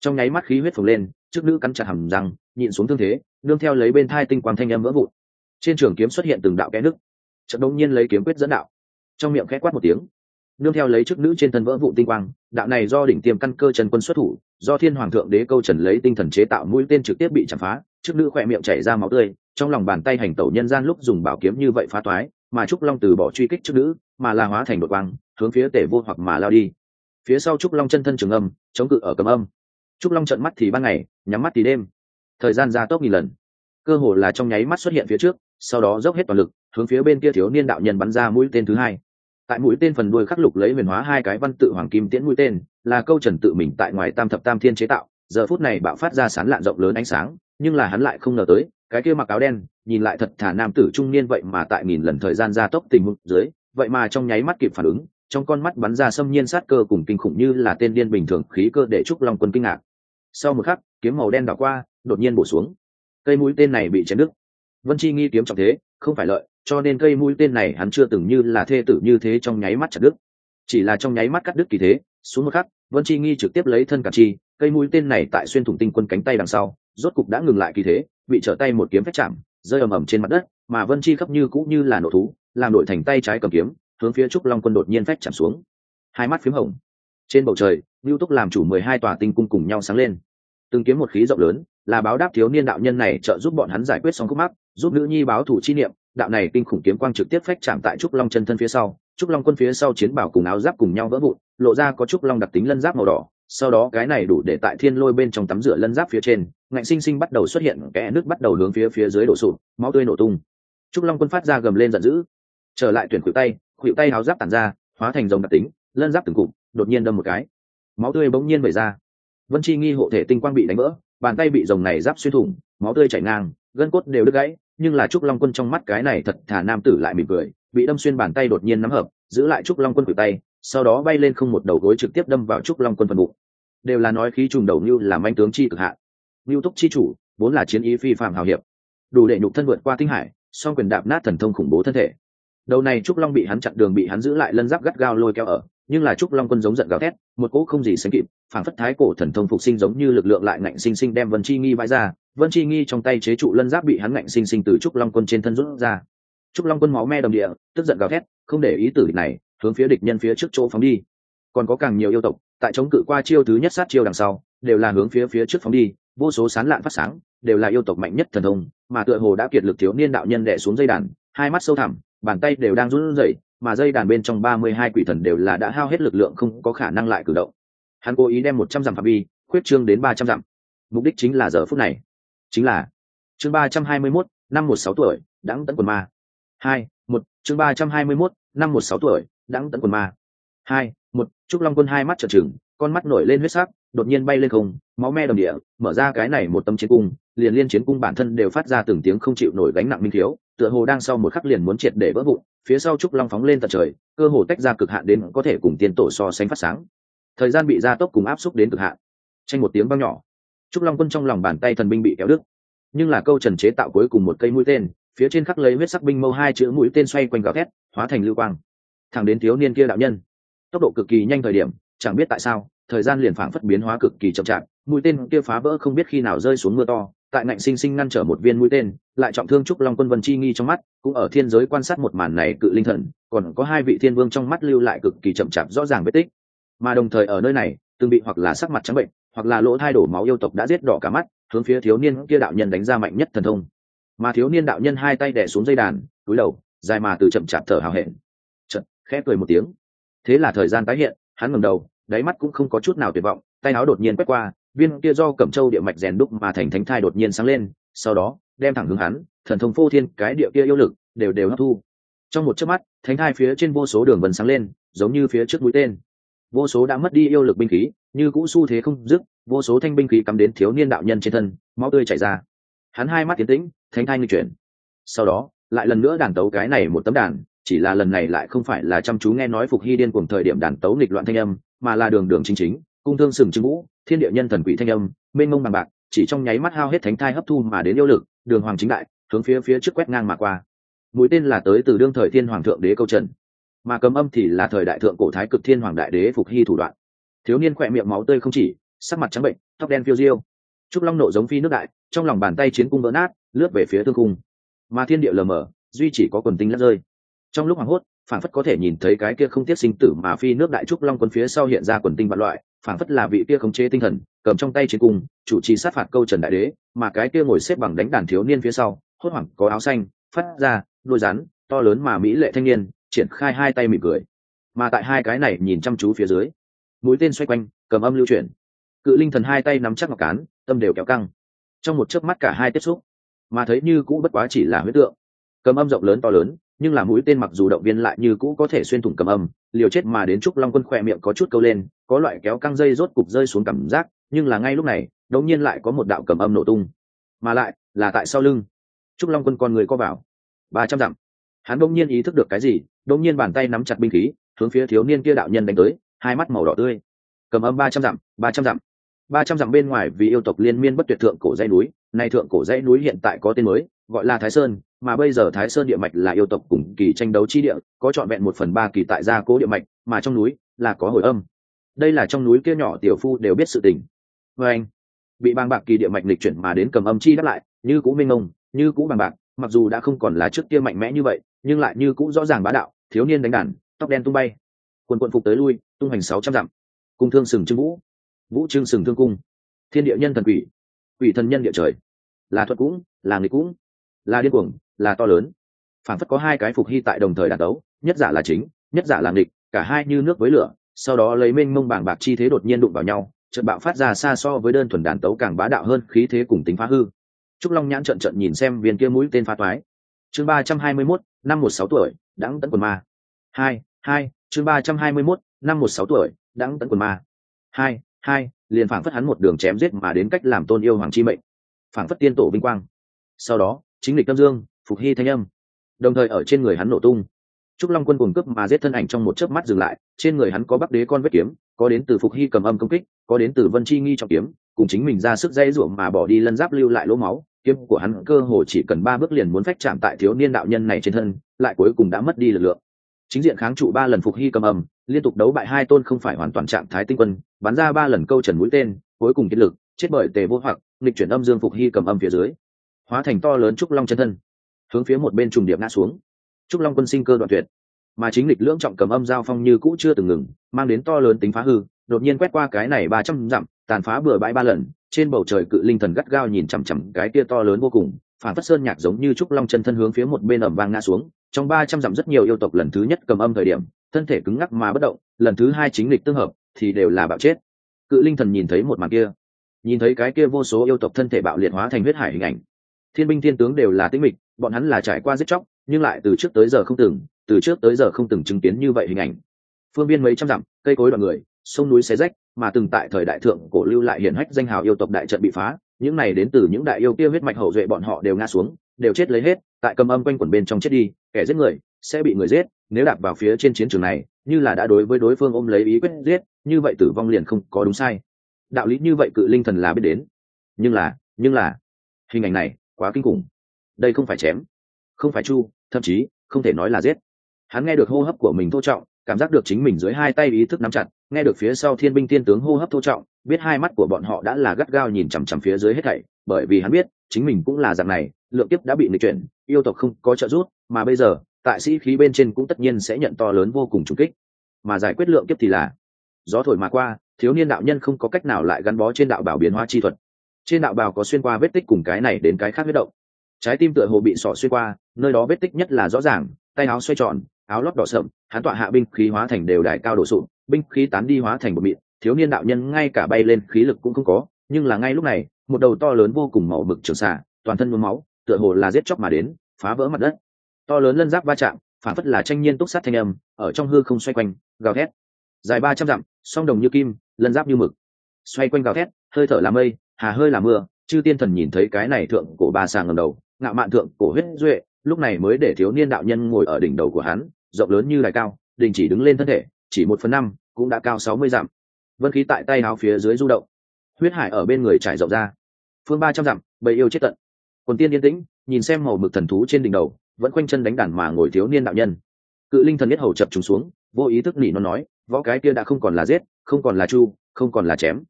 Trong nháy mắt khí huyết phồng lên, trước nữ cắn chặt hầm răng, nhịn xuống thương thế, nương theo lấy bên thai tinh quang thanh âm vỡ vụn. Trên trường kiếm xuất hiện từng đạo kẽ nứt trận đông nhiên lấy kiếm quyết dẫn đạo. Trong miệng khẽ quát một tiếng. Nương theo lấy chức nữ trên thân vỡ vụ tinh quang, đạo này do đỉnh tiêm căn cơ trần quân xuất thủ, do thiên hoàng thượng đế câu trần lấy tinh thần chế tạo mũi tên trực tiếp bị chạm phá, chức nữ khỏe miệng chảy ra máu tươi, trong lòng bàn tay hành tẩu nhân gian lúc dùng bảo kiếm như vậy phá toái, mà trúc long từ bỏ truy kích chức nữ, mà la hóa thành đội quang, hướng phía tể vô hoặc mà lao đi. Phía sau trúc long chân thân trường âm, chống cự ở cầm âm. Trúc long trận mắt thì ban ngày, nhắm mắt thì đêm. Thời gian gia tốc nghìn lần. Cơ hồ là trong nháy mắt xuất hiện phía trước, sau đó dốc hết toàn lực hướng phía bên kia thiếu niên đạo nhân bắn ra mũi tên thứ hai. Tại mũi tên phần đuôi khắc lục lấy huyền hóa hai cái văn tự hoàng kim tiễn mũi tên, là câu trần tự mình tại ngoài tam thập tam thiên chế tạo. Giờ phút này bạo phát ra sán lạn rộng lớn ánh sáng, nhưng là hắn lại không ngờ tới, cái kia mặc áo đen, nhìn lại thật thả nam tử trung niên vậy mà tại nghìn lần thời gian gia tốc tình huống dưới, vậy mà trong nháy mắt kịp phản ứng, trong con mắt bắn ra xâm nhiên sát cơ cùng kinh khủng như là tên điên bình thường khí cơ để trúc long quân kinh ngạc. Sau một khắc, kiếm màu đen đảo qua, đột nhiên bổ xuống. Cây mũi tên này bị chém đứt. Vân chi nghi kiếm trọng thế, không phải lợi cho nên cây mũi tên này hắn chưa từng như là thê tử như thế trong nháy mắt chặt đứt. Chỉ là trong nháy mắt cắt đứt kỳ thế, xuống một khắc, vân chi nghi trực tiếp lấy thân cả chi, cây mũi tên này tại xuyên thủng tinh quân cánh tay đằng sau, rốt cục đã ngừng lại kỳ thế, bị trở tay một kiếm phách chạm, rơi ầm ầm trên mặt đất, mà vân chi khắp như cũng như là nổ thú, làm đổi thành tay trái cầm kiếm, hướng phía trúc long quân đột nhiên phách chạm xuống. Hai mắt p h í m hồng. Trên bầu trời, lưu túc làm chủ mười hai tòa tinh cung cùng nhau sáng lên. Từng kiếm một khí rộng lớn, là báo đáp thiếu niên đạo nhân này trợ giúp bọn hắn giải quyết xong khúc mắc, giúp nữ nhi báo thủ chi niệm đạo này kinh khủng kiếm quang trực tiếp phách chạm tại trúc long chân thân phía sau. Trúc long quân phía sau chiến bảo cùng áo giáp cùng nhau vỡ vụn, lộ ra có trúc long đặc tính lân giáp màu đỏ. Sau đó cái này đủ để tại thiên lôi bên trong tắm rửa lân giáp phía trên, ngạnh sinh sinh bắt đầu xuất hiện kẽ nước bắt đầu hướng phía phía dưới đổ sụp, máu tươi nổ tung. Trúc long quân phát ra gầm lên giận dữ. Trở lại tuyển khuỷu tay khuỷu tay áo giáp tản ra, hóa thành dòng đặc tính, lân giáp từng cụm, đột nhiên đâm một cái. Máu tươi bỗng nhiên vẩy ra. Vân chi nghi hộ thể tinh quang bị đánh vỡ, bàn tay bị dòng này giáp xuyên thủng, máu tươi chảy ngang, gân cốt đều đứt gãy nhưng là trúc long quân trong mắt cái này thật thả nam tử lại mỉm cười, bị đâm xuyên bàn tay đột nhiên nắm hợp, giữ lại trúc long quân cử tay, sau đó bay lên không một đầu gối trực tiếp đâm vào trúc long quân phần bụng. Đều là nói khí trùng đầu như là manh tướng chi cực hạ. Lưu túc chi chủ, vốn là chiến ý phi phạm hào hiệp, đủ để nhục thân vượt qua tinh hải, song quyền đạp nát thần thông khủng bố thân thể. Đầu này trúc long bị hắn chặn đường bị hắn giữ lại lân giáp gắt gao lôi kéo ở nhưng là trúc long quân giống giận gào thét, một cỗ không gì sánh kịp phản phất thái cổ thần thông phục sinh giống như lực lượng lại ngạnh sinh sinh đem vân chi nghi bãi ra. Vân chi nghi trong tay chế trụ lân giáp bị hắn ngạnh sinh sinh từ trúc long quân trên thân rút ra. Trúc long quân máu me đồng địa, tức giận gào thét, không để ý tử địch này, hướng phía địch nhân phía trước chỗ phóng đi. Còn có càng nhiều yêu tộc, tại chống cự qua chiêu thứ nhất sát chiêu đằng sau, đều là hướng phía phía trước phóng đi, vô số sán lạn phát sáng, đều là yêu tộc mạnh nhất thần thông, mà tựa hồ đã kiệt lực thiếu niên đạo nhân đẻ xuống dây đàn, hai mắt sâu thẳm, bàn tay đều đang run rẩy mà dây đàn bên trong ba mươi hai quỷ thần đều là đã hao hết lực lượng không có khả năng lại cử động. Hắn cố ý đem một trăm dặm phạm vi, khuyết trương đến ba trăm dặm. Mục đích chính là giờ phút này. Chính là chương ba trăm hai mươi mốt, năm một sáu tuổi, đãng tấn quần ma. Hai, một, chương ba trăm hai mươi mốt, năm một sáu tuổi, đãng tấn quần ma. Hai, một, trúc long quân hai mắt trợn trừng, con mắt nổi lên huyết sắc, đột nhiên bay lên không, máu me đồng địa, mở ra cái này một tâm chiến cung liền liên chiến cung bản thân đều phát ra từng tiếng không chịu nổi gánh nặng minh thiếu, tựa hồ đang sau một khắc liền muốn triệt để vỡ vụn, phía sau trúc long phóng lên tận trời, cơ hồ tách ra cực hạn đến có thể cùng tiên tổ so sánh phát sáng. Thời gian bị gia tốc cùng áp xúc đến cực hạn. Tranh một tiếng băng nhỏ, trúc long quân trong lòng bàn tay thần binh bị kéo đứt. Nhưng là câu trần chế tạo cuối cùng một cây mũi tên, phía trên khắc lấy huyết sắc binh mâu hai chữ mũi tên xoay quanh gào thét, hóa thành lưu quang. Thẳng đến thiếu niên kia đạo nhân. Tốc độ cực kỳ nhanh thời điểm, chẳng biết tại sao, thời gian liền phảng phất biến hóa cực kỳ chậm chạp, mũi tên kia phá vỡ không biết khi nào rơi xuống mưa to tại ngạnh sinh sinh ngăn trở một viên mũi tên, lại trọng thương trúc long quân vân chi nghi trong mắt, cũng ở thiên giới quan sát một màn này cự linh thần, còn có hai vị thiên vương trong mắt lưu lại cực kỳ chậm chạp rõ ràng vết tích. Mà đồng thời ở nơi này, từng bị hoặc là sắc mặt trắng bệnh, hoặc là lỗ thai đổ máu yêu tộc đã giết đỏ cả mắt, hướng phía thiếu niên kia đạo nhân đánh ra mạnh nhất thần thông. Mà thiếu niên đạo nhân hai tay đẻ xuống dây đàn, túi đầu, dài mà từ chậm chạp thở hào hẹn. Chật khẽ cười một tiếng. Thế là thời gian tái hiện, hắn ngẩng đầu, đáy mắt cũng không có chút nào tuyệt vọng, tay áo đột nhiên quét qua viên kia do cẩm châu địa mạch rèn đúc mà thành thánh thai đột nhiên sáng lên, sau đó, đem thẳng hướng hắn, thần thông phô thiên, cái địa kia yêu lực, đều đều hấp thu. Trong một chớp mắt, thánh thai phía trên vô số đường vần sáng lên, giống như phía trước mũi tên. Vô số đã mất đi yêu lực binh khí, như cũ xu thế không dứt, vô số thanh binh khí cắm đến thiếu niên đạo nhân trên thân, máu tươi chảy ra. Hắn hai mắt tiến tĩnh, thánh thai nghi chuyển. Sau đó, lại lần nữa đàn tấu cái này một tấm đàn, chỉ là lần này lại không phải là chăm chú nghe nói phục hy điên cùng thời điểm đàn tấu nghịch loạn thanh âm, mà là đường đường chính chính cung thương sừng trưng vũ, thiên địa nhân thần quỷ thanh âm, mênh mông bằng bạc, chỉ trong nháy mắt hao hết thánh thai hấp thu mà đến yêu lực, đường hoàng chính đại, hướng phía phía trước quét ngang mà qua. Mũi tên là tới từ đương thời thiên hoàng thượng đế câu trần, mà cấm âm thì là thời đại thượng cổ thái cực thiên hoàng đại đế phục hy thủ đoạn. Thiếu niên khỏe miệng máu tươi không chỉ, sắc mặt trắng bệnh, tóc đen phiêu diêu. Trúc long nộ giống phi nước đại, trong lòng bàn tay chiến cung vỡ nát, lướt về phía thương cung. Mà thiên địa lờ mờ, duy chỉ có quần tinh lắc rơi. Trong lúc hoảng hốt phản phất có thể nhìn thấy cái kia không tiết sinh tử mà phi nước đại trúc long quân phía sau hiện ra quần tinh vạn loại phản phất là vị kia khống chế tinh thần, cầm trong tay chiến cung, chủ trì sát phạt câu trần đại đế, mà cái kia ngồi xếp bằng đánh đàn thiếu niên phía sau, hốt hoảng có áo xanh, phát ra, đôi rắn, to lớn mà mỹ lệ thanh niên, triển khai hai tay mỉm cười. Mà tại hai cái này nhìn chăm chú phía dưới, mũi tên xoay quanh, cầm âm lưu chuyển. Cự linh thần hai tay nắm chắc ngọc cán, tâm đều kéo căng. Trong một chớp mắt cả hai tiếp xúc, mà thấy như cũ bất quá chỉ là huyết tượng. Cầm âm rộng lớn to lớn nhưng là mũi tên mặc dù động viên lại như cũ có thể xuyên thủng cầm âm, liều chết mà đến trúc long quân khỏe miệng có chút câu lên, có loại kéo căng dây rốt cục rơi xuống cảm giác, nhưng là ngay lúc này, đột nhiên lại có một đạo cầm âm nổ tung. Mà lại, là tại sau lưng. Trúc long quân con người co vào. Ba trăm dặm. Hắn đông nhiên ý thức được cái gì đông nhiên bàn tay nắm chặt binh khí, hướng phía thiếu niên kia đạo nhân đánh tới, hai mắt màu đỏ tươi. Cầm âm ba trăm dặm, ba trăm dặm. Ba trăm dặm bên ngoài vì yêu tộc liên miên bất tuyệt thượng cổ dãy núi, nay thượng cổ dãy núi hiện tại có tên mới, gọi là thái sơn mà bây giờ thái sơn địa mạch là yêu tộc cùng kỳ tranh đấu chi địa, có trọn vẹn một phần ba kỳ tại gia cố địa mạch, mà trong núi là có hồi âm. Đây là trong núi kia nhỏ tiểu phu đều biết sự tình. Vê anh, bị bàng bạc kỳ địa mạch lịch chuyển mà đến cầm âm chi đáp lại, như cũ minh ông, như cũ bàng bạc, mặc dù đã không còn là trước kia mạnh mẽ như vậy, nhưng lại như cũ rõ ràng bá đạo, thiếu niên đánh đàn, tóc đen tung bay. Quần quận phục tới lui, tung hành sáu trăm dặm. Cung thương sừng trưng vũ. Vũ trưng sừng thương cung. Thiên địa nhân thần quỷ. Quỷ thần nhân địa trời. Là thuật cũng, là nghịch cũng là điên cuồng là to lớn. Phản phất có hai cái phục hy tại đồng thời đàn đấu nhất giả là chính nhất giả là nghịch cả hai như nước với lửa sau đó lấy mênh mông bảng bạc chi thế đột nhiên đụng vào nhau trận bạo phát ra xa so với đơn thuần đàn tấu càng bá đạo hơn khí thế cùng tính phá hư. Trúc long nhãn trận trận nhìn xem viên kia mũi tên phá toái. Chương ba trăm hai mươi 321, năm một sáu tuổi đãng tấn quần ma. Hai hai chương ba trăm hai mươi 321, năm một sáu tuổi đãng tấn quần ma. Hai hai liền phảng phất hắn một đường chém giết mà đến cách làm tôn yêu hoàng chi mệnh. Phảng phất tiên tổ vinh quang. Sau đó chính lịch tâm dương, phục hy thanh âm. Đồng thời ở trên người hắn nổ tung. Trúc long quân cùng cướp mà giết thân ảnh trong một chớp mắt dừng lại, trên người hắn có bắc đế con vết kiếm, có đến từ phục hy cầm âm công kích, có đến từ vân chi nghi trọng kiếm, cùng chính mình ra sức dây ruộng mà bỏ đi lân giáp lưu lại lỗ máu. Kiếm của hắn cơ hồ chỉ cần ba bước liền muốn phách chạm tại thiếu niên đạo nhân này trên thân, lại cuối cùng đã mất đi lực lượng. Chính diện kháng trụ ba lần phục hy cầm âm, liên tục đấu bại hai tôn không phải hoàn toàn trạng thái tinh quân, bắn ra ba lần câu trần mũi tên, cuối cùng kết lực, chết bởi tề vô hoặc, nghịch chuyển âm dương phục hy cầm âm phía dưới hóa thành to lớn trúc long chân thân, hướng phía một bên trùng điệp ngã xuống. Trúc long quân sinh cơ đoạn tuyệt, mà chính lịch lưỡng trọng cầm âm giao phong như cũ chưa từng ngừng, mang đến to lớn tính phá hư, đột nhiên quét qua cái này ba trăm dặm, tàn phá bừa bãi ba lần, trên bầu trời cự linh thần gắt gao nhìn chằm chằm cái kia to lớn vô cùng, phản phất sơn nhạc giống như trúc long chân thân hướng phía một bên ẩm vang ngã xuống. Trong ba trăm dặm rất nhiều yêu tộc lần thứ nhất cầm âm thời điểm, thân thể cứng ngắc mà bất động, lần thứ hai chính lịch tương hợp, thì đều là bạo chết. Cự linh thần nhìn thấy một màn kia, nhìn thấy cái kia vô số yêu tộc thân thể bạo liệt hóa thành huyết hải hình ảnh thiên binh thiên tướng đều là tinh mịch, bọn hắn là trải qua giết chóc, nhưng lại từ trước tới giờ không từng, từ trước tới giờ không từng chứng kiến như vậy hình ảnh. Phương biên mấy trăm dặm, cây cối đoạn người, sông núi xé rách, mà từng tại thời đại thượng cổ lưu lại hiển hách danh hào yêu tộc đại trận bị phá, những này đến từ những đại yêu kia huyết mạch hậu duệ bọn họ đều ngã xuống, đều chết lấy hết, tại cầm âm quanh quẩn bên trong chết đi, kẻ giết người, sẽ bị người giết, nếu đạp vào phía trên chiến trường này, như là đã đối với đối phương ôm lấy ý quyết giết, như vậy tử vong liền không có đúng sai. Đạo lý như vậy cự linh thần là biết đến. Nhưng là nhưng là, hình ảnh này quá kinh khủng. Đây không phải chém, không phải chu, thậm chí, không thể nói là giết. Hắn nghe được hô hấp của mình thô trọng, cảm giác được chính mình dưới hai tay ý thức nắm chặt, nghe được phía sau thiên binh tiên tướng hô hấp thô trọng, biết hai mắt của bọn họ đã là gắt gao nhìn chằm chằm phía dưới hết thảy, bởi vì hắn biết, chính mình cũng là dạng này, lượng kiếp đã bị nghịch chuyển, yêu tộc không có trợ giúp, mà bây giờ, tại sĩ khí bên trên cũng tất nhiên sẽ nhận to lớn vô cùng trùng kích. Mà giải quyết lượng kiếp thì là, gió thổi mà qua, thiếu niên đạo nhân không có cách nào lại gắn bó trên đạo bảo biến hóa chi thuật trên đạo bào có xuyên qua vết tích cùng cái này đến cái khác huyết động. Trái tim tựa hồ bị sọ xuyên qua, nơi đó vết tích nhất là rõ ràng, tay áo xoay tròn, áo lót đỏ sậm, hắn tọa hạ binh khí hóa thành đều đài cao đổ sụn binh khí tán đi hóa thành một mịn, thiếu niên đạo nhân ngay cả bay lên khí lực cũng không có, nhưng là ngay lúc này, một đầu to lớn vô cùng màu bực trường xả toàn thân mướm máu, tựa hồ là giết chóc mà đến, phá vỡ mặt đất. To lớn lân giáp va chạm, phản phất là tranh nhiên túc sát thanh âm, ở trong hư không xoay quanh, gào thét. Dài ba trăm dặm, song đồng như kim, lân giáp như mực. Xoay quanh gào thét hơi thở là mây, hà hơi là mưa, chư tiên thần nhìn thấy cái này thượng cổ ba sàng ngầm đầu, ngạo mạn thượng cổ huyết duệ, lúc này mới để thiếu niên đạo nhân ngồi ở đỉnh đầu của hắn, rộng lớn như đài cao, đình chỉ đứng lên thân thể, chỉ một phần năm, cũng đã cao sáu mươi dặm. Vân khí tại tay áo phía dưới du động. Huyết hải ở bên người trải rộng ra. Phương ba trăm dặm, bầy yêu chết tận. Quần tiên yên tĩnh, nhìn xem màu mực thần thú trên đỉnh đầu, vẫn quanh chân đánh đàn mà ngồi thiếu niên đạo nhân. Cự linh thần nhất hầu chập trùng xuống, vô ý thức nỉ nó nói, võ cái kia đã không còn là giết, không còn là chu, không còn là chém,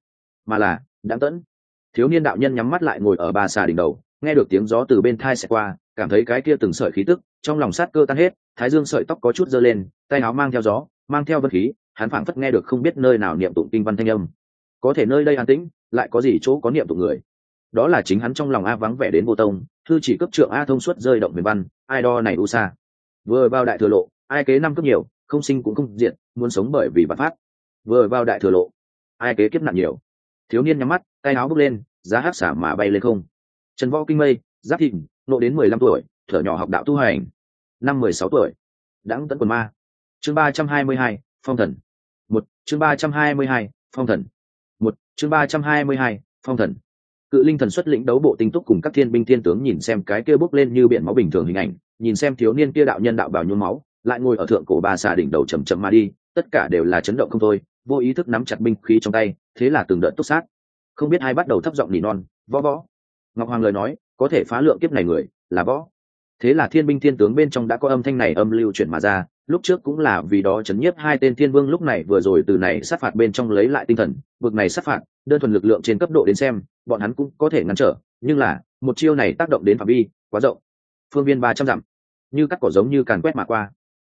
mà là đáng tẫn. Thiếu niên đạo nhân nhắm mắt lại ngồi ở ba xà đỉnh đầu, nghe được tiếng gió từ bên thai xẹt qua, cảm thấy cái kia từng sợi khí tức, trong lòng sát cơ tan hết, thái dương sợi tóc có chút dơ lên, tay áo mang theo gió, mang theo vật khí, hắn phảng phất nghe được không biết nơi nào niệm tụng kinh văn thanh âm. Có thể nơi đây an tĩnh, lại có gì chỗ có niệm tụng người? Đó là chính hắn trong lòng a vắng vẻ đến vô tông, thư chỉ cấp trượng a thông suốt rơi động miền văn ai đo này u xa vừa vào đại thừa lộ, ai kế năm cấp nhiều, không sinh cũng không diện muốn sống bởi vì bản phát vừa vào đại thừa lộ, ai kế kiếp nặng nhiều thiếu niên nhắm mắt, tay áo bước lên, giá hát xả mà bay lên không. Trần võ kinh mây, giáp thịnh, nộ đến mười lăm tuổi, thở nhỏ học đạo tu hành. Năm mười sáu tuổi, đãng tận quần ma. Chương ba trăm hai mươi hai, phong thần. Một, chương ba trăm hai mươi hai, phong thần. Một, chương ba trăm hai mươi hai, phong thần. Cự linh thần xuất lĩnh đấu bộ tinh túc cùng các thiên binh thiên tướng nhìn xem cái kia bốc lên như biển máu bình thường hình ảnh, nhìn xem thiếu niên kia đạo nhân đạo bảo nhuốm máu, lại ngồi ở thượng cổ ba xà đỉnh đầu chầm chậm mà đi, tất cả đều là chấn động không thôi vô ý thức nắm chặt binh khí trong tay, thế là từng đợt túc sát. Không biết ai bắt đầu thấp giọng nỉ non, võ võ. Ngọc hoàng lời nói, có thể phá lượng kiếp này người, là võ. Thế là thiên binh thiên tướng bên trong đã có âm thanh này âm lưu chuyển mà ra, lúc trước cũng là vì đó chấn nhiếp hai tên thiên vương lúc này vừa rồi từ này sát phạt bên trong lấy lại tinh thần vực này sát phạt, đơn thuần lực lượng trên cấp độ đến xem, bọn hắn cũng có thể ngăn trở, nhưng là, một chiêu này tác động đến phạm vi quá rộng. Phương viên ba trăm dặm. Như cắt cỏ giống như càn quét mà qua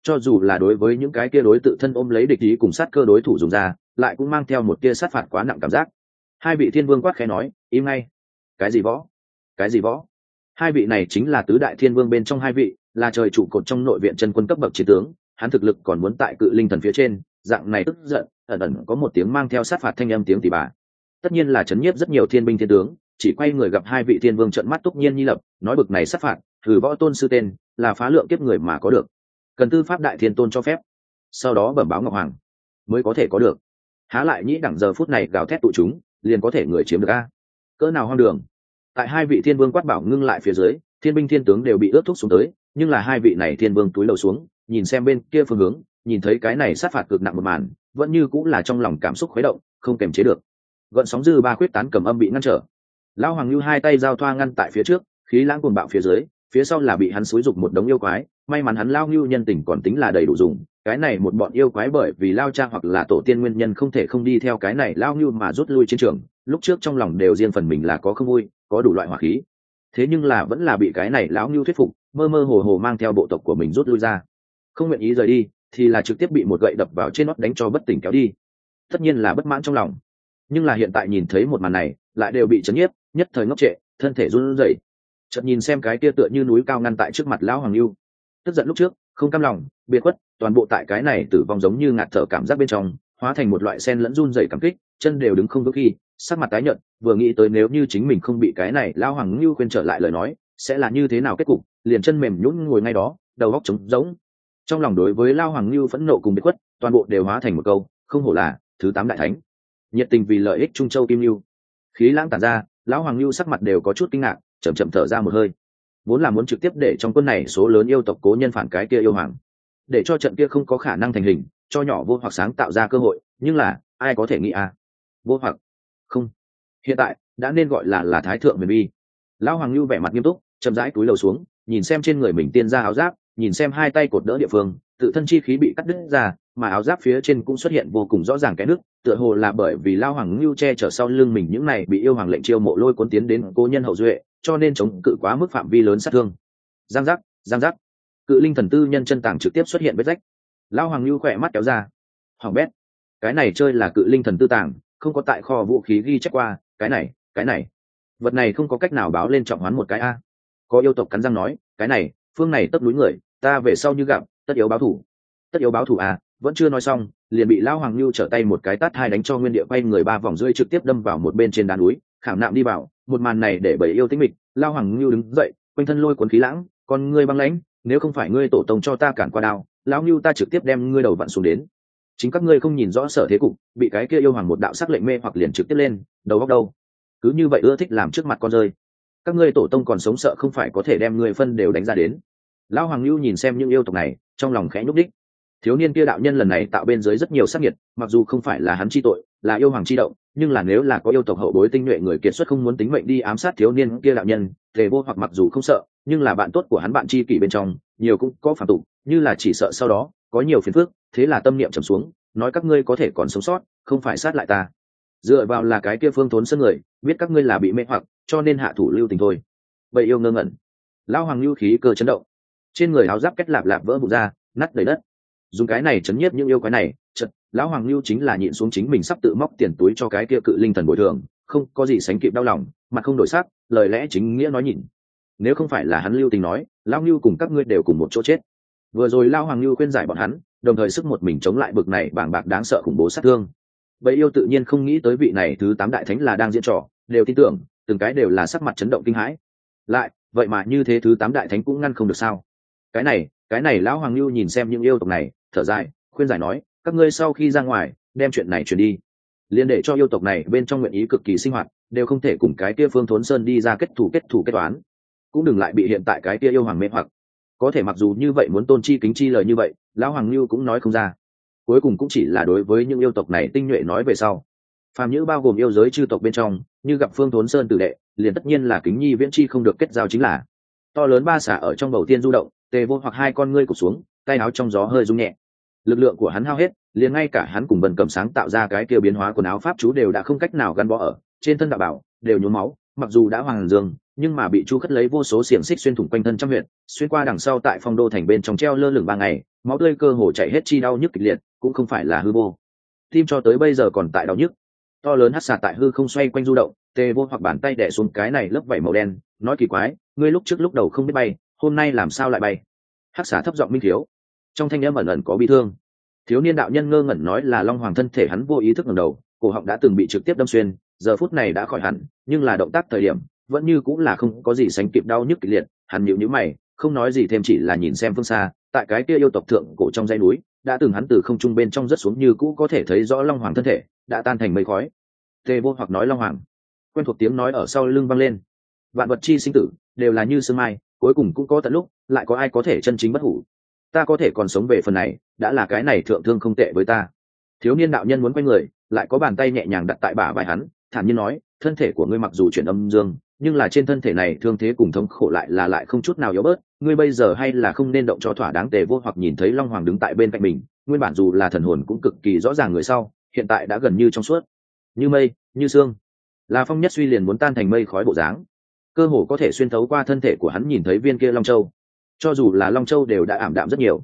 cho dù là đối với những cái kia đối tự thân ôm lấy địch ý cùng sát cơ đối thủ dùng ra, lại cũng mang theo một tia sát phạt quá nặng cảm giác. Hai vị thiên vương quát khẽ nói, im ngay. Cái gì võ? Cái gì võ? Hai vị này chính là tứ đại thiên vương bên trong hai vị, là trời trụ cột trong nội viện chân quân cấp bậc chiến tướng, hắn thực lực còn muốn tại cự linh thần phía trên, dạng này tức giận, ẩn ẩn có một tiếng mang theo sát phạt thanh âm tiếng tỷ bà. Tất nhiên là chấn nhiếp rất nhiều thiên binh thiên tướng, chỉ quay người gặp hai vị thiên vương trợn mắt túc nhiên nhi lập, nói bực này sát phạt, thử võ tôn sư tên, là phá lượng kiếp người mà có được cần tư pháp đại thiên tôn cho phép. Sau đó bẩm báo ngọc hoàng, mới có thể có được. Há lại nhĩ đẳng giờ phút này gào thét tụ chúng, liền có thể người chiếm được a. Cỡ nào hoang đường. Tại hai vị thiên vương quát bảo ngưng lại phía dưới, thiên binh thiên tướng đều bị ướt thuốc xuống tới, nhưng là hai vị này thiên vương túi lầu xuống, nhìn xem bên kia phương hướng, nhìn thấy cái này sát phạt cực nặng một màn, vẫn như cũng là trong lòng cảm xúc khuấy động, không kềm chế được. Gọn sóng dư ba khuyết tán cầm âm bị ngăn trở. Lão hoàng lưu hai tay giao thoa ngăn tại phía trước, khí lãng cuồng bạo phía dưới phía sau là bị hắn xúi dục một đống yêu quái, may mắn hắn lao ngưu nhân tình còn tính là đầy đủ dùng, cái này một bọn yêu quái bởi vì lao cha hoặc là tổ tiên nguyên nhân không thể không đi theo cái này lao ngưu mà rút lui chiến trường, lúc trước trong lòng đều riêng phần mình là có không vui, có đủ loại hỏa khí. Thế nhưng là vẫn là bị cái này lão ngưu thuyết phục, mơ mơ hồ hồ mang theo bộ tộc của mình rút lui ra. Không nguyện ý rời đi, thì là trực tiếp bị một gậy đập vào trên nót đánh cho bất tỉnh kéo đi. Tất nhiên là bất mãn trong lòng. Nhưng là hiện tại nhìn thấy một màn này, lại đều bị chấn nhiếp, nhất thời ngốc trệ, thân thể run rẩy chợt nhìn xem cái kia tựa như núi cao ngăn tại trước mặt lão hoàng lưu. Tức giận lúc trước, không cam lòng, biệt khuất, toàn bộ tại cái này tử vong giống như ngạt thở cảm giác bên trong, hóa thành một loại sen lẫn run rẩy cảm kích, chân đều đứng không vững khi, sắc mặt tái nhợt, vừa nghĩ tới nếu như chính mình không bị cái này lão hoàng lưu khuyên trở lại lời nói, sẽ là như thế nào kết cục, liền chân mềm nhũn ngồi ngay đó, đầu góc trống rỗng. Trong lòng đối với lao hoàng lưu phẫn nộ cùng biệt khuất, toàn bộ đều hóa thành một câu, không hổ là thứ tám đại thánh. Nhiệt tình vì lợi ích trung châu kim lưu. Khí lãng tản ra, lão hoàng lưu sắc mặt đều có chút kinh ngạc chậm chậm thở ra một hơi. Vốn là muốn trực tiếp để trong quân này số lớn yêu tộc cố nhân phản cái kia yêu hoàng. Để cho trận kia không có khả năng thành hình, cho nhỏ vô hoặc sáng tạo ra cơ hội, nhưng là, ai có thể nghĩ à? Vô hoặc. Không. Hiện tại, đã nên gọi là là thái thượng miền bi lão hoàng lưu vẻ mặt nghiêm túc, chậm rãi túi lầu xuống, nhìn xem trên người mình tiên ra áo giáp, nhìn xem hai tay cột đỡ địa phương, tự thân chi khí bị cắt đứt ra mà áo giáp phía trên cũng xuất hiện vô cùng rõ ràng cái nước, tựa hồ là bởi vì lao hoàng ngưu che chở sau lưng mình những này bị yêu hoàng lệnh chiêu mộ lôi cuốn tiến đến cố nhân hậu duệ, cho nên chống cự quá mức phạm vi lớn sát thương. Giang giác giang giác. Cự linh thần tư nhân chân tàng trực tiếp xuất hiện vết rách. Lao hoàng ngưu khỏe mắt kéo ra. Hoàng bét, cái này chơi là cự linh thần tư tàng, không có tại kho vũ khí ghi chép qua, cái này cái này. Vật này không có cách nào báo lên trọng hoán một cái a. Có yêu tộc cắn răng nói, cái này, phương này tấp núi người, ta về sau như gặp, tất yếu báo thủ. Tất yếu báo thủ à vẫn chưa nói xong, liền bị lao hoàng lưu trở tay một cái tát hai đánh cho nguyên địa quay người ba vòng rơi trực tiếp đâm vào một bên trên đá núi, khảm nạm đi vào, một màn này để bầy yêu tính mịch lao hoàng lưu đứng dậy, quanh thân lôi cuốn khí lãng còn ngươi băng lãnh, nếu không phải ngươi tổ tông cho ta cản qua đao, lão lưu ta trực tiếp đem ngươi đầu vặn xuống đến. Chính các ngươi không nhìn rõ sở thế cục, bị cái kia yêu hoàng một đạo sắc lệnh mê hoặc liền trực tiếp lên, đầu góc đâu? Cứ như vậy ưa thích làm trước mặt con rơi. Các ngươi tổ tông còn sống sợ không phải có thể đem ngươi phân đều đánh ra đến. Lão hoàng lưu nhìn xem những yêu tộc này, trong lòng khẽ nhúc đích thiếu niên kia đạo nhân lần này tạo bên dưới rất nhiều sắc nhiệt mặc dù không phải là hắn chi tội, là yêu hoàng chi động, nhưng là nếu là có yêu tộc hậu bối tinh nhuệ người kiệt xuất không muốn tính mệnh đi ám sát thiếu niên kia đạo nhân, tề vô hoặc mặc dù không sợ, nhưng là bạn tốt của hắn bạn chi kỷ bên trong, nhiều cũng có phản tục, như là chỉ sợ sau đó, có nhiều phiền phức, thế là tâm niệm trầm xuống, nói các ngươi có thể còn sống sót, không phải sát lại ta. Dựa vào là cái kia phương thốn sân người, biết các ngươi là bị mê hoặc, cho nên hạ thủ lưu tình thôi. Vậy yêu ngơ ngẩn. Lao hoàng lưu khí cơ chấn động. Trên người áo giáp kết lạp lạp vỡ bụng ra, nát đầy đất dùng cái này chấn nhiếp những yêu quái này chật lão hoàng lưu chính là nhịn xuống chính mình sắp tự móc tiền túi cho cái kia cự linh thần bồi thường, không có gì sánh kịp đau lòng, mặt không đổi sắc, lời lẽ chính nghĩa nói nhịn. Nếu không phải là hắn lưu tình nói, lão lưu cùng các ngươi đều cùng một chỗ chết. Vừa rồi lão hoàng lưu khuyên giải bọn hắn, đồng thời sức một mình chống lại bực này bàng bạc đáng sợ khủng bố sát thương. Bầy yêu tự nhiên không nghĩ tới vị này thứ tám đại thánh là đang diễn trò, đều tin tưởng, từng cái đều là sắc mặt chấn động kinh hãi. Lại, vậy mà như thế thứ tám đại thánh cũng ngăn không được sao? Cái này cái này lão hoàng lưu nhìn xem những yêu tộc này, thở dài, khuyên giải nói, các ngươi sau khi ra ngoài, đem chuyện này truyền đi. Liên để cho yêu tộc này bên trong nguyện ý cực kỳ sinh hoạt, đều không thể cùng cái kia phương thốn sơn đi ra kết thủ kết thủ kết toán cũng đừng lại bị hiện tại cái kia yêu hoàng mê hoặc. Có thể mặc dù như vậy muốn tôn chi kính chi lời như vậy, lão hoàng lưu cũng nói không ra. Cuối cùng cũng chỉ là đối với những yêu tộc này tinh nhuệ nói về sau. Phàm nhữ bao gồm yêu giới chư tộc bên trong, như gặp phương thốn sơn tử đệ, liền tất nhiên là kính nhi viễn chi không được kết giao chính là. To lớn ba xả ở trong bầu tiên du động tề vô hoặc hai con ngươi cụt xuống, tay áo trong gió hơi rung nhẹ. Lực lượng của hắn hao hết, liền ngay cả hắn cùng bần cầm sáng tạo ra cái kia biến hóa quần áo pháp chú đều đã không cách nào gắn bó ở, trên thân đạo bảo đều nhuốm máu, mặc dù đã hoàng dương, nhưng mà bị chu khất lấy vô số xiềng xích xuyên thủng quanh thân trăm huyện xuyên qua đằng sau tại phong đô thành bên trong treo lơ lửng ba ngày, máu tươi cơ hồ chạy hết chi đau nhức kịch liệt, cũng không phải là hư vô. Tim cho tới bây giờ còn tại đau nhức. To lớn hắt xà tại hư không xoay quanh du động, tê vô hoặc bàn tay đẻ xuống cái này lớp vảy màu đen, nói kỳ quái, ngươi lúc trước lúc đầu không biết bay hôm nay làm sao lại bay? Hắc xà thấp giọng minh thiếu. Trong thanh âm ẩn ẩn có bị thương. Thiếu niên đạo nhân ngơ ngẩn nói là long hoàng thân thể hắn vô ý thức ngầm đầu, cổ họng đã từng bị trực tiếp đâm xuyên, giờ phút này đã khỏi hẳn, nhưng là động tác thời điểm, vẫn như cũng là không có gì sánh kịp đau nhức kịch liệt, hắn nhịu nhữ mày, không nói gì thêm chỉ là nhìn xem phương xa, tại cái kia yêu tộc thượng cổ trong dãy núi, đã từng hắn từ không trung bên trong rất xuống như cũ có thể thấy rõ long hoàng thân thể, đã tan thành mây khói. Tê vô hoặc nói long hoàng. Quen thuộc tiếng nói ở sau lưng vang lên. Vạn vật chi sinh tử, đều là như sương mai cuối cùng cũng có tận lúc, lại có ai có thể chân chính bất hủ. Ta có thể còn sống về phần này, đã là cái này thượng thương không tệ với ta. Thiếu niên đạo nhân muốn quay người, lại có bàn tay nhẹ nhàng đặt tại bả vai hắn, thản nhiên nói, thân thể của ngươi mặc dù chuyển âm dương, nhưng là trên thân thể này thương thế cùng thống khổ lại là lại không chút nào yếu bớt, ngươi bây giờ hay là không nên động cho thỏa đáng tề vô hoặc nhìn thấy long hoàng đứng tại bên cạnh mình, nguyên bản dù là thần hồn cũng cực kỳ rõ ràng người sau, hiện tại đã gần như trong suốt. Như mây, như xương là phong nhất suy liền muốn tan thành mây khói bộ dáng cơ hồ có thể xuyên thấu qua thân thể của hắn nhìn thấy viên kia long châu. Cho dù là long châu đều đã ảm đạm rất nhiều.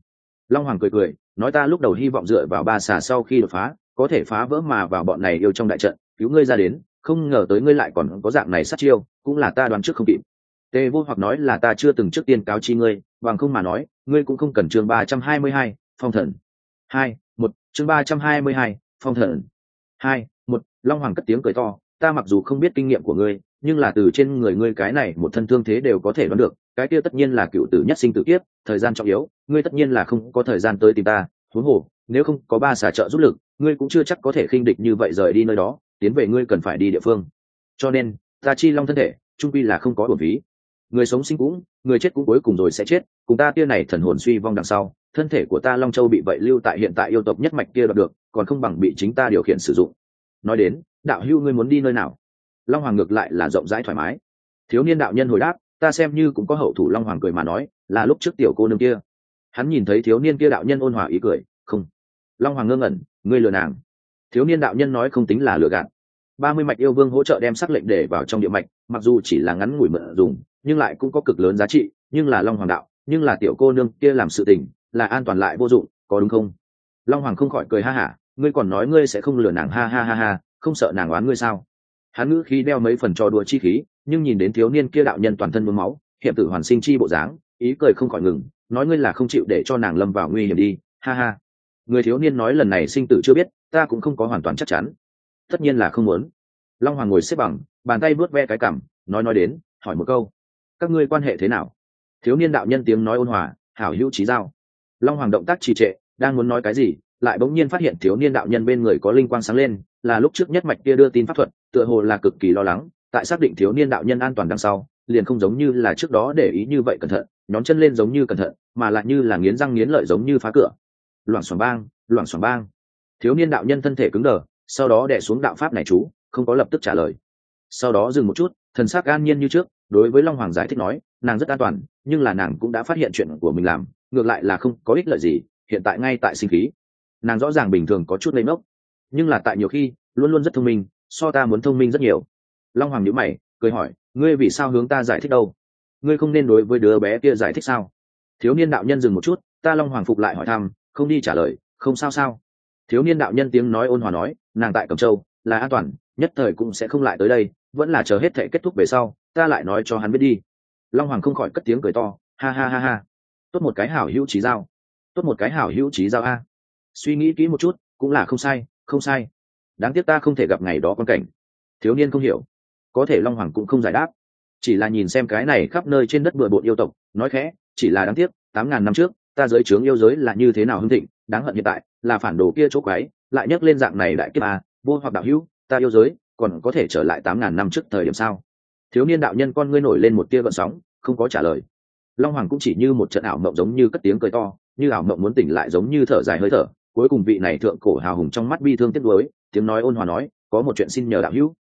Long hoàng cười cười, nói ta lúc đầu hy vọng dựa vào ba xà sau khi đột phá, có thể phá vỡ mà vào bọn này yêu trong đại trận, cứu ngươi ra đến, không ngờ tới ngươi lại còn có dạng này sát chiêu, cũng là ta đoán trước không kịp. Tề vô hoặc nói là ta chưa từng trước tiên cáo chi ngươi, bằng không mà nói, ngươi cũng không cần chương ba trăm hai mươi hai, phong thần. Hai, một, chương ba trăm hai mươi hai, phong thần. Hai, một, long hoàng cất tiếng cười to, ta mặc dù không biết kinh nghiệm của ngươi nhưng là từ trên người ngươi cái này một thân thương thế đều có thể đoán được, cái kia tất nhiên là cựu tử nhất sinh tử kiếp, thời gian trọng yếu, ngươi tất nhiên là không có thời gian tới tìm ta, huống hồ, nếu không có ba xả trợ giúp lực, ngươi cũng chưa chắc có thể khinh địch như vậy rời đi nơi đó, tiến về ngươi cần phải đi địa phương. Cho nên, ta chi long thân thể, trung quy là không có bổn phí. Người sống sinh cũng, người chết cũng cuối cùng rồi sẽ chết, cùng ta tia này thần hồn suy vong đằng sau, thân thể của ta long châu bị vậy lưu tại hiện tại yêu tộc nhất mạch kia đoạt được, còn không bằng bị chính ta điều khiển sử dụng. Nói đến, đạo hưu ngươi muốn đi nơi nào? Long hoàng ngược lại là rộng rãi thoải mái. Thiếu niên đạo nhân hồi đáp, ta xem như cũng có hậu thủ long hoàng cười mà nói, là lúc trước tiểu cô nương kia. Hắn nhìn thấy thiếu niên kia đạo nhân ôn hòa ý cười, không. Long hoàng ngơ ngẩn, ngươi lừa nàng. Thiếu niên đạo nhân nói không tính là lừa gạt. Ba mươi mạch yêu vương hỗ trợ đem sắc lệnh để vào trong địa mạch, mặc dù chỉ là ngắn ngủi mượn dùng, nhưng lại cũng có cực lớn giá trị, nhưng là long hoàng đạo, nhưng là tiểu cô nương kia làm sự tình, là an toàn lại vô dụng, có đúng không? Long hoàng không khỏi cười ha hả, ngươi còn nói ngươi sẽ không lừa nàng, ha ha ha ha, không sợ nàng oán ngươi sao? Hắn ngữ khí đeo mấy phần trò đùa chi khí, nhưng nhìn đến thiếu niên kia đạo nhân toàn thân mướm máu, hiệp tử hoàn sinh chi bộ dáng, ý cười không khỏi ngừng, nói ngươi là không chịu để cho nàng lâm vào nguy hiểm đi, ha ha. Người thiếu niên nói lần này sinh tử chưa biết, ta cũng không có hoàn toàn chắc chắn. Tất nhiên là không muốn. Long hoàng ngồi xếp bằng, bàn tay vuốt ve cái cảm nói nói đến, hỏi một câu. Các ngươi quan hệ thế nào? Thiếu niên đạo nhân tiếng nói ôn hòa, hảo hữu trí giao. Long hoàng động tác trì trệ, đang muốn nói cái gì, lại bỗng nhiên phát hiện thiếu niên đạo nhân bên người có linh quang sáng lên, là lúc trước nhất mạch kia đưa tin pháp thuật tựa hồ là cực kỳ lo lắng, tại xác định thiếu niên đạo nhân an toàn đằng sau, liền không giống như là trước đó để ý như vậy cẩn thận, nhón chân lên giống như cẩn thận, mà lại như là nghiến răng nghiến lợi giống như phá cửa. Loảng xoảng bang, loảng xoảng bang. Thiếu niên đạo nhân thân thể cứng đờ, sau đó đẻ xuống đạo pháp này chú, không có lập tức trả lời. Sau đó dừng một chút, thần sắc an nhiên như trước, đối với long hoàng giải thích nói, nàng rất an toàn, nhưng là nàng cũng đã phát hiện chuyện của mình làm, ngược lại là không có ích lợi gì, hiện tại ngay tại sinh khí. Nàng rõ ràng bình thường có chút lấy mốc nhưng là tại nhiều khi, luôn luôn rất thông minh so ta muốn thông minh rất nhiều. Long hoàng nhữ mày, cười hỏi, ngươi vì sao hướng ta giải thích đâu? Ngươi không nên đối với đứa bé kia giải thích sao? Thiếu niên đạo nhân dừng một chút, ta long hoàng phục lại hỏi thăm, không đi trả lời, không sao sao? Thiếu niên đạo nhân tiếng nói ôn hòa nói, nàng tại cẩm châu, là an toàn, nhất thời cũng sẽ không lại tới đây, vẫn là chờ hết thể kết thúc về sau, ta lại nói cho hắn biết đi. Long hoàng không khỏi cất tiếng cười to, ha ha ha ha. Tốt một cái hảo hữu trí giao. Tốt một cái hảo hữu trí giao a. Suy nghĩ kỹ một chút, cũng là không sai không sai đáng tiếc ta không thể gặp ngày đó quan cảnh. Thiếu niên không hiểu. Có thể long hoàng cũng không giải đáp. Chỉ là nhìn xem cái này khắp nơi trên đất bừa bộn yêu tộc, nói khẽ, chỉ là đáng tiếc, tám ngàn năm trước, ta giới trướng yêu giới là như thế nào hưng thịnh, đáng hận hiện tại, là phản đồ kia chỗ quái, lại nhắc lên dạng này đại kiếp à? vô hoặc đạo hữu, ta yêu giới, còn có thể trở lại tám ngàn năm trước thời điểm sao? Thiếu niên đạo nhân con ngươi nổi lên một tia gợn sóng, không có trả lời. Long hoàng cũng chỉ như một trận ảo mộng giống như cất tiếng cười to, như ảo mộng muốn tỉnh lại giống như thở dài hơi thở, cuối cùng vị này thượng cổ hào hùng trong mắt bi thương tiếc nuối tiếng nói ôn hòa nói, có một chuyện xin nhờ đạo hữu.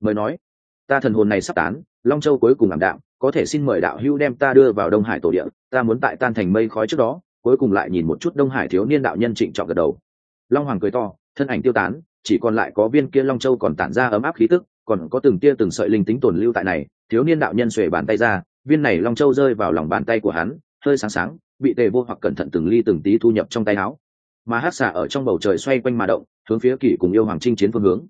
Mời nói, ta thần hồn này sắp tán, long châu cuối cùng làm đạo có thể xin mời đạo hữu đem ta đưa vào đông hải tổ địa, ta muốn tại tan thành mây khói trước đó, cuối cùng lại nhìn một chút đông hải thiếu niên đạo nhân trịnh trọng gật đầu. Long hoàng cười to, thân ảnh tiêu tán, chỉ còn lại có viên kia long châu còn tản ra ấm áp khí tức, còn có từng tia từng sợi linh tính tồn lưu tại này, thiếu niên đạo nhân xuề bàn tay ra, viên này long châu rơi vào lòng bàn tay của hắn, hơi sáng sáng, bị tề vô hoặc cẩn thận từng ly từng tí thu nhập trong tay áo mà hát xà ở trong bầu trời xoay quanh mà động, hướng phía kỷ cùng yêu hoàng trinh chiến phương hướng.